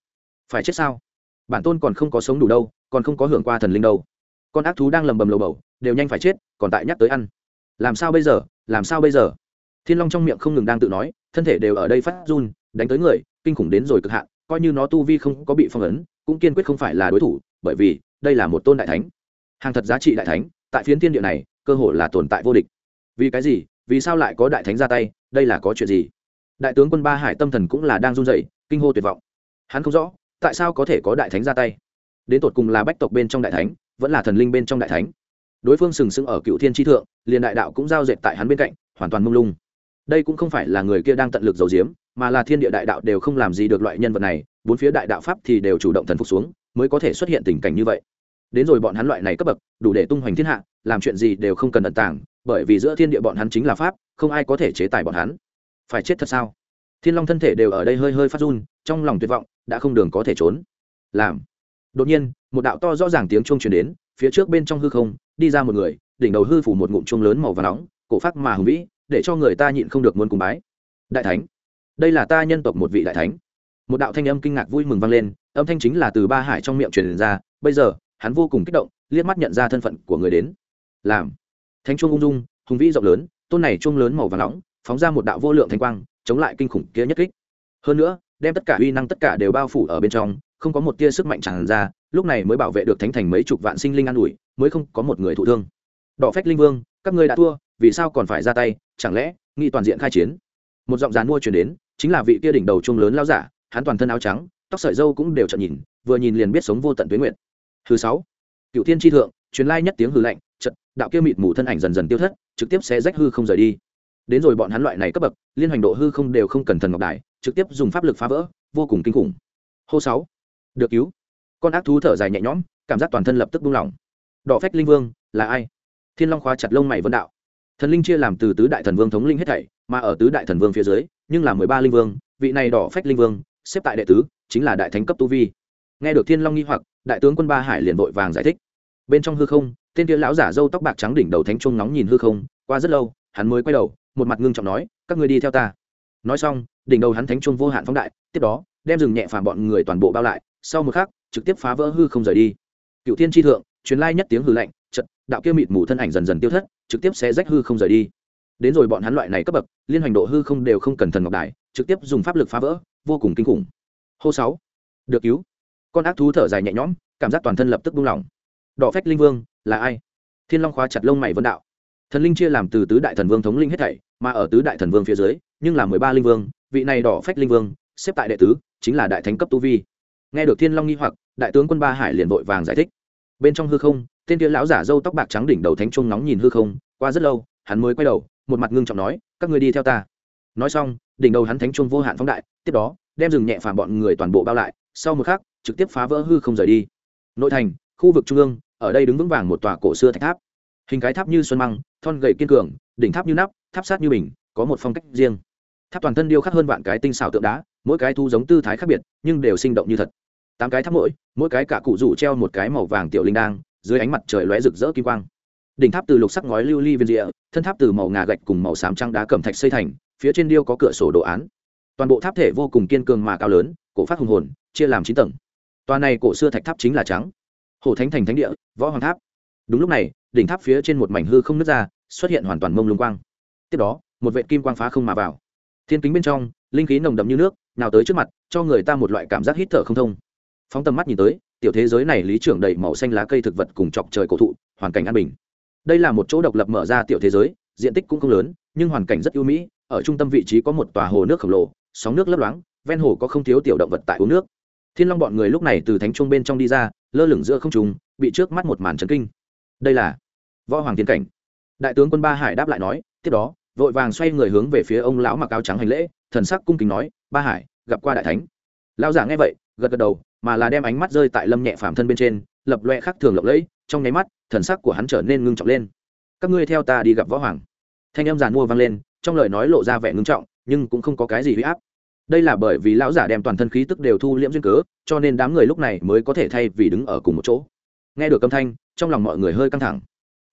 Phải chết sao? Bản tôn còn không có sống đủ đâu, còn không có hưởng qua thần linh đâu con ác thú đang lầm bầm lầu bầu, đều nhanh phải chết, còn tại nhắc tới ăn. Làm sao bây giờ? Làm sao bây giờ? Thiên long trong miệng không ngừng đang tự nói, thân thể đều ở đây phát run, đánh tới người, kinh khủng đến rồi cực hạn, coi như nó tu vi không có bị phong ấn, cũng kiên quyết không phải là đối thủ, bởi vì, đây là một tôn đại thánh. Hàng thật giá trị đại thánh, tại phiến thiên địa này, cơ hội là tồn tại vô địch. Vì cái gì? Vì sao lại có đại thánh ra tay? Đây là có chuyện gì? Đại tướng quân ba hải tâm thần cũng là đang run rẩy, kinh hô tuyệt vọng. Hắn không rõ, tại sao có thể có đại thánh ra tay? Đến tột cùng là bách tộc bên trong đại thánh vẫn là thần linh bên trong đại thánh. Đối phương sừng sững ở cựu thiên tri thượng, liền đại đạo cũng giao dệt tại hắn bên cạnh, hoàn toàn mông lung. Đây cũng không phải là người kia đang tận lực giấu giếm, mà là thiên địa đại đạo đều không làm gì được loại nhân vật này, bốn phía đại đạo pháp thì đều chủ động thần phục xuống, mới có thể xuất hiện tình cảnh như vậy. Đến rồi bọn hắn loại này cấp bậc, đủ để tung hoành thiên hạ, làm chuyện gì đều không cần ẩn tàng, bởi vì giữa thiên địa bọn hắn chính là pháp, không ai có thể chế tài bọn hắn. Phải chết thật sao? Thiên long thân thể đều ở đây hơi hơi phát run, trong lòng tuyệt vọng, đã không đường có thể trốn. Làm đột nhiên, một đạo to rõ ràng tiếng chuông truyền đến, phía trước bên trong hư không, đi ra một người, đỉnh đầu hư phủ một ngụm chuông lớn màu và nóng, cổ phát mà hùng vĩ, để cho người ta nhịn không được muốn cùng bái. Đại thánh, đây là ta nhân tộc một vị đại thánh. Một đạo thanh âm kinh ngạc vui mừng vang lên, âm thanh chính là từ ba hải trong miệng truyền ra, bây giờ, hắn vô cùng kích động, liếc mắt nhận ra thân phận của người đến. Làm. Thánh chuông ung dung, hùng vĩ rộng lớn, tôn này chuông lớn màu và nóng, phóng ra một đạo vô lượng thanh quang, chống lại kinh khủng kia nhất kích. Hơn nữa, đem tất cả uy năng tất cả đều bao phủ ở bên trong không có một tia sức mạnh tràn ra, lúc này mới bảo vệ được thánh thành mấy chục vạn sinh linh an ủi, mới không có một người thụ thương. Đỏ phách linh vương, các ngươi đã thua, vì sao còn phải ra tay, chẳng lẽ nghi toàn diện khai chiến? Một giọng dàn mua chuyển đến, chính là vị kia đỉnh đầu trung lớn lao giả, hắn toàn thân áo trắng, tóc sợi dâu cũng đều chợt nhìn, vừa nhìn liền biết sống vô tận tuyến nguyện thứ sáu cựu thiên tri thượng, truyền lai nhất tiếng hư lạnh trận đạo kia mịt mù thân ảnh dần dần tiêu thất, trực tiếp sẽ rách hư không rời đi. Đến rồi bọn hắn loại này cấp bậc, liên hành độ hư không đều không cần thần ngọc đài, trực tiếp dùng pháp lực phá vỡ, vô cùng kinh khủng. Hô sáu được cứu. Con ác thú thở dài nhẹ nhõm, cảm giác toàn thân lập tức buông lỏng. Đỏ phách linh vương, là ai? Thiên long khóa chặt lông mày vân đạo. Thần linh chia làm từ tứ đại thần vương thống linh hết thảy, mà ở tứ đại thần vương phía dưới, nhưng là mười ba linh vương, vị này đỏ phách linh vương, xếp tại đệ tứ, chính là đại thánh cấp tu vi. Nghe được thiên long nghi hoặc, đại tướng quân ba hải liền vội vàng giải thích. Bên trong hư không, tên kia lão giả râu tóc bạc trắng đỉnh đầu thánh trung nóng nhìn hư không, qua rất lâu, hắn mới quay đầu, một mặt ngưng trọng nói, các người đi theo ta. Nói xong, đỉnh đầu hắn thánh trung vô hạn phóng đại, tiếp đó, đem rừng nhẹ phàm bọn người toàn bộ bao lại sau một khắc, trực tiếp phá vỡ hư không rời đi. Cựu thiên tri thượng, truyền lai nhất tiếng hư lạnh trận đạo kia mịt mù thân ảnh dần dần tiêu thất, trực tiếp sẽ rách hư không rời đi. Đến rồi bọn hắn loại này cấp bậc, liên hành độ hư không đều không cần thần ngọc đài, trực tiếp dùng pháp lực phá vỡ, vô cùng kinh khủng. Hô sáu, được cứu. Con ác thú thở dài nhẹ nhõm, cảm giác toàn thân lập tức buông lỏng. Đỏ phách linh vương, là ai? Thiên long khóa chặt lông mày vân đạo. Thần linh chia làm từ tứ đại thần vương thống linh hết thảy, mà ở tứ đại thần vương phía dưới, nhưng là mười ba linh vương, vị này đỏ phách linh vương, xếp tại đệ tứ, chính là đại thánh cấp tu vi nghe được thiên long nghi hoặc, đại tướng quân ba hải liền vội vàng giải thích. Bên trong hư không, tên kia lão giả râu tóc bạc trắng đỉnh đầu thánh trung nóng nhìn hư không, qua rất lâu, hắn mới quay đầu, một mặt ngưng trọng nói, các người đi theo ta. Nói xong, đỉnh đầu hắn thánh trung vô hạn phóng đại, tiếp đó, đem rừng nhẹ phàm bọn người toàn bộ bao lại, sau một khắc, trực tiếp phá vỡ hư không rời đi. Nội thành, khu vực trung ương, ở đây đứng vững vàng một tòa cổ xưa thạch tháp. Hình cái tháp như xuân măng, thon gậy kiên cường, đỉnh tháp như nắp, tháp sát như bình, có một phong cách riêng. Tháp toàn thân điêu khắc hơn vạn cái tinh xảo tượng đá, mỗi cái thu giống tư thái khác biệt, nhưng đều sinh động như thật tám cái tháp mỗi mỗi cái cả cụ rủ treo một cái màu vàng tiểu linh đang, dưới ánh mặt trời lóe rực rỡ kim quang. Đỉnh tháp từ lục sắc ngói lưu ly viên rịa thân tháp từ màu ngà gạch cùng màu xám trăng đá cẩm thạch xây thành, phía trên điêu có cửa sổ đồ án. Toàn bộ tháp thể vô cùng kiên cường mà cao lớn, cổ phát hùng hồn, chia làm chín tầng. Tòa này cổ xưa thạch tháp chính là trắng. Hồ thánh thành thánh địa, võ hoàng tháp. Đúng lúc này, đỉnh tháp phía trên một mảnh hư không nứt ra, xuất hiện hoàn toàn mông lung quang. Tiếp đó, một vệ kim quang phá không mà vào. Thiên kính bên trong, linh khí nồng đậm như nước, nào tới trước mặt, cho người ta một loại cảm giác hít thở không thông phóng tầm mắt nhìn tới, tiểu thế giới này lý trưởng đầy màu xanh lá cây thực vật cùng chọc trời cổ thụ, hoàn cảnh an bình. Đây là một chỗ độc lập mở ra tiểu thế giới, diện tích cũng không lớn, nhưng hoàn cảnh rất ưu mỹ, ở trung tâm vị trí có một tòa hồ nước khổng lồ, sóng nước lấp loáng, ven hồ có không thiếu tiểu động vật tại uống nước. Thiên long bọn người lúc này từ thánh trung bên trong đi ra, lơ lửng giữa không trùng bị trước mắt một màn trấn kinh. Đây là võ hoàng tiến cảnh. Đại tướng quân ba hải đáp lại nói, tiếp đó, vội vàng xoay người hướng về phía ông lão mặc áo trắng hành lễ, thần sắc cung kính nói, ba hải, gặp qua đại thánh. Lão giả nghe vậy, gật gật đầu mà là đem ánh mắt rơi tại lâm nhẹ phàm thân bên trên, lập loe khắc thường lộng lẫy, trong nháy mắt, thần sắc của hắn trở nên ngưng trọng lên. Các ngươi theo ta đi gặp võ hoàng. Thanh em giàn mua vang lên, trong lời nói lộ ra vẻ ngưng trọng, nhưng cũng không có cái gì huy áp. Đây là bởi vì lão giả đem toàn thân khí tức đều thu liễm duyên cớ, cho nên đám người lúc này mới có thể thay vì đứng ở cùng một chỗ. Nghe được âm thanh, trong lòng mọi người hơi căng thẳng.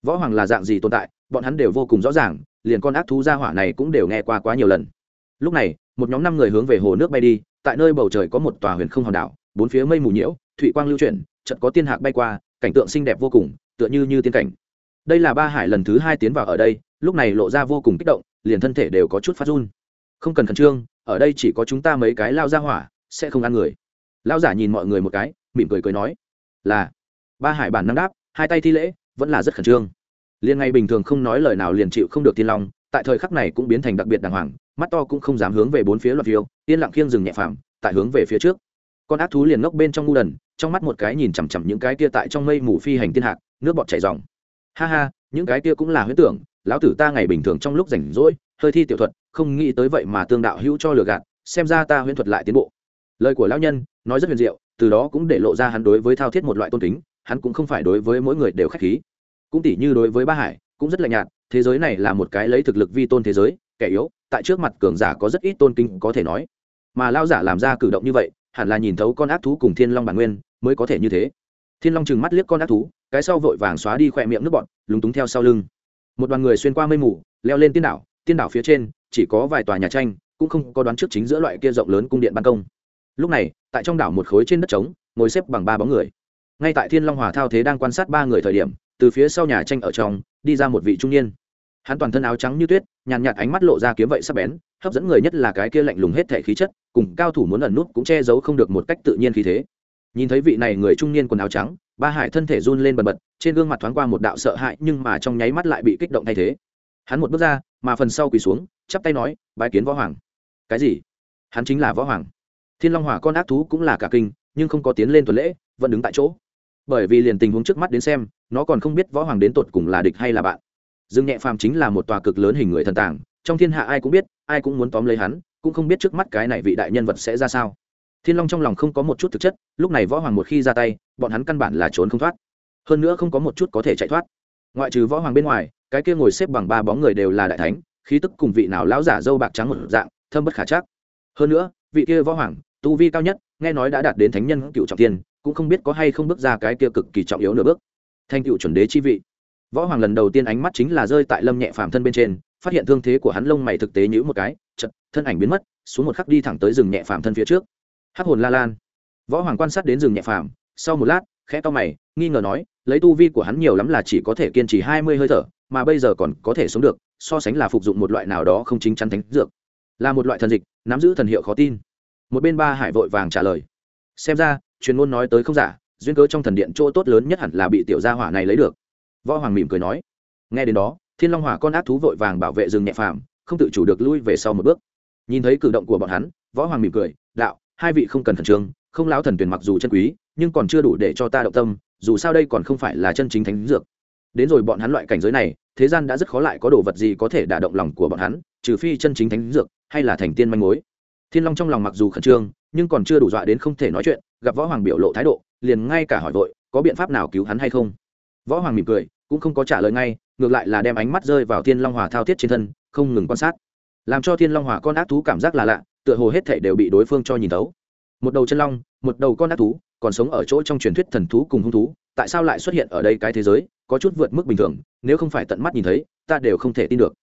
Võ hoàng là dạng gì tồn tại, bọn hắn đều vô cùng rõ ràng, liền con ác thú gia hỏa này cũng đều nghe qua quá nhiều lần. Lúc này, một nhóm năm người hướng về hồ nước bay đi, tại nơi bầu trời có một tòa huyền không hòn đảo bốn phía mây mù nhiễu, thủy quang lưu chuyển, chợt có tiên hạc bay qua, cảnh tượng xinh đẹp vô cùng, tựa như như tiên cảnh. Đây là ba hải lần thứ hai tiến vào ở đây, lúc này lộ ra vô cùng kích động, liền thân thể đều có chút phát run. Không cần khẩn trương, ở đây chỉ có chúng ta mấy cái lao ra hỏa, sẽ không ăn người. Lao giả nhìn mọi người một cái, mỉm cười cười nói, là. Ba hải bản năng đáp, hai tay thi lễ, vẫn là rất khẩn trương. Liền ngay bình thường không nói lời nào liền chịu không được tiên long, tại thời khắc này cũng biến thành đặc biệt đàng hoàng, mắt to cũng không dám hướng về bốn phía loạt phiêu, yên lặng khiêng rừng nhẹ phàm, tại hướng về phía trước con ác thú liền ngốc bên trong ngu đần, trong mắt một cái nhìn chằm chằm những cái kia tại trong mây mù phi hành thiên hạc, nước bọt chảy dòng ha ha, những cái kia cũng là huyết tưởng, lão tử ta ngày bình thường trong lúc rảnh rỗi, hơi thi tiểu thuật, không nghĩ tới vậy mà tương đạo hữu cho lừa gạt, xem ra ta huyễn thuật lại tiến bộ. Lời của lão nhân, nói rất huyền diệu, từ đó cũng để lộ ra hắn đối với thao thiết một loại tôn kính, hắn cũng không phải đối với mỗi người đều khách khí. Cũng tỷ như đối với ba hải, cũng rất lạnh nhạt, thế giới này là một cái lấy thực lực vi tôn thế giới, kẻ yếu, tại trước mặt cường giả có rất ít tôn kính có thể nói. Mà lao giả làm ra cử động như vậy hẳn là nhìn thấu con ác thú cùng thiên long bản nguyên, mới có thể như thế. Thiên long chừng mắt liếc con ác thú, cái sau vội vàng xóa đi khỏe miệng nước bọn lúng túng theo sau lưng. Một đoàn người xuyên qua mây mù, leo lên tiên đảo tiên đảo phía trên, chỉ có vài tòa nhà tranh, cũng không có đoán trước chính giữa loại kia rộng lớn cung điện ban công. Lúc này, tại trong đảo một khối trên đất trống, ngồi xếp bằng ba bóng người. Ngay tại thiên long hòa thao thế đang quan sát ba người thời điểm, từ phía sau nhà tranh ở trong, đi ra một vị trung niên hắn toàn thân áo trắng như tuyết, nhàn nhạt ánh mắt lộ ra kiếm vậy sắc bén, hấp dẫn người nhất là cái kia lạnh lùng hết thể khí chất, cùng cao thủ muốn ẩn nút cũng che giấu không được một cách tự nhiên khí thế. Nhìn thấy vị này người trung niên quần áo trắng, ba hải thân thể run lên bần bật, trên gương mặt thoáng qua một đạo sợ hãi, nhưng mà trong nháy mắt lại bị kích động thay thế. Hắn một bước ra, mà phần sau quỳ xuống, chắp tay nói, bái kiến võ hoàng. Cái gì? Hắn chính là võ hoàng. Thiên long hỏa con ác thú cũng là cả kinh, nhưng không có tiến lên tuần lễ, vẫn đứng tại chỗ. Bởi vì liền tình huống trước mắt đến xem, nó còn không biết võ hoàng đến tột cùng là địch hay là bạn dương nhẹ phàm chính là một tòa cực lớn hình người thần tàng, trong thiên hạ ai cũng biết, ai cũng muốn tóm lấy hắn, cũng không biết trước mắt cái này vị đại nhân vật sẽ ra sao. Thiên long trong lòng không có một chút thực chất, lúc này võ hoàng một khi ra tay, bọn hắn căn bản là trốn không thoát. Hơn nữa không có một chút có thể chạy thoát. Ngoại trừ võ hoàng bên ngoài, cái kia ngồi xếp bằng ba bóng người đều là đại thánh, khí tức cùng vị nào lão giả dâu bạc trắng một dạng, thâm bất khả chắc. Hơn nữa, vị kia võ hoàng, tu vi cao nhất, nghe nói đã đạt đến thánh nhân cựu trọng tiên, cũng không biết có hay không bước ra cái kia cực kỳ trọng yếu nửa bước. Thanh cựu chuẩn đế chi vị võ hoàng lần đầu tiên ánh mắt chính là rơi tại lâm nhẹ phàm thân bên trên, phát hiện thương thế của hắn lông mày thực tế nhữ một cái chật thân ảnh biến mất, xuống một khắc đi thẳng tới rừng nhẹ phàm thân phía trước. Hắc hồn la lan. Võ hoàng quan sát đến rừng nhẹ phàm, sau một lát, khẽ to mày, nghi ngờ nói, lấy tu vi của hắn nhiều lắm là chỉ có thể kiên trì hai mươi hơi thở, mà bây giờ còn có thể sống được, so sánh là phục dụng một loại nào đó không chính chắn thánh dược. Là một loại thần dịch, nắm giữ thần hiệu khó tin. Một bên ba hải vội vàng trả lời. Xem ra, truyền ngôn nói tới không giả, duyên cớ trong thần điện chỗ tốt lớn nhất hẳn là bị tiểu gia hỏa này lấy được võ hoàng mỉm cười nói. Nghe đến đó, thiên long hỏa con ác thú vội vàng bảo vệ rừng nhẹ phàm, không tự chủ được lui về sau một bước. Nhìn thấy cử động của bọn hắn, võ hoàng mỉm cười, đạo, hai vị không cần khẩn trương, không lão thần tuyển mặc dù chân quý, nhưng còn chưa đủ để cho ta động tâm, dù sao đây còn không phải là chân chính thánh dược. Đến rồi bọn hắn loại cảnh giới này, thế gian đã rất khó lại có đồ vật gì có thể đả động lòng của bọn hắn, trừ phi chân chính thánh dược, hay là thành tiên manh mối. Thiên long trong lòng mặc dù khẩn trương, nhưng còn chưa đủ dọa đến không thể nói chuyện, gặp võ hoàng biểu lộ thái độ, liền ngay cả hỏi vội, có biện pháp nào cứu hắn hay không? Võ hoàng mỉm cười cũng không có trả lời ngay, ngược lại là đem ánh mắt rơi vào thiên long hòa thao thiết trên thân, không ngừng quan sát. Làm cho thiên long hòa con ác thú cảm giác là lạ, tựa hồ hết thể đều bị đối phương cho nhìn tấu một đầu chân long, một đầu con ác thú, còn sống ở chỗ trong truyền thuyết thần thú cùng hung thú, tại sao lại xuất hiện ở đây cái thế giới, có chút vượt mức bình thường, nếu không phải tận mắt nhìn thấy, ta đều không thể tin được.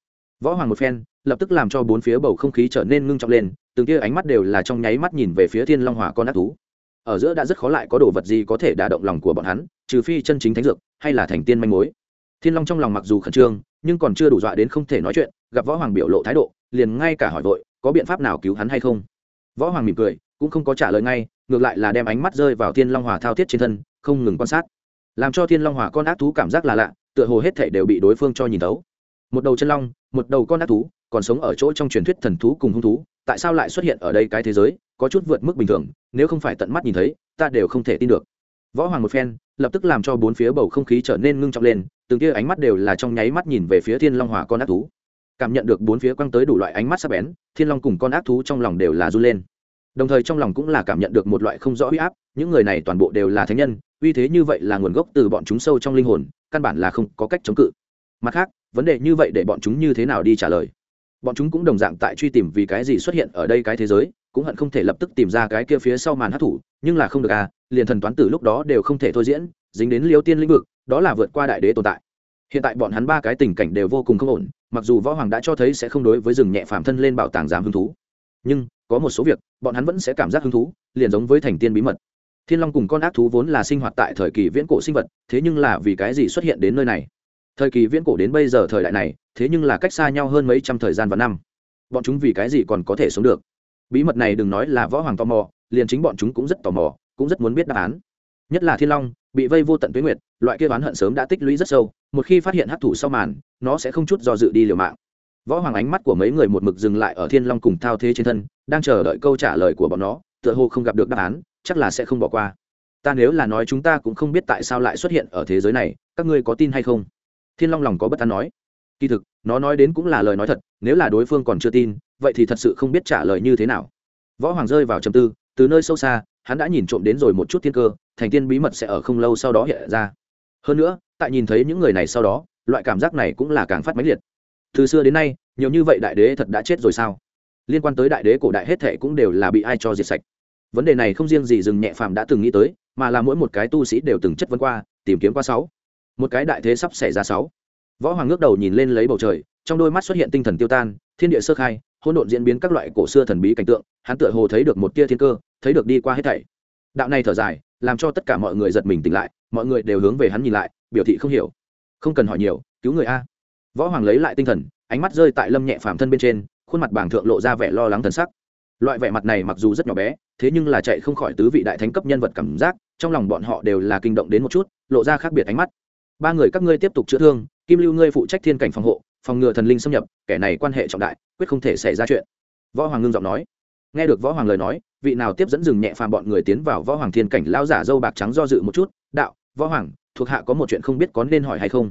Võ hoàng một phen, lập tức làm cho bốn phía bầu không khí trở nên ngưng trọng lên, từng kia ánh mắt đều là trong nháy mắt nhìn về phía thiên long hòa con ác thú. Ở giữa đã rất khó lại có đồ vật gì có thể đả động lòng của bọn hắn trừ phi chân chính thánh dược, hay là thành tiên manh mối. Thiên long trong lòng mặc dù khẩn trương, nhưng còn chưa đủ dọa đến không thể nói chuyện, gặp võ hoàng biểu lộ thái độ, liền ngay cả hỏi vội, có biện pháp nào cứu hắn hay không? Võ hoàng mỉm cười, cũng không có trả lời ngay, ngược lại là đem ánh mắt rơi vào thiên long hòa thao thiết trên thân, không ngừng quan sát. Làm cho thiên long hòa con ác thú cảm giác là lạ, tựa hồ hết thể đều bị đối phương cho nhìn tấu một đầu chân long, một đầu con ác thú, còn sống ở chỗ trong truyền thuyết thần thú cùng hung thú, tại sao lại xuất hiện ở đây cái thế giới, có chút vượt mức bình thường, nếu không phải tận mắt nhìn thấy, ta đều không thể tin được. Võ hoàng một phen lập tức làm cho bốn phía bầu không khí trở nên ngưng trọng lên, từng kia ánh mắt đều là trong nháy mắt nhìn về phía thiên long hòa con ác thú. Cảm nhận được bốn phía quăng tới đủ loại ánh mắt sắc bén, thiên long cùng con ác thú trong lòng đều là run lên. Đồng thời trong lòng cũng là cảm nhận được một loại không rõ uy áp, những người này toàn bộ đều là thánh nhân, uy thế như vậy là nguồn gốc từ bọn chúng sâu trong linh hồn, căn bản là không có cách chống cự. Mặt khác, vấn đề như vậy để bọn chúng như thế nào đi trả lời? Bọn chúng cũng đồng dạng tại truy tìm vì cái gì xuất hiện ở đây cái thế giới, cũng hận không thể lập tức tìm ra cái kia phía sau màn hát thủ, nhưng là không được à liền thần toán tử lúc đó đều không thể thôi diễn, dính đến liêu tiên lĩnh vực, đó là vượt qua đại đế tồn tại. Hiện tại bọn hắn ba cái tình cảnh đều vô cùng không ổn, mặc dù võ hoàng đã cho thấy sẽ không đối với rừng nhẹ phàm thân lên bảo tàng giảm hứng thú. Nhưng, có một số việc, bọn hắn vẫn sẽ cảm giác hứng thú, liền giống với thành tiên bí mật. Thiên long cùng con ác thú vốn là sinh hoạt tại thời kỳ viễn cổ sinh vật, thế nhưng là vì cái gì xuất hiện đến nơi này? Thời kỳ viễn cổ đến bây giờ thời đại này, thế nhưng là cách xa nhau hơn mấy trăm thời gian và năm. Bọn chúng vì cái gì còn có thể sống được? Bí mật này đừng nói là võ hoàng tò mò, liền chính bọn chúng cũng rất tò mò cũng rất muốn biết đáp án. Nhất là thiên long, bị vây vô tận tuyến nguyệt, loại kia oán hận sớm đã tích lũy rất sâu, một khi phát hiện hắc thủ sau màn, nó sẽ không chút do dự đi liều mạng. Võ hoàng ánh mắt của mấy người một mực dừng lại ở thiên long cùng thao thế trên thân, đang chờ đợi câu trả lời của bọn nó, tựa hồ không gặp được đáp án, chắc là sẽ không bỏ qua. Ta nếu là nói chúng ta cũng không biết tại sao lại xuất hiện ở thế giới này, các ngươi có tin hay không? Thiên long lòng có bất an nói. Kỳ thực, nó nói đến cũng là lời nói thật, nếu là đối phương còn chưa tin, vậy thì thật sự không biết trả lời như thế nào. Võ hoàng rơi vào trầm tư, từ nơi sâu xa hắn đã nhìn trộm đến rồi một chút thiên cơ, thành tiên bí mật sẽ ở không lâu sau đó hiện ra. Hơn nữa, tại nhìn thấy những người này sau đó, loại cảm giác này cũng là càng phát mãnh liệt. Từ xưa đến nay, nhiều như vậy đại đế thật đã chết rồi sao? Liên quan tới đại đế cổ đại hết thệ cũng đều là bị ai cho diệt sạch. Vấn đề này không riêng gì rừng nhẹ phàm đã từng nghĩ tới, mà là mỗi một cái tu sĩ đều từng chất vấn qua, tìm kiếm qua sáu. Một cái đại thế sắp xảy ra sáu. Võ hoàng ngước đầu nhìn lên lấy bầu trời, trong đôi mắt xuất hiện tinh thần tiêu tan, thiên địa sơ khai, hỗn độn diễn biến các loại cổ xưa thần bí cảnh tượng, hắn tựa hồ thấy được một tia thiên cơ thấy được đi qua hết thảy. Đạo này thở dài, làm cho tất cả mọi người giật mình tỉnh lại, mọi người đều hướng về hắn nhìn lại, biểu thị không hiểu. Không cần hỏi nhiều, cứu người a. Võ hoàng lấy lại tinh thần, ánh mắt rơi tại lâm nhẹ phàm thân bên trên, khuôn mặt bảng thượng lộ ra vẻ lo lắng thần sắc. Loại vẻ mặt này mặc dù rất nhỏ bé, thế nhưng là chạy không khỏi tứ vị đại thánh cấp nhân vật cảm giác, trong lòng bọn họ đều là kinh động đến một chút, lộ ra khác biệt ánh mắt. Ba người các ngươi tiếp tục chữa thương, kim lưu ngươi phụ trách thiên cảnh phòng hộ, phòng ngừa thần linh xâm nhập, kẻ này quan hệ trọng đại, quyết không thể xảy ra chuyện. Võ hoàng ngưng giọng nói nghe được võ hoàng lời nói, vị nào tiếp dẫn dừng nhẹ phàm bọn người tiến vào võ hoàng thiên cảnh lao giả dâu bạc trắng do dự một chút, đạo, võ hoàng, thuộc hạ có một chuyện không biết có nên hỏi hay không?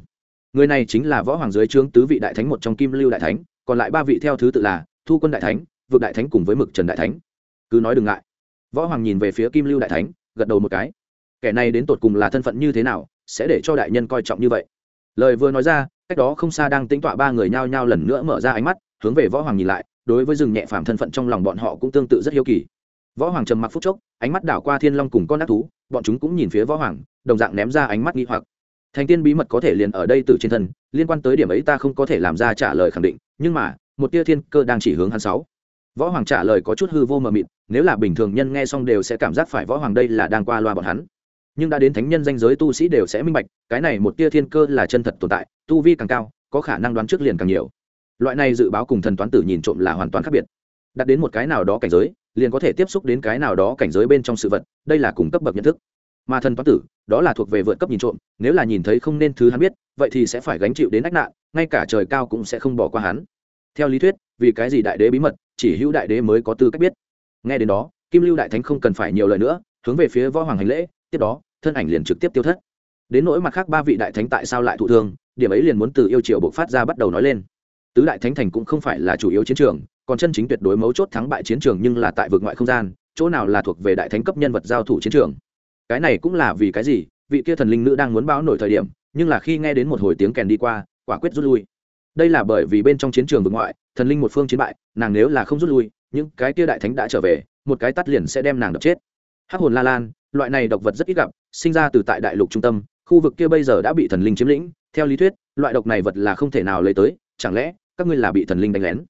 Người này chính là võ hoàng dưới trướng tứ vị đại thánh một trong kim lưu đại thánh, còn lại ba vị theo thứ tự là thu quân đại thánh vượt đại thánh cùng với mực trần đại thánh. Cứ nói đừng ngại. Võ hoàng nhìn về phía kim lưu đại thánh, gật đầu một cái. Kẻ này đến tột cùng là thân phận như thế nào, sẽ để cho đại nhân coi trọng như vậy? Lời vừa nói ra, cách đó không xa đang tính tọa ba người nhao nhao lần nữa mở ra ánh mắt, hướng về võ hoàng nhìn lại đối với rừng nhẹ phàm thân phận trong lòng bọn họ cũng tương tự rất hiếu kỳ. Võ hoàng trầm mặc phút chốc, ánh mắt đảo qua thiên long cùng con ác thú, bọn chúng cũng nhìn phía võ hoàng, đồng dạng ném ra ánh mắt nghi hoặc. Thành tiên bí mật có thể liền ở đây từ trên thân, liên quan tới điểm ấy ta không có thể làm ra trả lời khẳng định, nhưng mà, một tia thiên cơ đang chỉ hướng hắn sáu. Võ hoàng trả lời có chút hư vô mờ mịt, nếu là bình thường nhân nghe xong đều sẽ cảm giác phải võ hoàng đây là đang qua loa bọn hắn. Nhưng đã đến thánh nhân danh giới tu sĩ đều sẽ minh bạch, cái này một tia thiên cơ là chân thật tồn tại, tu vi càng cao, có khả năng đoán trước liền càng nhiều loại này dự báo cùng thần toán tử nhìn trộm là hoàn toàn khác biệt. Đặt đến một cái nào đó cảnh giới, liền có thể tiếp xúc đến cái nào đó cảnh giới bên trong sự vật, đây là cùng cấp bậc nhận thức. Mà thần toán tử, đó là thuộc về vượt cấp nhìn trộm, nếu là nhìn thấy không nên thứ hắn biết, vậy thì sẽ phải gánh chịu đến ách nạn, ngay cả trời cao cũng sẽ không bỏ qua hắn. Theo lý thuyết, vì cái gì đại đế bí mật, chỉ hữu đại đế mới có tư cách biết. Nghe đến đó, kim lưu đại thánh không cần phải nhiều lời nữa, hướng về phía võ hoàng hành lễ, tiếp đó, thân ảnh liền trực tiếp tiêu thất. Đến nỗi mặt khác ba vị đại thánh tại sao lại thụ thương, điểm ấy liền muốn từ yêu triệu bộc phát ra bắt đầu nói lên tứ đại thánh thành cũng không phải là chủ yếu chiến trường, còn chân chính tuyệt đối mấu chốt thắng bại chiến trường nhưng là tại vực ngoại không gian, chỗ nào là thuộc về đại thánh cấp nhân vật giao thủ chiến trường. Cái này cũng là vì cái gì, vị kia thần linh nữ đang muốn báo nổi thời điểm, nhưng là khi nghe đến một hồi tiếng kèn đi qua, quả quyết rút lui. Đây là bởi vì bên trong chiến trường vực ngoại, thần linh một phương chiến bại, nàng nếu là không rút lui, những cái kia đại thánh đã trở về, một cái tắt liền sẽ đem nàng đập chết. Hắc hồn la lan, loại này độc vật rất ít gặp, sinh ra từ tại đại lục trung tâm, khu vực kia bây giờ đã bị thần linh chiếm lĩnh, theo lý thuyết, loại độc này vật là không thể nào lấy tới, chẳng lẽ các ngươi là bị thần linh đánh lén.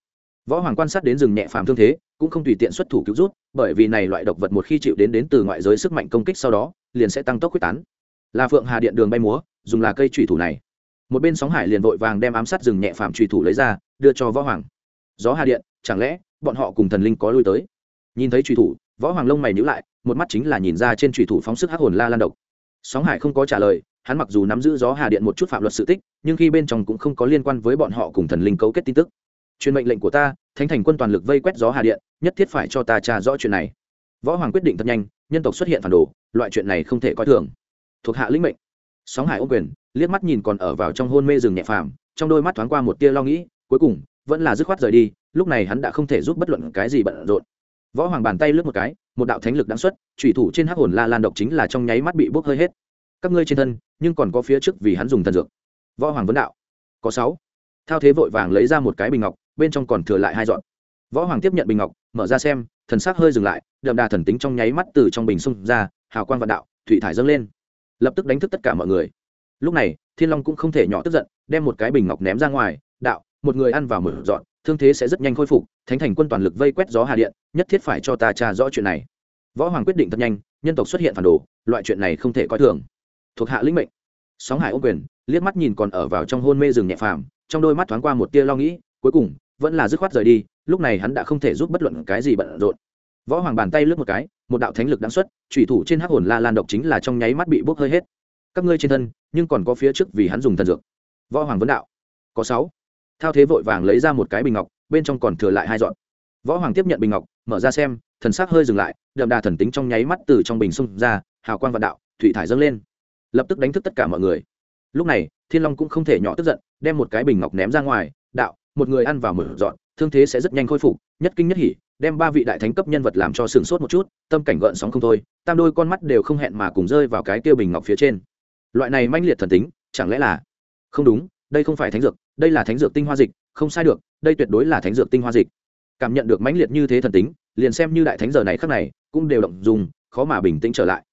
Võ hoàng quan sát đến rừng nhẹ phàm thương thế, cũng không tùy tiện xuất thủ cứu rút, bởi vì này loại độc vật một khi chịu đến đến từ ngoại giới sức mạnh công kích sau đó, liền sẽ tăng tốc quyết tán. Là phượng hà điện đường bay múa, dùng là cây trùy thủ này. Một bên sóng hải liền vội vàng đem ám sát rừng nhẹ phàm trùy thủ lấy ra, đưa cho võ hoàng. Gió hà điện, chẳng lẽ bọn họ cùng thần linh có lui tới? Nhìn thấy trùy thủ, võ hoàng lông mày nhữ lại, một mắt chính là nhìn ra trên trùy thủ phóng sức hắc hồn la lan độc. Sóng hải không có trả lời hắn mặc dù nắm giữ gió hà điện một chút phạm luật sự tích, nhưng khi bên trong cũng không có liên quan với bọn họ cùng thần linh cấu kết tin tức. Truyền mệnh lệnh của ta, thánh thành quân toàn lực vây quét gió hà điện, nhất thiết phải cho ta trả rõ chuyện này. Võ hoàng quyết định thật nhanh, nhân tộc xuất hiện phản đồ, loại chuyện này không thể coi thường. Thuộc hạ lĩnh mệnh. Sóng hải ô quyền, liếc mắt nhìn còn ở vào trong hôn mê rừng nhẹ phàm, trong đôi mắt thoáng qua một tia lo nghĩ, cuối cùng, vẫn là dứt khoát rời đi, lúc này hắn đã không thể giúp bất luận cái gì bận rộn. Võ hoàng bàn tay lướt một cái, một đạo thánh lực đáng xuất thủy thủ trên hắc hồn la lan độc chính là trong nháy mắt bị bốc hơi hết các ngươi trên thân, nhưng còn có phía trước vì hắn dùng thần dược. Võ hoàng vấn đạo. Có sáu. Thao thế vội vàng lấy ra một cái bình ngọc, bên trong còn thừa lại hai dọn võ hoàng tiếp nhận bình ngọc, mở ra xem, thần sắc hơi dừng lại, đậm đà thần tính trong nháy mắt từ trong bình xung ra, hào quang vạn đạo, thủy thải dâng lên. Lập tức đánh thức tất cả mọi người. Lúc này, thiên long cũng không thể nhỏ tức giận, đem một cái bình ngọc ném ra ngoài, đạo, một người ăn vào mở dọn, thương thế sẽ rất nhanh khôi phục, thánh thành quân toàn lực vây quét gió hà điện, nhất thiết phải cho ta tra rõ chuyện này. Võ hoàng quyết định thật nhanh, nhân tộc xuất hiện phản đồ, loại chuyện này không thể coi thường thuộc hạ lĩnh mệnh. Sóng hải ô quyền, liếc mắt nhìn còn ở vào trong hôn mê rừng nhẹ phàm, trong đôi mắt thoáng qua một tia lo nghĩ, cuối cùng, vẫn là dứt khoát rời đi, lúc này hắn đã không thể giúp bất luận cái gì bận rộn. Võ hoàng bàn tay lướt một cái, một đạo thánh lực đáng xuất thủy thủ trên hắc hồn la lan độc chính là trong nháy mắt bị bốc hơi hết. Các ngươi trên thân, nhưng còn có phía trước vì hắn dùng thần dược. Võ hoàng vấn đạo, có sáu. Thao thế vội vàng lấy ra một cái bình ngọc, bên trong còn thừa lại hai dọn võ hoàng tiếp nhận bình ngọc, mở ra xem, thần sắc hơi dừng lại, đậm đà thần tính trong nháy mắt từ trong bình xung ra, hào quang vạn đạo, thủy thải dâng lên lập tức đánh thức tất cả mọi người. Lúc này, thiên long cũng không thể nhỏ tức giận, đem một cái bình ngọc ném ra ngoài, đạo, một người ăn vào mở dọn, thương thế sẽ rất nhanh khôi phục, nhất kinh nhất hỉ, đem ba vị đại thánh cấp nhân vật làm cho sừng sốt một chút, tâm cảnh gợn sóng không thôi, tam đôi con mắt đều không hẹn mà cùng rơi vào cái tiêu bình ngọc phía trên. Loại này manh liệt thần tính, chẳng lẽ là không đúng, đây không phải thánh dược, đây là thánh dược tinh hoa dịch, không sai được, đây tuyệt đối là thánh dược tinh hoa dịch. Cảm nhận được mãnh liệt như thế thần tính, liền xem như đại thánh giờ này khác này, cũng đều động dùng, khó mà bình tĩnh trở lại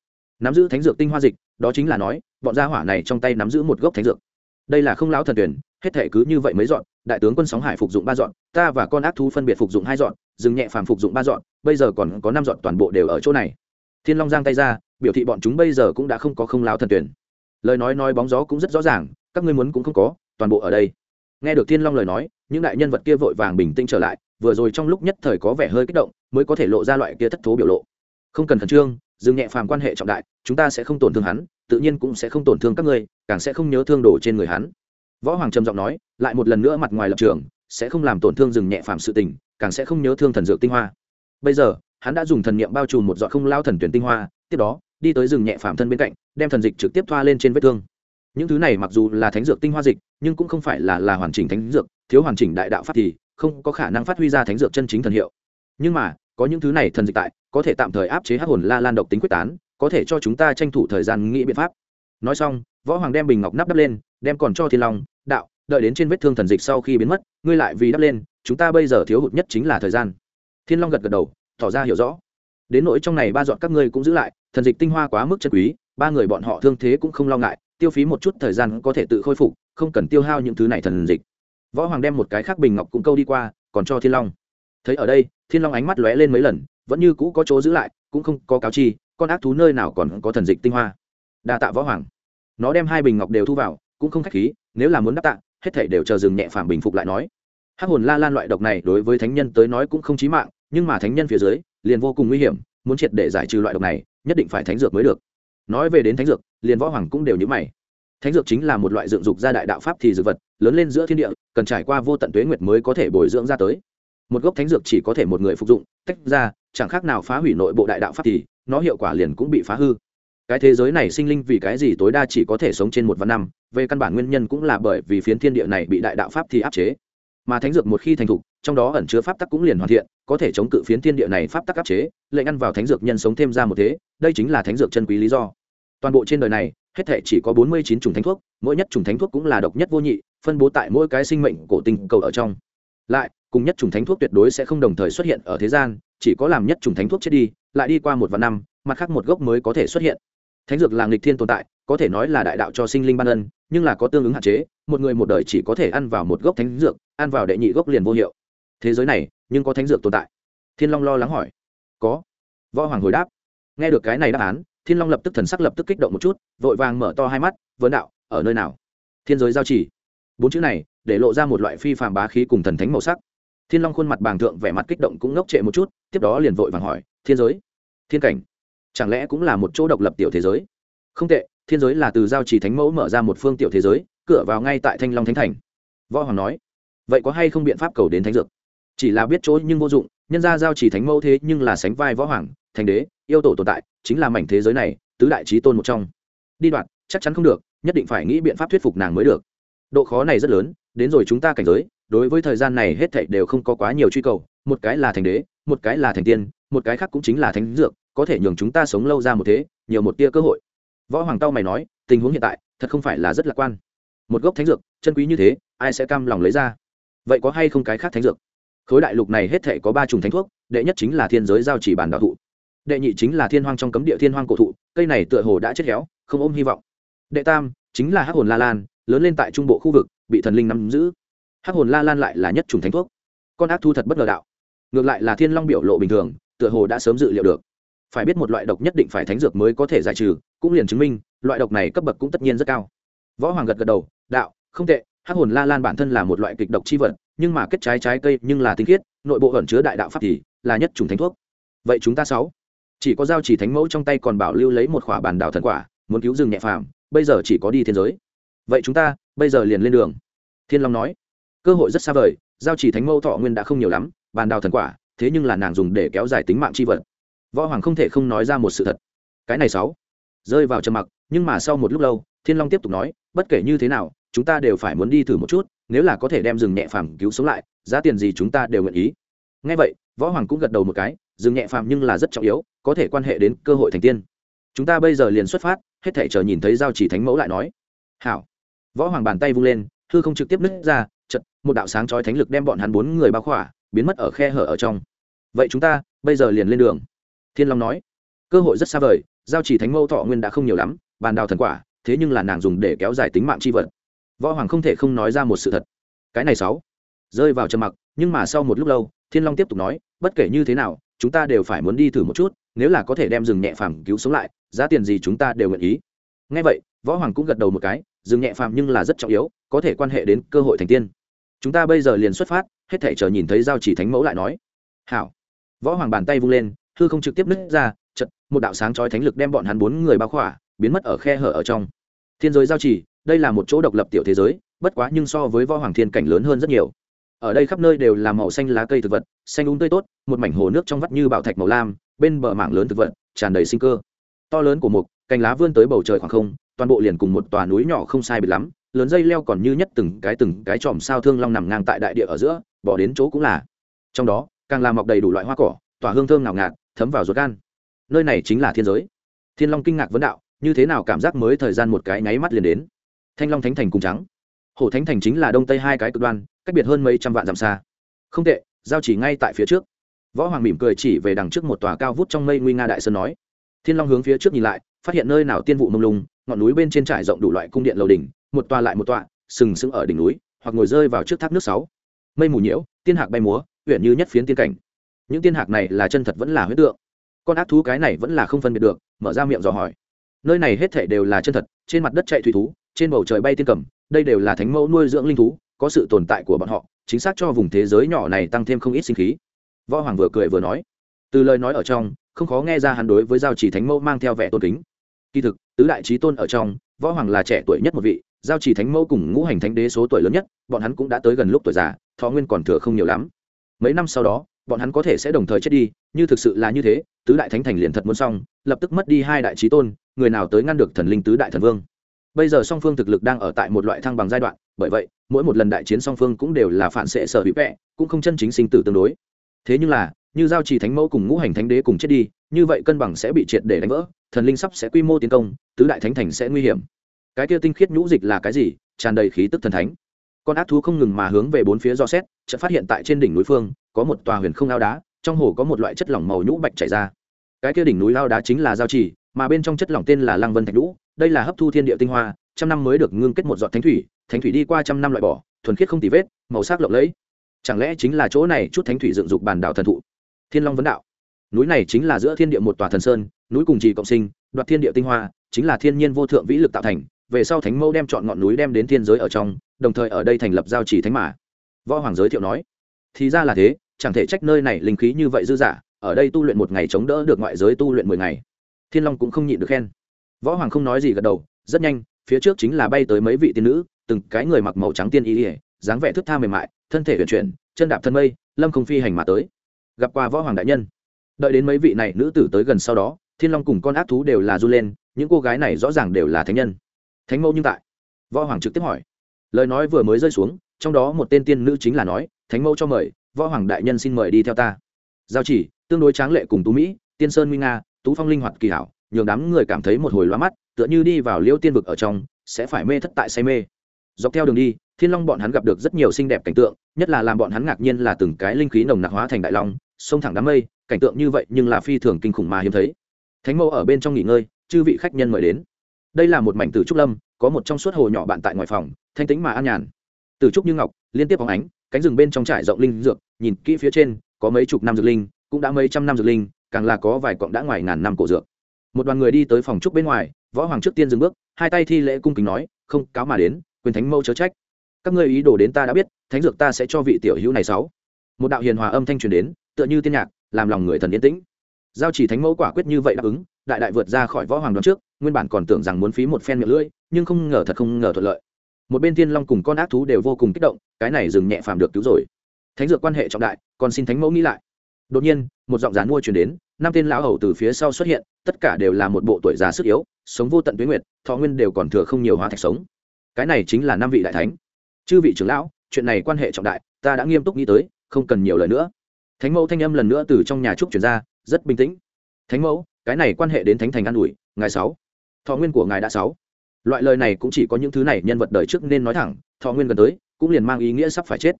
nắm giữ thánh dược tinh hoa dịch, đó chính là nói, bọn gia hỏa này trong tay nắm giữ một gốc thánh dược. Đây là không lão thần tuyển, hết thể cứ như vậy mới dọn, đại tướng quân sóng hải phục dụng ba dọn, ta và con ác thú phân biệt phục dụng hai dọn dừng nhẹ phàm phục dụng ba dọn, bây giờ còn có năm dọn toàn bộ đều ở chỗ này. Thiên long giang tay ra, biểu thị bọn chúng bây giờ cũng đã không có không lão thần tuyển. Lời nói nói bóng gió cũng rất rõ ràng, các ngươi muốn cũng không có, toàn bộ ở đây. Nghe được thiên long lời nói, những đại nhân vật kia vội vàng bình tĩnh trở lại, vừa rồi trong lúc nhất thời có vẻ hơi kích động, mới có thể lộ ra loại kia thất thố biểu lộ. Không cần khẩn trương dừng nhẹ phàm quan hệ trọng đại, chúng ta sẽ không tổn thương hắn, tự nhiên cũng sẽ không tổn thương các ngươi, càng sẽ không nhớ thương đồ trên người hắn. Võ hoàng trầm giọng nói, lại một lần nữa mặt ngoài lập trường, sẽ không làm tổn thương dừng nhẹ phàm sự tình, càng sẽ không nhớ thương thần dược tinh hoa. Bây giờ, hắn đã dùng thần niệm bao trùm một giọt không lao thần tuyển tinh hoa, tiếp đó, đi tới rừng nhẹ phàm thân bên cạnh, đem thần dịch trực tiếp thoa lên trên vết thương. Những thứ này mặc dù là thánh dược tinh hoa dịch, nhưng cũng không phải là là hoàn chỉnh thánh dược, thiếu hoàn chỉnh đại đạo pháp thì không có khả năng phát huy ra thánh dược chân chính thần hiệu. Nhưng mà, có những thứ này thần dịch tại có thể tạm thời áp chế hắc hồn la lan độc tính quyết tán, có thể cho chúng ta tranh thủ thời gian nghĩ biện pháp. Nói xong, võ hoàng đem bình ngọc nắp đắp lên, đem còn cho thiên long, đạo, đợi đến trên vết thương thần dịch sau khi biến mất, ngươi lại vì đắp lên, chúng ta bây giờ thiếu hụt nhất chính là thời gian. Thiên long gật gật đầu, tỏ ra hiểu rõ. Đến nỗi trong này ba dọn các ngươi cũng giữ lại, thần dịch tinh hoa quá mức chân quý, ba người bọn họ thương thế cũng không lo ngại, tiêu phí một chút thời gian có thể tự khôi phục, không cần tiêu hao những thứ này thần dịch. Võ hoàng đem một cái khác bình ngọc cũng câu đi qua, còn cho thiên long. Thấy ở đây, thiên long ánh mắt lóe lên mấy lần vẫn như cũ có chỗ giữ lại, cũng không có cáo chi, con ác thú nơi nào còn có thần dịch tinh hoa. Đa tạ võ hoàng. Nó đem hai bình ngọc đều thu vào, cũng không khách khí, nếu là muốn đáp tạ, hết thảy đều chờ dừng nhẹ phàm bình phục lại nói. Hắc hồn la lan loại độc này đối với thánh nhân tới nói cũng không chí mạng, nhưng mà thánh nhân phía dưới, liền vô cùng nguy hiểm, muốn triệt để giải trừ loại độc này, nhất định phải thánh dược mới được. Nói về đến thánh dược, liền võ hoàng cũng đều nhữ mày. Thánh dược chính là một loại dựng dục ra đại đạo pháp thì dược vật, lớn lên giữa thiên địa, cần trải qua vô tận tuế nguyệt mới có thể bồi dưỡng ra tới một gốc thánh dược chỉ có thể một người phục dụng, tách ra, chẳng khác nào phá hủy nội bộ đại đạo pháp thì, nó hiệu quả liền cũng bị phá hư. Cái thế giới này sinh linh vì cái gì tối đa chỉ có thể sống trên một vạn năm, về căn bản nguyên nhân cũng là bởi vì phiến thiên địa này bị đại đạo pháp thì áp chế. Mà thánh dược một khi thành thục, trong đó ẩn chứa pháp tắc cũng liền hoàn thiện, có thể chống cự phiến thiên địa này pháp tắc áp chế lệnh ăn vào thánh dược nhân sống thêm ra một thế, đây chính là thánh dược chân quý lý do. Toàn bộ trên đời này, hết thể chỉ có bốn mươi chín chủng thánh thuốc, mỗi nhất chủng thánh thuốc cũng là độc nhất vô nhị, phân bố tại mỗi cái sinh mệnh cổ tinh cầu ở trong. Lại cùng nhất trùng thánh thuốc tuyệt đối sẽ không đồng thời xuất hiện ở thế gian, chỉ có làm nhất trùng thánh thuốc chết đi, lại đi qua một vạn năm, mặt khác một gốc mới có thể xuất hiện. Thánh dược là nghịch thiên tồn tại, có thể nói là đại đạo cho sinh linh ban ân, nhưng là có tương ứng hạn chế, một người một đời chỉ có thể ăn vào một gốc thánh dược, ăn vào đệ nhị gốc liền vô hiệu. Thế giới này, nhưng có thánh dược tồn tại? Thiên long lo lắng hỏi. Có. Võ hoàng hồi đáp. Nghe được cái này đáp án, thiên long lập tức thần sắc lập tức kích động một chút, vội vàng mở to hai mắt, vấn đạo, ở nơi nào? Thiên giới giao chỉ. Bốn chữ này, để lộ ra một loại phi phàm bá khí cùng thần thánh màu sắc thiên long khuôn mặt bàng thượng vẻ mặt kích động cũng ngốc trệ một chút, tiếp đó liền vội vàng hỏi, thiên giới? Thiên cảnh? Chẳng lẽ cũng là một chỗ độc lập tiểu thế giới? Không tệ, thiên giới là từ giao chỉ thánh mẫu mở ra một phương tiểu thế giới, cửa vào ngay tại thanh long thánh thành. Võ hoàng nói, vậy có hay không biện pháp cầu đến thánh dược? Chỉ là biết chỗ nhưng vô dụng, nhân ra giao chỉ thánh mẫu thế nhưng là sánh vai võ hoàng thành đế, yêu tổ tồn tại, chính là mảnh thế giới này, tứ đại trí tôn một trong. Đi đoạn, chắc chắn không được, nhất định phải nghĩ biện pháp thuyết phục nàng mới được. Độ khó này rất lớn, đến rồi chúng ta cảnh giới đối với thời gian này hết thảy đều không có quá nhiều truy cầu, một cái là thành đế, một cái là thành tiên, một cái khác cũng chính là thánh dược, có thể nhường chúng ta sống lâu ra một thế, nhiều một tia cơ hội. Võ hoàng tao mày nói, tình huống hiện tại, thật không phải là rất lạc quan. Một gốc thánh dược, chân quý như thế, ai sẽ cam lòng lấy ra? Vậy có hay không cái khác thánh dược? Khối đại lục này hết thảy có ba chủng thánh thuốc, đệ nhất chính là thiên giới giao chỉ bản đạo thụ. Đệ nhị chính là thiên hoang trong cấm địa thiên hoang cổ thụ, cây này tựa hồ đã chết héo, không ôm hy vọng. Đệ tam chính là hắc hồn la lan, lớn lên tại trung bộ khu vực, bị thần linh nắm giữ hắc hồn la lan lại là nhất trùng thánh thuốc. Con ác thu thật bất ngờ đạo. Ngược lại là thiên long biểu lộ bình thường, tựa hồ đã sớm dự liệu được. Phải biết một loại độc nhất định phải thánh dược mới có thể giải trừ, cũng liền chứng minh, loại độc này cấp bậc cũng tất nhiên rất cao. Võ hoàng gật gật đầu, đạo, không tệ, hắc hồn la lan bản thân là một loại kịch độc chi vật, nhưng mà kết trái trái cây nhưng là tinh khiết, nội bộ ẩn chứa đại đạo pháp thì là nhất trùng thánh thuốc. Vậy chúng ta sáu, chỉ có giao chỉ thánh mẫu trong tay còn bảo lưu lấy một khỏa bản đảo thần quả, muốn cứu rừng nhẹ phàm, bây giờ chỉ có đi thiên giới. Vậy chúng ta, bây giờ liền lên đường. Thiên long nói cơ hội rất xa vời, giao chỉ thánh mẫu thọ nguyên đã không nhiều lắm, bàn đào thần quả, thế nhưng là nàng dùng để kéo dài tính mạng chi vật. Võ hoàng không thể không nói ra một sự thật. Cái này sáu. Rơi vào trầm mặc, nhưng mà sau một lúc lâu, thiên long tiếp tục nói, bất kể như thế nào, chúng ta đều phải muốn đi thử một chút, nếu là có thể đem rừng nhẹ phàm cứu sống lại, giá tiền gì chúng ta đều nguyện ý. Ngay vậy, võ hoàng cũng gật đầu một cái, rừng nhẹ phàm nhưng là rất trọng yếu, có thể quan hệ đến cơ hội thành tiên. Chúng ta bây giờ liền xuất phát, hết thể chờ nhìn thấy giao chỉ thánh mẫu lại nói. Hảo. Võ hoàng bàn tay vung lên, hư không trực tiếp nứt ra một đạo sáng chói thánh lực đem bọn hắn bốn người bao khỏa, biến mất ở khe hở ở trong. Vậy chúng ta, bây giờ liền lên đường. Thiên long nói. Cơ hội rất xa vời, giao chỉ thánh mâu thọ nguyên đã không nhiều lắm, bàn đào thần quả, thế nhưng là nàng dùng để kéo dài tính mạng c h i vật. Võ hoàng không thể không nói ra một sự thật. Cái này sáu. Rơi vào trầm mặc, nhưng mà sau một lúc lâu, thiên long tiếp tục nói, bất kể như thế nào, chúng ta đều phải muốn đi thử một chút, nếu là có thể đem rừng nhẹ phàm cứu sống lại, giá tiền gì chúng ta đều nguyện ý. Ngay vậy, võ hoàng cũng gật đầu một cái, rừng nhẹ phàm nhưng là rất trọng yếu, có thể quan hệ đến cơ hội thành tiên chúng ta bây giờ liền xuất phát, hết thể chờ nhìn thấy giao chỉ thánh mẫu lại nói. Hảo. Võ hoàng bàn tay vung lên, hư không trực tiếp nứt ra chật một đạo sáng chói thánh lực đem bọn hắn bốn người bao khỏa, biến mất ở khe hở ở trong. Thiên giới giao chỉ, đây là một chỗ độc lập tiểu thế giới, bất quá nhưng so với võ hoàng thiên cảnh lớn hơn rất nhiều. Ở đây khắp nơi đều là màu xanh lá cây thực vật, xanh úng tươi tốt, một mảnh hồ nước trong vắt như bảo thạch màu lam, bên bờ mảng lớn thực vật, tràn đầy sinh cơ. To lớn của mục, cành lá vươn tới bầu trời khoảng không, toàn bộ liền cùng một tòa núi nhỏ không sai biệt lắm lớn dây leo còn như nhất từng cái từng cái chòm sao thương long nằm ngang tại đại địa ở giữa, bỏ đến chỗ cũng là. Trong đó, càng làm mọc đầy đủ loại hoa cỏ, tỏa hương thơm ngào ngạt, thấm vào ruột gan. Nơi này chính là thiên giới. Thiên long kinh ngạc vấn đạo, như thế nào cảm giác mới thời gian một cái nháy mắt liền đến? Thanh long thánh thành cùng trắng. Hồ thánh thành chính là đông tây hai cái cực đoan, cách biệt hơn mấy trăm vạn dặm xa. Không tệ, giao chỉ ngay tại phía trước. Võ hoàng mỉm cười chỉ về đằng trước một tòa cao vút trong mây nguy nga đại sơn nói. Thiên long hướng phía trước nhìn lại, phát hiện nơi nào tiên vụ mông lung, ngọn núi bên trên trải rộng đủ loại cung điện lầu đỉnh một tòa lại một tòa, sừng sững ở đỉnh núi, hoặc ngồi rơi vào trước thác nước sáu. Mây mù nhiễu, tiên hạc bay múa, huyện như nhất phiến tiên cảnh. Những tiên hạc này là chân thật vẫn là huyết tượng. Con ác thú cái này vẫn là không phân biệt được, mở ra miệng dò hỏi. Nơi này hết thể đều là chân thật, trên mặt đất chạy thủy thú, trên bầu trời bay tiên cầm, đây đều là thánh mẫu nuôi dưỡng linh thú, có sự tồn tại của bọn họ, chính xác cho vùng thế giới nhỏ này tăng thêm không ít sinh khí. Võ hoàng vừa cười vừa nói. Từ lời nói ở trong, không khó nghe ra hắn đối với giao chỉ thánh mẫu mang theo vẻ tôn kính. Kỳ thực, tứ đại trí tôn ở trong, võ hoàng là trẻ tuổi nhất một vị giao chỉ thánh mẫu cùng ngũ hành thánh đế số tuổi lớn nhất, bọn hắn cũng đã tới gần lúc tuổi già, thọ nguyên còn thừa không nhiều lắm. Mấy năm sau đó, bọn hắn có thể sẽ đồng thời chết đi, như thực sự là như thế, tứ đại thánh thành liền thật muốn xong, lập tức mất đi hai đại trí tôn, người nào tới ngăn được thần linh tứ đại thần vương. Bây giờ song phương thực lực đang ở tại một loại thăng bằng giai đoạn, bởi vậy, mỗi một lần đại chiến song phương cũng đều là phản xệ sở hữu vẽ cũng không chân chính sinh tử tương đối. Thế nhưng là, như giao trì thánh mẫu cùng ngũ hành thánh đế cùng chết đi, như vậy cân bằng sẽ bị triệt để đánh vỡ, thần linh sắp sẽ quy mô tiến công, tứ đại thánh thành sẽ nguy hiểm cái kia tinh khiết nhũ dịch là cái gì? Tràn đầy khí tức thần thánh. Con ác thú không ngừng mà hướng về bốn phía do xét, chợt phát hiện tại trên đỉnh núi phương, có một tòa huyền không ao đá, trong hồ có một loại chất lỏng màu nhũ bạch chảy ra. Cái kia đỉnh núi ao đá chính là giao trì, mà bên trong chất lỏng tên là lăng vân thạch nhũ, đây là hấp thu thiên địa tinh hoa, trăm năm mới được ngưng kết một giọt thánh thủy thánh thủy đi qua trăm năm loại bỏ, thuần khiết không tì vết, màu sắc lộng lẫy. Chẳng lẽ chính là chỗ này chút thánh thủy dựng dục bàn đảo thần thụ? Thiên long vấn đạo. Núi này chính là giữa thiên địa một tòa thần sơn, núi cùng trì cộng sinh, đoạt thiên địa tinh hoa, chính là thiên nhiên vô thượng vĩ lực tạo thành về sau thánh mẫu đem chọn ngọn núi đem đến thiên giới ở trong, đồng thời ở đây thành lập giao chỉ thánh mã võ hoàng giới thiệu nói, thì ra là thế, chẳng thể trách nơi này linh khí như vậy dư dả, ở đây tu luyện một ngày chống đỡ được ngoại giới tu luyện mười ngày. Thiên long cũng không nhịn được khen. Võ hoàng không nói gì gật đầu, rất nhanh, phía trước chính là bay tới mấy vị tiên nữ, từng cái người mặc màu trắng tiên y ỉa dáng vẻ thức tha mềm mại, thân thể huyền chuyển, chân đạp thân mây, lâm không phi hành mà tới. Gặp qua võ hoàng đại nhân. Đợi đến mấy vị này nữ tử tới gần sau đó, thiên long cùng con ác thú đều là du lên, những cô gái này rõ ràng đều là thánh nhân thánh mẫu nhưng tại. Võ hoàng trực tiếp hỏi. Lời nói vừa mới rơi xuống, trong đó một tên tiên nữ chính là nói, thánh mẫu cho mời, võ hoàng đại nhân xin mời đi theo ta. Giao chỉ, tương đối tráng lệ cùng tú mỹ, tiên sơn nguy nga, tú phong linh hoạt kỳ hảo, nhường đám người cảm thấy một hồi loa mắt, tựa như đi vào liêu tiên vực ở trong, sẽ phải mê thất tại say mê. Dọc theo đường đi, thiên long bọn hắn gặp được rất nhiều xinh đẹp cảnh tượng, nhất là làm bọn hắn ngạc nhiên là từng cái linh khí nồng nặc hóa thành đại long, sông thẳng đám mây, cảnh tượng như vậy nhưng là phi thường kinh khủng mà hiếm thấy. Thánh mẫu ở bên trong nghỉ ngơi, chư vị khách nhân mời đến đây là một mảnh tử trúc lâm, có một trong suốt hồ nhỏ bạn tại ngoài phòng, thanh tính mà an nhàn. Tử trúc như ngọc, liên tiếp phóng ánh, cánh rừng bên trong trải rộng linh dược, nhìn kỹ phía trên, có mấy chục năm dược linh, cũng đã mấy trăm năm dược linh, càng là có vài cọng đã ngoài ngàn năm cổ dược. Một đoàn người đi tới phòng trúc bên ngoài, võ hoàng trước tiên dừng bước, hai tay thi lễ cung kính nói, không, cáo mà đến, quyền thánh mẫu chớ trách. Các ngươi ý đồ đến ta đã biết, thánh dược ta sẽ cho vị tiểu hữu này sáu. Một đạo hiền hòa âm thanh truyền đến, tựa như tiên nhạc, làm lòng người thần yên tĩnh. Giao chỉ thánh mẫu quả quyết như vậy đáp ứng đại đại vượt ra khỏi võ hoàng đoán trước, nguyên bản còn tưởng rằng muốn phí một phen miệng lưỡi, nhưng không ngờ thật không ngờ thuận lợi. Một bên thiên long cùng con ác thú đều vô cùng kích động, cái này dừng nhẹ phàm được cứu rồi. Thánh dược quan hệ trọng đại, còn xin thánh mẫu nghĩ lại. Đột nhiên, một giọng dán mua chuyển đến, năm tên lão hầu từ phía sau xuất hiện, tất cả đều là một bộ tuổi già sức yếu, sống vô tận tuyến nguyệt, thọ nguyên đều còn thừa không nhiều hóa thạch sống. Cái này chính là năm vị đại thánh. Chư vị trưởng lão, chuyện này quan hệ trọng đại, ta đã nghiêm túc nghĩ tới, không cần nhiều lời nữa. Thánh mẫu thanh âm lần nữa từ trong nhà trúc chuyển ra, rất bình tĩnh. Thánh mẫu cái này quan hệ đến thánh thành an ủi, ngài sáu. Thọ nguyên của ngài đã sáu. Loại lời này cũng chỉ có những thứ này nhân vật đời trước nên nói thẳng, thọ nguyên gần tới, cũng liền mang ý nghĩa sắp phải chết.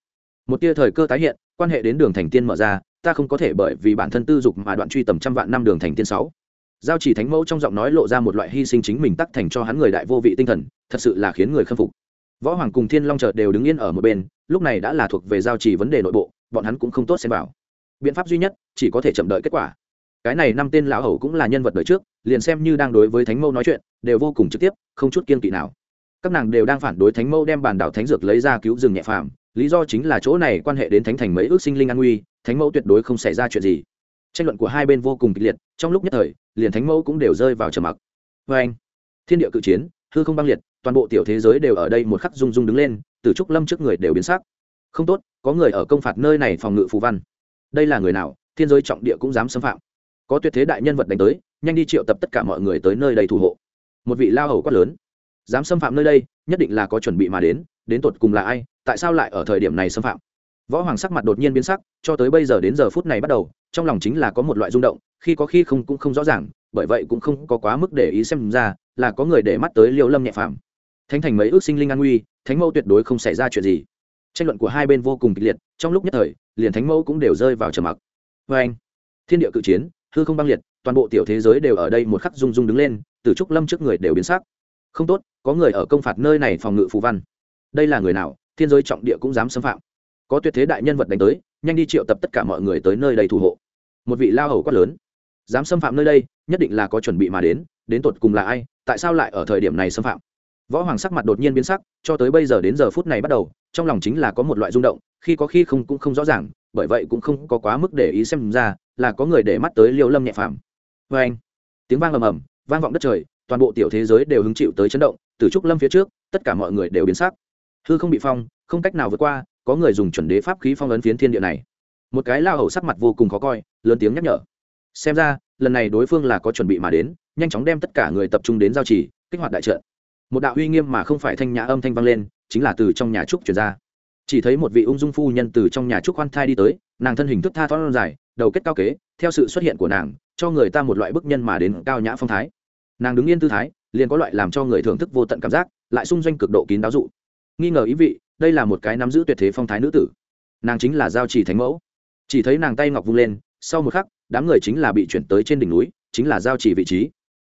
Một tia thời cơ tái hiện, quan hệ đến đường thành tiên mở ra, ta không có thể bởi vì bản thân tư dục mà đoạn truy tầm trăm vạn năm đường thành tiên sáu. Giao chỉ thánh mẫu trong giọng nói lộ ra một loại hy sinh chính mình tắc thành cho hắn người đại vô vị tinh thần, thật sự là khiến người khâm phục. Võ hoàng cùng thiên long chợt đều đứng yên ở một bên, lúc này đã là thuộc về giao chỉ vấn đề nội bộ, bọn hắn cũng không tốt xem vào. Biện pháp duy nhất, chỉ có thể chậm đợi kết quả cái này năm tên lão hầu cũng là nhân vật đời trước, liền xem như đang đối với thánh mẫu nói chuyện, đều vô cùng trực tiếp, không chút kiên kỵ nào. Các nàng đều đang phản đối thánh mẫu đem bản đảo thánh dược lấy ra cứu rừng nhẹ phàm, lý do chính là chỗ này quan hệ đến thánh thành mấy ước sinh linh an nguy, thánh mẫu tuyệt đối không xảy ra chuyện gì. Tranh luận của hai bên vô cùng kịch liệt, trong lúc nhất thời, liền thánh mẫu cũng đều rơi vào trầm mặc. Vê anh, thiên địa cự chiến, hư không băng liệt, toàn bộ tiểu thế giới đều ở đây một khắc rung rung đứng lên, từ trúc lâm trước người đều biến sắc. Không tốt, có người ở công phạt nơi này phòng ngự phù văn. Đây là người nào, thiên giới trọng địa cũng dám xâm phạm có tuyệt thế đại nhân vật đánh tới, nhanh đi triệu tập tất cả mọi người tới nơi đây thủ hộ. Một vị lao hầu quát lớn, dám xâm phạm nơi đây, nhất định là có chuẩn bị mà đến đến tột cùng là ai, tại sao lại ở thời điểm này xâm phạm? Võ hoàng sắc mặt đột nhiên biến sắc, cho tới bây giờ đến giờ phút này bắt đầu, trong lòng chính là có một loại rung động, khi có khi không cũng không rõ ràng, bởi vậy cũng không có quá mức để ý xem ra là có người để mắt tới liêu lâm nhẹ phàm thánh thành mấy ước sinh linh an nguy, thánh mẫu tuyệt đối không xảy ra chuyện gì. Tranh luận của hai bên vô cùng kịch liệt, trong lúc nhất thời, liền thánh mẫu cũng đều rơi vào trầm mặc. Vê anh, thiên địa cự chiến hư không băng liệt, toàn bộ tiểu thế giới đều ở đây một khắc rung rung đứng lên, từ trúc lâm trước người đều biến sắc. Không tốt, có người ở công phạt nơi này phòng ngự phù văn. Đây là người nào, thiên giới trọng địa cũng dám xâm phạm. Có tuyệt thế đại nhân vật đánh tới, nhanh đi triệu tập tất cả mọi người tới nơi đây thủ hộ. Một vị lao hầu quát lớn. Dám xâm phạm nơi đây, nhất định là có chuẩn bị mà đến đến tột cùng là ai, tại sao lại ở thời điểm này xâm phạm? Võ hoàng sắc mặt đột nhiên biến sắc, cho tới bây giờ đến giờ phút này bắt đầu, trong lòng chính là có một loại rung động, khi có khi không cũng không rõ ràng bởi vậy cũng không có quá mức để ý xem ra là có người để mắt tới liêu lâm nhẹ phàm. Vê anh, tiếng vang ầm ầm, vang vọng đất trời, toàn bộ tiểu thế giới đều hứng chịu tới chấn động, từ trúc lâm phía trước, tất cả mọi người đều biến sắc. Hư không bị phong, không cách nào vượt qua, có người dùng chuẩn đế pháp khí phong ấn phiến thiên địa này. Một cái lao hầu sắc mặt vô cùng khó coi, lớn tiếng nhắc nhở. Xem ra, lần này đối phương là có chuẩn bị mà đến, nhanh chóng đem tất cả người tập trung đến giao trì, kích hoạt đại trận. Một đạo uy nghiêm mà không phải thanh nhã âm thanh vang lên, chính là từ trong nhà trúc chuyển ra chỉ thấy một vị ung dung phu nhân từ trong nhà trúc khoan thai đi tới, nàng thân hình thức tha thon dài, đầu kết cao kế, theo sự xuất hiện của nàng, cho người ta một loại bức nhân mà đến cao nhã phong thái. Nàng đứng yên tư thái, liền có loại làm cho người thưởng thức vô tận cảm giác, lại xung doanh cực độ kín đáo dụ. Nghi ngờ ý vị, đây là một cái nắm giữ tuyệt thế phong thái nữ tử. Nàng chính là giao chỉ thánh mẫu. Chỉ thấy nàng tay ngọc vung lên, sau một khắc, đám người chính là bị chuyển tới trên đỉnh núi, chính là giao chỉ vị trí.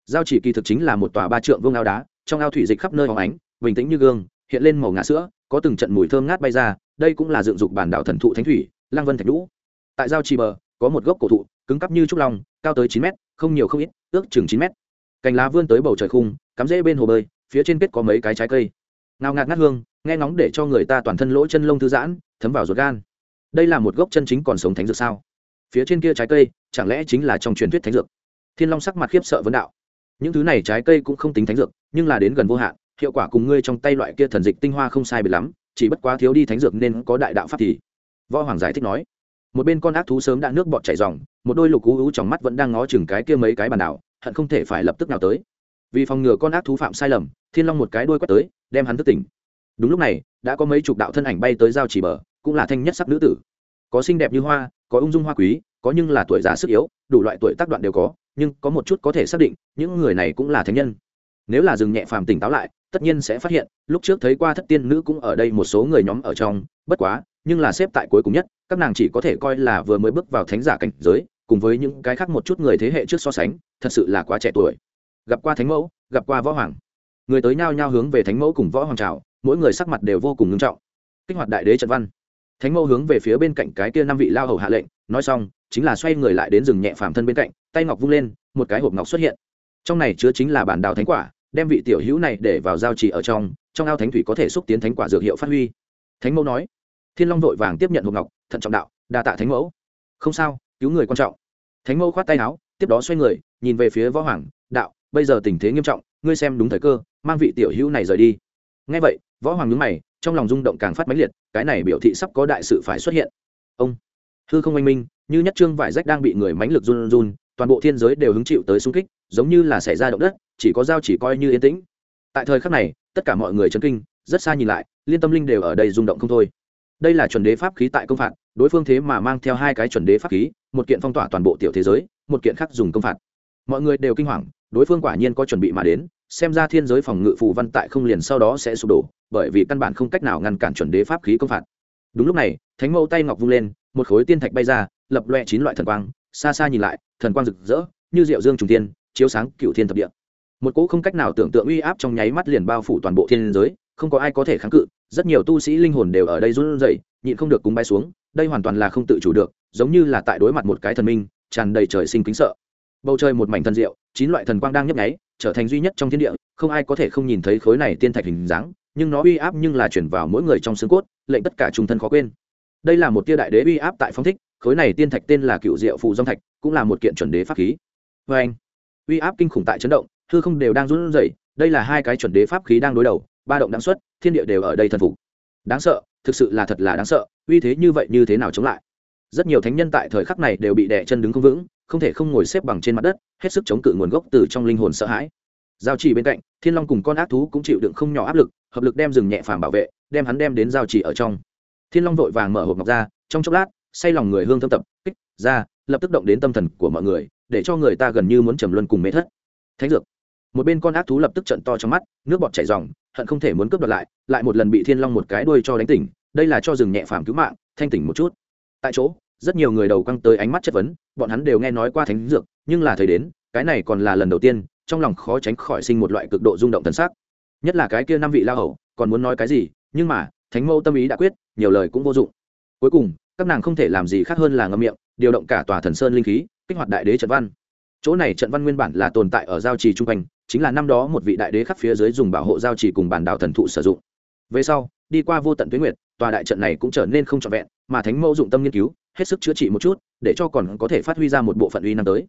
Giao chỉ kỳ thực chính là một tòa ba trượng vương ao đá, trong ao thủy dịch khắp nơi hóng ánh, bình tĩnh như gương hiện lên màu ngà sữa, có từng trận mùi thơm ngát bay ra, đây cũng là dựng dục bản đảo thần thụ thánh thủy lang vân thạch lũ tại giao trì bờ, có một gốc cổ thụ, cứng cắp như trúc long, cao tới chín mét, không nhiều không ít, ước chừng chín mét. Cành lá vươn tới bầu trời khung, cắm rễ bên hồ bơi, phía trên kết có mấy cái trái cây. Ngào ngạt ngát hương, nghe ngóng để cho người ta toàn thân lỗ chân lông thư giãn, thấm vào ruột gan. Đây là một gốc chân chính còn sống thánh dược sao? Phía trên kia trái cây, chẳng lẽ chính là trong truyền thuyết thánh dược? Thiên long sắc mặt khiếp sợ vấn đạo. Những thứ này trái cây cũng không tính thánh dược, nhưng là đến gần vô hạn hiệu quả cùng ngươi trong tay loại kia thần dịch tinh hoa không sai biệt lắm, chỉ bất quá thiếu đi thánh dược nên có đại đạo pháp thì. Võ hoàng giải thích nói, một bên con ác thú sớm đã nước bọt chảy dòng một đôi lục cú ú trong mắt vẫn đang ngó chừng cái kia mấy cái bàn đảo, hận không thể phải lập tức nào tới. Vì phòng ngừa con ác thú phạm sai lầm, thiên long một cái đuôi quét tới, đem hắn thức tỉnh. Đúng lúc này, đã có mấy chục đạo thân ảnh bay tới giao chỉ bờ, cũng là thanh nhất sắc nữ tử. Có xinh đẹp như hoa, có ung dung hoa quý, có nhưng là tuổi già sức yếu, đủ loại tuổi tác đoạn đều có, nhưng có một chút có thể xác định, những người này cũng là thánh nhân. Nếu là dừng nhẹ phàm tỉnh táo lại tất nhiên sẽ phát hiện, lúc trước thấy qua thất tiên nữ cũng ở đây một số người nhóm ở trong, bất quá, nhưng là xếp tại cuối cùng nhất, các nàng chỉ có thể coi là vừa mới bước vào thánh giả cảnh giới, cùng với những cái khác một chút người thế hệ trước so sánh, thật sự là quá trẻ tuổi. Gặp qua thánh mẫu, gặp qua võ hoàng. Người tới nhao nhao hướng về thánh mẫu cùng võ hoàng trào mỗi người sắc mặt đều vô cùng nghiêm trọng. Kích hoạt đại đế trận văn. Thánh mẫu hướng về phía bên cạnh cái kia năm vị lao hầu hạ lệnh, nói xong, chính là xoay người lại đến rừng nhẹ phàm thân bên cạnh, tay ngọc vung lên, một cái hộp ngọc xuất hiện. Trong này chứa chính là bản đào thánh quả đem vị tiểu hữu này để vào giao trì ở trong trong ao thánh thủy có thể xúc tiến thánh quả dược hiệu phát huy. Thánh mẫu nói. Thiên long vội vàng tiếp nhận hộp ngọc, thận trọng đạo, đa tạ thánh mẫu. Không sao, cứu người quan trọng. Thánh mẫu khoát tay áo, tiếp đó xoay người, nhìn về phía võ hoàng, đạo, bây giờ tình thế nghiêm trọng, ngươi xem đúng thời cơ, mang vị tiểu hữu này rời đi. Ngay vậy, võ hoàng nhướng mày, trong lòng rung động càng phát mãnh liệt, cái này biểu thị sắp có đại sự phải xuất hiện. Ông, hư không oanh minh, như nhất trương vải rách đang bị người mãnh lực run run toàn bộ thiên giới đều hứng chịu tới xung kích, giống như là xảy ra động đất, chỉ có dao chỉ coi như yên tĩnh. Tại thời khắc này, tất cả mọi người chấn kinh, rất xa nhìn lại, liên tâm linh đều ở đây rung động không thôi. Đây là chuẩn đế pháp khí tại công phạt, đối phương thế mà mang theo hai cái chuẩn đế pháp khí, một kiện phong tỏa toàn bộ tiểu thế giới, một kiện khác dùng công phạt. Mọi người đều kinh hoàng, đối phương quả nhiên có chuẩn bị mà đến, xem ra thiên giới phòng ngự phù văn tại không liền sau đó sẽ sụp đổ, bởi vì căn bản không cách nào ngăn cản chuẩn đế pháp khí công phạt. Đúng lúc này, thánh mẫu tay ngọc vung lên, một khối tiên thạch bay ra, lập loe chín loại thần quang xa xa nhìn lại, thần quang rực rỡ, như diệu dương trùng tiên chiếu sáng cựu thiên thập địa. Một cỗ không cách nào tưởng tượng uy áp trong nháy mắt liền bao phủ toàn bộ thiên giới, không có ai có thể kháng cự, rất nhiều tu sĩ linh hồn đều ở đây run rẩy, nhịn không được cúng bay xuống, đây hoàn toàn là không tự chủ được, giống như là tại đối mặt một cái thần minh, tràn đầy trời sinh kính sợ. Bầu trời một mảnh thần diệu, chín loại thần quang đang nhấp nháy, trở thành duy nhất trong thiên địa, không ai có thể không nhìn thấy khối này tiên thạch hình dáng, nhưng nó uy áp nhưng là chuyển vào mỗi người trong xương cốt, lệnh tất cả trung thân khó quên. Đây là một tia đại đế uy áp tại phong thích khối này tiên thạch tên là cựu diệu phù dông thạch, cũng là một kiện chuẩn đế pháp khí. Vê anh, uy áp kinh khủng tại chấn động thư không đều đang run rẩy, đây là hai cái chuẩn đế pháp khí đang đối đầu, ba động đáng xuất, thiên địa đều ở đây thần phục. Đáng sợ, thực sự là thật là đáng sợ, uy thế như vậy như thế nào chống lại? Rất nhiều thánh nhân tại thời khắc này đều bị đè chân đứng không vững, không thể không ngồi xếp bằng trên mặt đất, hết sức chống cự nguồn gốc từ trong linh hồn sợ hãi. Giao chỉ bên cạnh, thiên long cùng con ác thú cũng chịu đựng không nhỏ áp lực, hợp lực đem rừng nhẹ phàm bảo vệ, đem hắn đem đến giao chỉ ở trong. Thiên long vội vàng mở hộp ngọc ra, trong chốc lát say lòng người hương thâm tập, kích, ra, lập tức động đến tâm thần của mọi người, để cho người ta gần như muốn trầm luân cùng mê thất. Thánh dược. Một bên con ác thú lập tức trận to trong mắt, nước bọt chảy dòng hận không thể muốn cướp đoạt lại lại một lần bị thiên long một cái đuôi cho đánh tỉnh, đây là cho rừng nhẹ phàm cứu mạng, thanh tỉnh một chút. Tại chỗ, rất nhiều người đầu căng tới ánh mắt chất vấn, bọn hắn đều nghe nói qua thánh dược, nhưng là thời đến, cái này còn là lần đầu tiên, trong lòng khó tránh khỏi sinh một loại cực độ rung động thân xác nhất là cái kia năm vị la hầu, còn muốn nói cái gì, nhưng mà, thánh mẫu tâm ý đã quyết, nhiều lời cũng vô dụng. Cuối cùng các nàng không thể làm gì khác hơn là ngâm miệng, điều động cả tòa thần sơn linh khí, kích hoạt đại đế trận văn. Chỗ này trận văn nguyên bản là tồn tại ở giao trì trung quanh, chính là năm đó một vị đại đế khắp phía dưới dùng bảo hộ giao trì cùng bản đạo thần thụ sử dụng. Về sau, đi qua vô tận tuyến nguyệt, tòa đại trận này cũng trở nên không trọn vẹn, mà thánh mẫu dụng tâm nghiên cứu, hết sức chữa trị một chút, để cho còn có thể phát huy ra một bộ phận uy năng tới.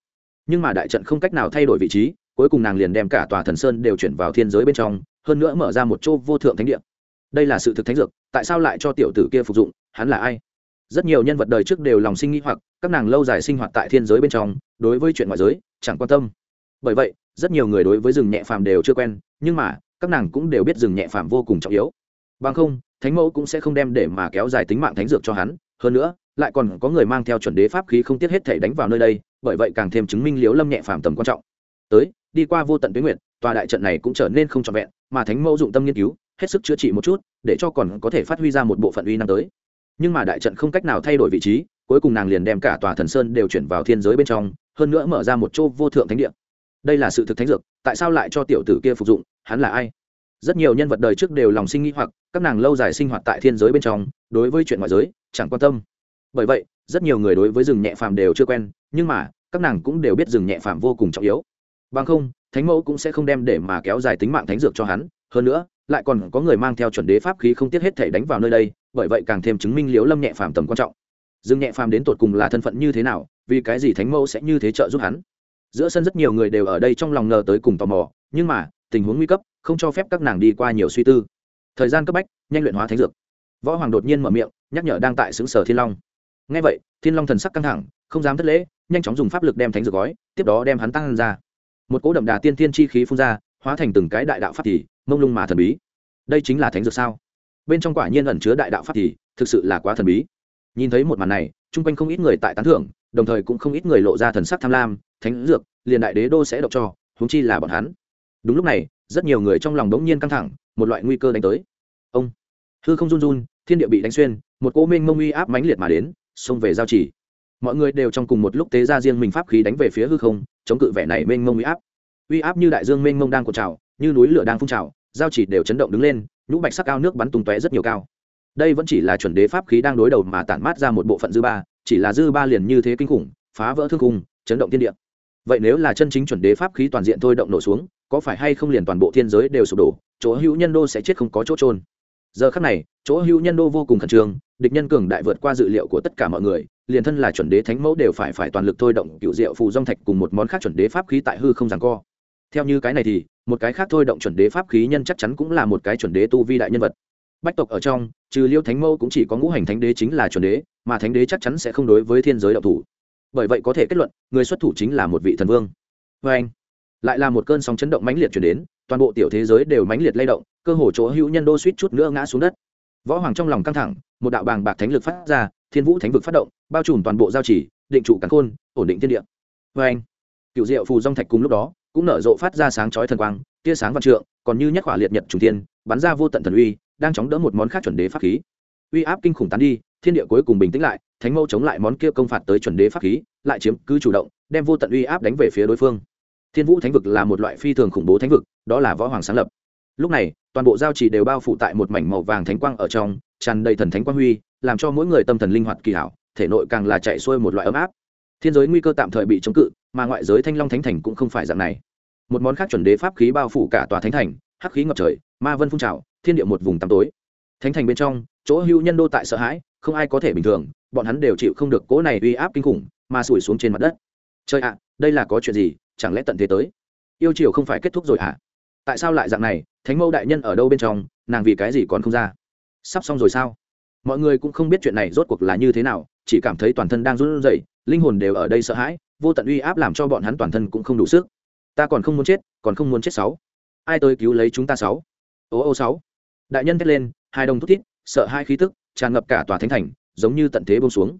Nhưng mà đại trận không cách nào thay đổi vị trí, cuối cùng nàng liền đem cả tòa thần sơn đều chuyển vào thiên giới bên trong, hơn nữa mở ra một chỗ vô thượng thánh địa. Đây là sự thực thánh dược, tại sao lại cho tiểu tử kia phục dụng, hắn là ai? Rất nhiều nhân vật đời trước đều lòng sinh nghĩ hoặc, các nàng lâu dài sinh hoạt tại thiên giới bên trong, đối với chuyện ngoại giới, chẳng quan tâm. Bởi vậy, rất nhiều người đối với rừng nhẹ phàm đều chưa quen, nhưng mà, các nàng cũng đều biết rừng nhẹ phàm vô cùng trọng yếu. Bằng không, thánh mẫu cũng sẽ không đem để mà kéo dài tính mạng thánh dược cho hắn, hơn nữa, lại còn có người mang theo chuẩn đế pháp khí không tiếc hết thể đánh vào nơi đây, bởi vậy càng thêm chứng minh liếu lâm nhẹ phàm tầm quan trọng. Tới, đi qua vô tận tuyến nguyện tòa đại trận này cũng trở nên không trọn vẹn, mà thánh mẫu dụng tâm nghiên cứu, hết sức chữa trị một chút, để cho còn có thể phát huy ra một bộ phận uy năng tới nhưng mà đại trận không cách nào thay đổi vị trí, cuối cùng nàng liền đem cả tòa thần sơn đều chuyển vào thiên giới bên trong, hơn nữa mở ra một chỗ vô thượng thánh địa. Đây là sự thực thánh dược, tại sao lại cho tiểu tử kia phục dụng, hắn là ai? Rất nhiều nhân vật đời trước đều lòng sinh nghi hoặc, các nàng lâu dài sinh hoạt tại thiên giới bên trong, đối với chuyện ngoại giới, chẳng quan tâm. Bởi vậy, rất nhiều người đối với rừng nhẹ phàm đều chưa quen, nhưng mà, các nàng cũng đều biết rừng nhẹ phàm vô cùng trọng yếu. Bằng không, thánh mẫu cũng sẽ không đem để mà kéo dài tính mạng thánh dược cho hắn, hơn nữa lại còn có người mang theo chuẩn đế pháp khí không tiếc hết thể đánh vào nơi đây, bởi vậy càng thêm chứng minh liếu lâm nhẹ phàm tầm quan trọng. Dương nhẹ phàm đến tột cùng là thân phận như thế nào, vì cái gì thánh mẫu sẽ như thế trợ giúp hắn? Giữa sân rất nhiều người đều ở đây trong lòng ngờ tới cùng tò mò, nhưng mà, tình huống nguy cấp, không cho phép các nàng đi qua nhiều suy tư. Thời gian cấp bách, nhanh luyện hóa thánh dược. Võ hoàng đột nhiên mở miệng, nhắc nhở đang tại xứng sở thiên long. Ngay vậy, thiên long thần sắc căng thẳng, không dám thất lễ, nhanh chóng dùng pháp lực đem thánh dược gói, tiếp đó đem hắn tăng ra. Một cỗ đậm đà tiên thiên chi khí phun ra, hóa thành từng cái đại đạo pháp thì mông lung mà thần bí. Đây chính là thánh dược sao? Bên trong quả nhiên ẩn chứa đại đạo pháp thì thực sự là quá thần bí. Nhìn thấy một màn này, chung quanh không ít người tại tán thưởng, đồng thời cũng không ít người lộ ra thần sắc tham lam, thánh dược, liền đại đế đô sẽ độc cho, huống chi là bọn hắn. Đúng lúc này, rất nhiều người trong lòng đống nhiên căng thẳng, một loại nguy cơ đánh tới. Ông! Hư không run run, thiên địa bị đánh xuyên, một cỗ minh mông uy áp mãnh liệt mà đến, xông về giao chỉ mọi người đều trong cùng một lúc tế ra riêng mình pháp khí đánh về phía hư không, chống cự vẻ này mênh mông uy áp. Uy áp như đại dương mênh mông đang cột trào như núi lửa đang phun trào, giao chỉ đều chấn động đứng lên, nhũ bạch sắc cao nước bắn tung tóe rất nhiều cao. Đây vẫn chỉ là chuẩn đế pháp khí đang đối đầu mà tản mát ra một bộ phận dư ba, chỉ là dư ba liền như thế kinh khủng, phá vỡ thương khung, chấn động thiên địa. Vậy nếu là chân chính chuẩn đế pháp khí toàn diện thôi động nổ xuống, có phải hay không liền toàn bộ thiên giới đều sụp đổ, chỗ hữu nhân đô sẽ chết không có chỗ trôn giờ khắc này, chỗ hữu nhân đô vô cùng khẩn trương, địch nhân cường đại vượt qua dự liệu của tất cả mọi người, liền thân là chuẩn đế thánh mẫu đều phải phải toàn lực thôi động cựu diệu phù dông thạch cùng một món khác chuẩn đế pháp khí tại hư không giằng co. Theo như cái này thì một cái khác thôi động chuẩn đế pháp khí nhân chắc chắn cũng là một cái chuẩn đế tu vi đại nhân vật. Bách tộc ở trong, trừ liêu thánh mâu cũng chỉ có ngũ hành thánh đế chính là chuẩn đế, mà thánh đế chắc chắn sẽ không đối với thiên giới đạo thủ. Bởi vậy có thể kết luận, người xuất thủ chính là một vị thần vương. Vê anh, lại là một cơn sóng chấn động mãnh liệt chuyển đến, toàn bộ tiểu thế giới đều mãnh liệt lay động, cơ hồ chỗ hữu nhân đô suýt chút nữa ngã xuống đất. Võ hoàng trong lòng căng thẳng, một đạo bàng bạc thánh lực phát ra, thiên vũ thánh vực phát động, bao trùm toàn bộ giao chỉ định trụ cắn khôn, ổn định thiên địa. Vê anh, cựu diệu phù dông thạch cùng lúc đó cũng nở rộ phát ra sáng chói thần quang, tia sáng văn trượng, còn như nhất hỏa liệt nhật trùng thiên, bắn ra vô tận thần uy, đang chóng đỡ một món khác chuẩn đế pháp khí. Uy áp kinh khủng tán đi, thiên địa cuối cùng bình tĩnh lại, thánh mâu chống lại món kia công phạt tới chuẩn đế pháp khí, lại chiếm cứ chủ động, đem vô tận uy áp đánh về phía đối phương. Thiên vũ thánh vực là một loại phi thường khủng bố thánh vực, đó là võ hoàng sáng lập. Lúc này, toàn bộ giao chỉ đều bao phủ tại một mảnh màu vàng thánh quang ở trong, tràn đầy thần thánh quang huy, làm cho mỗi người tâm thần linh hoạt kỳ hảo, thể nội càng là chạy xuôi một loại ấm áp. Thiên giới nguy cơ tạm thời bị chống cự, mà ngoại giới thanh long thánh thành cũng không phải dạng này một món khác chuẩn đế pháp khí bao phủ cả tòa thánh thành, hắc khí ngập trời, ma vân phun trào, thiên địa một vùng tăm tối. Thánh thành bên trong, chỗ hưu nhân đô tại sợ hãi, không ai có thể bình thường, bọn hắn đều chịu không được cỗ này uy áp kinh khủng, mà sủi xuống trên mặt đất. Trời ạ, đây là có chuyện gì, chẳng lẽ tận thế tới? Yêu chiều không phải kết thúc rồi ạ? À? tại sao lại dạng này, thánh mâu đại nhân ở đâu bên trong, nàng vì cái gì còn không ra? Sắp xong rồi sao? Mọi người cũng không biết chuyện này rốt cuộc là như thế nào, chỉ cảm thấy toàn thân đang run rẩy, linh hồn đều ở đây sợ hãi, vô tận uy áp làm cho bọn hắn toàn thân cũng không đủ sức ta còn không muốn chết, còn không muốn chết sáu. Ai tới cứu lấy chúng ta sáu? Ô ô sáu. Đại nhân thét lên, hai đồng thút thít, sợ hai khí tức, tràn ngập cả tòa thánh thành, giống như tận thế bông xuống.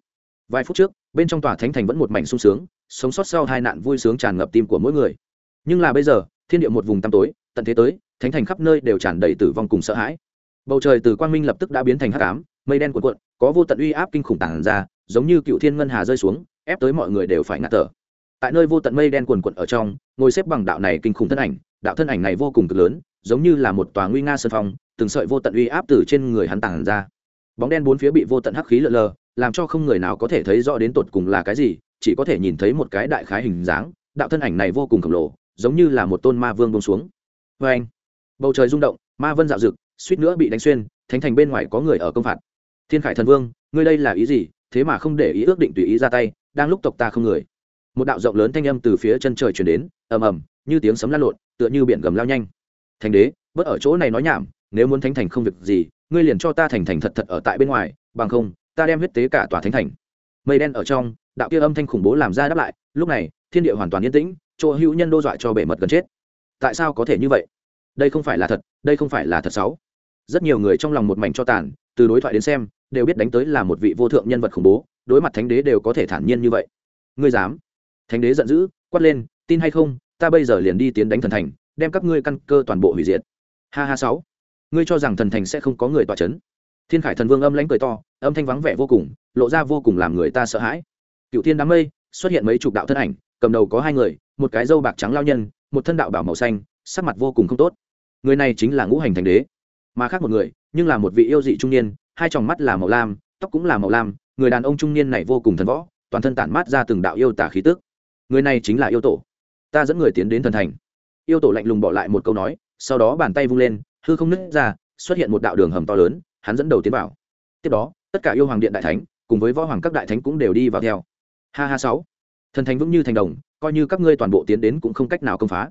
Vài phút trước, bên trong tòa thánh thành vẫn một mảnh sung sướng, sống sót sau hai nạn vui sướng tràn ngập tim của mỗi người. Nhưng là bây giờ, thiên địa một vùng tăm tối, tận thế tới, thánh thành khắp nơi đều tràn đầy tử vong cùng sợ hãi. Bầu trời từ quang minh lập tức đã biến thành hắc ám, mây đen cuộn cuộn, có vô tận uy áp kinh khủng tản ra, giống như cựu thiên ngân hà rơi xuống, ép tới mọi người đều phải ngạt thở tại nơi vô tận mây đen quần cuộn ở trong, ngồi xếp bằng đạo này kinh khủng thân ảnh, đạo thân ảnh này vô cùng cực lớn, giống như là một tòa nguy nga sơn phong, từng sợi vô tận uy áp từ trên người hắn tàng ra. Bóng đen bốn phía bị vô tận hắc khí lờ lờ, làm cho không người nào có thể thấy rõ đến tột cùng là cái gì, chỉ có thể nhìn thấy một cái đại khái hình dáng, đạo thân ảnh này vô cùng khổng lồ, giống như là một tôn ma vương bông xuống. Vê anh, bầu trời rung động, ma vân dạo rực, suýt nữa bị đánh xuyên, thánh thành bên ngoài có người ở công phạt. Thiên khải thần vương, ngươi đây là ý gì? Thế mà không để ý ước định tùy ý ra tay, đang lúc tộc ta không người một đạo rộng lớn thanh âm từ phía chân trời chuyển đến, ầm ầm, như tiếng sấm lan lộn, tựa như biển gầm lao nhanh. Thành đế, bớt ở chỗ này nói nhảm, nếu muốn thánh thành không việc gì, ngươi liền cho ta thành thành thật thật ở tại bên ngoài, bằng không, ta đem huyết tế cả tòa thánh thành. Mây đen ở trong, đạo kia âm thanh khủng bố làm ra đáp lại, lúc này, thiên địa hoàn toàn yên tĩnh, chỗ hữu nhân đô dọa cho bể mật gần chết. Tại sao có thể như vậy? Đây không phải là thật, đây không phải là thật sáu rất nhiều người trong lòng một mảnh cho tàn, từ đối thoại đến xem, đều biết đánh tới là một vị vô thượng nhân vật khủng bố, đối mặt thánh đế đều có thể thản nhiên như vậy. Ngươi dám? Thánh đế giận dữ, quát lên, tin hay không, ta bây giờ liền đi tiến đánh thần thành, đem các ngươi căn cơ toàn bộ hủy diệt. Ha ha sáu. Ngươi cho rằng thần thành sẽ không có người tỏa chấn? Thiên khải thần vương âm lãnh cười to, âm thanh vắng vẻ vô cùng, lộ ra vô cùng làm người ta sợ hãi. Cựu thiên đám mây xuất hiện mấy chục đạo thân ảnh, cầm đầu có hai người, một cái dâu bạc trắng lao nhân, một thân đạo bảo màu xanh, sắc mặt vô cùng không tốt. Người này chính là ngũ hành thành đế. Mà khác một người, nhưng là một vị yêu dị trung niên, hai tròng mắt là màu lam, tóc cũng là màu lam, người đàn ông trung niên này vô cùng thần võ, toàn thân tản mát ra từng đạo yêu tả khí tức người này chính là yêu tổ. Ta dẫn người tiến đến thần thành. Yêu tổ lạnh lùng bỏ lại một câu nói, sau đó bàn tay vung lên, hư không nứt ra, xuất hiện một đạo đường hầm to lớn, hắn dẫn đầu tiến vào. Tiếp đó, tất cả yêu hoàng điện đại thánh, cùng với võ hoàng các đại thánh cũng đều đi vào theo. Ha ha sáu. Thần thánh vững như thành đồng, coi như các ngươi toàn bộ tiến đến cũng không cách nào công phá.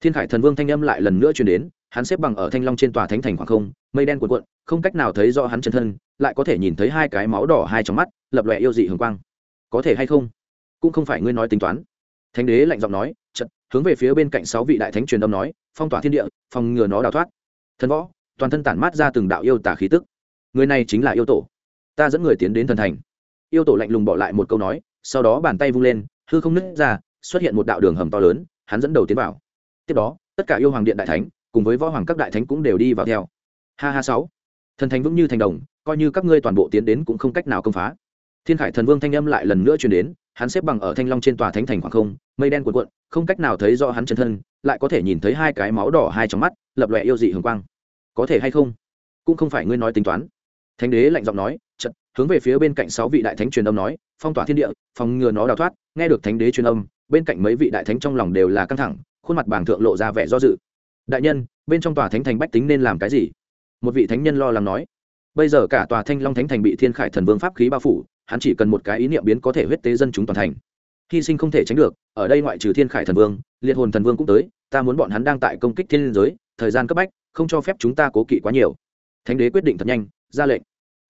Thiên khải thần vương thanh âm lại lần nữa truyền đến, hắn xếp bằng ở thanh long trên tòa thánh thành khoảng không, mây đen cuộn cuộn, không cách nào thấy rõ hắn chân thân, lại có thể nhìn thấy hai cái máu đỏ hai trong mắt, lập lòe yêu dị hường quang. Có thể hay không? Cũng không phải ngươi nói tính toán thánh đế lạnh giọng nói chật hướng về phía bên cạnh sáu vị đại thánh truyền âm nói, phong tỏa thiên địa, phòng ngừa nó đào thoát. Thần võ, toàn thân tản mát ra từng đạo yêu tả khí tức. Người này chính là yêu tổ. Ta dẫn người tiến đến thần thành. Yêu tổ lạnh lùng bỏ lại một câu nói, sau đó bàn tay vung lên, hư không nứt ra, xuất hiện một đạo đường hầm to lớn, hắn dẫn đầu tiến vào. Tiếp đó, tất cả yêu hoàng điện đại thánh, cùng với võ hoàng các đại thánh cũng đều đi vào theo. Ha ha sáu. Thần thánh vững như thành đồng, coi như các ngươi toàn bộ tiến đến cũng không cách nào công phá thiên khải thần vương thanh âm lại lần nữa truyền đến, hắn xếp bằng ở thanh long trên tòa thánh thành khoảng không, mây đen cuộn cuộn, không cách nào thấy rõ hắn chân thân, lại có thể nhìn thấy hai cái máu đỏ hai trong mắt, lập lòe yêu dị hường quang. Có thể hay không? Cũng không phải ngươi nói tính toán. Thánh đế lạnh giọng nói chật hướng về phía bên cạnh sáu vị đại thánh truyền âm nói, phong tỏa thiên địa, phòng ngừa nó đào thoát. Nghe được thánh đế truyền âm, bên cạnh mấy vị đại thánh trong lòng đều là căng thẳng, khuôn mặt bảng thượng lộ ra vẻ do dự. Đại nhân, bên trong tòa thánh thành bách tính nên làm cái gì? Một vị thánh nhân lo lắng nói. Bây giờ cả tòa thanh long thánh thành bị thiên khải thần vương pháp khí bao phủ hắn chỉ cần một cái ý niệm biến có thể huyết tế dân chúng toàn thành. Hy sinh không thể tránh được, ở đây ngoại trừ thiên khải thần vương, liệt hồn thần vương cũng tới, ta muốn bọn hắn đang tại công kích thiên liên giới, thời gian cấp bách, không cho phép chúng ta cố kỵ quá nhiều. Thánh đế quyết định thật nhanh, ra lệnh.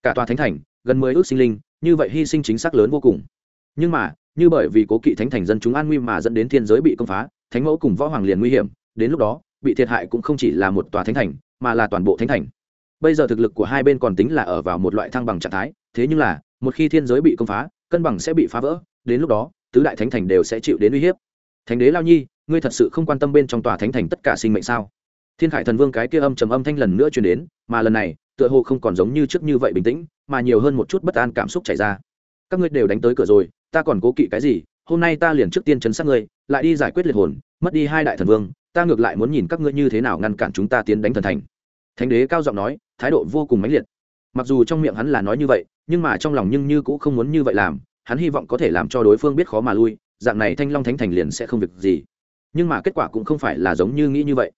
Cả tòa thánh thành, gần mười ước sinh linh, như vậy hy sinh chính xác lớn vô cùng. Nhưng mà, như bởi vì cố kỵ thánh thành dân chúng an nguy mà dẫn đến thiên giới bị công phá, thánh mẫu cùng võ hoàng liền nguy hiểm, đến lúc đó, bị thiệt hại cũng không chỉ là một tòa thánh thành, mà là toàn bộ thánh thành bây giờ thực lực của hai bên còn tính là ở vào một loại thăng bằng trạng thái, thế nhưng là, một khi thiên giới bị công phá, cân bằng sẽ bị phá vỡ, đến lúc đó, tứ đại thánh thành đều sẽ chịu đến uy hiếp. Thánh đế lao nhi, ngươi thật sự không quan tâm bên trong tòa thánh thành tất cả sinh mệnh sao? Thiên khải thần vương cái kia âm trầm âm thanh lần nữa truyền đến, mà lần này, tựa hồ không còn giống như trước như vậy bình tĩnh, mà nhiều hơn một chút bất an cảm xúc chảy ra. Các ngươi đều đánh tới cửa rồi, ta còn cố kỵ cái gì? Hôm nay ta liền trước tiên chấn sát ngươi, lại đi giải quyết liệt hồn, mất đi hai đại thần vương, ta ngược lại muốn nhìn các ngươi như thế nào ngăn cản chúng ta tiến đánh thần thành. Thánh đế cao giọng nói thái độ vô cùng mãnh liệt. Mặc dù trong miệng hắn là nói như vậy, nhưng mà trong lòng nhưng như cũng không muốn như vậy làm, hắn hy vọng có thể làm cho đối phương biết khó mà lui, dạng này thanh long thánh thành liền sẽ không việc gì. Nhưng mà kết quả cũng không phải là giống như nghĩ như vậy.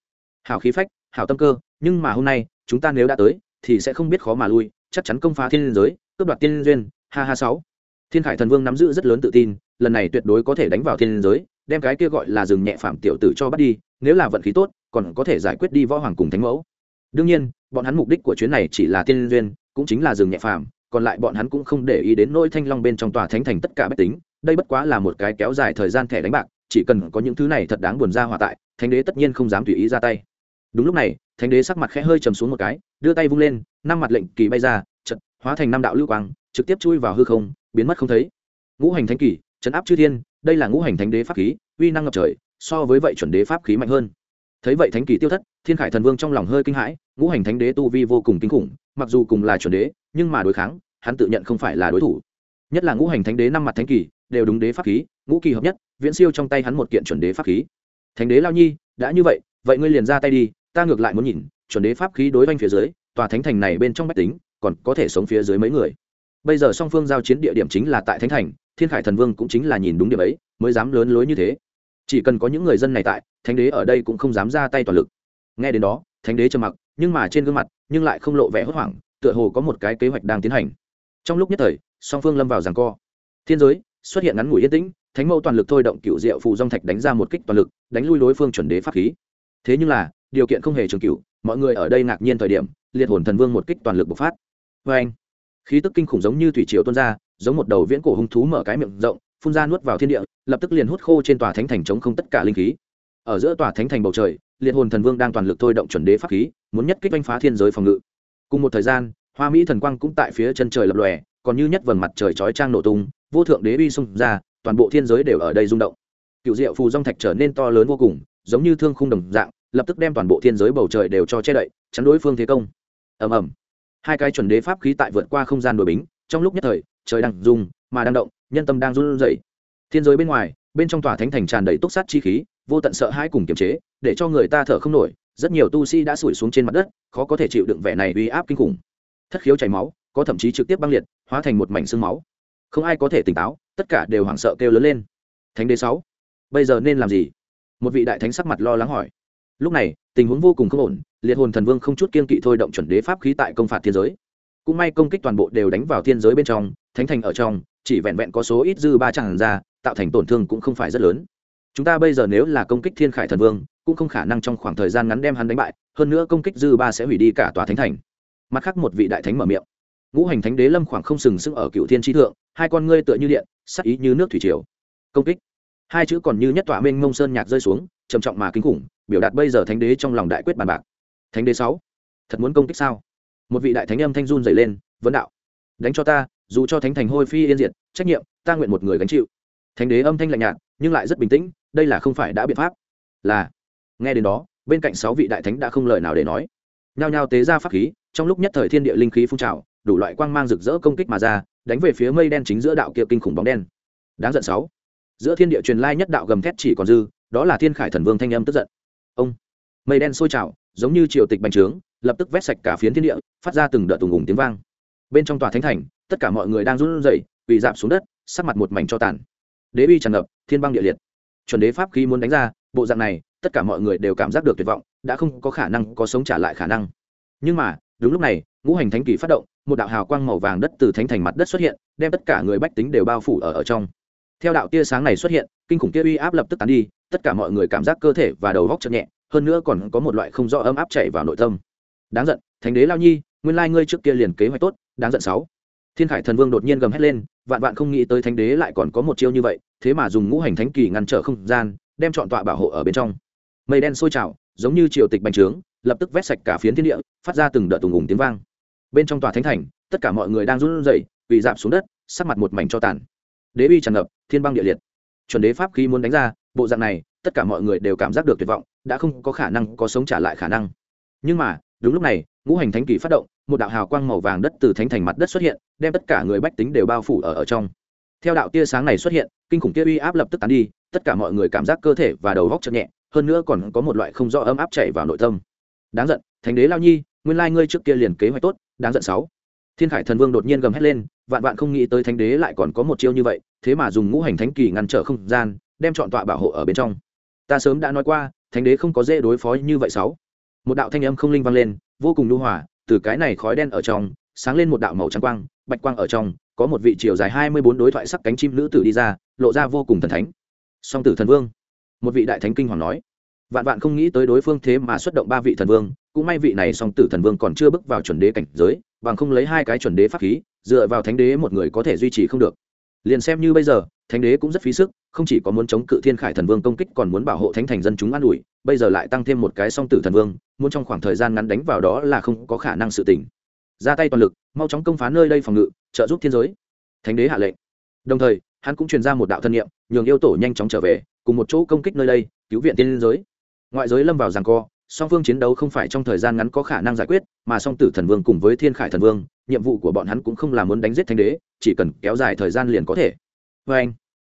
Hào khí phách hào tâm cơ, nhưng mà hôm nay, chúng ta nếu đã tới, thì sẽ không biết khó mà lui, chắc chắn công phá thiên giới, cướp đoạt tiên duyên, ha ha sáu. Thiên khải thần vương nắm giữ rất lớn tự tin, lần này tuyệt đối có thể đánh vào thiên giới, đem cái kia gọi là rừng nhẹ phạm tiểu tử cho bắt đi, nếu là vận khí tốt, còn có thể giải quyết đi võ hoàng cùng thánh mẫu. Đương nhiên bọn hắn mục đích của chuyến này chỉ là tiên duyên, cũng chính là rừng nhẹ phàm, còn lại bọn hắn cũng không để ý đến nỗi thanh long bên trong tòa thánh thành tất cả bách tính, đây bất quá là một cái kéo dài thời gian thẻ đánh bạc, chỉ cần có những thứ này thật đáng buồn ra hòa tại, thánh đế tất nhiên không dám tùy ý ra tay. Đúng lúc này, thánh đế sắc mặt khẽ hơi trầm xuống một cái, đưa tay vung lên, năm mặt lệnh kỳ bay ra, chật, hóa thành năm đạo lưu quang, trực tiếp chui vào hư không, biến mất không thấy. Ngũ hành thánh kỳ, chấn áp chư thiên, đây là ngũ hành thánh đế pháp khí, uy năng ngập trời, so với vậy chuẩn đế pháp khí mạnh hơn thấy vậy thánh kỳ tiêu thất, thiên khải thần vương trong lòng hơi kinh hãi, ngũ hành thánh đế tu vi vô cùng kinh khủng, mặc dù cùng là chuẩn đế, nhưng mà đối kháng, hắn tự nhận không phải là đối thủ. Nhất là ngũ hành thánh đế năm mặt thánh kỳ, đều đúng đế pháp khí, ngũ kỳ hợp nhất, viễn siêu trong tay hắn một kiện chuẩn đế pháp khí. Thánh đế lao nhi, đã như vậy vậy ngươi liền ra tay đi, ta ngược lại muốn nhìn, chuẩn đế pháp khí đối với phía dưới, tòa thánh thành này bên trong bách tính, còn có thể sống phía dưới mấy người. Bây giờ song phương giao chiến địa điểm chính là tại thánh thành, thiên khải thần vương cũng chính là nhìn đúng điểm ấy, mới dám lớn lối như thế chỉ cần có những người dân này tại, thánh đế ở đây cũng không dám ra tay toàn lực. Nghe đến đó, thánh đế trầm mặc, nhưng mà trên gương mặt, nhưng lại không lộ vẻ hốt hoảng, tựa hồ có một cái kế hoạch đang tiến hành. Trong lúc nhất thời, song phương lâm vào giằng co. Thiên giới xuất hiện ngắn ngủi yên tĩnh, thánh mẫu toàn lực thôi động cựu diệu phù dong thạch đánh ra một kích toàn lực, đánh lui đối phương chuẩn đế pháp khí. Thế nhưng là, điều kiện không hề trường cựu mọi người ở đây ngạc nhiên thời điểm, liệt hồn thần vương một kích toàn lực bộc phát. Vê anh khí tức kinh khủng giống như thủy triều tuôn ra, giống một đầu viễn cổ hung thú mở cái miệng rộng phun ra nuốt vào thiên địa, lập tức liền hút khô trên tòa thánh thành chống không tất cả linh khí. Ở giữa tòa thánh thành bầu trời, liệt hồn thần vương đang toàn lực thôi động chuẩn đế pháp khí, muốn nhất kích oanh phá thiên giới phòng ngự. Cùng một thời gian, hoa mỹ thần quang cũng tại phía chân trời lập lòe, còn như nhất vầng mặt trời chói trang nổ tung, vô thượng đế uy xung ra, toàn bộ thiên giới đều ở đây rung động. Cựu diệu phù dong thạch trở nên to lớn vô cùng, giống như thương khung đồng dạng, lập tức đem toàn bộ thiên giới bầu trời đều cho che đậy, chắn đối phương thế công. Ầm ầm. Hai cái chuẩn đế pháp khí tại vượt qua không gian đổi bính, trong lúc nhất thời, trời đang rung, mà đang động nhân tâm đang run rẩy. Thiên giới bên ngoài, bên trong tòa thánh thành tràn đầy túc sát chi khí, vô tận sợ hãi cùng kiềm chế, để cho người ta thở không nổi, rất nhiều tu sĩ đã sủi xuống trên mặt đất, khó có thể chịu đựng vẻ này uy áp kinh khủng. Thất khiếu chảy máu, có thậm chí trực tiếp băng liệt, hóa thành một mảnh xương máu. Không ai có thể tỉnh táo, tất cả đều hoảng sợ kêu lớn lên. Thánh đế sáu, bây giờ nên làm gì? Một vị đại thánh sắc mặt lo lắng hỏi. Lúc này, tình huống vô cùng không ổn, liệt hồn thần vương không chút kiên kỵ thôi động chuẩn đế pháp khí tại công phạt thiên giới. Cũng may công kích toàn bộ đều đánh vào thiên giới bên trong, thánh thành ở trong chỉ vẹn vẹn có số ít dư ba chẳng ra, tạo thành tổn thương cũng không phải rất lớn. Chúng ta bây giờ nếu là công kích thiên khải thần vương, cũng không khả năng trong khoảng thời gian ngắn đem hắn đánh bại, hơn nữa công kích dư ba sẽ hủy đi cả tòa thánh thành. Mặt khác một vị đại thánh mở miệng. Ngũ hành thánh đế lâm khoảng không sừng sững ở cựu thiên tri thượng, hai con ngươi tựa như điện, sắc ý như nước thủy triều. Công kích. Hai chữ còn như nhất tọa minh mông sơn nhạc rơi xuống, trầm trọng mà kinh khủng, biểu đạt bây giờ thánh đế trong lòng đại quyết bàn bạc. Thánh đế sáu, thật muốn công kích sao? Một vị đại thánh âm thanh run dày lên, vấn đạo. Đánh cho ta dù cho thánh thành hôi phi yên diệt, trách nhiệm, ta nguyện một người gánh chịu. Thánh đế âm thanh lạnh nhạt, nhưng lại rất bình tĩnh, đây là không phải đã biện pháp. Là, nghe đến đó, bên cạnh sáu vị đại thánh đã không lời nào để nói. Nhao nhao tế ra pháp khí, trong lúc nhất thời thiên địa linh khí phun trào, đủ loại quang mang rực rỡ công kích mà ra, đánh về phía mây đen chính giữa đạo kia kinh khủng bóng đen. Đáng giận sáu. Giữa thiên địa truyền lai nhất đạo gầm thét chỉ còn dư, đó là thiên khải thần vương thanh âm tức giận. Ông, mây đen sôi trào, giống như triều tịch bành trướng, lập tức vét sạch cả phiến thiên địa, phát ra từng đợt tùng ủng tiếng vang. Bên trong tòa thánh thành tất cả mọi người đang run rẩy bị giảm xuống đất, sắc mặt một mảnh cho tàn. Đế uy tràn ngập, thiên băng địa liệt. Chuẩn đế pháp khí muốn đánh ra, bộ dạng này, tất cả mọi người đều cảm giác được tuyệt vọng, đã không có khả năng có sống trả lại khả năng. Nhưng mà, đúng lúc này, ngũ hành thánh kỳ phát động, một đạo hào quang màu vàng đất từ thánh thành mặt đất xuất hiện, đem tất cả người bách tính đều bao phủ ở ở trong. Theo đạo tia sáng này xuất hiện, kinh khủng kia uy áp lập tức tán đi, tất cả mọi người cảm giác cơ thể và đầu góc chậm nhẹ, hơn nữa còn có một loại không rõ ấm áp chạy vào nội tâm. Đáng giận, thánh đế lao nhi, nguyên lai ngươi trước kia liền kế hoạch tốt, đáng giận sáu thiên khải thần vương đột nhiên gầm hét lên, vạn vạn không nghĩ tới thánh đế lại còn có một chiêu như vậy, thế mà dùng ngũ hành thánh kỳ ngăn trở không gian, đem chọn tọa bảo hộ ở bên trong. Mây đen sôi trào, giống như triều tịch bành trướng, lập tức vét sạch cả phiến thiên địa, phát ra từng đợt tùng ùng tiếng vang. Bên trong tòa thánh thành, tất cả mọi người đang run rẩy, quỳ dạp xuống đất, sắc mặt một mảnh cho tàn. Đế uy tràn ngập, thiên băng địa liệt. Chuẩn đế pháp khí muốn đánh ra, bộ dạng này, tất cả mọi người đều cảm giác được tuyệt vọng, đã không có khả năng có sống trả lại khả năng. Nhưng mà đúng lúc này, ngũ hành thánh kỳ phát động, một đạo hào quang màu vàng đất từ thánh thành mặt đất xuất hiện, đem tất cả người bách tính đều bao phủ ở ở trong. Theo đạo tia sáng này xuất hiện, kinh khủng kia uy áp lập tức tán đi, tất cả mọi người cảm giác cơ thể và đầu góc chậm nhẹ, hơn nữa còn có một loại không rõ ấm áp chảy vào nội tâm. Đáng giận, thánh đế lao nhi, nguyên lai ngươi trước kia liền kế hoạch tốt, đáng giận sáu. Thiên khải thần vương đột nhiên gầm hét lên, vạn vạn không nghĩ tới thánh đế lại còn có một chiêu như vậy, thế mà dùng ngũ hành thánh kỳ ngăn trở không gian, đem chọn tọa bảo hộ ở bên trong. Ta sớm đã nói qua, thánh đế không có dễ đối phó như vậy sáu một đạo thanh âm không linh vang lên, vô cùng lưu hỏa từ cái này khói đen ở trong, sáng lên một đạo màu trắng quang, bạch quang ở trong, có một vị chiều dài hai mươi bốn đối thoại sắc cánh chim nữ tử đi ra, lộ ra vô cùng thần thánh. Song tử thần vương. Một vị đại thánh kinh hoàng nói. Vạn vạn không nghĩ tới đối phương thế mà xuất động ba vị thần vương, cũng may vị này song tử thần vương còn chưa bước vào chuẩn đế cảnh giới, bằng không lấy hai cái chuẩn đế pháp khí, dựa vào thánh đế một người có thể duy trì không được. Liền xem như bây giờ, thánh đế cũng rất phí sức, không chỉ có muốn chống cự thiên khải thần vương công kích, còn muốn bảo hộ thánh thành dân chúng an ủi bây giờ lại tăng thêm một cái song tử thần vương, muốn trong khoảng thời gian ngắn đánh vào đó là không có khả năng sự tỉnh ra tay toàn lực, mau chóng công phá nơi đây phòng ngự, trợ giúp thiên giới. Thánh đế hạ lệnh. Đồng thời, hắn cũng truyền ra một đạo thân nhiệm nhường yêu tổ nhanh chóng trở về, cùng một chỗ công kích nơi đây, cứu viện tiên giới. Ngoại giới lâm vào giằng co, song phương chiến đấu không phải trong thời gian ngắn có khả năng giải quyết, mà song tử thần vương cùng với thiên khải thần vương, nhiệm vụ của bọn hắn cũng không là muốn đánh giết thánh đế, chỉ cần kéo dài thời gian liền có thể. Vê anh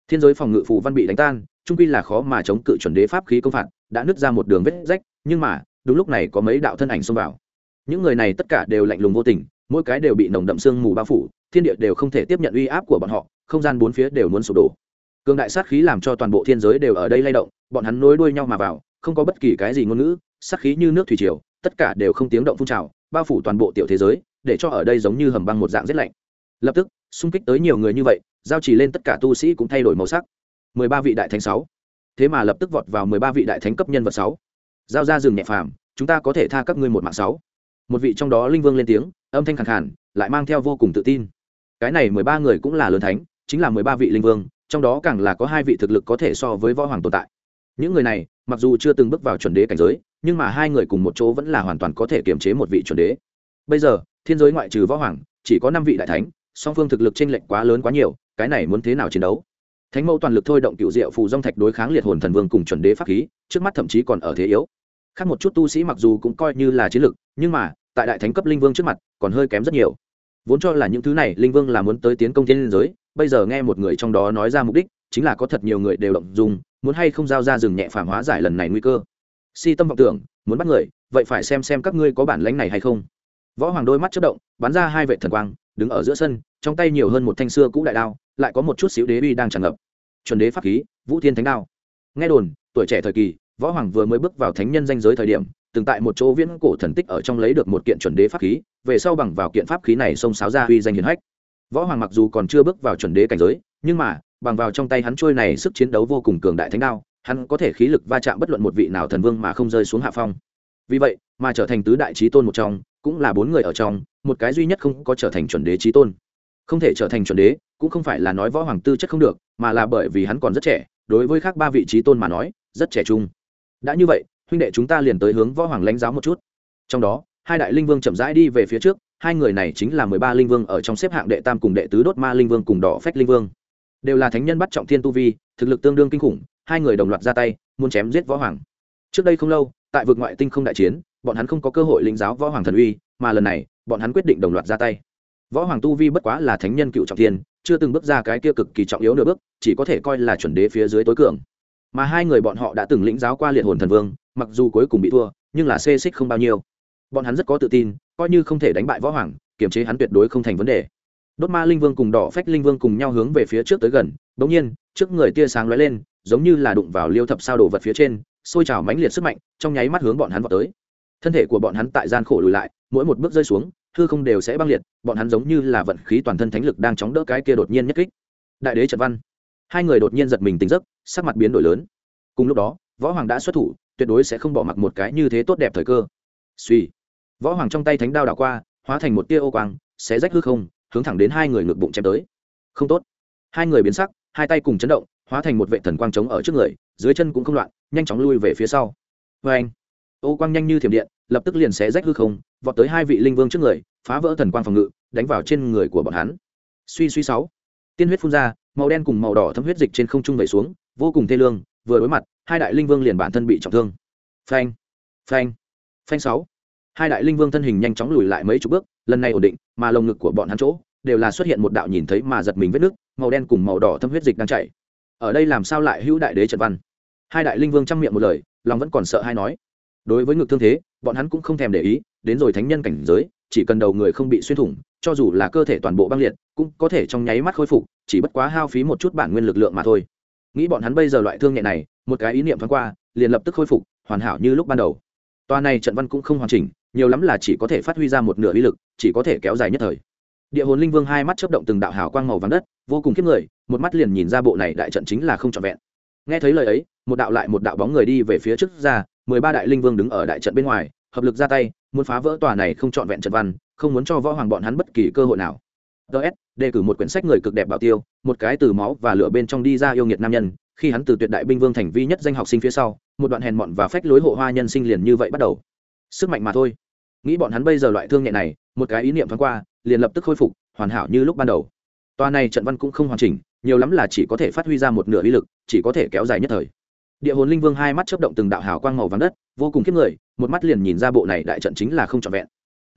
thiên giới phòng ngự phù văn bị đánh tan trung quy là khó mà chống cự chuẩn đế pháp khí công phạt, đã nứt ra một đường vết rách, nhưng mà, đúng lúc này có mấy đạo thân ảnh xông vào. Những người này tất cả đều lạnh lùng vô tình, mỗi cái đều bị nồng đậm sương mù bao phủ, thiên địa đều không thể tiếp nhận uy áp của bọn họ, không gian bốn phía đều muốn sụp đổ. Cường đại sát khí làm cho toàn bộ thiên giới đều ở đây lay động, bọn hắn nối đuôi nhau mà vào, không có bất kỳ cái gì ngôn ngữ, sát khí như nước thủy triều, tất cả đều không tiếng động phun trào, bao phủ toàn bộ tiểu thế giới, để cho ở đây giống như hầm băng một dạng rét lạnh. Lập tức, xung kích tới nhiều người như vậy, giao chỉ lên tất cả tu sĩ cũng thay đổi màu sắc mười ba vị đại thánh sáu. Thế mà lập tức vọt vào mười ba vị đại thánh cấp nhân vật sáu. Giao ra rừng nhẹ phàm, chúng ta có thể tha các ngươi một mạng sáu. Một vị trong đó linh vương lên tiếng, âm thanh khẳng khàn, lại mang theo vô cùng tự tin. Cái này mười ba người cũng là lớn thánh, chính là mười ba vị linh vương, trong đó càng là có hai vị thực lực có thể so với võ hoàng tồn tại. Những người này, mặc dù chưa từng bước vào chuẩn đế cảnh giới, nhưng mà hai người cùng một chỗ vẫn là hoàn toàn có thể kiềm chế một vị chuẩn đế. Bây giờ, thiên giới ngoại trừ võ hoàng, chỉ có năm vị đại thánh, song phương thực lực t r ê n lệch quá lớn quá nhiều, cái này muốn thế nào chiến đấu? Thánh mẫu toàn lực thôi động cựu diệu phù dông thạch đối kháng liệt hồn thần vương cùng chuẩn đế pháp khí, trước mắt thậm chí còn ở thế yếu. Khác một chút tu sĩ mặc dù cũng coi như là chiến lực, nhưng mà, tại đại thánh cấp linh vương trước mặt, còn hơi kém rất nhiều. Vốn cho là những thứ này linh vương là muốn tới tiến công thiên liên giới, bây giờ nghe một người trong đó nói ra mục đích, chính là có thật nhiều người đều động dùng muốn hay không giao ra rừng nhẹ phàm hóa giải lần này nguy cơ. Si tâm vọng tưởng, muốn bắt người, vậy phải xem xem các ngươi có bản lãnh này hay không. Võ hoàng đôi mắt chất động, bắn ra hai vệ thần quang đứng ở giữa sân, trong tay nhiều hơn một thanh xưa cũ đại đao, lại có một chút xíu đế uy đang tràn ngập. Chuẩn đế pháp khí, vũ thiên thánh đao. Nghe đồn, tuổi trẻ thời kỳ, võ hoàng vừa mới bước vào thánh nhân danh giới thời điểm, từng tại một chỗ viễn cổ thần tích ở trong lấy được một kiện chuẩn đế pháp khí, về sau bằng vào kiện pháp khí này xông sáo ra uy danh hiển hách. Võ hoàng mặc dù còn chưa bước vào chuẩn đế cảnh giới, nhưng mà, bằng vào trong tay hắn trôi này sức chiến đấu vô cùng cường đại thánh đao, hắn có thể khí lực va chạm bất luận một vị nào thần vương mà không rơi xuống hạ phong. Vì vậy, mà trở thành tứ đại trí tôn một trong cũng là bốn người ở trong, một cái duy nhất không có trở thành chuẩn đế trí tôn. Không thể trở thành chuẩn đế, cũng không phải là nói võ hoàng tư chất không được, mà là bởi vì hắn còn rất trẻ, đối với khác ba vị trí tôn mà nói, rất trẻ trung. Đã như vậy, huynh đệ chúng ta liền tới hướng võ hoàng lãnh giáo một chút. Trong đó, hai đại linh vương chậm rãi đi về phía trước, hai người này chính là mười ba linh vương ở trong xếp hạng đệ tam cùng đệ tứ đốt ma linh vương cùng đỏ phách linh vương. Đều là thánh nhân bắt trọng thiên tu vi, thực lực tương đương kinh khủng, hai người đồng loạt ra tay, muốn chém giết võ hoàng. Trước đây không lâu, tại vực ngoại tinh không đại chiến bọn hắn không có cơ hội lĩnh giáo võ hoàng thần uy, mà lần này, bọn hắn quyết định đồng loạt ra tay. Võ hoàng tu vi bất quá là thánh nhân cựu trọng thiên, chưa từng bước ra cái kia cực kỳ trọng yếu nửa bước, chỉ có thể coi là chuẩn đế phía dưới tối cường. Mà hai người bọn họ đã từng lĩnh giáo qua liệt hồn thần vương, mặc dù cuối cùng bị thua, nhưng là xê xích không bao nhiêu. Bọn hắn rất có tự tin, coi như không thể đánh bại võ hoàng, kiềm chế hắn tuyệt đối không thành vấn đề. Đốt ma linh vương cùng đỏ phách linh vương cùng nhau hướng về phía trước tới gần đ ỗ n g nhiên, trước người tia sáng lóe lên, giống như là đụng vào liêu thập sao đồ vật phía trên xôi trào mãnh liệt sức mạnh, trong nháy mắt hướng bọn hắn vào tới thân thể của bọn hắn tại gian khổ lùi lại, mỗi một bước rơi xuống, hư không đều sẽ băng liệt, bọn hắn giống như là vận khí toàn thân thánh lực đang chóng đỡ cái kia đột nhiên nhất kích. Đại đế trần văn. Hai người đột nhiên giật mình tính giấc, sắc mặt biến đổi lớn. Cùng lúc đó, võ hoàng đã xuất thủ, tuyệt đối sẽ không bỏ mặc một cái như thế tốt đẹp thời cơ. Suy võ hoàng trong tay thánh đao đảo qua, hóa thành một tia ô quang, xé rách hư không, hướng thẳng đến hai người ngực bụng chém tới. Không tốt. Hai người biến sắc, hai tay cùng chấn động, hóa thành một vệ thần quang trống ở trước người, dưới chân cũng không loạn, nhanh chóng lui về phía sau. Vê anh ô quang nhanh như thiểm điện, lập tức liền xé rách hư không, vọt tới hai vị linh vương trước người, phá vỡ thần quang phòng ngự, đánh vào trên người của bọn hắn. Suy suy sáu. Tiên huyết phun ra, màu đen cùng màu đỏ thấm huyết dịch trên không trung vẩy xuống, vô cùng thê lương, vừa đối mặt, hai đại linh vương liền bản thân bị trọng thương. Phanh. Phanh. Phanh sáu. Hai đại linh vương thân hình nhanh chóng lùi lại mấy chục bước, lần này ổn định, mà lồng ngực của bọn hắn chỗ, đều là xuất hiện một đạo nhìn thấy mà giật mình vết nước màu đen cùng màu đỏ thâm huyết dịch đang chảy. Ở đây làm sao lại hữu đại đế trần văn? Hai đại linh vương chăm miệng một lời, lòng vẫn còn sợ hay nói đối với ngực thương thế, bọn hắn cũng không thèm để ý, đến rồi thánh nhân cảnh giới, chỉ cần đầu người không bị xuyên thủng, cho dù là cơ thể toàn bộ băng liệt, cũng có thể trong nháy mắt khôi phục, chỉ bất quá hao phí một chút bản nguyên lực lượng mà thôi. Nghĩ bọn hắn bây giờ loại thương nhẹ này, một cái ý niệm thoáng qua, liền lập tức khôi phục, hoàn hảo như lúc ban đầu. Toa này trận văn cũng không hoàn chỉnh, nhiều lắm là chỉ có thể phát huy ra một nửa uy lực, chỉ có thể kéo dài nhất thời. Địa hồn linh vương hai mắt chớp động từng đạo hào quang màu vàng đất, vô cùng kiếp người, một mắt liền nhìn ra bộ này đại trận chính là không trọn vẹn. Nghe thấy lời ấy, một đạo lại một đạo bóng người đi về phía trước ra mười ba đại linh vương đứng ở đại trận bên ngoài, hợp lực ra tay, muốn phá vỡ tòa này không trọn vẹn trận văn, không muốn cho võ hoàng bọn hắn bất kỳ cơ hội nào. Ts đề cử một quyển sách người cực đẹp bảo tiêu, một cái từ máu và lửa bên trong đi ra yêu nghiệt nam nhân, khi hắn từ tuyệt đại binh vương thành vi nhất danh học sinh phía sau, một đoạn hèn mọn và phách lối hộ hoa nhân sinh liền như vậy bắt đầu. Sức mạnh mà thôi. Nghĩ bọn hắn bây giờ loại thương nhẹ này, một cái ý niệm thoáng qua, liền lập tức khôi phục, hoàn hảo như lúc ban đầu. Toa này trận văn cũng không hoàn chỉnh, nhiều lắm là chỉ có thể phát huy ra một nửa uy lực, chỉ có thể kéo dài nhất thời địa hồn linh vương hai mắt chớp động từng đạo hào quang màu vàng đất, vô cùng kiếp người, một mắt liền nhìn ra bộ này đại trận chính là không trọn vẹn.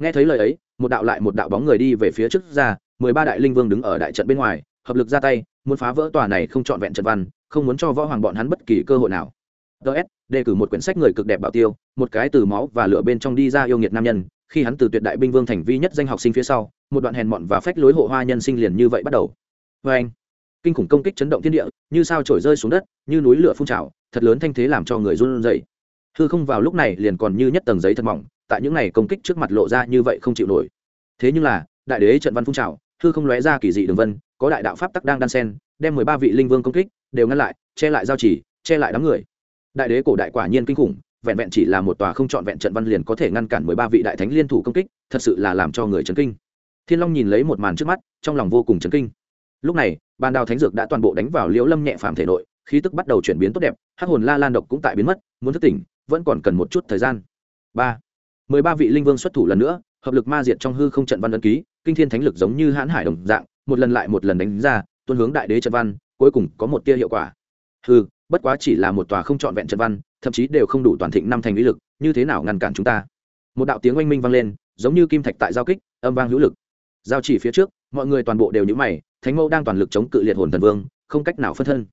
Nghe thấy lời ấy, một đạo lại một đạo bóng người đi về phía trước ra, mười ba đại linh vương đứng ở đại trận bên ngoài, hợp lực ra tay, muốn phá vỡ tòa này không trọn vẹn trận văn, không muốn cho võ hoàng bọn hắn bất kỳ cơ hội nào. Ts đề cử một quyển sách người cực đẹp bảo tiêu, một cái từ máu và lửa bên trong đi ra yêu nghiệt nam nhân, khi hắn từ tuyệt đại binh vương thành vi nhất danh học sinh phía sau, một đoạn hèn mọn và phách lối hộ hoa nhân sinh liền như vậy bắt đầu. Vê anh kinh khủng công kích chấn động thiên địa, như sao trổi rơi xuống đất, như núi lửa phun trào, thật lớn thanh thế làm cho người run rẩy. Hư không vào lúc này liền còn như nhất tầng giấy thật mỏng, tại những này công kích trước mặt lộ ra như vậy không chịu nổi. Thế nhưng là, đại đế trận văn phun trào, hư không lóe ra kỳ dị đường vân, có đại đạo pháp tắc đang đan sen đem mười ba vị linh vương công kích đều ngăn lại, che lại giao chỉ, che lại đám người. Đại đế cổ đại quả nhiên kinh khủng, vẹn vẹn chỉ là một tòa không trọn vẹn trận văn liền có thể ngăn cản mười ba vị đại thánh liên thủ công kích, thật sự là làm cho người chấn kinh. Thiên long nhìn lấy một màn trước mắt, trong lòng vô cùng chấn kinh lúc này, bàn đào thánh dược đã toàn bộ đánh vào liễu lâm nhẹ phàm thể nội, khí tức bắt đầu chuyển biến tốt đẹp, hắc hồn la lan độc cũng tại biến mất, muốn thức tỉnh, vẫn còn cần một chút thời gian. Ba. Mười ba vị linh vương xuất thủ lần nữa, hợp lực ma diệt trong hư không trận văn ấn ký, kinh thiên thánh lực giống như hãn hải đồng dạng, một lần lại một lần đánh ra tuân hướng đại đế trận văn, cuối cùng có một tia hiệu quả. Hư bất quá chỉ là một tòa không trọn vẹn trận văn, thậm chí đều không đủ toàn thịnh năm thành lý lực, như thế nào ngăn cản chúng ta? Một đạo tiếng oanh minh vang lên, giống như kim thạch tại giao kích, âm vang hữu lực. Giao chỉ phía trước mọi người toàn bộ đều nhữ mày, thánh mẫu đang toàn lực chống cự liệt hồn thần vương, không cách nào phân thân.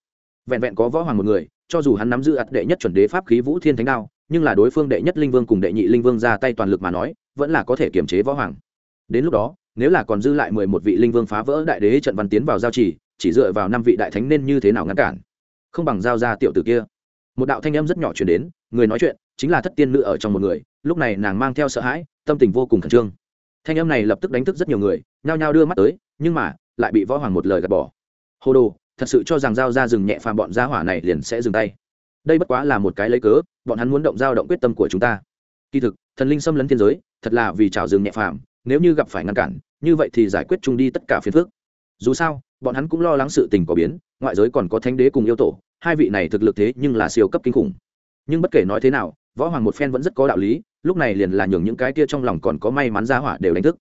Vẹn vẹn có võ hoàng một người, cho dù hắn nắm giữ ạt đệ nhất chuẩn đế pháp khí vũ thiên thánh đao, nhưng là đối phương đệ nhất linh vương cùng đệ nhị linh vương ra tay toàn lực mà nói, vẫn là có thể kiềm chế võ hoàng. Đến lúc đó, nếu là còn dư lại mười một vị linh vương phá vỡ đại đế trận văn tiến vào giao chỉ chỉ dựa vào năm vị đại thánh nên như thế nào ngăn cản? Không bằng giao ra tiểu tử kia. Một đạo thanh âm rất nhỏ chuyển đến, người nói chuyện, chính là thất tiên nữ ở trong một người, lúc này nàng mang theo sợ hãi, tâm tình vô cùng khẩn trương thanh âm này lập tức đánh thức rất nhiều người, nhao nhao đưa mắt tới, nhưng mà, lại bị võ hoàng một lời gạt bỏ. Hồ đồ, thật sự cho rằng giao ra rừng nhẹ phàm bọn gia hỏa này liền sẽ dừng tay. Đây bất quá là một cái lấy cớ, bọn hắn muốn động dao động quyết tâm của chúng ta. Kỳ thực, thần linh xâm lấn thiên giới, thật là vì trào rừng nhẹ phàm, nếu như gặp phải ngăn cản, như vậy thì giải quyết chung đi tất cả phiền phức. Dù sao, bọn hắn cũng lo lắng sự tình có biến, ngoại giới còn có thánh đế cùng yêu tổ, hai vị này thực lực thế nhưng là siêu cấp kinh khủng. Nhưng bất kể nói thế nào võ hoàng một phen vẫn rất có đạo lý, lúc này liền là nhường những cái kia trong lòng còn có may mắn ra hỏa đều đánh thức.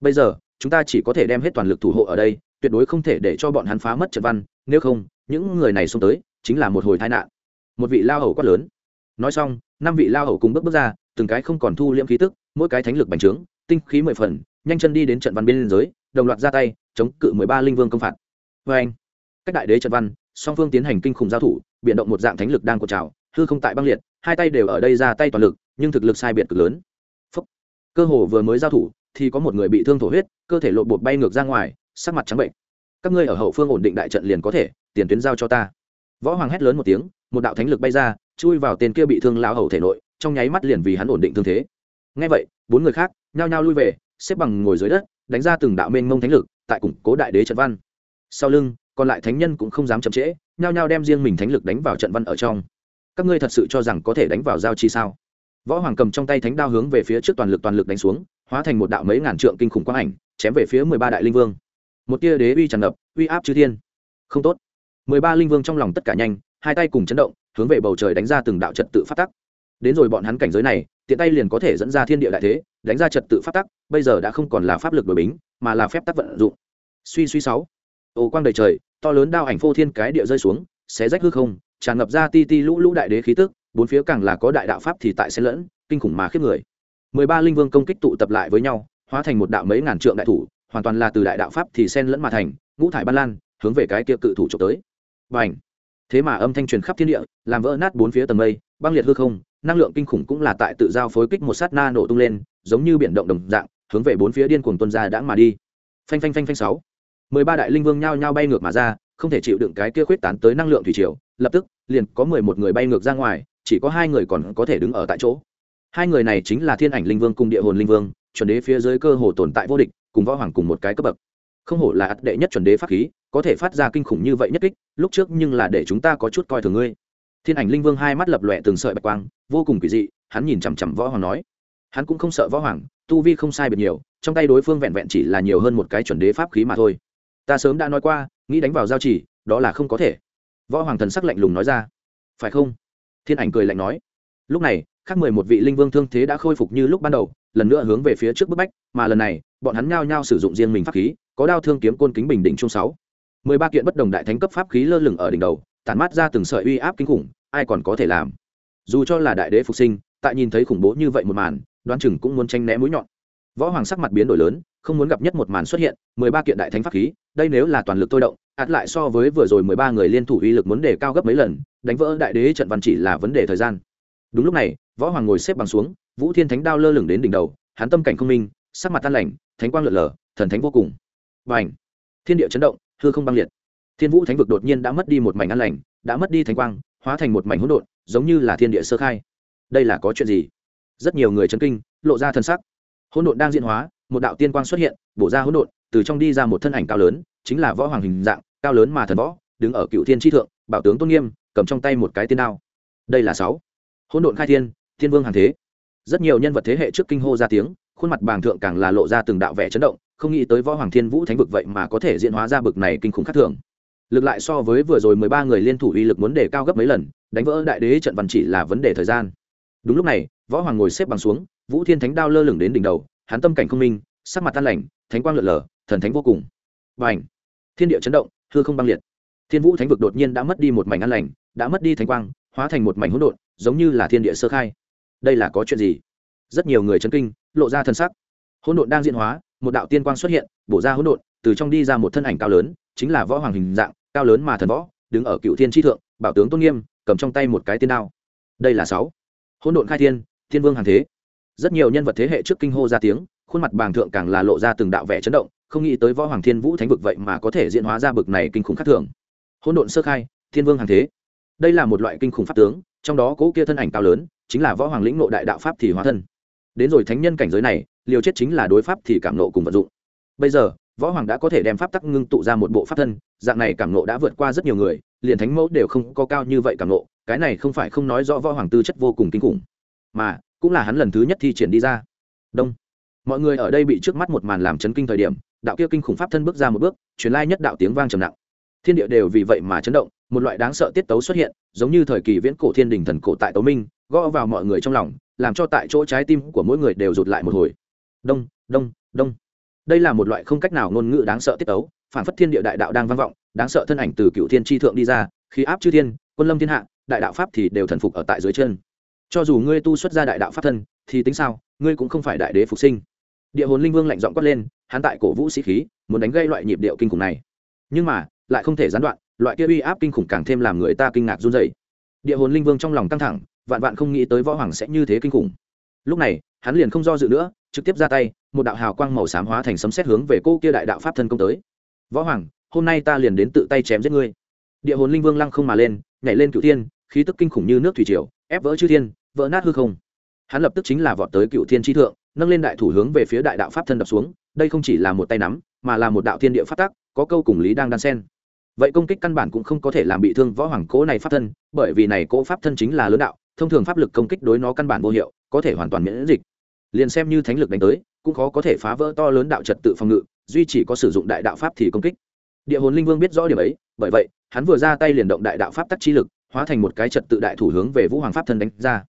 Bây giờ, chúng ta chỉ có thể đem hết toàn lực thủ hộ ở đây, tuyệt đối không thể để cho bọn hắn phá mất trận văn, nếu không, những người này xông tới, chính là một hồi tai nạn. Một vị lao hầu quát lớn. Nói xong, năm vị lao hầu cùng bước bước ra, từng cái không còn thu liễm khí tức, mỗi cái thánh lực bành trướng, tinh khí mười phần, nhanh chân đi đến trận văn biên giới đồng loạt ra tay, chống cự mười ba linh vương công phạt. Vê anh cách đại đế trận văn, song phương tiến hành kinh khủng giao thủ biện động một dạng thánh lực đang cột trào hư không tại băng liệt, hai tay đều ở đây ra tay toàn lực, nhưng thực lực sai biệt cực lớn. Phúc. cơ hồ vừa mới giao thủ, thì có một người bị thương thổ huyết, cơ thể lộn bột bay ngược ra ngoài, sắc mặt trắng bệnh. Các ngươi ở hậu phương ổn định đại trận liền có thể, tiền tuyến giao cho ta. Võ hoàng hét lớn một tiếng, một đạo thánh lực bay ra, chui vào tên kia bị thương lao hầu thể nội, trong nháy mắt liền vì hắn ổn định thương thế. Ngay vậy, bốn người khác nhao nhao lui về, xếp bằng ngồi dưới đất, đánh ra từng đạo mênh mông thánh lực, tại củng cố đại đế trận văn. Sau lưng, còn lại thánh nhân cũng không dám chậm trễ, nhao nhao đem riêng mình thánh lực đánh vào trận văn ở trong các ngươi thật sự cho rằng có thể đánh vào giao chi sao? Võ hoàng cầm trong tay thánh đao hướng về phía trước toàn lực toàn lực đánh xuống, hóa thành một đạo mấy ngàn trượng kinh khủng quang ảnh, chém về phía mười ba đại linh vương. Một tia đế uy tràn ngập, uy áp chư thiên. Không tốt. Mười ba linh vương trong lòng tất cả nhanh, hai tay cùng chấn động, hướng về bầu trời đánh ra từng đạo trật tự phát tắc. Đến rồi bọn hắn cảnh giới này, tiện tay liền có thể dẫn ra thiên địa đại thế, đánh ra trật tự phát tắc, bây giờ đã không còn là pháp lực đổi bính, mà là phép tắc vận dụng. Suy suy sáu. Ồ quang đầy trời, to lớn đao ảnh phô thiên cái địa rơi xuống, xé rách hư không tràn ngập ra ti ti lũ lũ đại đế khí tức, bốn phía càng là có đại đạo pháp thì tại xen lẫn, kinh khủng mà khiếp người. Mười ba linh vương công kích tụ tập lại với nhau, hóa thành một đạo mấy ngàn trượng đại thủ, hoàn toàn là từ đại đạo pháp thì xen lẫn mà thành, ngũ thải ban lan, hướng về cái kia cự thủ trộm tới. Và h thế mà âm thanh truyền khắp thiên địa, làm vỡ nát bốn phía tầng mây, băng liệt hư không, năng lượng kinh khủng cũng là tại tự giao phối kích một sát na nổ tung lên, giống như biển động đồng dạng, hướng về bốn phía điên cuồng tuân ra đã mà đi. Phanh phanh phanh phanh sáu. Mười ba đại linh vương nhao nhao bay ngược mà ra không thể chịu đựng cái kia khuyết tán tới năng lượng thủy triều, lập tức, liền có mười một người bay ngược ra ngoài, chỉ có hai người còn có thể đứng ở tại chỗ. Hai người này chính là thiên ảnh linh vương cùng địa hồn linh vương, chuẩn đế phía dưới cơ hồ tồn tại vô địch, cùng võ hoàng cùng một cái cấp bậc. Không hổ là ắt đệ nhất chuẩn đế pháp khí, có thể phát ra kinh khủng như vậy nhất kích, lúc trước nhưng là để chúng ta có chút coi thường ngươi. Thiên ảnh linh vương hai mắt lập lòe từng sợi bạch quang, vô cùng kỳ dị, hắn nhìn chằm chằm võ hoàng nói, hắn cũng không sợ võ hoàng, tu vi không sai biệt nhiều, trong tay đối phương vẹn vẹn chỉ là nhiều hơn một cái chuẩn đế pháp khí mà thôi. Ta sớm đã nói qua nghĩ đánh vào giao chỉ, đó là không có thể. Võ hoàng thần sắc lạnh lùng nói ra. Phải không? Thiên ảnh cười lạnh nói. Lúc này, khác mười một vị linh vương thương thế đã khôi phục như lúc ban đầu, lần nữa hướng về phía trước bức bách, mà lần này, bọn hắn nhao nhao sử dụng riêng mình pháp khí, có đao thương kiếm côn kính bình đỉnh chung sáu. Mười ba kiện bất đồng đại thánh cấp pháp khí lơ lửng ở đỉnh đầu, tản mát ra từng sợi uy áp kinh khủng, ai còn có thể làm? Dù cho là đại đế phục sinh, tại nhìn thấy khủng bố như vậy một màn, đoán chừng cũng muốn tranh né mũi nhọn. Võ hoàng sắc mặt biến đổi lớn không muốn gặp nhất một màn xuất hiện, mười ba kiện đại thánh pháp khí, đây nếu là toàn lực tôi động, ạt lại so với vừa rồi mười ba người liên thủ uy lực muốn đề cao gấp mấy lần, đánh vỡ đại đế trận văn chỉ là vấn đề thời gian. Đúng lúc này, võ hoàng ngồi xếp bằng xuống, vũ thiên thánh đao lơ lửng đến đỉnh đầu, hắn tâm cảnh không minh, sắc mặt tan lành, thánh quang lượn lờ, thần thánh vô cùng. Và thiên địa chấn động, hư không băng liệt. Thiên vũ thánh vực đột nhiên đã mất đi một mảnh an lành, đã mất đi thánh quang, hóa thành một mảnh hỗn độn, giống như là thiên địa sơ khai. Đây là có chuyện gì? Rất nhiều người chấn kinh, lộ ra thân sắc. Hỗn độn đang diễn hóa một đạo tiên quang xuất hiện, bổ ra hỗn độn, từ trong đi ra một thân ảnh cao lớn, chính là võ hoàng hình dạng, cao lớn mà thần võ, đứng ở cựu thiên tri thượng, bảo tướng tôn nghiêm, cầm trong tay một cái tiên đao. Đây là sáu. Hỗn độn khai thiên thiên vương hàng thế. Rất nhiều nhân vật thế hệ trước kinh hô ra tiếng, khuôn mặt bàng thượng càng là lộ ra từng đạo vẻ chấn động, không nghĩ tới võ hoàng thiên vũ thánh vực vậy mà có thể diễn hóa ra bực này kinh khủng khác thường. Lực lại so với vừa rồi mười ba người liên thủ uy lực muốn đề cao gấp mấy lần, đánh vỡ đại đế trận văn chỉ là vấn đề thời gian. Đúng lúc này, võ hoàng ngồi xếp bằng xuống, vũ thiên thánh đao lơ lửng đến đỉnh đầu hắn tâm cảnh không minh, sắc mặt tan lành, thánh quang lượn lờ, thần thánh vô cùng. Và ảnh thiên địa chấn động, hư không băng liệt. Thiên vũ thánh vực đột nhiên đã mất đi một mảnh an lành, đã mất đi thánh quang, hóa thành một mảnh hỗn độn, giống như là thiên địa sơ khai. Đây là có chuyện gì? Rất nhiều người chấn kinh, lộ ra thân sắc. Hỗn độn đang diễn hóa, một đạo tiên quang xuất hiện, bổ ra hỗn độn, từ trong đi ra một thân ảnh cao lớn, chính là võ hoàng hình dạng, cao lớn mà thần võ, đứng ở cựu thiên tri thượng, bảo tướng tôn nghiêm, cầm trong tay một cái tiên đao. Đây là sáu. Hỗn độn khai thiên thiên vương hàng thế rất nhiều nhân vật thế hệ trước kinh hô ra tiếng, khuôn mặt bàng thượng càng là lộ ra từng đạo vẻ chấn động, không nghĩ tới võ hoàng thiên vũ thánh vực vậy mà có thể diễn hóa ra bực này kinh khủng khắc thường. Hỗn độn sơ khai, thiên vương hàng thế. Đây là một loại kinh khủng pháp tướng, trong đó cố kia thân ảnh cao lớn, chính là võ hoàng lĩnh nộ đại đạo pháp thì hóa thân. Đến rồi thánh nhân cảnh giới này, liều chết chính là đối pháp thì cảm nộ cùng vận dụng. Bây giờ, võ hoàng đã có thể đem pháp tắc ngưng tụ ra một bộ pháp thân, dạng này cảm nộ đã vượt qua rất nhiều người, liền thánh mẫu đều không có cao như vậy cảm nộ, cái này không phải không nói rõ võ hoàng tư chất vô cùng kinh khủng. Mà cũng là hắn lần thứ nhất thi triển đi ra. Đông. Mọi người ở đây bị trước mắt một màn làm chấn kinh thời điểm, đạo kia kinh khủng pháp thân bước ra một bước, truyền lai nhất đạo tiếng vang trầm nặng. Thiên địa đều vì vậy mà chấn động, một loại đáng sợ tiết tấu xuất hiện, giống như thời kỳ viễn cổ thiên đình thần cổ tại tấu minh, gõ vào mọi người trong lòng, làm cho tại chỗ trái tim của mỗi người đều rụt lại một hồi. Đông đông đông. Đây là một loại không cách nào ngôn ngữ đáng sợ tiết tấu phản phất thiên địa đại đạo đang vang vọng, đáng sợ thân ảnh từ cựu thiên tri thượng đi ra khi áp chư thiên, quân lâm thiên hạ, đại đạo pháp thì đều thần phục ở tại dưới chân cho dù ngươi tu xuất ra đại đạo pháp thân, thì tính sao? Ngươi cũng không phải đại đế phục sinh. Địa hồn linh vương lạnh giọng quát lên, hắn tại cổ vũ sĩ khí, muốn đánh gây loại nhịp điệu kinh khủng này. Nhưng mà, lại không thể gián đoạn, loại kia uy áp kinh khủng càng thêm làm người ta kinh ngạc run dày địa hồn linh vương trong lòng căng thẳng, vạn vạn không nghĩ tới võ hoàng sẽ như thế kinh khủng. Lúc này, hắn liền không do dự nữa, trực tiếp ra tay, một đạo hào quang màu xám hóa thành sấm xét hướng về cô kia đại đạo pháp thân công tới. Võ hoàng, hôm nay ta liền đến tự tay chém giết ngươi. Địa hồn linh vương lăng không mà lên, nhảy lên cựu thiên, khí tức kinh khủng như nước thủy triều, ép vỡ chư thiên vỡ nát hư không. Hắn lập tức chính là vọt tới cựu thiên tri thượng nâng lên đại thủ hướng về phía đại đạo pháp thân đập xuống đây không chỉ là một tay nắm mà là một đạo thiên địa phát tắc, có câu cùng lý đang đan sen vậy công kích căn bản cũng không có thể làm bị thương võ hoàng cố này pháp thân bởi vì này cố pháp thân chính là lớn đạo thông thường pháp lực công kích đối nó căn bản vô hiệu có thể hoàn toàn miễn dịch. Liền xem như thánh lực đánh tới cũng khó có thể phá vỡ to lớn đạo trật tự phòng ngự duy chỉ có sử dụng đại đạo pháp thì công kích. Địa hồn linh vương biết rõ điểm ấy bởi vậy hắn vừa ra tay liền động đại đạo pháp tắc chi lực hóa thành một cái trật tự đại thủ hướng về vũ hoàng pháp thân đánh ra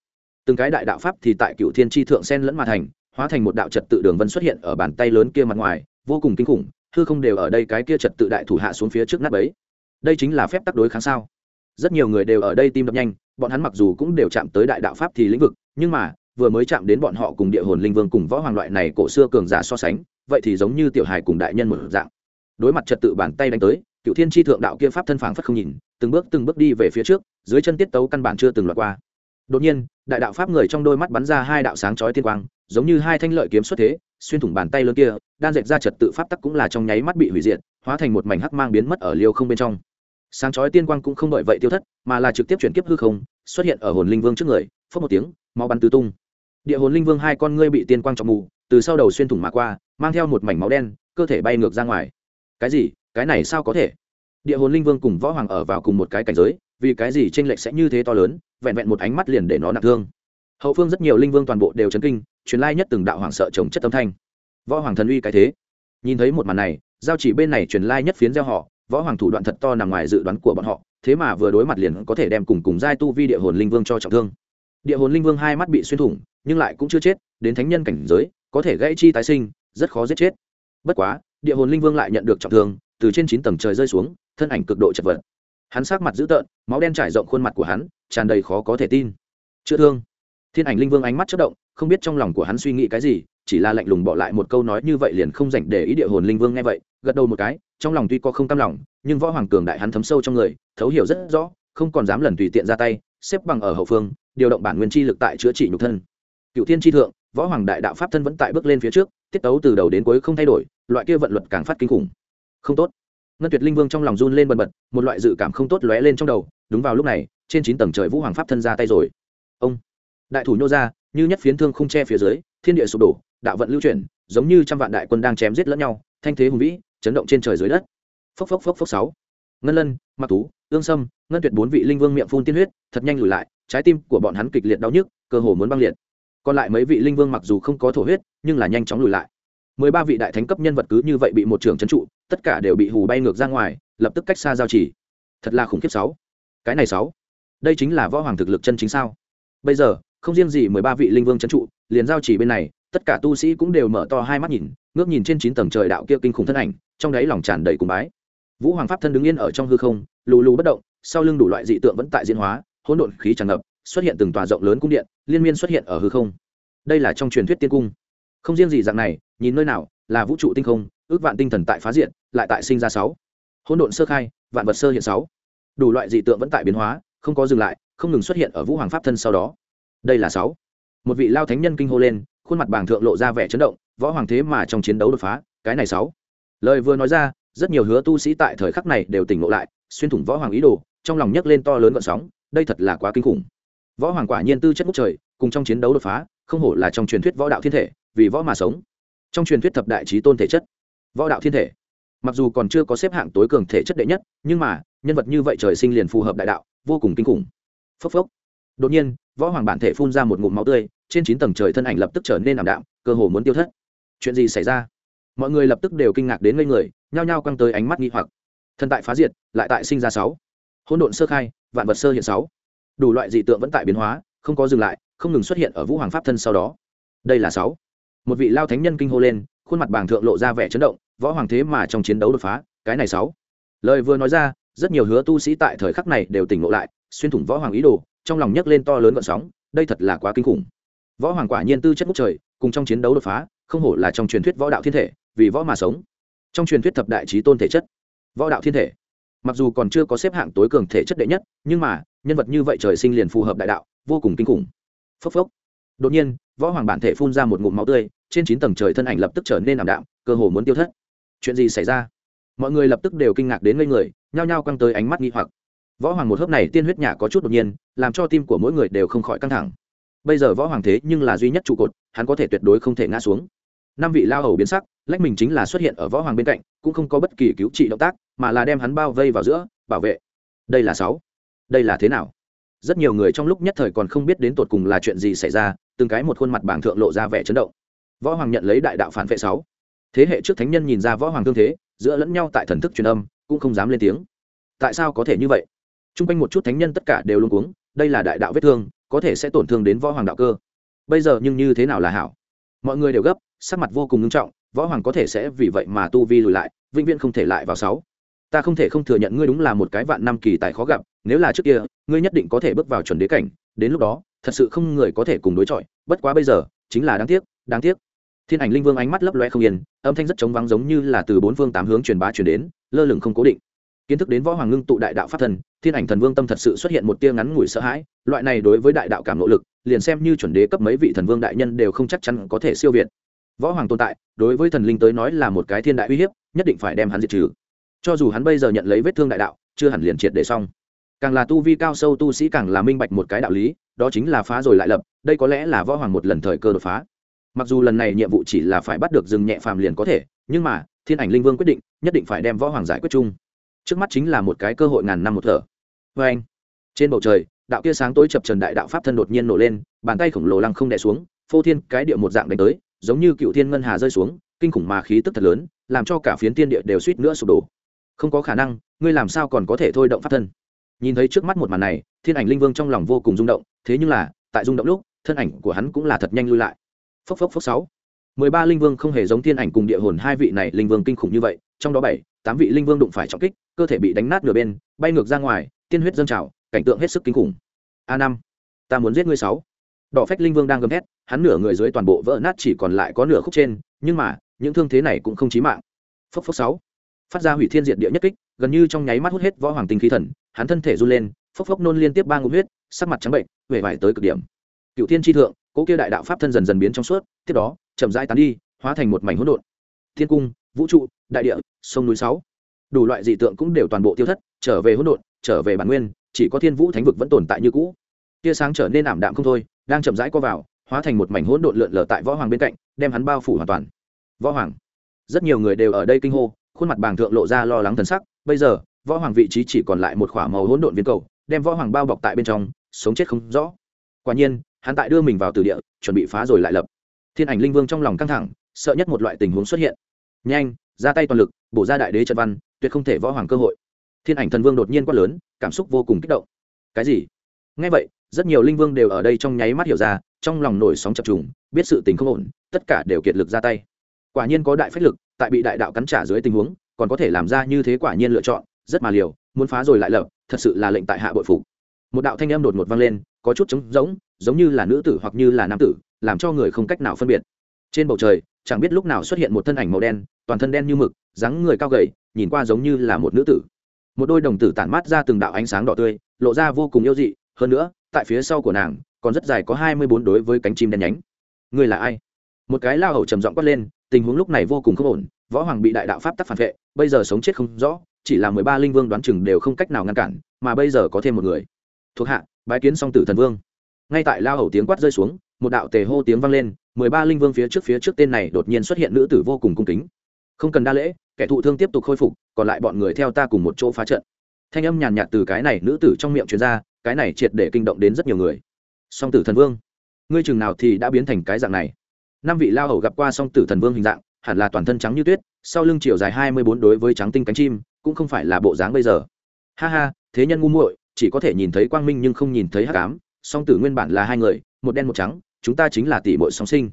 từng cái đại đạo pháp thì tại cựu thiên tri thượng sen lẫn mà thành, hóa thành một đạo trật tự đường vân xuất hiện ở bàn tay lớn kia mặt ngoài, vô cùng kinh khủng, hư không đều ở đây cái kia trật tự đại thủ hạ xuống phía trước nát ấy đây chính là phép tắc đối kháng sao? Rất nhiều người đều ở đây tim đập nhanh, bọn hắn mặc dù cũng đều chạm tới đại đạo pháp thì lĩnh vực, nhưng mà, vừa mới chạm đến bọn họ cùng địa hồn linh vương cùng võ hoàng loại này cổ xưa cường giả so sánh, vậy thì giống như tiểu hài cùng đại nhân một dạng. Đối mặt trật tự bàn tay đánh tới cựu thiên tri thượng đạo kia pháp thân phảng phất không nhìn, từng bước từng bước đi về phía trước, dưới chân tiết tấu căn bản chưa từng lọt qua đột nhiên, đại đạo pháp người trong đôi mắt bắn ra hai đạo sáng chói tiên quang, giống như hai thanh lợi kiếm xuất thế, xuyên thủng bàn tay lớn kia, đan dệt ra trật tự pháp tắc cũng là trong nháy mắt bị hủy diệt, hóa thành một mảnh hắc mang biến mất ở liêu không bên trong. Sáng chói tiên quang cũng không đợi vậy tiêu thất, mà là trực tiếp chuyển kiếp hư không, xuất hiện ở hồn linh vương trước người phớt một tiếng, máu bắn tứ tung. Địa hồn linh vương hai con ngươi bị tiên quang trọng mù, từ sau đầu xuyên thủng mà qua, mang theo một mảnh máu đen, cơ thể bay ngược ra ngoài. Cái gì? Cái này sao có thể? Địa hồn linh vương cùng võ hoàng ở vào cùng một cái cảnh giới vì cái gì tranh lệch sẽ như thế to lớn, vẹn vẹn một ánh mắt liền để nó nặng thương. Hậu phương rất nhiều linh vương toàn bộ đều chấn kinh, truyền lai nhất từng đạo hoàng sợ trồng chất tâm thanh. Võ hoàng thần uy cái thế. Nhìn thấy một màn này, giao chỉ bên này truyền lai nhất phiến gieo họ, võ hoàng thủ đoạn thật to nằm ngoài dự đoán của bọn họ, thế mà vừa đối mặt liền có thể đem cùng cùng giai tu vi địa hồn linh vương cho trọng thương. Địa hồn linh vương hai mắt bị xuyên thủng, nhưng lại cũng chưa chết, đến thánh nhân cảnh giới, có thể gãy chi tái sinh, rất khó giết chết. Bất quá, địa hồn linh vương lại nhận được trọng thương, từ trên chín tầng trời rơi xuống, thân ảnh cực độ chật vật hắn sát mặt dữ tợn, máu đen trải rộng khuôn mặt của hắn, tràn đầy khó có thể tin. Chữa thương. Thiên ảnh linh vương ánh mắt chất động, không biết trong lòng của hắn suy nghĩ cái gì, chỉ là lạnh lùng bỏ lại một câu nói như vậy liền không dành để ý địa hồn linh vương nghe vậy, gật đầu một cái, trong lòng tuy có không cam lòng, nhưng võ hoàng cường đại hắn thấm sâu trong người, thấu hiểu rất rõ, không còn dám lần tùy tiện ra tay, xếp bằng ở hậu phương, điều động bản nguyên chi lực tại chữa trị nhục thân. Cựu thiên tri thượng, võ hoàng đại đạo pháp thân vẫn tại bước lên phía trước, tiết tấu từ đầu đến cuối không thay đổi, loại kia vận luật càng phát kinh khủng. Không tốt ngân tuyệt linh vương trong lòng run lên bần bật, một loại dự cảm không tốt lóe lên trong đầu, đúng vào lúc này, trên chín tầng trời vũ hoàng pháp thân ra tay rồi. Ông, đại thủ nhô ra, như nhất phiến thương không che phía dưới, thiên địa sụp đổ, đạo vận lưu chuyển, giống như trăm vạn đại quân đang chém giết lẫn nhau, thanh thế hùng vĩ, chấn động trên trời dưới đất. Phốc phốc phốc phốc sáu. Ngân lân mặc tú, ương sâm, ngân tuyệt bốn vị linh vương miệng phun tiên huyết, thật nhanh lùi lại, trái tim của bọn hắn kịch liệt đau nhức, cơ hồ muốn băng liệt. Còn lại mấy vị linh vương mặc dù không có thổ huyết, nhưng là nhanh chóng lùi lại mười ba vị đại thánh cấp nhân vật cứ như vậy bị một trường trấn trụ, tất cả đều bị hù bay ngược ra ngoài, lập tức cách xa giao chỉ. Thật là khủng khiếp sáu. Cái này sáu. Đây chính là võ hoàng thực lực chân chính sao? Bây giờ, không riêng gì mười ba vị linh vương trấn trụ, liền giao chỉ bên này, tất cả tu sĩ cũng đều mở to hai mắt nhìn, ngước nhìn trên chín tầng trời đạo kia kinh khủng thân ảnh, trong đáy lòng tràn đầy cùng bái. Vũ hoàng pháp thân đứng yên ở trong hư không, lù lù bất động, sau lưng đủ loại dị tượng vẫn tại diễn hóa, hỗn độn khí tràn ngập, xuất hiện từng tòa rộng lớn cung điện, liên miên xuất hiện ở hư không. Đây là trong truyền thuyết tiên cung. Không riêng gì dạng này nhìn nơi nào là vũ trụ tinh không, ước vạn tinh thần tại phá diện, lại tại sinh ra sáu. Hỗn độn sơ khai, vạn vật sơ hiện sáu. Đủ loại dị tượng vẫn tại biến hóa, không có dừng lại, không ngừng xuất hiện ở vũ hoàng pháp thân sau đó. Đây là sáu. Một vị lao thánh nhân kinh hô lên, khuôn mặt bàng thượng lộ ra vẻ chấn động, võ hoàng thế mà trong chiến đấu đột phá, cái này sáu. Lời vừa nói ra, rất nhiều hứa tu sĩ tại thời khắc này đều tỉnh ngộ lại, xuyên thủng võ hoàng ý đồ, trong lòng nhấc lên to lớn gọn sóng, đây thật là quá kinh khủng. Võ hoàng quả nhiên tư chất ngốc trời, cùng trong chiến đấu đột phá, không hổ là trong truyền thuyết võ đạo thiên thể, vì võ mà sống trong truyền thuyết thập đại trí tôn thể chất, võ đạo thiên thể. Mặc dù còn chưa có xếp hạng tối cường thể chất đệ nhất, nhưng mà, nhân vật như vậy trời sinh liền phù hợp đại đạo, vô cùng kinh khủng. Phốc phốc. Đột nhiên, võ hoàng bản thể phun ra một ngụm máu tươi, trên chín tầng trời thân ảnh lập tức trở nên ảm đạm, cơ hồ muốn tiêu thất. Chuyện gì xảy ra? Mọi người lập tức đều kinh ngạc đến ngây người, nhao nhao căng tới ánh mắt nghi hoặc. Thân tại phá diệt, lại tại sinh ra sáu. Hỗn độn sơ khai, vạn vật sơ hiện sáu. Đủ loại dị tượng vẫn tại biến hóa, không có dừng lại, không ngừng xuất hiện ở vũ hoàng pháp thân sau đó. Đây là sáu một vị lao thánh nhân kinh hô lên, khuôn mặt bàng thượng lộ ra vẻ chấn động, võ hoàng thế mà trong chiến đấu đột phá, cái này sáu. Lời vừa nói ra, rất nhiều hứa tu sĩ tại thời khắc này đều tỉnh ngộ lại, xuyên thủng võ hoàng ý đồ, trong lòng nhấc lên to lớn gọn sóng, đây thật là quá kinh khủng. Võ hoàng quả nhiên tư chất ngốc trời, cùng trong chiến đấu đột phá, không hổ là trong truyền thuyết võ đạo thiên thể, vì võ mà sống. Trong truyền thuyết thập đại trí tôn thể chất, võ đạo thiên thể. Mặc dù còn chưa có xếp hạng tối cường thể chất đệ nhất, nhưng mà, nhân vật như vậy trời sinh liền phù hợp đại đạo, vô cùng kinh khủng. Phốc phốc đột nhiên, võ hoàng bản thể phun ra một ngụm máu tươi, trên chín tầng trời thân ảnh lập tức trở nên ảm đạm, cơ hồ muốn tiêu thất. Chuyện gì xảy ra? Mọi người lập tức đều kinh ngạc đến ngây người, nhao nhao căng tới ánh mắt nghi hoặc. Võ hoàng một hớp này tiên huyết nhả có chút đột nhiên, làm cho tim của mỗi người đều không khỏi căng thẳng. Bây giờ võ hoàng thế nhưng là duy nhất trụ cột, hắn có thể tuyệt đối không thể ngã xuống. Năm vị lao hầu biến sắc, lách mình chính là xuất hiện ở võ hoàng bên cạnh, cũng không có bất kỳ cứu trị động tác, mà là đem hắn bao vây vào giữa, bảo vệ. Đây là sáu. Đây là thế nào? Rất nhiều người trong lúc nhất thời còn không biết đến tột cùng là chuyện gì xảy ra, từng cái một khuôn mặt bảng thượng lộ ra vẻ chấn động. Võ hoàng nhận lấy đại đạo phản vệ sáu. Thế hệ trước thánh nhân nhìn ra võ hoàng thương thế, giữa lẫn nhau tại thần thức truyền âm, cũng không dám lên tiếng. Tại sao có thể như vậy? T r u n g quanh một chút thánh nhân tất cả đều luôn cuống, đây là đại đạo vết thương, có thể sẽ tổn thương đến võ hoàng đạo cơ. Bây giờ nhưng như thế nào là hảo? Mọi người đều gấp, sắc mặt vô cùng nghiêm trọng, võ hoàng có thể sẽ vì vậy mà tu vi lùi lại, vĩnh viễn không thể lại vào sáu. Ta không thể không thừa nhận ngươi đúng là một cái vạn năm kỳ tài khó gặp nếu là trước kia, ngươi nhất định có thể bước vào chuẩn đế cảnh, đến lúc đó, thật sự không người có thể cùng đối chọi, bất quá bây giờ, chính là đáng tiếc đáng tiếc. Thiên ảnh linh vương ánh mắt lấp loe không yên, âm thanh rất trống vắng giống như là từ bốn phương tám hướng truyền bá truyền đến, lơ lửng không cố định. Kiến thức đến võ hoàng ngưng tụ đại đạo pháp thần, thiên ảnh thần vương tâm thật sự xuất hiện một tia ngắn ngủi sợ hãi, loại này đối với đại đạo cảm nỗ lực, liền xem như chuẩn đế cấp mấy vị thần vương đại nhân đều không chắc chắn có thể siêu việt. Võ hoàng tồn tại, đối với thần linh tới nói là một cái thiên đại uy hiếp, nhất định phải đem hắn diệt trừ. Cho dù hắn bây giờ nhận lấy vết thương đại đạo, chưa hẳn liền triệt để xong càng là tu vi cao sâu tu sĩ càng là minh bạch một cái đạo lý, đó chính là phá rồi lại lập, đây có lẽ là võ hoàng một lần thời cơ đột phá. Mặc dù lần này nhiệm vụ chỉ là phải bắt được rừng nhẹ phàm liền có thể, nhưng mà, thiên ảnh linh vương quyết định, nhất định phải đem võ hoàng giải quyết chung. Trước mắt chính là một cái cơ hội ngàn năm một thở. Vê anh, trên bầu trời, đạo kia sáng tối chập trần đại đạo pháp thân đột nhiên nổ lên, bàn tay khổng lồ lăng không đè xuống, phô thiên cái địa một dạng đánh tới, giống như cựu thiên ngân hà rơi xuống, kinh khủng mà khí tức thật lớn, làm cho cả phiến tiên địa đều suýt nữa sụp đổ. Không có khả năng, ngươi làm sao còn có thể thôi động pháp thân? Nhìn thấy trước mắt một màn này, thiên ảnh linh vương trong lòng vô cùng rung động, thế nhưng là, tại rung động lúc, thân ảnh của hắn cũng là thật nhanh lui lại. Phốc phốc phốc sáu. Mười ba linh vương không hề giống thiên ảnh cùng địa hồn hai vị này linh vương kinh khủng như vậy, trong đó bảy, tám vị linh vương đụng phải trọng kích, cơ thể bị đánh nát nửa bên, bay ngược ra ngoài, tiên huyết dâng trào, cảnh tượng hết sức kinh khủng. A năm, ta muốn giết ngươi sáu. Đỏ phách linh vương đang gầm hét hắn nửa người dưới toàn bộ vỡ nát chỉ còn lại có nửa khúc trên, nhưng mà, những thương thế này cũng không chí mạng. Phốc phốc sáu. Phát ra hủy thiên diệt địa nhất kích, gần như trong nháy mắt hút hết võ hoàng tinh khí thần hắn thân thể run lên, phốc phốc nôn liên tiếp ba ngụm huyết, sắc mặt trắng bệnh huệ vải tới cực điểm. Cựu thiên tri thượng cỗ kia đại đạo pháp thân dần dần biến trong suốt, tiếp đó, chậm rãi tán đi, hóa thành một mảnh hỗn độn. Thiên cung, vũ trụ, đại địa, sông núi sáu. Đủ loại dị tượng cũng đều toàn bộ tiêu thất, trở về hỗn độn, trở về bản nguyên, chỉ có thiên vũ thánh vực vẫn tồn tại như cũ. Tia sáng trở nên ảm đạm không thôi, đang chậm rãi co vào, hóa thành một mảnh hỗn độn lượn lờ tại võ hoàng bên cạnh, đem hắn bao phủ hoàn toàn. Võ hoàng. Rất nhiều người đều ở đây kinh hô, khuôn mặt bàng thượng lộ ra lo lắng thần sắc, bây giờ võ hoàng vị trí chỉ còn lại một k h ỏ a màu hỗn độn viên cầu, đem võ hoàng bao bọc tại bên trong, sống chết không rõ. Quả nhiên, hắn tại đưa mình vào từ địa, chuẩn bị phá rồi lại lập. Thiên ảnh linh vương trong lòng căng thẳng, sợ nhất một loại tình huống xuất hiện. Nhanh, ra tay toàn lực, bổ ra đại đế trận văn, tuyệt không thể võ hoàng cơ hội. Thiên ảnh thần vương đột nhiên quát lớn, cảm xúc vô cùng kích động. Cái gì? Ngay vậy, rất nhiều linh vương đều ở đây trong nháy mắt hiểu ra, trong lòng nổi sóng chập trùng, biết sự tình không ổn, tất cả đều kiệt lực ra tay. Quả nhiên có đại phách lực, tại bị đại đạo cắn trả dưới tình huống, còn có thể làm ra như thế quả nhiên lựa chọn rất mà liều, muốn phá rồi lại lập, thật sự là lệnh tại hạ bội phục. Một đạo thanh âm đột ngột vang lên, có chút trống rỗng, giống như là nữ tử hoặc như là nam tử, làm cho người không cách nào phân biệt. Trên bầu trời, chẳng biết lúc nào xuất hiện một thân ảnh màu đen, toàn thân đen như mực, dáng người cao gầy, nhìn qua giống như là một nữ tử. Một đôi đồng tử tản mát ra từng đạo ánh sáng đỏ tươi, lộ ra vô cùng yêu dị, hơn nữa, tại phía sau của nàng, còn rất dài có hai mươi bốn đối với cánh chim đen nhánh. Người là ai? Một cái lao hầu trầm giọng quát lên, tình huống lúc này vô cùng không ổn, võ hoàng bị đại đạo pháp tắc phản vệ, bây giờ sống chết không rõ chỉ là mười ba linh vương đoán chừng đều không cách nào ngăn cản, mà bây giờ có thêm một người. Thuộc hạ, bái kiến song tử thần vương. Ngay tại lao hầu tiếng quát rơi xuống, một đạo tề hô tiếng vang lên, mười ba linh vương phía trước phía trước tên này đột nhiên xuất hiện nữ tử vô cùng cung kính. Không cần đa lễ, kẻ thụ thương tiếp tục khôi phục, còn lại bọn người theo ta cùng một chỗ phá trận. Thanh âm nhàn nhạt từ cái này nữ tử trong miệng truyền ra, cái này triệt để kinh động đến rất nhiều người. Song tử thần vương, ngươi chừng nào thì đã biến thành cái dạng này? Năm vị lao hầu gặp qua song tử thần vương hình dạng, hẳn là toàn thân trắng như tuyết, sau lưng chiều dài hai mươi bốn đối với trắng tinh cánh chim cũng không phải là bộ dáng bây giờ. Ha ha, thế nhân ngu muội, chỉ có thể nhìn thấy quang minh nhưng không nhìn thấy hắc ám. Song tử nguyên bản là hai người, một đen một trắng, chúng ta chính là tỷ muội song sinh.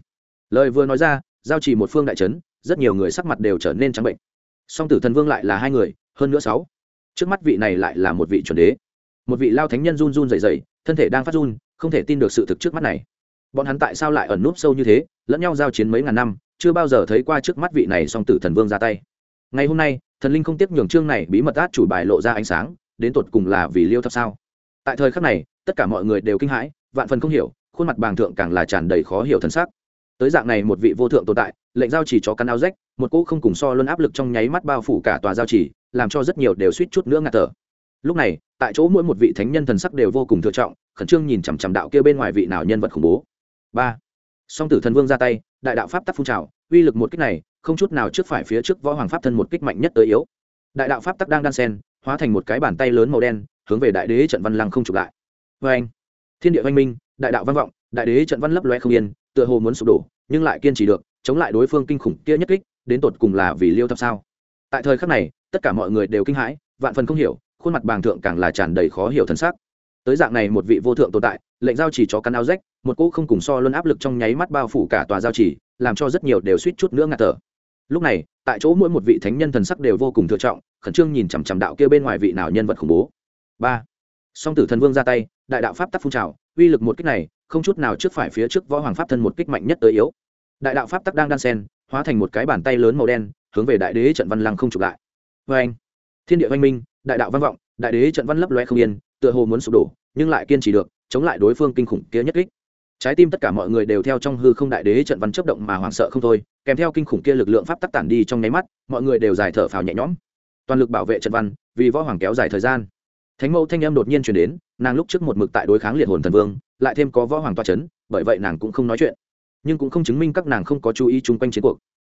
Lời vừa nói ra, giao chỉ một phương đại trấn rất nhiều người sắc mặt đều trở nên trắng bệnh. Song tử thần vương lại là hai người, hơn nữa sáu. Trước mắt vị này lại là một vị chuẩn đế. Một vị lao thánh nhân run run dày dày thân thể đang phát run, không thể tin được sự thực trước mắt này. Bọn hắn tại sao lại ẩn núp sâu như thế, lẫn nhau giao chiến mấy ngàn năm, chưa bao giờ thấy qua trước mắt vị này song tử thần vương ra tay ngày hôm nay, thần linh không tiếp nhường chương này bí mật át chủ bài lộ ra ánh sáng, đến tột cùng là vì liêu thập sao? Tại thời khắc này, tất cả mọi người đều kinh hãi, vạn phần không hiểu, khuôn mặt bàng thượng càng là tràn đầy khó hiểu thân xác tới dạng này một vị vô thượng tồn tại, lệnh giao chỉ cho căn áo rách, một cỗ không cùng so luôn áp lực trong nháy mắt bao phủ cả tòa giao chỉ, làm cho rất nhiều đều suýt chút nữa ngạt thở. Lúc này, tại chỗ mỗi một vị thánh nhân thần sắc đều vô cùng thừa trọng, khẩn trương nhìn chằm chằm đạo kia bên ngoài vị nào nhân vật khủng bố. Ba. Song tử thần vương ra tay đại đạo pháp tắc phun trào, uy lực một kích này, không chút nào trước phải phía trước võ hoàng pháp thân một kích mạnh nhất tới yếu. Đại đạo pháp tắc đang đan sen, hóa thành một cái bàn tay lớn màu đen, hướng về đại đế trận văn lăng không chụp lại. Vê anh thiên địa văn minh, đại đạo văn vọng, đại đế trận văn lấp loe không yên, tựa hồ muốn sụp đổ, nhưng lại kiên trì được, chống lại đối phương kinh khủng kia nhất kích, đến tột cùng là vì liêu thập sao? Tại thời khắc này, tất cả mọi người đều kinh hãi, vạn phần không hiểu, khuôn mặt bàng thượng càng là tràn đầy khó hiểu thân xác tới dạng này một vị vô thượng tồn tại, lệnh giao chỉ cho căn áo rách, một cỗ không cùng so luôn áp lực trong nháy mắt bao phủ cả tòa giao chỉ, làm cho rất nhiều đều suýt chút nữa ngạt thở. Lúc này, tại chỗ mỗi một vị thánh nhân thần sắc đều vô cùng thừa trọng, khẩn trương nhìn chằm chằm đạo kia bên ngoài vị nào nhân vật khủng bố. Ba. Song tử thần vương ra tay, đại đạo pháp tắc phun trào, uy lực một kích này, không chút nào trước phải phía trước võ hoàng pháp thân một kích mạnh nhất tới yếu. Đại đạo pháp tắc đang đan sen hóa thành một cái bàn tay lớn màu đen, hướng về đại đế trận văn lăng không chụp lại. Vê anh thiên địa văn minh, đại đạo văn vọng, đại đế trận văn lấp loe không yên tựa hồ muốn sụp đổ, nhưng lại kiên trì được, chống lại đối phương kinh khủng kia nhất kích. Trái tim tất cả mọi người đều theo trong hư không đại đế trận văn chấp động mà hoảng sợ không thôi, kèm theo kinh khủng kia lực lượng pháp tắc tản đi trong nháy mắt, mọi người đều giải thở phào nhẹ nhõm. Toàn lực bảo vệ trận văn, vì võ hoàng kéo dài thời gian. Thánh mẫu thanh em đột nhiên chuyển đến, nàng lúc trước một mực tại đối kháng liệt hồn thần vương, lại thêm có võ hoàng toa c h ấ n bởi vậy nàng cũng không nói chuyện. Nhưng cũng không chứng minh các nàng không có chú ý chung quanh chiến cuộc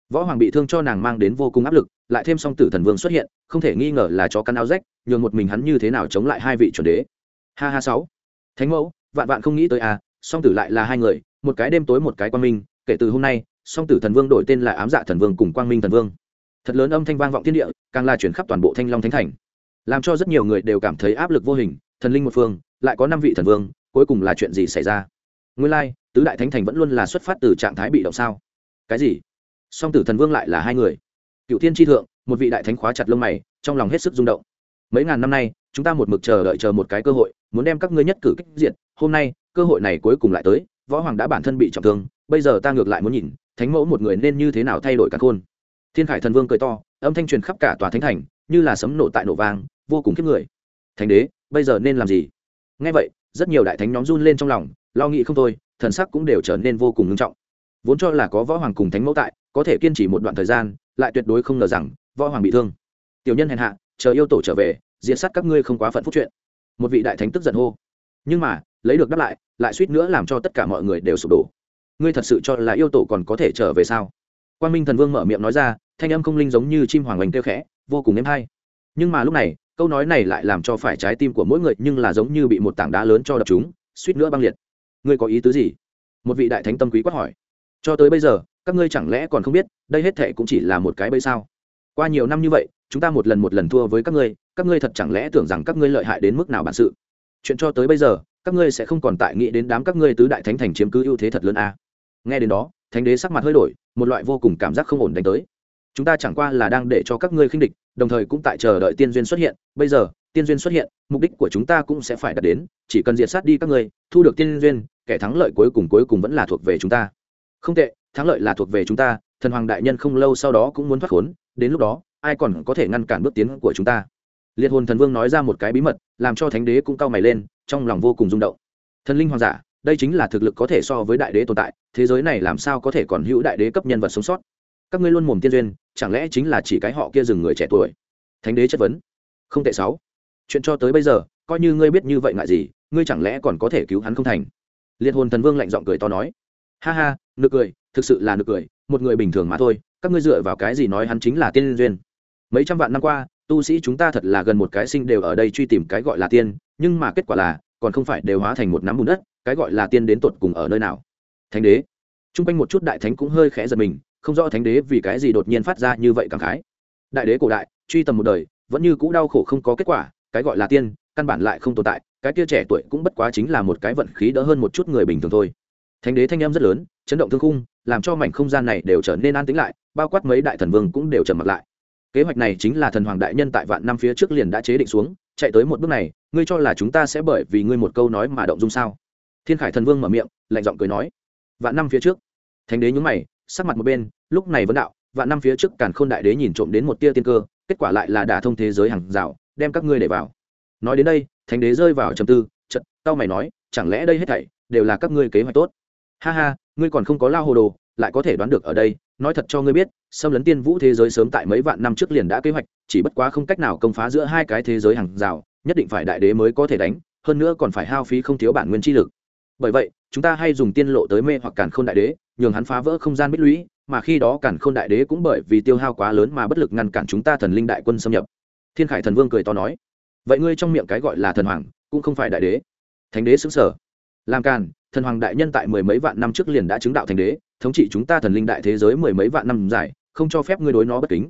võ hoàng bị thương cho nàng mang đến vô cùng áp lực, lại thêm song tử thần vương xuất hiện, không thể nghi ngờ là chó căn áo rách, nhường một mình hắn như thế nào chống lại hai vị chuẩn đế. Ha ha sáu. Thánh mẫu, vạn vạn không nghĩ tới à song tử lại là hai người, một cái đêm tối một cái quang minh, kể từ hôm nay, song tử thần vương đổi tên là ám dạ thần vương cùng quang minh thần vương. Thật lớn âm thanh vang vọng thiên địa, càng là chuyển khắp toàn bộ thanh long thánh thành. Làm cho rất nhiều người đều cảm thấy áp lực vô hình, thần linh một phương, lại có năm vị thần vương, cuối cùng là chuyện gì xảy ra? Nguyên lai, tứ đại thánh thành vẫn luôn là xuất phát từ trạng thái bị động sao? Cái gì? Song tử thần vương lại là hai người. Cựu thiên tri thượng, một vị đại thánh khóa chặt lông mày, trong lòng hết sức rung động. Mấy ngàn năm nay, chúng ta một mực chờ đợi chờ một cái cơ hội, muốn đem các ngươi nhất cử kích diện hôm nay, cơ hội này cuối cùng lại tới, võ hoàng đã bản thân bị trọng thương, bây giờ ta ngược lại muốn nhìn, thánh mẫu một người nên như thế nào thay đổi cả khôn. Thiên khải thần vương cười to, âm thanh truyền khắp cả tòa thánh thành, như là sấm nổ tại nổ vang, vô cùng kiếp người. Thánh đế, bây giờ nên làm gì? Ngay vậy, rất nhiều đại thánh nhóm run lên trong lòng, lo nghĩ không thôi, thần sắc cũng đều trở nên vô cùng nghiêm trọng. Vốn cho là có võ hoàng cùng thánh mẫu tại có thể kiên trì một đoạn thời gian, lại tuyệt đối không ngờ rằng, võ hoàng bị thương. Tiểu nhân hèn hạ, chờ yêu tổ trở về diễn sát các ngươi không quá phận phúc chuyện. Một vị đại thánh tức giận hô. Nhưng mà, lấy được đáp lại lại suýt nữa làm cho tất cả mọi người đều sụp đổ. Ngươi thật sự cho là yêu tổ còn có thể trở về sao? Quan minh thần vương mở miệng nói ra, thanh âm không linh giống như chim hoàng lành kêu khẽ, vô cùng êm hay. Nhưng mà lúc này, câu nói này lại làm cho phải trái tim của mỗi người nhưng là giống như bị một tảng đá lớn cho đập chúng, suýt nữa băng liệt. Ngươi có ý tứ gì? Một vị đại thánh tâm quý quát hỏi. Cho tới bây giờ các ngươi chẳng lẽ còn không biết, đây hết thệ cũng chỉ là một cái bẫy sao? Qua nhiều năm như vậy, chúng ta một lần một lần thua với các ngươi các ngươi thật chẳng lẽ tưởng rằng các ngươi lợi hại đến mức nào bản sự? Chuyện cho tới bây giờ, các ngươi sẽ không còn tại nghĩ đến đám các ngươi tứ đại thánh thành chiếm cứ ưu thế thật lớn à. nghe đến đó, thánh đế sắc mặt hơi đổi, một loại vô cùng cảm giác không ổn đánh tới. Chúng ta chẳng qua là đang để cho các ngươi khinh địch, đồng thời cũng tại chờ đợi tiên duyên xuất hiện. Bây giờ, tiên duyên xuất hiện, mục đích của chúng ta cũng sẽ phải đạt đến, chỉ cần diệt sát đi các ngươi, thu được tiên duyên, kẻ thắng lợi cuối cùng cuối cùng vẫn là thuộc về chúng ta. Không tệ thắng lợi là thuộc về chúng ta, thần hoàng đại nhân không lâu sau đó cũng muốn thoát khốn, đến lúc đó, ai còn có thể ngăn cản bước tiến của chúng ta? Liệt hồn thần vương nói ra một cái bí mật, làm cho thánh đế cũng cau mày lên, trong lòng vô cùng rung động. Thần linh hoàng giả, đây chính là thực lực có thể so với đại đế tồn tại, thế giới này làm sao có thể còn hữu đại đế cấp nhân vật sống sót? Các ngươi luôn mồm tiên duyên, chẳng lẽ chính là chỉ cái họ kia dừng người trẻ tuổi? Thánh đế chất vấn. Không tệ sáu. Chuyện cho tới bây giờ, coi như ngươi biết như vậy ngại gì, ngươi chẳng lẽ còn có thể cứu hắn không thành? Liệt hồn thần vương lạnh giọng cười to nói ha ha, nực cười, thực sự là nực cười, một người bình thường mà thôi, các ngươi dựa vào cái gì nói hắn chính là tiên duyên. Mấy trăm vạn năm qua, tu sĩ chúng ta thật là gần một cái sinh đều ở đây truy tìm cái gọi là tiên, nhưng mà kết quả là, còn không phải đều hóa thành một nắm bùn đất, cái gọi là tiên đến tột cùng ở nơi nào. Thánh đế. T r u n g quanh một chút đại thánh cũng hơi khẽ giật mình, không rõ thánh đế vì cái gì đột nhiên phát ra như vậy cảm khái. Đại đế cổ đại, truy tầm một đời, vẫn như cũ đau khổ không có kết quả, cái gọi là tiên, căn bản lại không tồn tại, cái kia trẻ tuổi cũng bất quá chính là một cái vận khí đỡ hơn một chút người bình thường thôi thánh đế thanh âm rất lớn, chấn động thương khung, làm cho mảnh không gian này đều trở nên an tĩnh lại, bao quát mấy đại thần vương cũng đều trầm mặt lại. Kế hoạch này chính là thần hoàng đại nhân tại vạn năm phía trước liền đã chế định xuống, chạy tới một bước này, ngươi cho là chúng ta sẽ bởi vì ngươi một câu nói mà động dung sao? Thiên khải thần vương mở miệng, lạnh giọng cười nói. Vạn năm phía trước, thánh đế nhúng mày, sắc mặt một bên, lúc này vẫn đạo, vạn năm phía trước càn khôn đại đế nhìn trộm đến một tia tiên cơ, kết quả lại là đả thông thế giới hàng rào, đem các ngươi để vào. Nói đến đây, thánh đế rơi vào trầm tư chật tao mày nói, chẳng lẽ đây hết thảy đều là các ngươi kế hoạch tốt? Ha ha, ngươi còn không có lao hồ đồ, lại có thể đoán được ở đây, nói thật cho ngươi biết, xâm lấn tiên vũ thế giới sớm tại mấy vạn năm trước liền đã kế hoạch, chỉ bất quá không cách nào công phá giữa hai cái thế giới hàng rào, nhất định phải đại đế mới có thể đánh, hơn nữa còn phải hao phí không thiếu bản nguyên chi lực. Bởi vậy, chúng ta hay dùng tiên lộ tới mê hoặc cản khôn đại đế, nhường hắn phá vỡ không gian bích lũy, mà khi đó cản khôn đại đế cũng bởi vì tiêu hao quá lớn mà bất lực ngăn cản chúng ta thần linh đại quân xâm nhập. Thiên khải thần vương cười to nói, vậy ngươi trong miệng cái gọi là thần hoàng, cũng không phải đại đế. Thánh đế xứng sở làm càn thần hoàng đại nhân tại mười mấy vạn năm trước liền đã chứng đạo thành đế, thống trị chúng ta thần linh đại thế giới mười mấy vạn năm dài, không cho phép ngươi đối nó bất kính.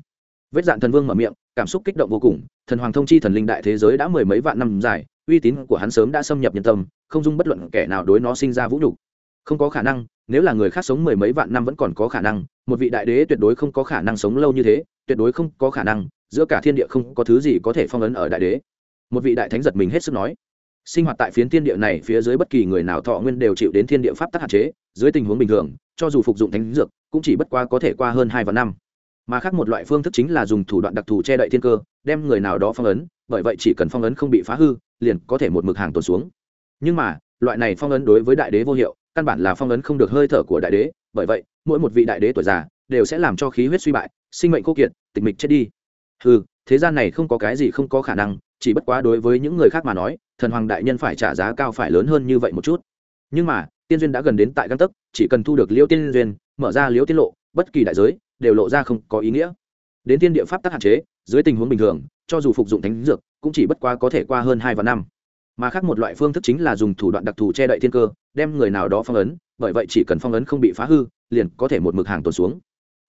Vết dạn thần vương mở miệng, cảm xúc kích động vô cùng, thần hoàng thông chi thần linh đại thế giới đã mười mấy vạn năm dài, uy tín của hắn sớm đã xâm nhập nhân tâm, không dung bất luận kẻ nào đối nó sinh ra vũ nhục. Không có khả năng, nếu là người khác sống mười mấy vạn năm vẫn còn có khả năng, một vị đại đế tuyệt đối không có khả năng sống lâu như thế, tuyệt đối không có khả năng, giữa cả thiên địa không có thứ gì có thể phong ấn ở đại đế. Một vị đại thánh giật mình hết sức nói sinh hoạt tại phiến thiên địa này phía dưới bất kỳ người nào thọ nguyên đều chịu đến thiên địa pháp tắc hạn chế, dưới tình huống bình thường, cho dù phục dụng thánh dược, cũng chỉ bất qua có thể qua hơn hai và năm. Mà khác một loại phương thức chính là dùng thủ đoạn đặc thù che đậy thiên cơ, đem người nào đó phong ấn, bởi vậy chỉ cần phong ấn không bị phá hư, liền có thể một mực hàng tồn xuống. Nhưng mà, loại này phong ấn đối với đại đế vô hiệu, căn bản là phong ấn không được hơi thở của đại đế, bởi vậy, mỗi một vị đại đế tuổi già đều sẽ làm cho khí huyết suy bại, sinh mệnh khô kiệt, tịch mịch chết đi. Ừ thế gian này không có cái gì không có khả năng chỉ bất quá đối với những người khác mà nói, thần hoàng đại nhân phải trả giá cao phải lớn hơn như vậy một chút. Nhưng mà, tiên duyên đã gần đến tại găng tấc, chỉ cần thu được liễu tiên duyên, mở ra liễu tiết lộ, bất kỳ đại giới, đều lộ ra không có ý nghĩa. Đến tiên địa pháp tắc hạn chế, dưới tình huống bình thường, cho dù phục dụng thánh dược, cũng chỉ bất quá có thể qua hơn hai và năm. Mà khác một loại phương thức chính là dùng thủ đoạn đặc thù che đậy thiên cơ, đem người nào đó phong ấn, bởi vậy chỉ cần phong ấn không bị phá hư, liền có thể một mực hàng tồn xuống.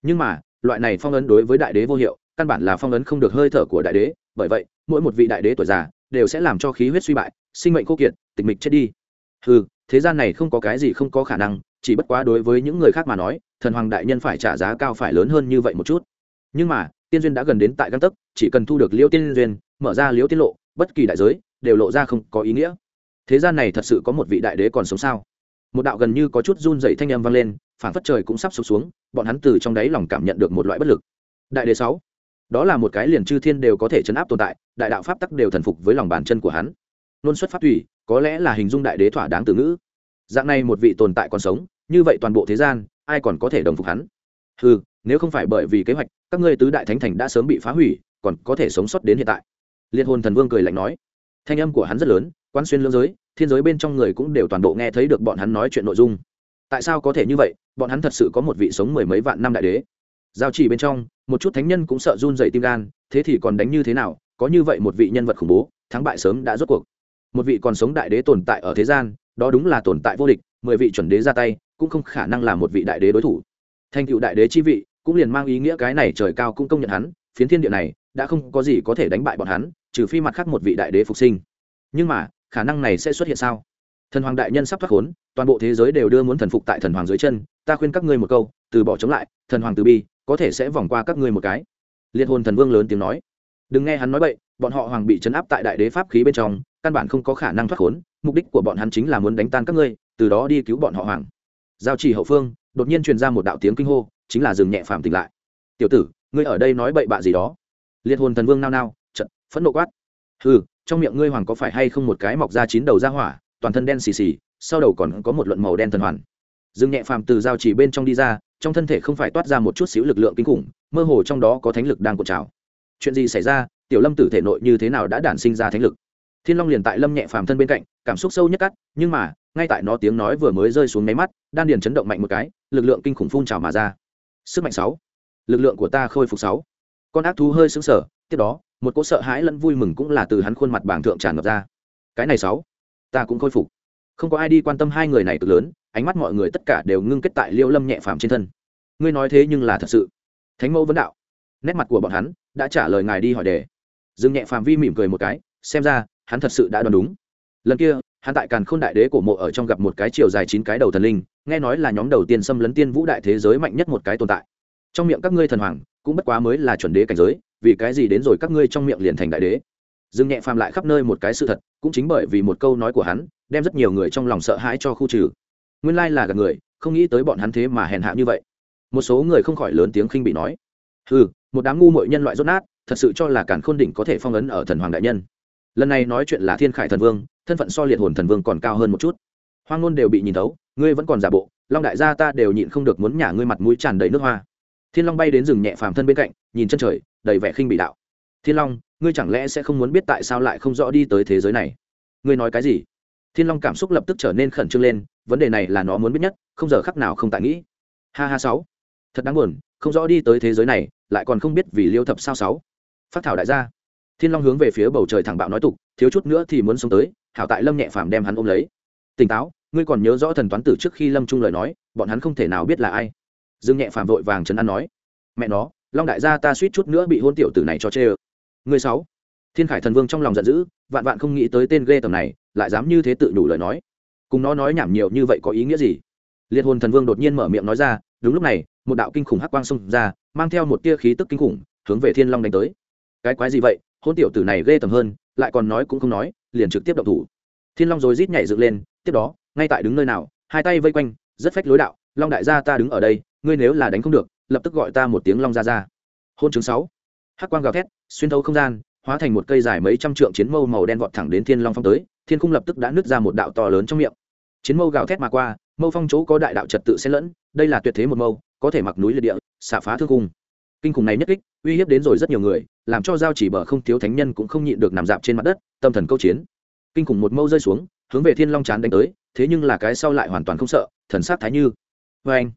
Nhưng mà, loại này phong ấn đối với đại đế vô hiệu, căn bản là phong ấn không được hơi thở của đại đế, bởi vậy mỗi một vị đại đế tuổi già đều sẽ làm cho khí huyết suy bại, sinh mệnh khô kiệt, tịch mịch chết đi. Ừ thế gian này không có cái gì không có khả năng, chỉ bất quá đối với những người khác mà nói, thần hoàng đại nhân phải trả giá cao phải lớn hơn như vậy một chút. Nhưng mà, tiên duyên đã gần đến tại găng tấc, chỉ cần thu được liễu tiên duyên, mở ra liễu tiết lộ, bất kỳ đại giới đều lộ ra không có ý nghĩa. Thế gian này thật sự có một vị đại đế còn sống sao? Một đạo gần như có chút run dày thanh âm vang lên phản phất trời cũng sắp sụp xuống, bọn hắn từ trong đáy lòng cảm nhận được một loại bất lực. Đại đế sáu đó là một cái liền chư thiên đều có thể chấn áp tồn tại, đại đạo pháp tắc đều thần phục với lòng bàn chân của hắn. Nôn xuất pháp thủy có lẽ là hình dung đại đế thỏa đáng từ ngữ. Dạng này một vị tồn tại còn sống, như vậy toàn bộ thế gian, ai còn có thể đồng phục hắn? Ừ nếu không phải bởi vì kế hoạch, các ngươi tứ đại thánh thành đã sớm bị phá hủy, còn có thể sống sót đến hiện tại. Liệt hồn thần vương cười lạnh nói. Thanh âm của hắn rất lớn, quan xuyên lương giới, thiên giới bên trong người cũng đều toàn bộ nghe thấy được bọn hắn nói chuyện nội dung. Tại sao có thể như vậy? Bọn hắn thật sự có một vị sống mười mấy vạn năm đại đế giao chỉ bên trong, một chút thánh nhân cũng sợ run dậy tim gan, thế thì còn đánh như thế nào? Có như vậy một vị nhân vật khủng bố, thắng bại sớm đã rốt cuộc. Một vị còn sống đại đế tồn tại ở thế gian, đó đúng là tồn tại vô địch, mười vị chuẩn đế ra tay, cũng không khả năng là một vị đại đế đối thủ. Thành cựu đại đế chi vị, cũng liền mang ý nghĩa cái này trời cao cũng công nhận hắn, phiến thiên địa này, đã không có gì có thể đánh bại bọn hắn, trừ phi mặt khác một vị đại đế phục sinh. Nhưng mà, khả năng này sẽ xuất hiện sao? Thần hoàng đại nhân sắp thoát khốn, toàn bộ thế giới đều đưa muốn thần phục tại thần hoàng dưới chân, ta khuyên các ngươi một câu, từ bỏ chống lại, thần hoàng từ bi có thể sẽ vòng qua các ngươi một cái. Liệt hồn thần vương lớn tiếng nói. Đừng nghe hắn nói bậy, bọn họ hoàng bị chấn áp tại đại đế pháp khí bên trong, căn bản không có khả năng thoát khốn, mục đích của bọn hắn chính là muốn đánh tan các ngươi, từ đó đi cứu bọn họ hoàng. Giao chỉ hậu phương, đột nhiên truyền ra một đạo tiếng kinh hô, chính là dừng nhẹ phàm tỉnh lại. Tiểu tử, ngươi ở đây nói bậy bạ gì đó. Liệt hồn thần vương nao nao trận phẫn nộ quát. Ừ trong miệng ngươi hoàng có phải hay không một cái mọc ra chín đầu ra hỏa, toàn thân đen xì xì, sau đầu còn có một luận màu đen thần hoàn. Dương nhẹ phàm từ giao chỉ bên trong đi ra trong thân thể không phải toát ra một chút xíu lực lượng kinh khủng, mơ hồ trong đó có thánh lực đang cột trào. Chuyện gì xảy ra? Tiểu lâm tử thể nội như thế nào đã đản sinh ra thánh lực? Thiên long liền tại lâm nhẹ phàm thân bên cạnh, cảm xúc sâu nhất cắt, nhưng mà, ngay tại nó tiếng nói vừa mới rơi xuống máy mắt, đan điền chấn động mạnh một cái, lực lượng kinh khủng phun trào mà ra. Sức mạnh sáu. Lực lượng của ta khôi phục sáu. Con ác thú hơi sững sờ, tiếp đó, một cỗ sợ hãi lẫn vui mừng cũng là từ hắn khuôn mặt bảng thượng tràn ngập ra. Cái này sáu. Ta cũng khôi phục không có ai đi quan tâm hai người này cực lớn, ánh mắt mọi người tất cả đều ngưng kết tại liêu lâm nhẹ phàm trên thân. Ngươi nói thế nhưng là thật sự. Thánh mẫu vấn đạo. Nét mặt của bọn hắn đã trả lời ngài đi hỏi đề. Dương nhẹ phàm vi mỉm cười một cái, xem ra, hắn thật sự đã đoán đúng. Lần kia, hắn tại càn khôn đại đế cổ mộ ở trong gặp một cái chiều dài chín cái đầu thần linh, nghe nói là nhóm đầu tiên xâm lấn tiên vũ đại thế giới mạnh nhất một cái tồn tại. Trong miệng các ngươi thần hoàng, cũng bất quá mới là chuẩn đế cảnh giới, vì cái gì đến rồi các ngươi trong miệng liền thành đại đế? Dương nhẹ phàm lại khắp nơi một cái sự thật, cũng chính bởi vì một câu nói của hắn, đem rất nhiều người trong lòng sợ hãi cho khu trừ. Nguyên lai là gặp người, không nghĩ tới bọn hắn thế mà hèn hạ như vậy. Một số người không khỏi lớn tiếng khinh bị nói ừ một đám ngu mội nhân loại rốt nát, thật sự cho là cản khôn đỉnh có thể phong ấn ở thần hoàng đại nhân. Lần này nói chuyện là thiên khải thần vương, thân phận so liệt hồn thần vương còn cao hơn một chút. Hoang ngôn đều bị nhìn thấu, ngươi vẫn còn giả bộ, long đại gia ta đều nhịn không được muốn nhả ngươi mặt mũi tràn đầy nước hoa. Thiên long bay đến rừng nhẹ phàm thân bên cạnh, nhìn chân trời, đầy vẻ khinh bị đạo thiên long, ngươi chẳng lẽ sẽ không muốn biết tại sao lại không rõ đi tới thế giới này? Ngươi nói cái gì? Thiên long cảm xúc lập tức trở nên khẩn trương lên, vấn đề này là nó muốn biết nhất, không giờ khắc nào không tại nghĩ. Ha ha sáu. Thật đáng buồn, không rõ đi tới thế giới này, lại còn không biết vì liêu thập sao sáu. Phát thảo đại gia. Thiên long hướng về phía bầu trời thẳng bạo nói tục, thiếu chút nữa thì muốn sống tới, hảo tại lâm nhẹ phàm đem hắn ôm lấy. Tỉnh táo, ngươi còn nhớ rõ thần toán tử trước khi lâm trung lời nói, bọn hắn không thể nào biết là ai. Dương nhẹ phàm vội vàng trấn an nói, mẹ nó, long đại gia ta suýt chút nữa bị hôn tiểu tử này cho chê ơ người sáu. Thiên khải thần vương trong lòng giận dữ, vạn vạn không nghĩ tới tên ghê tầm này, lại dám như thế tự đủ lời nói. Cùng nó nói nhảm nhiều như vậy có ý nghĩa gì? Liệt hồn thần vương đột nhiên mở miệng nói ra, đúng lúc này, một đạo kinh khủng hắc quang xông ra, mang theo một tia khí tức kinh khủng, hướng về thiên long đánh tới. Cái quái gì vậy? Hôn tiểu tử này ghê tầm hơn, lại còn nói cũng không nói, liền trực tiếp động thủ. Thiên long rồi rít nhảy dựng lên, tiếp đó, ngay tại đứng nơi nào, hai tay vây quanh, rất phách lối đạo, long đại gia ta đứng ở đây, ngươi nếu là đánh không được, lập tức gọi ta một tiếng long Gia Gia. hôn chứng sáu hắc quang gào thét, xuyên thấu không gian, hóa thành một cây dài mấy trăm trượng chiến mâu màu đen vọt thẳng đến thiên long phong tới, thiên khung lập tức đã nứt ra một đạo to lớn trong miệng. Chiến mâu gào thét mà qua, mâu phong chỗ có đại đạo trật tự xen lẫn, đây là tuyệt thế một mâu, có thể mặc núi liệt địa, xả phá thương cung. Kinh khủng này nhất kích, uy hiếp đến rồi rất nhiều người, làm cho giao chỉ bờ không thiếu thánh nhân cũng không nhịn được nằm dạp trên mặt đất, tâm thần câu chiến. Kinh khủng một mâu rơi xuống, hướng về thiên long chán đánh tới, thế nhưng là cái sau lại hoàn toàn không sợ, thần sát thái như. Vê anh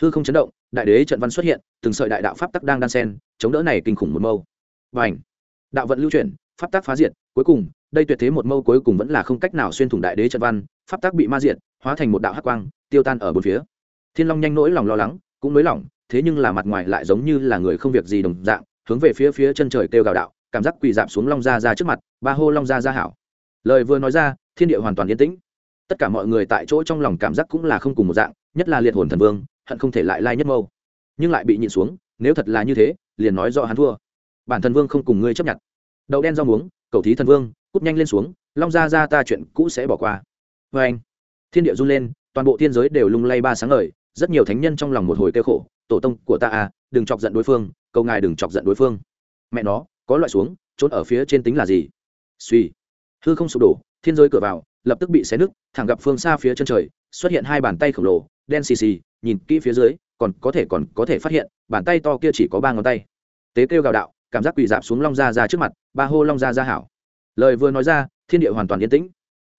hư không chấn động đại đế trận văn xuất hiện, từng sợi đại đạo pháp tắc đang đan sen chống đỡ này kinh khủng một mâu. Và ảnh đạo vận lưu chuyển, pháp tắc phá diệt, cuối cùng, đây tuyệt thế một mâu cuối cùng vẫn là không cách nào xuyên thủng đại đế trận văn, pháp tắc bị ma diệt, hóa thành một đạo hắc quang, tiêu tan ở bốn phía. Thiên long nhanh nỗi lòng lo lắng, cũng nới lỏng thế nhưng là mặt ngoài lại giống như là người không việc gì đồng dạng, hướng về phía phía chân trời kêu gào đạo, cảm giác quỳ dạp xuống long ra ra trước mặt, ba hô long ra ra hảo. Lời vừa nói ra, thiên địa hoàn toàn yên tĩnh. Tất cả mọi người tại chỗ trong lòng cảm giác cũng là không cùng một dạng, nhất là liệt hồn thần vương hận không thể lại lai nhất mâu. Nhưng lại bị nhịn xuống, nếu thật là như thế, liền nói rõ hắn thua. Bản thần vương không cùng ngươi chấp nhận. Đậu đen rau muống, cầu thí thần vương, cút nhanh lên xuống, long ra ra ta chuyện cũ sẽ bỏ qua. Vê anh, thiên địa run lên, toàn bộ thiên giới đều lung lay ba sáng ngời, rất nhiều thánh nhân trong lòng một hồi kêu khổ, tổ tông của ta à đừng chọc giận đối phương, cầu ngài đừng chọc giận đối phương. Mẹ nó, có loại xuống, trốn ở phía trên tính là gì? Suy. Hư không sụp đổ, thiên giới cửa vào, lập tức bị xé nứt, thẳng gặp phương xa phía chân trời, xuất hiện hai bàn tay khổng lồ, đen xì xì nhìn kỹ phía dưới, còn có thể còn có thể phát hiện, bàn tay to kia chỉ có ba ngón tay. Tế kêu gào đạo, cảm giác quỳ dạp xuống long ra ra trước mặt, ba hô long ra ra hảo. Lời vừa nói ra, thiên địa hoàn toàn yên tĩnh.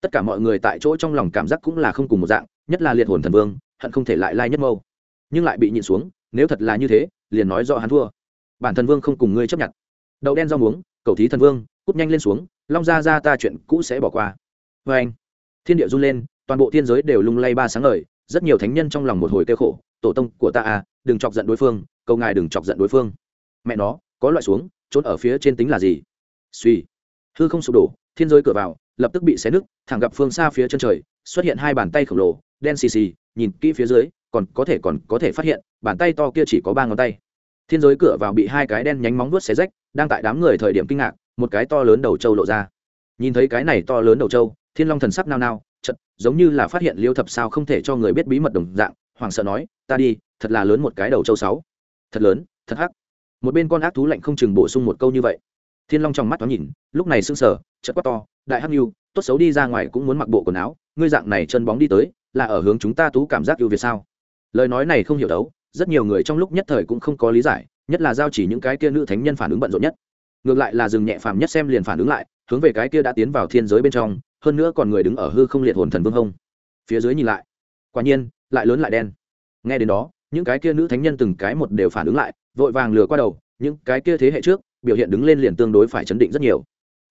Tất cả mọi người tại chỗ trong lòng cảm giác cũng là không cùng một dạng, nhất là liệt hồn thần vương, hận không thể lại lai nhất mâu. Nhưng lại bị nhịn xuống, nếu thật là như thế, liền nói rõ hắn thua. Bản thần vương không cùng ngươi chấp nhận. Đậu đen rau muống, cầu thí thần vương, cút nhanh lên xuống, long ra ra ta chuyện cũ sẽ bỏ qua. Vê anh thiên địa run lên, toàn bộ thiên giới đều lung lay ba sáng ngời rất nhiều thánh nhân trong lòng một hồi kêu khổ, tổ tông của ta à đừng chọc giận đối phương, cầu ngài đừng chọc giận đối phương. Mẹ nó, có loại xuống, trốn ở phía trên tính là gì? Suy. Hư không sụp đổ, thiên giới cửa vào, lập tức bị xé nứt, thẳng gặp phương xa phía chân trời, xuất hiện hai bàn tay khổng lồ, đen xì xì, nhìn kỹ phía dưới, còn có thể còn có thể phát hiện, bàn tay to kia chỉ có ba ngón tay. Thiên giới cửa vào bị hai cái đen nhánh móng vuốt xé rách, đang tại đám người thời điểm kinh ngạc, một cái to lớn đầu trâu lộ ra. Nhìn thấy cái này to lớn đầu trâu, thiên long thần sắc nao nao chật, giống như là phát hiện liêu thập sao không thể cho người biết bí mật đồng dạng hoàng sợ nói, ta đi, thật là lớn một cái đầu châu sáu. Thật lớn, thật hắc. Một bên con ác thú lạnh không chừng bổ sung một câu như vậy. Thiên long trong mắt nó nhìn, lúc này sưng sờ chật quát to, đại hắc nhu tốt xấu đi ra ngoài cũng muốn mặc bộ quần áo, ngươi dạng này chân bóng đi tới, là ở hướng chúng ta tú cảm giác ưu việt sao? Lời nói này không hiểu đấu, rất nhiều người trong lúc nhất thời cũng không có lý giải, nhất là giao chỉ những cái kia nữ thánh nhân phản ứng bận rộn nhất. Ngược lại là dừng nhẹ phàm nhất xem liền phản ứng lại, hướng về cái kia đã tiến vào thiên giới bên trong hơn nữa còn người đứng ở hư không liệt hồn thần vương hông. Phía dưới nhìn lại, quả nhiên, lại lớn lại đen. Nghe đến đó, những cái kia nữ thánh nhân từng cái một đều phản ứng lại, vội vàng lừa qua đầu, những cái kia thế hệ trước, biểu hiện đứng lên liền tương đối phải chấn định rất nhiều.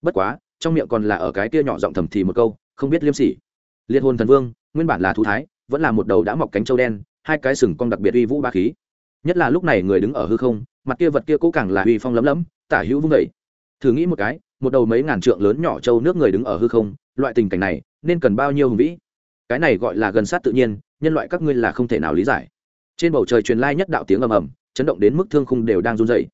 Bất quá, trong miệng còn là ở cái kia nhỏ giọng thầm thì một câu, không biết liêm sỉ. Liệt hồn thần vương, nguyên bản là thú thái, vẫn là một đầu đã mọc cánh trâu đen, hai cái sừng cong đặc biệt uy vũ ba khí. Nhất là lúc này người đứng ở hư không, mặt kia vật kia cố càng là uy phong lấm lấm, tả hữu vung vẩy thử nghĩ một cái, một đầu mấy ngàn trượng lớn nhỏ trâu nước người đứng ở hư không loại tình cảnh này nên cần bao nhiêu hùng vĩ? Cái này gọi là gần sát tự nhiên, nhân loại các ngươi là không thể nào lý giải. Trên bầu trời truyền lai nhất đạo tiếng ầm ầm, chấn động đến mức thương khung đều đang run dậy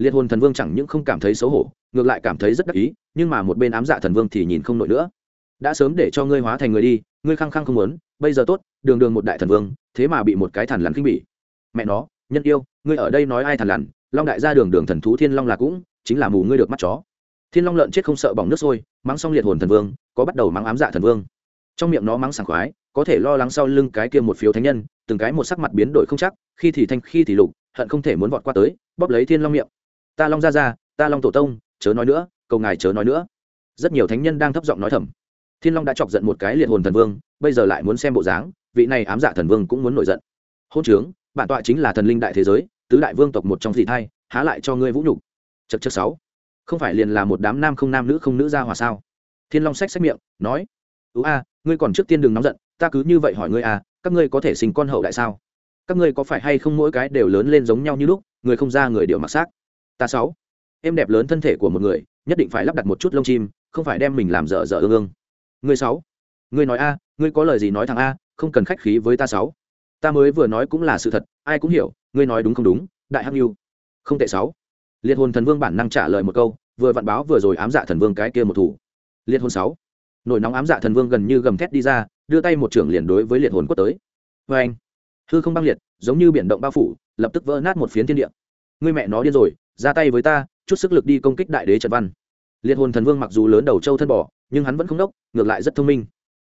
liệt hồn thần vương chẳng những không cảm thấy xấu hổ, ngược lại cảm thấy rất đắc ý, nhưng mà một bên ám dạ thần vương thì nhìn không nổi nữa. Đã sớm để cho ngươi hóa thành người đi, ngươi khăng khăng không muốn, bây giờ tốt, đường đường một đại thần vương, thế mà bị một cái thằn lằn khinh bỉ. Mẹ nó, nhân yêu, ngươi ở đây nói ai thằn lằn, long đại gia đường đường thần thú thiên long là cũng chính là mù ngươi được mắt chó thiên long lợn chết không sợ bỏng nước sôi, mắng xong liệt hồn thần vương, có bắt đầu mắng ám dạ thần vương. Trong miệng nó mắng sảng khoái, có thể lo lắng sau lưng cái kia một phiếu thánh nhân, từng cái một sắc mặt biến đổi không chắc, khi thì thanh, khi thì lục, hận không thể muốn vọt qua tới, bóp lấy thiên long miệng. Ta long ra ra, ta long tổ tông, chớ nói nữa, cầu ngài chớ nói nữa. Rất nhiều thánh nhân đang thấp giọng nói thầm. Thiên long đã chọc giận một cái liệt hồn thần vương, bây giờ lại muốn xem bộ dáng, vị này ám dạ thần vương cũng muốn nổi giận. Hôn trướng, bản tọa chính là thần linh đại thế giới, tứ đại vương tộc một trong dị thai, há lại cho ngươi vũ nhục. Chật chật sáu không phải liền là một đám nam không nam nữ không nữ ra hòa sao? Thiên long sách sách miệng, nói, ú a, ngươi còn trước tiên đừng nóng giận, ta cứ như vậy hỏi ngươi a các ngươi có thể sinh con hậu đại sao? Các ngươi có phải hay không mỗi cái đều lớn lên giống nhau như lúc, người không ra người đều mặc xác? Ta sáu, em đẹp lớn thân thể của một người, nhất định phải lắp đặt một chút lông chim, không phải đem mình làm dở dở ương ương. Ngươi sáu, ngươi nói a, ngươi có lời gì nói thằng a, không cần khách khí với ta sáu. Ta mới vừa nói cũng là sự thật, ai cũng hiểu, ngươi nói đúng không đúng, đại hắc yêu. Không tệ sáu liệt hồn thần vương bản năng trả lời một câu, vừa vặn báo vừa rồi ám dạ thần vương cái kia một thủ. Liệt hồn sáu. Nổi nóng ám dạ thần vương gần như gầm thét đi ra, đưa tay một trưởng liền đối với liệt hồn quất tới. Vê anh, hư không băng liệt, giống như biển động bao phủ, lập tức vỡ nát một phiến thiên địa. Ngươi mẹ nó điên rồi, ra tay với ta, chút sức lực đi công kích đại đế trần văn. Liệt hồn thần vương mặc dù lớn đầu châu thân bỏ nhưng hắn vẫn không đốc, ngược lại rất thông minh.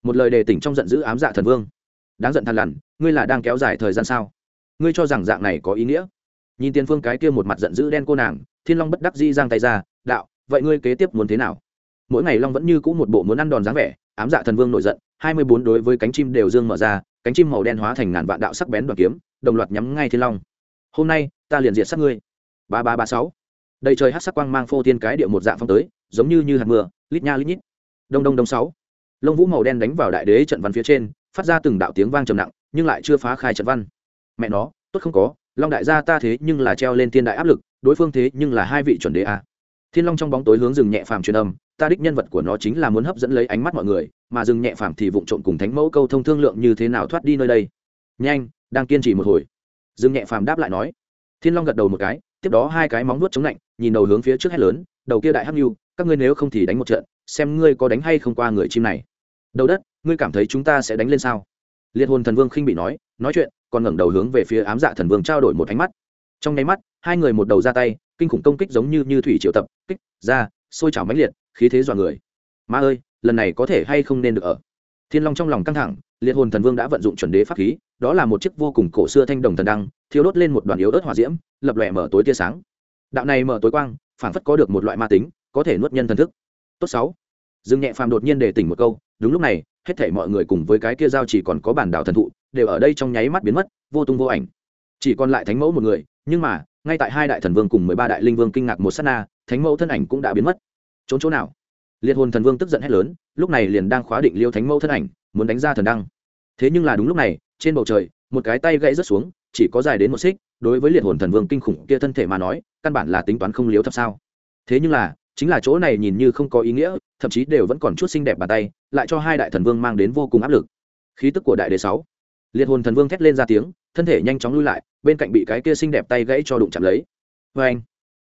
Một lời đề tỉnh trong giận dữ ám dạ thần vương. Đáng giận thằn lằn, ngươi là đang kéo dài thời gian sao? Ngươi cho rằng dạng này có ý nghĩa? Nhìn tiền phương cái kia một mặt giận dữ đen cô nàng, thiên long bất đắc di giang tay ra, đạo, vậy ngươi kế tiếp muốn thế nào? Mỗi ngày long vẫn như cũ một bộ muốn ăn đòn dáng vẻ, ám dạ thần vương nổi giận, hai mươi bốn đối với cánh chim đều dương mở ra, cánh chim màu đen hóa thành ngàn vạn đạo sắc bén đoàn kiếm, đồng loạt nhắm ngay thiên long. Hôm nay, ta liền diệt sát ngươi. Ba ba ba sáu. Đầy trời hát sắc quang mang phô thiên cái địa một dạng phong tới, giống như như hạt mưa, lít nha lít nhít. Đông đông đông sáu. Lông vũ màu đen đánh vào đại đế trận văn phía trên, phát ra từng đạo tiếng vang trầm nặng, nhưng lại chưa phá khai trận văn. Mẹ nó, tốt không có long đại gia ta thế nhưng là treo lên thiên đại áp lực, đối phương thế nhưng là hai vị chuẩn đế a. Thiên long trong bóng tối hướng rừng nhẹ phàm truyền âm, ta đích nhân vật của nó chính là muốn hấp dẫn lấy ánh mắt mọi người, mà rừng nhẹ phàm thì vụng trộn cùng thánh mẫu câu thông thương lượng như thế nào thoát đi nơi đây. Nhanh, đang kiên trì một hồi. Rừng nhẹ phàm đáp lại nói. Thiên long gật đầu một cái, tiếp đó hai cái móng nuốt chống lạnh, nhìn đầu hướng phía trước hét lớn, đầu kia đại hắc nhu các ngươi nếu không thì đánh một trận, xem ngươi có đánh hay không qua người chim này. Đầu đất, ngươi cảm thấy chúng ta sẽ đánh lên sao? Liệt hồn thần vương khinh bị nói nói chuyện còn ngẩng đầu hướng về phía ám dạ thần vương trao đổi một ánh mắt. Trong nháy mắt, hai người một đầu ra tay, kinh khủng công kích giống như như thủy triệu tập, kích, ra, sôi trào mãnh liệt, khí thế dọa người. Ma ơi, lần này có thể hay không nên được ở? Thiên long trong lòng căng thẳng, liệt hồn thần vương đã vận dụng chuẩn đế pháp khí, đó là một chiếc vô cùng cổ xưa thanh đồng thần đăng thiếu đốt lên một đoàn yếu ớt hỏa diễm, lập lòe mở tối tia sáng. Đạo này mở tối quang phản phất có được một loại ma tính, có thể nuốt nhân thần thức. Tốt sáu. Dương nhẹ phàm đột nhiên để tỉnh một câu, đúng lúc này hết thể mọi người cùng với cái kia giao chỉ còn có bản đảo thần thụ, đều ở đây trong nháy mắt biến mất, vô tung vô ảnh. Chỉ còn lại thánh mẫu một người, nhưng mà, ngay tại hai đại thần vương cùng mười ba đại linh vương kinh ngạc một sát na, thánh mẫu thân ảnh cũng đã biến mất. Trốn chỗ nào? Liệt hồn thần vương tức giận hét lớn, lúc này liền đang khóa định liêu thánh mẫu thân ảnh, muốn đánh ra thần đăng. Thế nhưng là đúng lúc này, trên bầu trời, một cái tay gãy rớt xuống, chỉ có dài đến một xích, đối với liệt hồn thần vương kinh khủng kia thân thể mà nói, căn bản là tính toán không liếu thập sao. Thế nhưng là chính là chỗ này nhìn như không có ý nghĩa, thậm chí đều vẫn còn chút xinh đẹp bàn tay, lại cho hai đại thần vương mang đến vô cùng áp lực. Khí tức của đại đế sáu. Liệt hồn thần vương thét lên ra tiếng, thân thể nhanh chóng lui lại, bên cạnh bị cái kia xinh đẹp tay gãy cho đụng chạm lấy. Vê anh,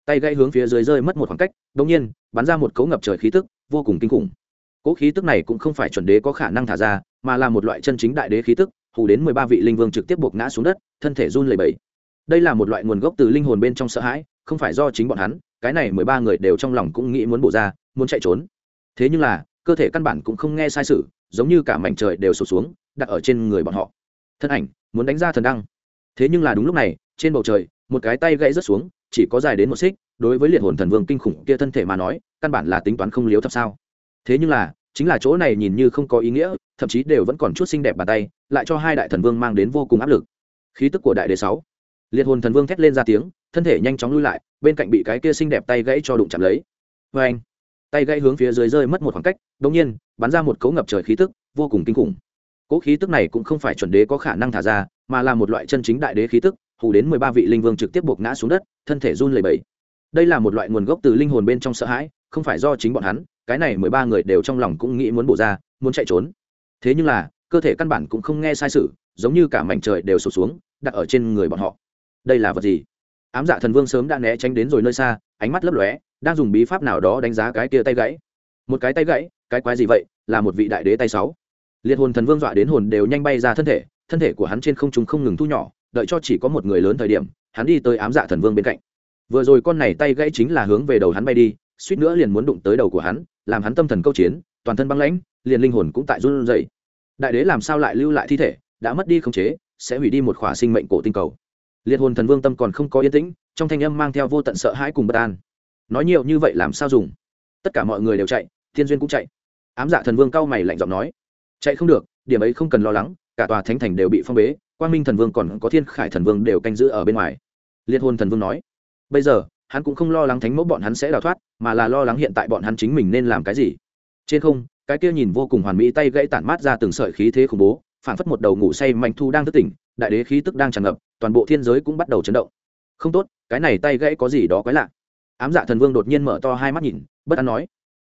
tay gãy hướng phía dưới rơi mất một khoảng cách đ ỗ n g nhiên, bắn ra một cấu ngập trời khí tức, vô cùng kinh khủng. Cỗ khí tức này cũng không phải chuẩn đế có khả năng thả ra, mà là một loại chân chính đại đế khí tức, hù đến mười ba vị linh vương trực tiếp buộc ngã xuống đất, thân thể run lẩy bẩy đây là một loại nguồn gốc từ linh hồn bên trong sợ hãi, không phải do chính bọn hắn, cái này mười ba người đều trong lòng cũng nghĩ muốn bổ ra, muốn chạy trốn. Thế nhưng là, cơ thể căn bản cũng không nghe sai sự, giống như cả mảnh trời đều sụp xuống, đặt ở trên người bọn họ. Thân ảnh, muốn đánh ra thần đăng. Thế nhưng là đúng lúc này, trên bầu trời, một cái tay gãy rớt xuống, chỉ có dài đến một xích, đối với liệt hồn thần vương kinh khủng kia thân thể mà nói, căn bản là tính toán không liếu thập sao. Thế nhưng là, chính là chỗ này nhìn như không có ý nghĩa, thậm chí đều vẫn còn chút xinh đẹp bàn tay, lại cho hai đại thần vương mang đến vô cùng áp lực. Khí tức của đại đế sáu liệt hồn thần vương thét lên ra tiếng, thân thể nhanh chóng lui lại, bên cạnh bị cái kia xinh đẹp tay gãy cho đụng chạm lấy. Vê anh, tay gãy hướng phía dưới rơi mất một khoảng cách, đột nhiên, bắn ra một cấu ngập trời khí tức, vô cùng kinh khủng. Cỗ khí tức này cũng không phải chuẩn đế có khả năng thả ra, mà là một loại chân chính đại đế khí tức, hù đến mười ba vị linh vương trực tiếp buộc ngã xuống đất, thân thể run lẩy bẩy. Đây là một loại nguồn gốc từ linh hồn bên trong sợ hãi, không phải do chính bọn hắn, cái này mười ba người đều trong lòng cũng nghĩ muốn bổ ra, muốn chạy trốn. Thế nhưng là, cơ thể căn bản cũng không nghe sai sự, giống như cả mảnh trời đều sụp xuống, đặt ở trên người bọn họ đây là vật gì? Ám dạ thần vương sớm đã né tránh đến rồi nơi xa, ánh mắt lấp lóe, đang dùng bí pháp nào đó đánh giá cái kia tay gãy. Một cái tay gãy, cái quái gì vậy? Là một vị đại đế tay sáu. Liệt hồn thần vương dọa đến hồn đều nhanh bay ra thân thể thân thể của hắn trên không trung không ngừng thu nhỏ, đợi cho chỉ có một người lớn thời điểm, hắn đi tới ám dạ thần vương bên cạnh. Vừa rồi con này tay gãy chính là hướng về đầu hắn bay đi, suýt nữa liền muốn đụng tới đầu của hắn, làm hắn tâm thần câu chiến, toàn thân băng lãnh, liền linh hồn cũng tại run rẩy. Đại đế làm sao lại lưu lại thi thể, đã mất đi khống chế, sẽ hủy đi một khỏa sinh mệnh cổ tinh cầu liệt hồn thần vương tâm còn không có yên tĩnh, trong thanh âm mang theo vô tận sợ hãi cùng bất an. Nói nhiều như vậy làm sao dùng? Tất cả mọi người đều chạy, thiên duyên cũng chạy. Ám dạ thần vương cao mày lạnh giọng nói. Chạy không được, điểm ấy không cần lo lắng, cả tòa thánh thành đều bị phong bế, quang minh thần vương còn có thiên khải thần vương đều canh giữ ở bên ngoài. Liệt hồn thần vương nói. Bây giờ, hắn cũng không lo lắng thánh mẫu bọn hắn sẽ đào thoát, mà là lo lắng hiện tại bọn hắn chính mình nên làm cái gì. Trên không, cái kia nhìn vô cùng hoàn mỹ tay gãy tản mát ra từng sợi khí thế khủng bố phản phất một đầu ngủ say mạnh thu đang thức tỉnh đại đế khí tức đang tràn ngập, toàn bộ thiên giới cũng bắt đầu chấn động. Không tốt, cái này tay gãy có gì đó quái lạ. Ám dạ thần vương đột nhiên mở to hai mắt nhìn, bất an nói,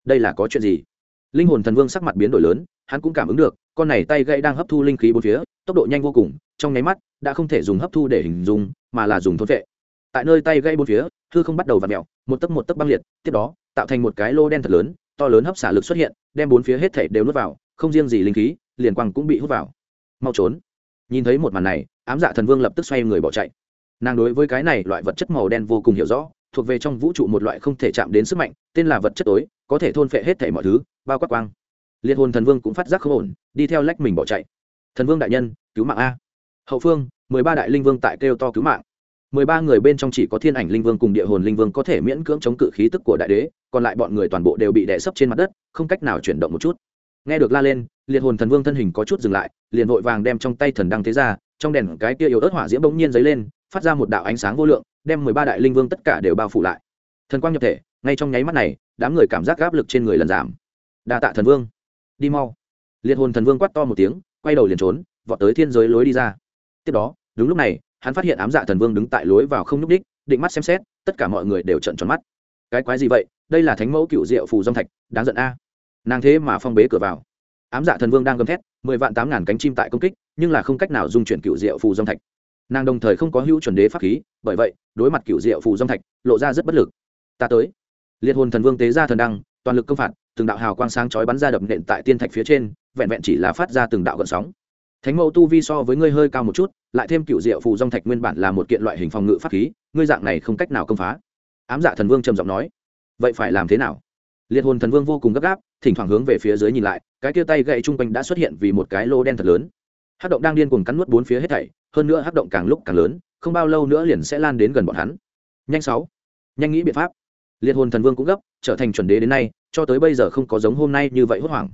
đây là có chuyện gì? Linh hồn thần vương sắc mặt biến đổi lớn, hắn cũng cảm ứng được, con này tay gãy đang hấp thu linh khí bốn phía, tốc độ nhanh vô cùng, trong nháy mắt, đã không thể dùng hấp thu để hình dung, mà là dùng thôn vệ. Tại nơi tay gãy bốn phía, hư không bắt đầu v ặ mẹo một tấc một tấc băng liệt, tiếp đó, tạo thành một cái lô đen thật lớn, to lớn hấp xả lực xuất hiện, đem bốn phía hết thảy đều nuốt vào, không riêng gì linh khí, liền quang cũng bị hút vào. Mau trốn nhìn thấy một màn này, ám dạ thần vương lập tức xoay người bỏ chạy. Nàng đối với cái này loại vật chất màu đen vô cùng hiểu rõ, thuộc về trong vũ trụ một loại không thể chạm đến sức mạnh, tên là vật chất tối, có thể thôn phệ hết thể mọi thứ, bao quát quang. Liệt hồn thần vương cũng phát giác không ổn, đi theo lách mình bỏ chạy. Thần vương đại nhân, cứu mạng a. Hậu phương, mười ba đại linh vương tại kêu to cứu mạng. Mười ba người bên trong chỉ có thiên ảnh linh vương cùng địa hồn linh vương có thể miễn cưỡng chống cự khí tức của đại đế, còn lại bọn người toàn bộ đều bị đè sấp trên mặt đất, không cách nào chuyển động một chút. Nghe được la lên liệt hồn thần vương thân hình có chút dừng lại, liền vội vàng đem trong tay thần đăng thế ra, trong đèn cái kia yếu ớt hỏa diễm bỗng nhiên dấy lên, phát ra một đạo ánh sáng vô lượng, đem mười ba đại linh vương tất cả đều bao phủ lại. Thần quang nhập thể, ngay trong nháy mắt này, đám người cảm giác áp lực trên người lần giảm. Đa tạ thần vương. Đi mau. Liệt hồn thần vương quát to một tiếng, quay đầu liền trốn, vọt tới thiên giới lối đi ra. Tiếp đó, đúng lúc này, hắn phát hiện ám dạ thần vương đứng tại lối vào không nhúc đích định mắt xem xét, tất cả mọi người đều trận tròn mắt. Cái quái gì vậy? Đây là thánh mẫu cựu diệu phù dông thạch, đáng giận a. Nàng thế mà phong bế cửa vào ám dạ thần vương đang gầm thét, mười vạn tám ngàn cánh chim tại công kích, nhưng là không cách nào dung chuyển cựu diệu phù dông thạch. Nàng đồng thời không có hữu chuẩn đế pháp khí, bởi vậy, đối mặt cựu diệu phù dông thạch, lộ ra rất bất lực. Ta tới. Liệt hồn thần vương tế ra thần đăng, toàn lực công phạt, từng đạo hào quang sáng chói bắn ra đập nện tại tiên thạch phía trên, vẹn vẹn chỉ là phát ra từng đạo gợn sóng. Thánh mẫu tu vi so với ngươi hơi cao một chút, lại thêm cựu diệu phù dông thạch nguyên bản là một kiện loại hình phòng ngự pháp khí, ngươi dạng này không cách nào công phá. Ám dạ thần vương trầm giọng nói, vậy phải làm thế nào? Liệt hồn thần vương vô cùng gấp gáp, thỉnh thoảng hướng về phía dưới nhìn lại cái kia tay gậy chung quanh đã xuất hiện vì một cái lô đen thật lớn. Hát động đang điên cuồng cắn nuốt bốn phía hết thảy, hơn nữa hát động càng lúc càng lớn, không bao lâu nữa liền sẽ lan đến gần bọn hắn. Nhanh sáu. Nhanh nghĩ biện pháp. Liệt hồn thần vương cũng gấp, trở thành chuẩn đế đến nay, cho tới bây giờ không có giống hôm nay như vậy hốt hoảng.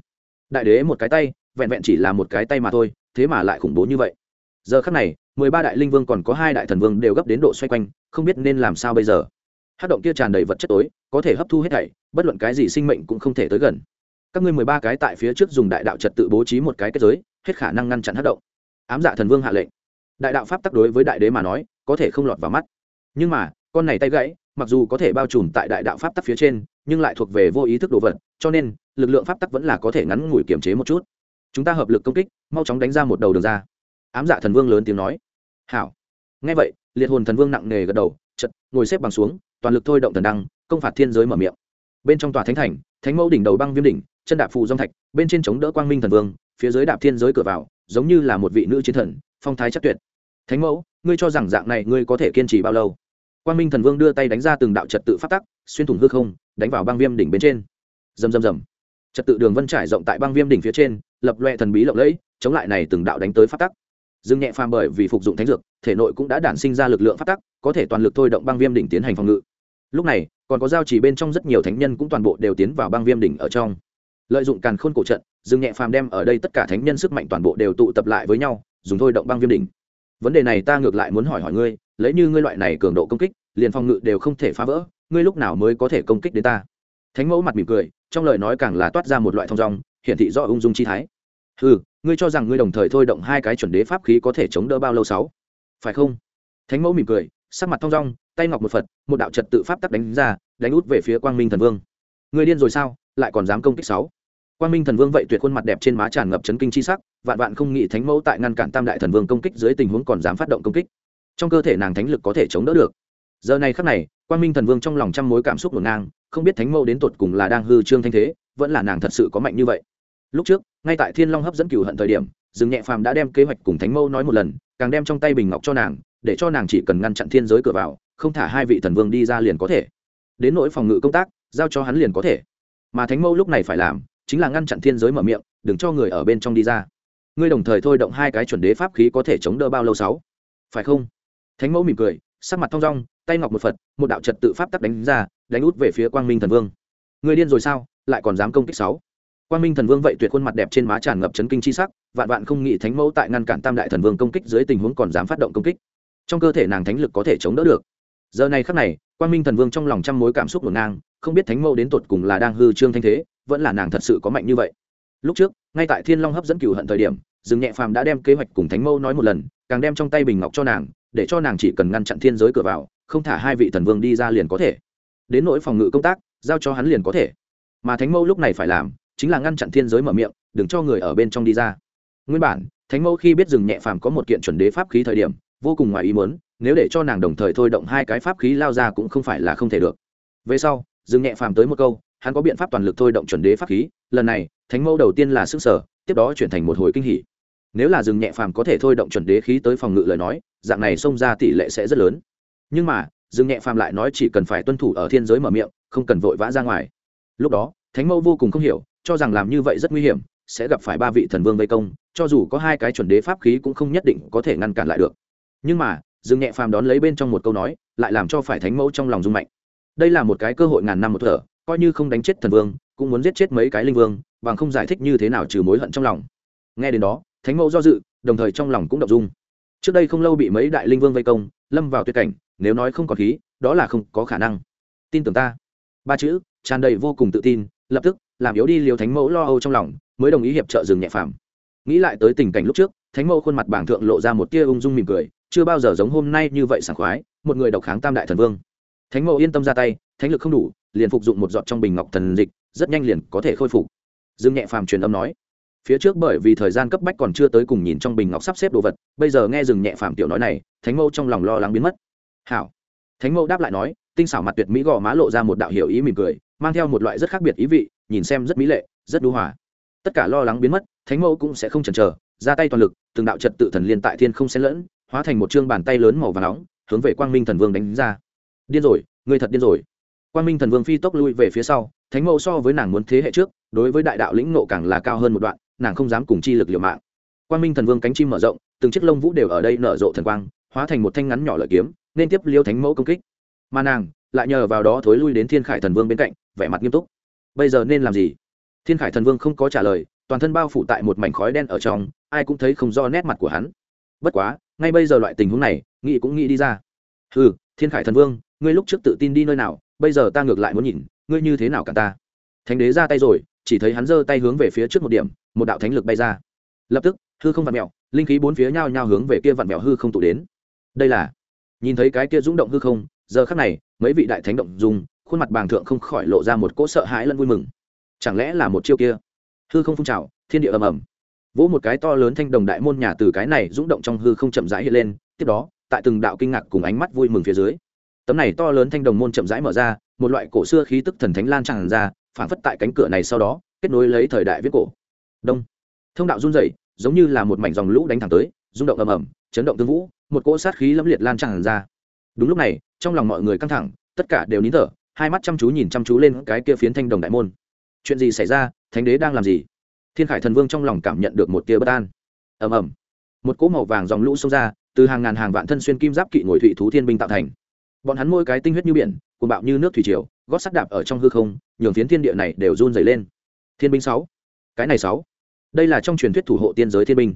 Đại đế một cái tay, vẹn vẹn chỉ là một cái tay mà thôi, thế mà lại khủng bố như vậy. Giờ khắc này, mười ba đại linh vương còn có hai đại thần vương đều gấp đến độ xoay quanh, không biết nên làm sao bây giờ. Hát động kia tràn đầy vật chất tối, có thể hấp thu hết thảy, bất luận cái gì sinh mệnh cũng không thể tới gần các ngươi mười ba cái tại phía trước dùng đại đạo trật tự bố trí một cái kết giới, hết khả năng ngăn chặn hất động. Ám dạ thần vương hạ lệnh. Đại đạo pháp tắc đối với đại đế mà nói, có thể không lọt vào mắt. Nhưng mà, con này tay gãy, mặc dù có thể bao trùm tại đại đạo pháp tắc phía trên, nhưng lại thuộc về vô ý thức đồ vật, cho nên, lực lượng pháp tắc vẫn là có thể ngắn ngủi kiềm chế một chút. Chúng ta hợp lực công kích, mau chóng đánh ra một đầu đường ra. Ám dạ thần vương lớn tiếng nói. Hảo. Ngay vậy, liệt hồn thần vương nặng nề gật đầu chật ngồi xếp bằng xuống, toàn lực thôi động thần đăng, công phạt thiên giới mở miệng. Bên trong tòa thánh thành, thánh mẫu đỉnh đầu băng viêm đỉnh chân đạp phù dông thạch, bên trên chống đỡ quang minh thần vương, phía dưới đạp thiên giới cửa vào, giống như là một vị nữ chiến thần, phong thái chắc tuyệt. Thánh mẫu, ngươi cho rằng dạng này ngươi có thể kiên trì bao lâu? Quang minh thần vương đưa tay đánh ra từng đạo trật tự phát tắc, xuyên thủng hư không, đánh vào băng viêm đỉnh bên trên. Rầm rầm rầm. Trật tự đường vân trải rộng tại băng viêm đỉnh phía trên, lập loe thần bí lộng lẫy, chống lại này từng đạo đánh tới phát tắc. Dương nhẹ phàm bởi vì phục dụng thánh dược, thể nội cũng đã đản sinh ra lực lượng phát tắc, có thể toàn lực thôi động băng viêm đỉnh tiến hành phòng ngự. Lúc này, còn có giao chỉ bên trong rất nhiều thánh nhân cũng toàn bộ đều tiến vào băng viêm đỉnh ở trong lợi dụng càn khôn cổ trận, dương nhẹ phàm đem ở đây tất cả thánh nhân sức mạnh toàn bộ đều tụ tập lại với nhau, dùng thôi động băng viêm đỉnh. Vấn đề này ta ngược lại muốn hỏi hỏi ngươi, lấy như ngươi loại này cường độ công kích, liền phòng ngự đều không thể phá vỡ, ngươi lúc nào mới có thể công kích đến ta? Thánh mẫu mặt mỉm cười, trong lời nói càng là toát ra một loại thong dong, hiển thị do ung dung chi thái. Ừ ngươi cho rằng ngươi đồng thời thôi động hai cái chuẩn đế pháp khí có thể chống đỡ bao lâu sáu? Phải không? Thánh mẫu mỉm cười, sắc mặt thong dong, tay ngọc một phật, một đạo trật tự pháp tắc đánh ra, đánh út về phía quang minh thần vương người điên rồi sao? Lại còn dám công kích sáu? Quang minh thần vương vậy tuyệt khuôn mặt đẹp trên má tràn ngập chấn kinh chi sắc, vạn vạn không nghĩ thánh mẫu tại ngăn cản tam đại thần vương công kích dưới tình huống còn dám phát động công kích. Trong cơ thể nàng thánh lực có thể chống đỡ được. Giờ này khắc này, quang minh thần vương trong lòng trăm mối cảm xúc ngổn ngang, không biết thánh mẫu đến tột cùng là đang hư trương thanh thế, vẫn là nàng thật sự có mạnh như vậy. Lúc trước, ngay tại thiên long hấp dẫn cửu hận thời điểm, dương nhẹ phàm đã đem kế hoạch cùng thánh mẫu nói một lần, càng đem trong tay bình ngọc cho nàng, để cho nàng chỉ cần ngăn chặn thiên giới cửa vào, không thả hai vị thần vương đi ra liền có thể. Đến nỗi phòng ngự công tác giao cho hắn liền có thể. Mà thánh mẫu lúc này phải làm, chính là ngăn chặn thiên giới mở miệng, đừng cho người ở bên trong đi ra. Ngươi đồng thời thôi động hai cái chuẩn đế pháp khí có thể chống đỡ bao lâu sáu? Phải không? Thánh mẫu mỉm cười, sắc mặt thong dong, tay ngọc một phật, một đạo trật tự pháp tắc đánh ra, đánh út về phía quang minh thần vương. Người điên rồi sao? Lại còn dám công kích sáu? Quang minh thần vương vậy tuyệt khuôn mặt đẹp trên má tràn ngập chấn kinh chi sắc, vạn vạn không nghĩ thánh mẫu tại ngăn cản tam đại thần vương công kích dưới tình huống còn dám phát động công kích. Trong cơ thể nàng thánh lực có thể chống đỡ được. Giờ này khắc này, quang minh thần vương trong lòng trăm mối cảm xúc ngổn ngang không biết thánh mẫu đến tột cùng là đang hư trương thanh thế, vẫn là nàng thật sự có mạnh như vậy. Lúc trước, ngay tại thiên long hấp dẫn cửu hận thời điểm, dương nhẹ phàm đã đem kế hoạch cùng thánh mẫu nói một lần, càng đem trong tay bình ngọc cho nàng, để cho nàng chỉ cần ngăn chặn thiên giới cửa vào, không thả hai vị thần vương đi ra liền có thể. Đến nỗi phòng ngự công tác, giao cho hắn liền có thể. Mà thánh mẫu lúc này phải làm, chính là ngăn chặn thiên giới mở miệng, đừng cho người ở bên trong đi ra. Nguyên bản, thánh mẫu khi biết rừng nhẹ phàm có một kiện chuẩn đế pháp khí thời điểm, vô cùng ngoài ý muốn, nếu để cho nàng đồng thời thôi động hai cái pháp khí lao ra cũng không phải là không thể được. Về sau dừng nhẹ phàm tới một câu, hắn có biện pháp toàn lực thôi động chuẩn đế pháp khí, lần này, thánh mẫu đầu tiên là sức sở, tiếp đó chuyển thành một hồi kinh hỉ. Nếu là dừng nhẹ phàm có thể thôi động chuẩn đế khí tới phòng ngự lời nói, dạng này xông ra tỷ lệ sẽ rất lớn. Nhưng mà, dừng nhẹ phàm lại nói chỉ cần phải tuân thủ ở thiên giới mở miệng, không cần vội vã ra ngoài. Lúc đó, thánh mẫu vô cùng không hiểu, cho rằng làm như vậy rất nguy hiểm, sẽ gặp phải ba vị thần vương vây công, cho dù có hai cái chuẩn đế pháp khí cũng không nhất định có thể ngăn cản lại được. Nhưng mà dương nhẹ phàm đón lấy bên trong một câu nói, lại làm cho phải thánh mẫu trong lòng rung mạnh đây là một cái cơ hội ngàn năm một thở, coi như không đánh chết thần vương, cũng muốn giết chết mấy cái linh vương, bằng không giải thích như thế nào trừ mối hận trong lòng. Nghe đến đó, thánh mẫu do dự, đồng thời trong lòng cũng động dung. Trước đây không lâu bị mấy đại linh vương vây công, lâm vào tuyệt cảnh, nếu nói không còn khí, đó là không có khả năng. Tin tưởng ta. Ba chữ, tràn đầy vô cùng tự tin, lập tức, làm yếu đi liều thánh mẫu lo âu trong lòng, mới đồng ý hiệp trợ rừng nhẹ phàm. Nghĩ lại tới tình cảnh lúc trước, thánh mẫu khuôn mặt bảng thượng lộ ra một tia ung dung mỉm cười, chưa bao giờ giống hôm nay như vậy sảng khoái, một người độc kháng tam đại thần vương thánh mẫu yên tâm ra tay, thánh lực không đủ, liền phục dụng một giọt trong bình ngọc thần dịch, rất nhanh liền có thể khôi phục. Dương nhẹ phàm truyền âm nói, phía trước bởi vì thời gian cấp bách còn chưa tới cùng nhìn trong bình ngọc sắp xếp đồ vật, bây giờ nghe dừng nhẹ phàm tiểu nói này, thánh mẫu trong lòng lo lắng biến mất. Hảo. Thánh mẫu đáp lại nói, tinh xảo mặt tuyệt mỹ gò má lộ ra một đạo hiểu ý mỉm cười, mang theo một loại rất khác biệt ý vị, nhìn xem rất mỹ lệ, rất đu hòa. Tất cả lo lắng biến mất, thánh mẫu cũng sẽ không chần chờ, ra tay toàn lực, từng đạo trật tự thần liên tại thiên không xen lẫn, hóa thành một chương bàn tay lớn màu và nóng, hướng về quang minh thần vương đánh ra điên rồi người thật điên rồi. Quan minh thần vương phi tốc lui về phía sau, thánh mẫu so với nàng muốn thế hệ trước, đối với đại đạo lĩnh nộ càng là cao hơn một đoạn, nàng không dám cùng chi lực liều mạng. Quan minh thần vương cánh chim mở rộng, từng chiếc lông vũ đều ở đây nở rộ thần quang, hóa thành một thanh ngắn nhỏ lợi kiếm, nên tiếp liêu thánh mẫu công kích. Mà nàng, lại nhờ vào đó thối lui đến thiên khải thần vương bên cạnh, vẻ mặt nghiêm túc. Bây giờ nên làm gì? Thiên khải thần vương không có trả lời, toàn thân bao phủ tại một mảnh khói đen ở trong, ai cũng thấy không do nét mặt của hắn. Bất quá, ngay bây giờ loại tình huống này, nghĩ cũng nghĩ đi ra. Ừ thiên khải thần vương ngươi lúc trước tự tin đi nơi nào, bây giờ ta ngược lại muốn nhìn, ngươi như thế nào cả ta. Thánh đế ra tay rồi, chỉ thấy hắn giơ tay hướng về phía trước một điểm, một đạo thánh lực bay ra. Lập tức, hư không vặn mẹo linh khí bốn phía nhao nhao hướng về kia vặn mẹo hư không tụ đến. Đây là, nhìn thấy cái kia rung động hư không, giờ khắc này, mấy vị đại thánh động dùng, khuôn mặt bàng thượng không khỏi lộ ra một cỗ sợ hãi lẫn vui mừng. Chẳng lẽ là một chiêu kia? Hư không phun trào, thiên địa ầm ầm. Vỗ một cái to lớn thanh đồng đại môn nhà từ cái này rung động trong hư không chậm rãi hiện lên, tiếp đó, tại từng đạo kinh ngạc cùng ánh mắt vui mừng phía dưới tấm này to lớn thanh đồng môn chậm rãi mở ra, một loại cổ xưa khí tức thần thánh lan tràn ra phản phất tại cánh cửa này sau đó, kết nối lấy thời đại viết cổ. Đông. Thông đạo run rẩy, giống như là một mảnh dòng lũ đánh thẳng tới, rung động ầm ầm, chấn động tương vũ, một cỗ sát khí lâm liệt lan tràn ra. Đúng lúc này, trong lòng mọi người căng thẳng, tất cả đều nín thở, hai mắt chăm chú nhìn chăm chú lên cái kia phiến thanh đồng đại môn. Chuyện gì xảy ra, thánh đế đang làm gì? Thiên khải thần vương trong lòng cảm nhận được một tia bất an. Ầm ầm. Một cỗ màu vàng dòng lũ xông ra, từ hàng ngàn hàng vạn thân xuyên kim giáp kỵ ngồi thụy thú thiên binh tạo thành bọn hắn môi cái tinh huyết như biển, cuồng bạo như nước thủy triều, gót sắt đạp ở trong hư không, nhường phiến thiên địa này đều run dày lên. Thiên binh sáu. Cái này sáu. Đây là trong truyền thuyết thủ hộ tiên giới thiên binh.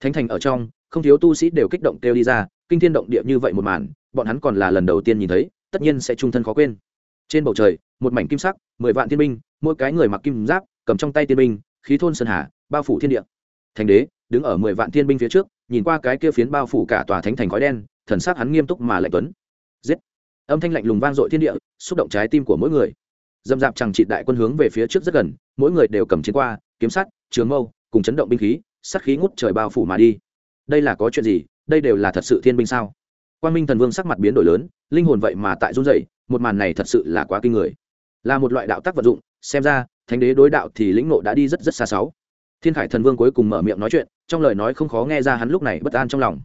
Thánh thành ở trong, không thiếu tu sĩ đều kích động kêu đi ra, kinh thiên động địa như vậy một màn, bọn hắn còn là lần đầu tiên nhìn thấy, tất nhiên sẽ trung thân khó quên. Trên bầu trời, một mảnh kim sắc, mười vạn thiên binh, mỗi cái người mặc kim giáp, cầm trong tay thiên binh, khí thôn sơn hà, bao phủ thiên địa. Thành đế, đứng ở mười vạn thiên binh phía trước, nhìn qua cái kia phiến bao phủ cả tòa thánh thành khói đen, thần sắc hắn nghiêm túc mà lạnh tuấn giết. Âm thanh lạnh lùng vang dội thiên địa, xúc động trái tim của mỗi người. Dâm dạp chẳng trị đại quân hướng về phía trước rất gần, mỗi người đều cầm chiến qua, kiếm sắt, trường mâu, cùng chấn động binh khí sắt khí ngút trời bao phủ mà đi. Đây là có chuyện gì? Đây đều là thật sự thiên binh sao? Quan minh thần vương sắc mặt biến đổi lớn, linh hồn vậy mà tại run dậy một màn này thật sự là quá kinh người. Là một loại đạo tác vật dụng, xem ra, thánh đế đối đạo thì lĩnh nộ đã đi rất rất xa sáu thiên khải thần vương cuối cùng mở miệng nói chuyện, trong lời nói không khó nghe ra hắn lúc này bất an trong lòng.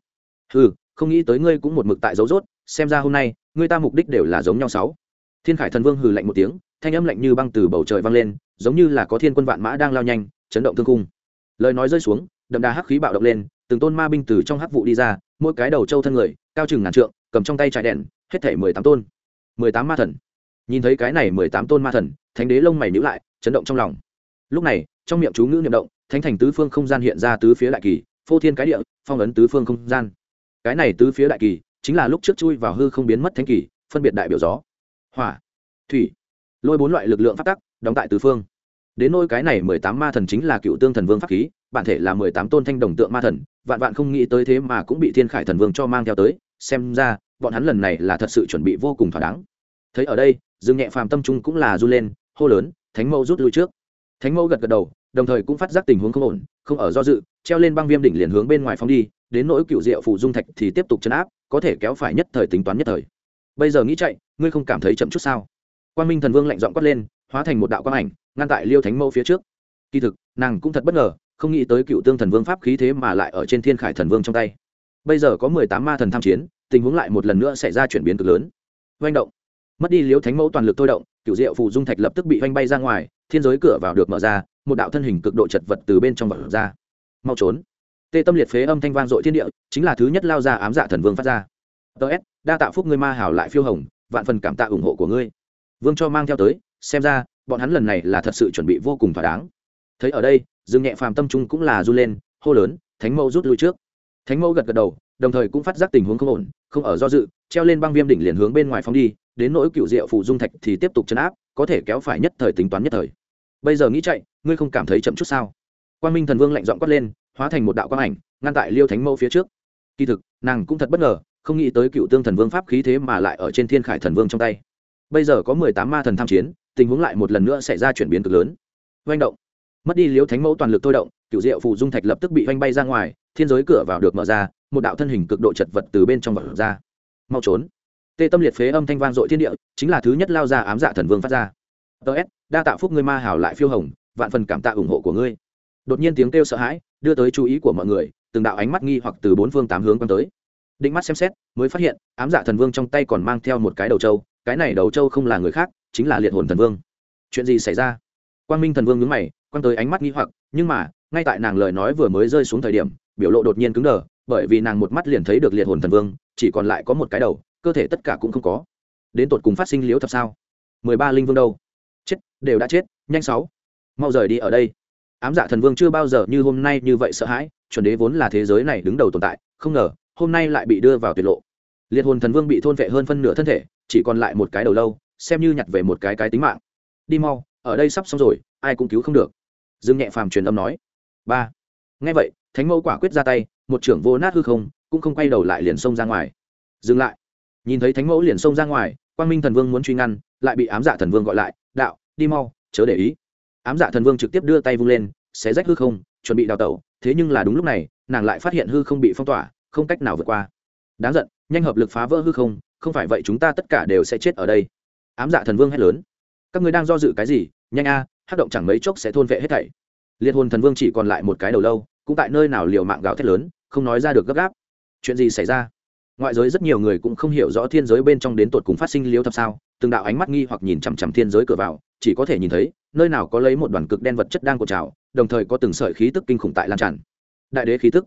Ừ không nghĩ tới ngươi cũng một mực tại dấu rốt xem ra hôm nay, người ta mục đích đều là giống nhau sáu. Thiên khải thần vương hừ lạnh một tiếng, thanh âm lạnh như băng từ bầu trời vang lên, giống như là có thiên quân vạn mã đang lao nhanh, chấn động thương cung lời nói rơi xuống, đậm đà hắc khí bạo động lên, từng tôn ma binh từ trong hắc vụ đi ra, mỗi cái đầu trâu thân người, cao chừng ngàn trượng, cầm trong tay trại đèn, hết thể mười tám tôn. Mười tám ma thần. Nhìn thấy cái này mười tám tôn ma thần, thánh đế lông mày nhữ lại, chấn động trong lòng. Lúc này, trong miệng chú ngữ niệm động, thánh thành tứ phương không gian hiện ra tứ phía đại kỳ, phô thiên cái địa, phong ấn tứ phương không gian. Cái này tứ phía đại kỳ chính là lúc trước chui vào hư không biến mất thánh kỳ, phân biệt đại biểu gió, hỏa, thủy, lôi bốn loại lực lượng phát tắc, đóng tại tứ phương. Đến nôi cái này mười tám ma thần chính là cựu tương thần vương pháp khí, bản thể là mười tám tôn thanh đồng tượng ma thần, vạn vạn không nghĩ tới thế mà cũng bị thiên khải thần vương cho mang theo tới, xem ra, bọn hắn lần này là thật sự chuẩn bị vô cùng thỏa đáng. Thấy ở đây, dương nhẹ phàm tâm trung cũng là r u lên, hô lớn, thánh mẫu rút lui trước. Thánh mẫu gật gật đầu, đồng thời cũng phát giác tình huống không ổn, không ở do dự, treo lên băng viêm đỉnh liền hướng bên ngoài phóng đi, đến nỗi cựu diệu phụ dung thạch thì tiếp tục chấn áp có thể kéo phải nhất thời tính toán nhất thời. Bây giờ nghĩ chạy, ngươi không cảm thấy chậm chút sao? Quan minh thần vương lạnh dọn quát lên, hóa thành một đạo quang ảnh, ngăn tại liêu thánh mẫu phía trước. Kỳ thực, nàng cũng thật bất ngờ, không nghĩ tới cựu tương thần vương pháp khí thế mà lại ở trên thiên khải thần vương trong tay. Bây giờ có mười tám ma thần tham chiến, tình huống lại một lần nữa xảy ra chuyển biến cực lớn. Oanh động. Mất đi liêu thánh mẫu toàn lực thôi động cựu diệu Phù dung thạch lập tức bị oanh bay ra ngoài, thiên giới cửa vào được mở ra, một đạo thân hình cực độ chật vật từ bên trong vật ra. Mau trốn tê tâm liệt phế âm thanh vang dội thiên địa, chính là thứ nhất lao ra ám dạ thần vương phát ra. Ts đa tạ phúc ngươi ma hảo lại phiêu hồng, vạn phần cảm tạ ủng hộ của ngươi. Vương cho mang theo tới, xem ra, bọn hắn lần này là thật sự chuẩn bị vô cùng thỏa đáng. Thấy ở đây, dương nhẹ phàm tâm trung cũng là run lên, hô lớn, thánh mẫu rút lui trước. Thánh mẫu gật gật đầu, đồng thời cũng phát giác tình huống không ổn, không ở do dự, treo lên băng viêm đỉnh liền hướng bên ngoài phóng đi, đến nỗi cựu diệu phụ dung thạch thì tiếp tục chấn áp, có thể kéo phải nhất thời tính toán nhất thời. Bây giờ nghĩ chạy, ngươi không cảm thấy chậm chút sao? Quan minh thần vương lạnh dọn quát lên hóa thành một đạo quang ảnh, ngăn tại liêu thánh mẫu phía trước. Kỳ thực, nàng cũng thật bất ngờ, không nghĩ tới cựu tương thần vương pháp khí thế mà lại ở trên thiên khải thần vương trong tay. Bây giờ có mười tám ma thần tham chiến, tình huống lại một lần nữa xảy ra chuyển biến cực lớn. Oanh động. Mất đi liêu thánh mẫu toàn lực thôi động, cựu diệu phụ dung thạch lập tức bị oanh bay ra ngoài, thiên giới cửa vào được mở ra, một đạo thân hình cực độ chật vật từ bên trong vật ra. Mau trốn. Tê tâm liệt phế âm thanh vang dội thiên địa, chính là thứ nhất lao ra ám dạ thần vương phát ra. Ts đa tạ phúc ngươi ma hảo lại phiêu hồng, vạn phần cảm tạ ủng hộ của ngươi. Đột nhiên tiếng kêu sợ hãi đưa tới chú ý của mọi người, từng đạo ánh mắt nghi hoặc từ bốn phương tám hướng quan tới. Định mắt xem xét, mới phát hiện, ám dạ thần vương trong tay còn mang theo một cái đầu trâu, cái này đầu trâu không là người khác, chính là liệt hồn thần vương. Chuyện gì xảy ra? Quang minh thần vương nhướng mày quan tới ánh mắt nghi hoặc, nhưng mà, ngay tại nàng lời nói vừa mới rơi xuống thời điểm, biểu lộ đột nhiên cứng đờ, bởi vì nàng một mắt liền thấy được liệt hồn thần vương, chỉ còn lại có một cái đầu, cơ thể tất cả cũng không có. Đến tột cùng phát sinh liếu thật sao? Mười ba linh vương đâu? Chết, đều đã chết, nhanh sáu. Mau rời đi ở đây ám dạ thần vương chưa bao giờ như hôm nay như vậy sợ hãi, chuẩn đế vốn là thế giới này đứng đầu tồn tại, không ngờ, hôm nay lại bị đưa vào tuyệt lộ. Liệt hồn thần vương bị thôn vệ hơn phân nửa thân thể, chỉ còn lại một cái đầu lâu, xem như nhặt về một cái cái tính mạng. Đi mau, ở đây sắp xong rồi, ai cũng cứu không được. Dương nhẹ phàm truyền âm nói. Ba. Ngay vậy, thánh mẫu quả quyết ra tay, một trưởng vô nát hư không, cũng không quay đầu lại liền xông ra ngoài. Dừng lại. Nhìn thấy thánh mẫu liền xông ra ngoài, quang minh thần vương muốn truy ngăn, lại bị ám dạ thần vương gọi lại, đạo, đi mau, chớ để ý ám dạ thần vương trực tiếp đưa tay vung lên, xé rách hư không, chuẩn bị đào tẩu, thế nhưng là đúng lúc này, nàng lại phát hiện hư không bị phong tỏa, không cách nào vượt qua. Đáng giận, nhanh hợp lực phá vỡ hư không không phải vậy chúng ta tất cả đều sẽ chết ở đây. Ám dạ thần vương hét lớn. Các người đang do dự cái gì? Nhanh a hát động chẳng mấy chốc sẽ thôn vệ hết thảy. Liệt hồn thần vương chỉ còn lại một cái đầu lâu, cũng tại nơi nào liều mạng gào thét lớn, không nói ra được gấp gáp. Chuyện gì xảy ra? Ngoại giới rất nhiều người cũng không hiểu rõ thiên giới bên trong đến tột cùng phát sinh liêu thập sao, từng đạo ánh mắt nghi hoặc nhìn chằm chằm thiên giới cửa vào, chỉ có thể nhìn thấy nơi nào có lấy một đoàn cực đen vật chất đang cột trào, đồng thời có từng sợi khí tức kinh khủng tại lan tràn. Đại đế khí tức.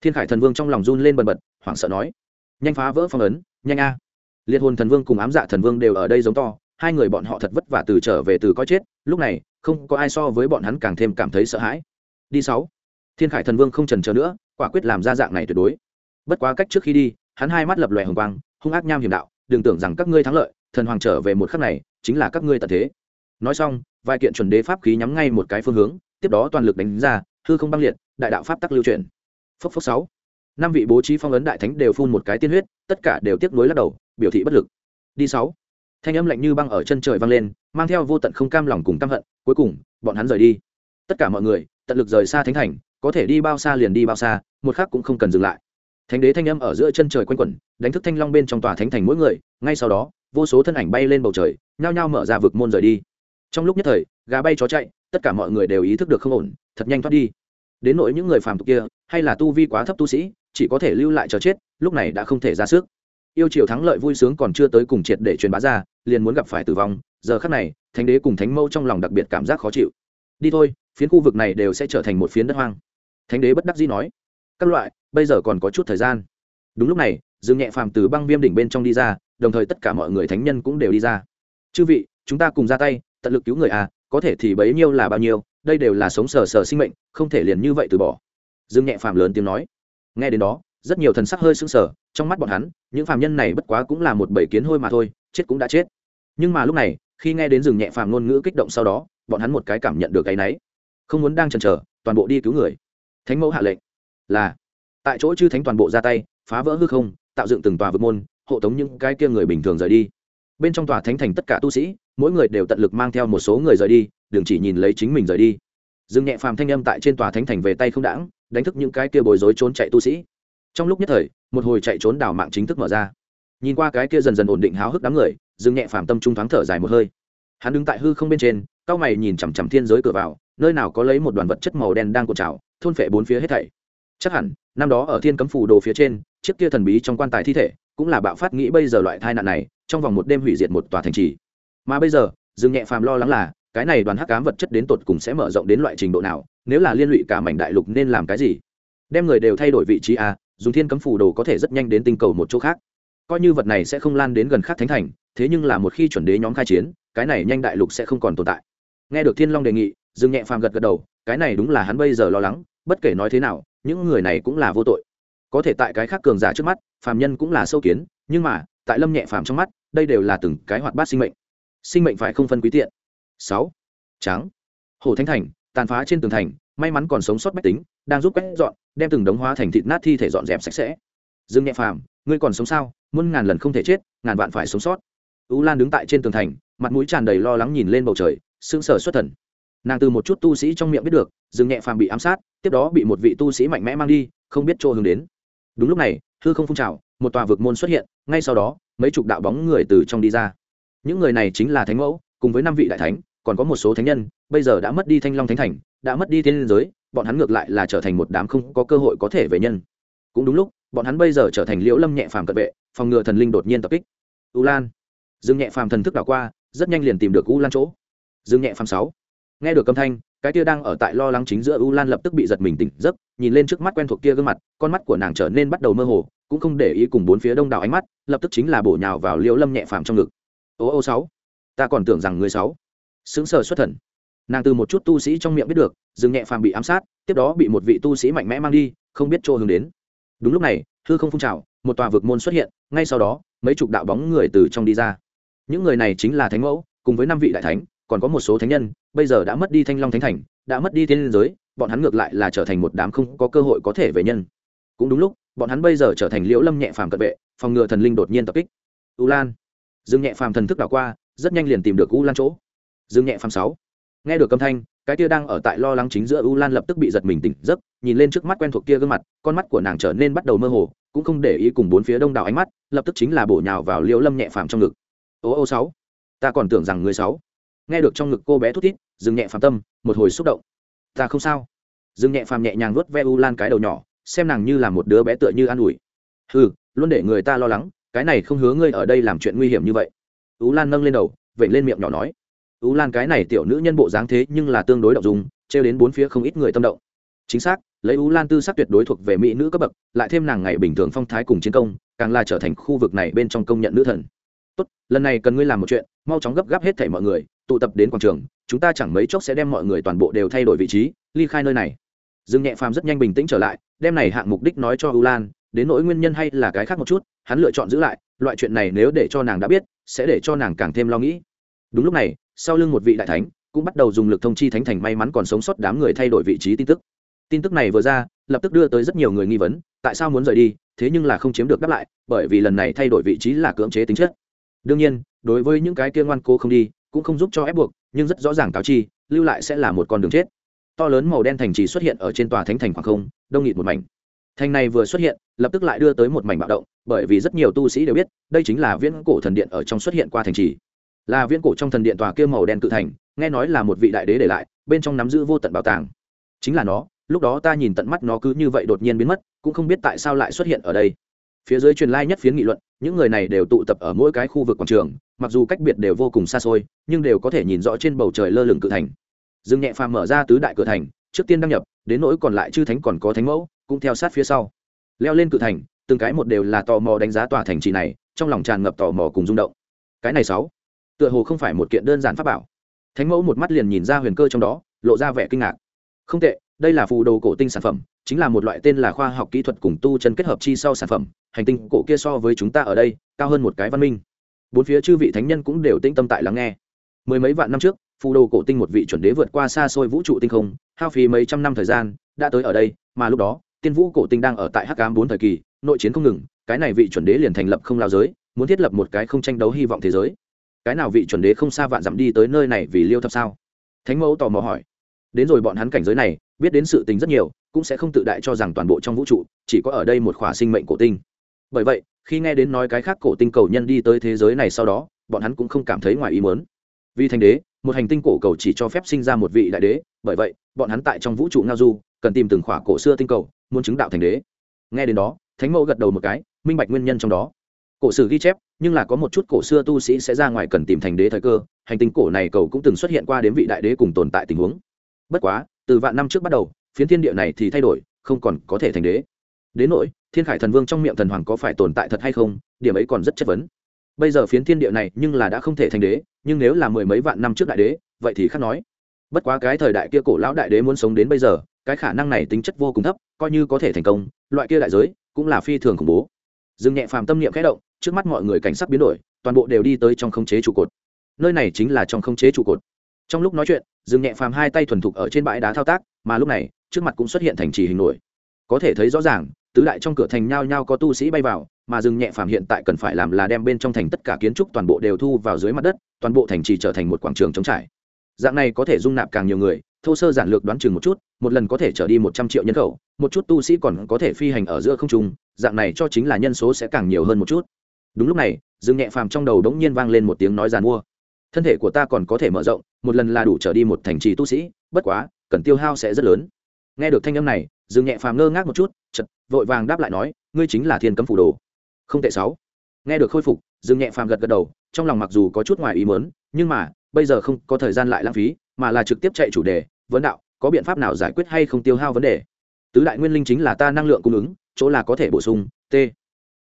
Thiên khải thần vương trong lòng run lên bần bật, hoảng sợ nói, nhanh phá vỡ phong ấn, nhanh a. Liệt hồn thần vương cùng ám dạ thần vương đều ở đây giống to, hai người bọn họ thật vất vả từ trở về từ coi chết, lúc này, không có ai so với bọn hắn càng thêm cảm thấy sợ hãi. Đi sáu. Thiên khải thần vương không trần chờ nữa, quả quyết làm ra dạng này tuyệt đối. Bất quá cách trước khi đi, hắn hai mắt lập lòe hồng quang, hung ác nham hiểm đạo, đừng tưởng rằng các ngươi thắng lợi, thần hoàng trở về một khắc này, chính là các ngươi tận thế. Nói xong vài kiện chuẩn đế pháp khí nhắm ngay một cái phương hướng, tiếp đó toàn lực đánh ra, hư không băng liệt, đại đạo pháp tắc lưu truyền phốc phốc sáu. Năm vị bố trí phong ấn đại thánh đều phun một cái tiên huyết, tất cả đều tiếc nuối lắc đầu, biểu thị bất lực. Đi sáu. Thanh âm lạnh như băng ở chân trời vang lên, mang theo vô tận không cam lòng cùng căm hận, cuối cùng, bọn hắn rời đi. Tất cả mọi người, tận lực rời xa thánh thành, có thể đi bao xa liền đi bao xa, một khác cũng không cần dừng lại. Thánh đế thanh âm ở giữa chân trời quanh quẩn, đánh thức thanh long bên trong tòa thánh thành mỗi người, ngay sau đó, vô số thân ảnh bay lên bầu trời, nhao nhao mở ra vực môn rời đi trong lúc nhất thời, gà bay chó chạy, tất cả mọi người đều ý thức được không ổn, thật nhanh thoát đi. Đến nỗi những người phàm tục kia, hay là tu vi quá thấp tu sĩ, chỉ có thể lưu lại chờ chết, lúc này đã không thể ra sức. Yêu triều thắng lợi vui sướng còn chưa tới cùng triệt để truyền bá ra, liền muốn gặp phải tử vong, giờ khắc này, thánh đế cùng thánh mâu trong lòng đặc biệt cảm giác khó chịu. Đi thôi, phiến khu vực này đều sẽ trở thành một phiến đất hoang. Thánh đế bất đắc dĩ nói, các loại, bây giờ còn có chút thời gian. Đúng lúc này, dương nhẹ phàm từ băng viêm đỉnh bên trong đi ra, đồng thời tất cả mọi người thánh nhân cũng đều đi ra. Chư vị, chúng ta cùng ra tay tận lực cứu người à có thể thì bấy nhiêu là bao nhiêu, đây đều là sống sờ sờ sinh mệnh, không thể liền như vậy từ bỏ. Dương nhẹ phàm lớn tiếng nói. Nghe đến đó, rất nhiều thần sắc hơi sưng sờ, trong mắt bọn hắn, những phàm nhân này bất quá cũng là một bầy kiến hôi mà thôi, chết cũng đã chết. Nhưng mà lúc này, khi nghe đến rừng nhẹ phàm ngôn ngữ kích động sau đó, bọn hắn một cái cảm nhận được cái náy. Không muốn đang chần chờ, toàn bộ đi cứu người. Thánh mẫu hạ lệnh. Là. Tại chỗ chư thánh toàn bộ ra tay, phá vỡ hư không, tạo dựng từng tòa vực môn, hộ tống những cái kia người bình thường rời đi. Bên trong tòa thánh thành tất cả tu sĩ mỗi người đều tận lực mang theo một số người rời đi, đừng chỉ nhìn lấy chính mình rời đi. Dương nhẹ phàm thanh âm tại trên tòa thánh thành về tay không đãng, đánh thức những cái kia bối rối trốn chạy tu sĩ. Trong lúc nhất thời, một hồi chạy trốn đảo mạng chính thức mở ra. Nhìn qua cái kia dần dần ổn định háo hức đám người, dương nhẹ phàm tâm trung thoáng thở dài một hơi. Hắn đứng tại hư không bên trên, cao mày nhìn chằm chằm thiên giới cửa vào, nơi nào có lấy một đoàn vật chất màu đen đang cột trào, thôn phệ bốn phía hết thảy. Chắc hẳn, năm đó ở thiên cấm phủ đồ phía trên, chiếc kia thần bí trong quan tài thi thể, cũng là bạo phát nghĩ bây giờ loại tai nạn này, trong vòng một đêm hủy diệt một tòa thành trì mà bây giờ, dương nhẹ phàm lo lắng là, cái này đoàn hắc cám vật chất đến tột cùng sẽ mở rộng đến loại trình độ nào, nếu là liên lụy cả mảnh đại lục nên làm cái gì? Đem người đều thay đổi vị trí à dùng thiên cấm phủ đồ có thể rất nhanh đến tinh cầu một chỗ khác. Coi như vật này sẽ không lan đến gần khác thánh thành, thế nhưng là một khi chuẩn đế nhóm khai chiến, cái này nhanh đại lục sẽ không còn tồn tại. Nghe được thiên long đề nghị, dương nhẹ phàm gật gật đầu, cái này đúng là hắn bây giờ lo lắng, bất kể nói thế nào, những người này cũng là vô tội. Có thể tại cái khác cường giả trước mắt, phàm nhân cũng là sâu kiến, nhưng mà, tại lâm nhẹ phàm trong mắt, đây đều là từng cái hoạt bát sinh mệnh sinh mệnh phải không phân quý tiện. Sáu, trắng. Hồ thánh thành, tàn phá trên tường thành, may mắn còn sống sót bách tính, đang giúp quét dọn, đem từng đống hóa thành thịt nát thi thể dọn dẹp sạch sẽ. Dương nhẹ phàm, ngươi còn sống sao? Muôn ngàn lần không thể chết, ngàn vạn phải sống sót. Ú lan đứng tại trên tường thành, mặt mũi tràn đầy lo lắng nhìn lên bầu trời, sững sờ xuất thần. Nàng từ một chút tu sĩ trong miệng biết được, dương nhẹ phàm bị ám sát, tiếp đó bị một vị tu sĩ mạnh mẽ mang đi, không biết chỗ hướng đến. Đúng lúc này, hư không phun trào, một tòa vực môn xuất hiện, ngay sau đó, mấy chục đạo bóng người từ trong đi ra những người này chính là thánh mẫu, cùng với năm vị đại thánh, còn có một số thánh nhân, bây giờ đã mất đi thanh long thánh thành, đã mất đi thiên liên giới, bọn hắn ngược lại là trở thành một đám không có cơ hội có thể về nhân. Cũng đúng lúc, bọn hắn bây giờ trở thành liễu lâm nhẹ phàm cận vệ, phòng ngừa thần linh đột nhiên tập kích. U lan. Dương nhẹ phàm thần thức đảo qua, rất nhanh liền tìm được u lan chỗ. Dương nhẹ phàm sáu. Nghe được âm thanh, cái kia đang ở tại lo lắng chính giữa u lan lập tức bị giật mình tỉnh giấc, nhìn lên trước mắt quen thuộc kia gương mặt, con mắt của nàng trở nên bắt đầu mơ hồ, cũng không để ý cùng bốn phía đông đảo ánh mắt, lập tức chính là bổ nhào vào liễu lâm nhẹ phàm trong ngực ô ô sáu, ta còn tưởng rằng người sáu. Xứng sờ xuất thần. Nàng từ một chút tu sĩ trong miệng biết được dương nhẹ phàm bị ám sát, tiếp đó bị một vị tu sĩ mạnh mẽ mang đi, không biết chỗ hướng đến. Đúng lúc này, hư không phun trào, một tòa vực môn xuất hiện, ngay sau đó, mấy chục đạo bóng người từ trong đi ra. Những người này chính là thánh mẫu, cùng với năm vị đại thánh, còn có một số thánh nhân, bây giờ đã mất đi thanh long thánh thành, đã mất đi thiên liên giới, bọn hắn ngược lại là trở thành một đám không có cơ hội có thể về nhân. Cũng đúng lúc, bọn hắn bây giờ trở thành liễu lâm nhẹ phàm cận vệ, phòng ngừa thần linh đột nhiên tập kích. U lan dương nhẹ phàm thần thức đảo qua, rất nhanh liền tìm được u lan chỗ. Dương nhẹ phàm sáu. Nghe được âm thanh, cái kia đang ở tại lo lắng chính giữa u lan lập tức bị giật mình tỉnh giấc, nhìn lên trước mắt quen thuộc kia gương mặt, con mắt của nàng trở nên bắt đầu mơ hồ, cũng không để ý cùng bốn phía đông đảo ánh mắt, lập tức chính là bổ nhào vào liễu lâm nhẹ phàm trong ngực. Ô ô sáu. Ta còn tưởng rằng người sáu. Nghe được trong ngực cô bé thút thít, dừng nhẹ phàm tâm, một hồi xúc động. Ta không sao. Dừng nhẹ phàm nhẹ nhàng vuốt ve u lan cái đầu nhỏ, xem nàng như là một đứa bé tựa như an ủi. Ừ luôn để người ta lo lắng cái này không hứa ngươi ở đây làm chuyện nguy hiểm như vậy. U lan nâng lên đầu vậy lên miệng nhỏ nói. Tú lan cái này tiểu nữ nhân bộ dáng thế nhưng là tương đối đ ộ n g dùng trêu đến bốn phía không ít người tâm động. Chính xác, lấy tú lan tư sắc tuyệt đối thuộc về mỹ nữ cấp bậc, lại thêm nàng ngày bình thường phong thái cùng chiến công, càng là trở thành khu vực này bên trong công nhận nữ thần. Tốt, lần này cần ngươi làm một chuyện, mau chóng gấp gáp hết thảy mọi người, tụ tập đến quảng trường, chúng ta chẳng mấy chốc sẽ đem mọi người toàn bộ đều thay đổi vị trí, ly khai nơi này. Dương nhẹ phàm rất nhanh bình tĩnh trở lại, đem này hạng mục đích nói cho U lan đến nỗi nguyên nhân hay là cái khác một chút, hắn lựa chọn giữ lại, loại chuyện này nếu để cho nàng đã biết, sẽ để cho nàng càng thêm lo nghĩ. Đúng lúc này, sau lưng một vị đại thánh cũng bắt đầu dùng lực thông chi thánh thành may mắn còn sống sót đám người thay đổi vị trí tin tức. Tin tức này vừa ra, lập tức đưa tới rất nhiều người nghi vấn, tại sao muốn rời đi, thế nhưng là không chiếm được đáp lại, bởi vì lần này thay đổi vị trí là cưỡng chế tính chất. Đương nhiên, đối với những cái kia ngoan cố không đi, cũng không giúp cho ép buộc, nhưng rất rõ ràng cáo chi, lưu lại sẽ là một con đường chết. To lớn màu đen thành trì xuất hiện ở trên tòa thánh thành khoảng không, đông nghịt một mảnh thành này vừa xuất hiện, lập tức lại đưa tới một mảnh bạo động, bởi vì rất nhiều tu sĩ đều biết, đây chính là viễn cổ thần điện ở trong xuất hiện qua thành trì. Là viễn cổ trong thần điện tòa kia màu đen cự thành, nghe nói là một vị đại đế để lại, bên trong nắm giữ vô tận bảo tàng. Chính là nó, lúc đó ta nhìn tận mắt nó cứ như vậy đột nhiên biến mất, cũng không biết tại sao lại xuất hiện ở đây. Phía dưới truyền lai nhất phiến nghị luận, những người này đều tụ tập ở mỗi cái khu vực quảng trường, mặc dù cách biệt đều vô cùng xa xôi, nhưng đều có thể nhìn rõ trên bầu trời lơ lửng cự thành. Dương nhẹ phàm mở ra tứ đại cửa thành, trước tiên đăng nhập, đến nỗi còn lại chư thánh còn có thánh mẫu cũng theo sát phía sau. Leo lên cự thành, từng cái một đều là tò mò đánh giá tòa thành trì này, trong lòng tràn ngập tò mò cùng rung động. Cái này sáu, tựa hồ không phải một kiện đơn giản pháp bảo. Thánh mẫu một mắt liền nhìn ra huyền cơ trong đó, lộ ra vẻ kinh ngạc. Không tệ, đây là phù đồ cổ tinh sản phẩm, chính là một loại tên là khoa học kỹ thuật cùng tu chân kết hợp chi sau sản phẩm, hành tinh cổ kia so với chúng ta ở đây, cao hơn một cái văn minh. Bốn phía chư vị thánh nhân cũng đều tĩnh tâm tại lắng nghe. Mười mấy vạn năm trước, phù đồ cổ tinh một vị chuẩn đế vượt qua xa xôi vũ trụ tinh không, hao phí mấy trăm năm thời gian, đã tới ở đây, mà lúc đó tiên vũ cổ tinh đang ở tại hắc cám bốn thời kỳ, nội chiến không ngừng, cái này vị chuẩn đế liền thành lập không lao giới, muốn thiết lập một cái không tranh đấu hy vọng thế giới. Cái nào vị chuẩn đế không xa vạn dặm đi tới nơi này vì liêu thập sao? Thánh mẫu tò mò hỏi. Đến rồi bọn hắn cảnh giới này, biết đến sự tình rất nhiều, cũng sẽ không tự đại cho rằng toàn bộ trong vũ trụ, chỉ có ở đây một khỏa sinh mệnh cổ tinh. Bởi vậy, khi nghe đến nói cái khác cổ tinh cầu nhân đi tới thế giới này sau đó, bọn hắn cũng không cảm thấy ngoài ý muốn. Vì thành đế, một hành tinh cổ cầu chỉ cho phép sinh ra một vị đại đế, bởi vậy, bọn hắn tại trong vũ trụ ngao du, cần tìm từng khỏa cổ xưa tinh cầu muốn chứng đạo thành đế. Nghe đến đó, thánh mẫu gật đầu một cái, minh bạch nguyên nhân trong đó. Cổ sử ghi chép, nhưng là có một chút cổ xưa tu sĩ sẽ ra ngoài cần tìm thành đế thời cơ, hành tinh cổ này cầu cũng từng xuất hiện qua đến vị đại đế cùng tồn tại tình huống. Bất quá, từ vạn năm trước bắt đầu, phiến thiên địa này thì thay đổi, không còn có thể thành đế. Đến nỗi, thiên khải thần vương trong miệng thần hoàng có phải tồn tại thật hay không, điểm ấy còn rất chất vấn. Bây giờ phiến thiên địa này nhưng là đã không thể thành đế, nhưng nếu là mười mấy vạn năm trước đại đế, vậy thì khác nói bất quá cái thời đại kia cổ lão đại đế muốn sống đến bây giờ, cái khả năng này tính chất vô cùng thấp, coi như có thể thành công, loại kia đại giới cũng là phi thường khủng bố. Dừng nhẹ phàm tâm niệm khẽ động, trước mắt mọi người cảnh sắc biến đổi, toàn bộ đều đi tới trong khống chế trụ cột. Nơi này chính là trong khống chế trụ cột. Trong lúc nói chuyện dừng nhẹ phàm hai tay thuần thục ở trên bãi đá thao tác, mà lúc này, trước mặt cũng xuất hiện thành trì hình nổi. Có thể thấy rõ ràng, tứ đại trong cửa thành nhao nhao có tu sĩ bay vào, mà dừng nhẹ phàm hiện tại cần phải làm là đem bên trong thành tất cả kiến trúc toàn bộ đều thu vào dưới mặt đất, toàn bộ thành trì trở thành một quảng trường trống trải dạng này có thể dung nạp càng nhiều người, thô sơ giản lược đoán chừng một chút, một lần có thể trở đi một trăm triệu nhân khẩu, một chút tu sĩ còn có thể phi hành ở giữa không trung, dạng này cho chính là nhân số sẽ càng nhiều hơn một chút. Đúng lúc này, dương nhẹ phàm trong đầu đống nhiên vang lên một tiếng nói giàn mua. Thân thể của ta còn có thể mở rộng, một lần là đủ trở đi một thành trì tu sĩ, bất quá, cần tiêu hao sẽ rất lớn. Nghe được thanh âm này, dương nhẹ phàm ngơ ngác một chút chật vội vàng đáp lại nói, ngươi chính là thiên cấm phủ đồ. Không tệ sáu. Nghe được khôi phục, dương nhẹ phàm gật gật đầu, trong lòng mặc dù có chút ngoài ý mớn nhưng mà bây giờ không có thời gian lại lãng phí, mà là trực tiếp chạy chủ đề, vấn đạo, có biện pháp nào giải quyết hay không tiêu hao vấn đề? Tứ đại nguyên linh chính là ta năng lượng cung ứng, chỗ là có thể bổ sung, t.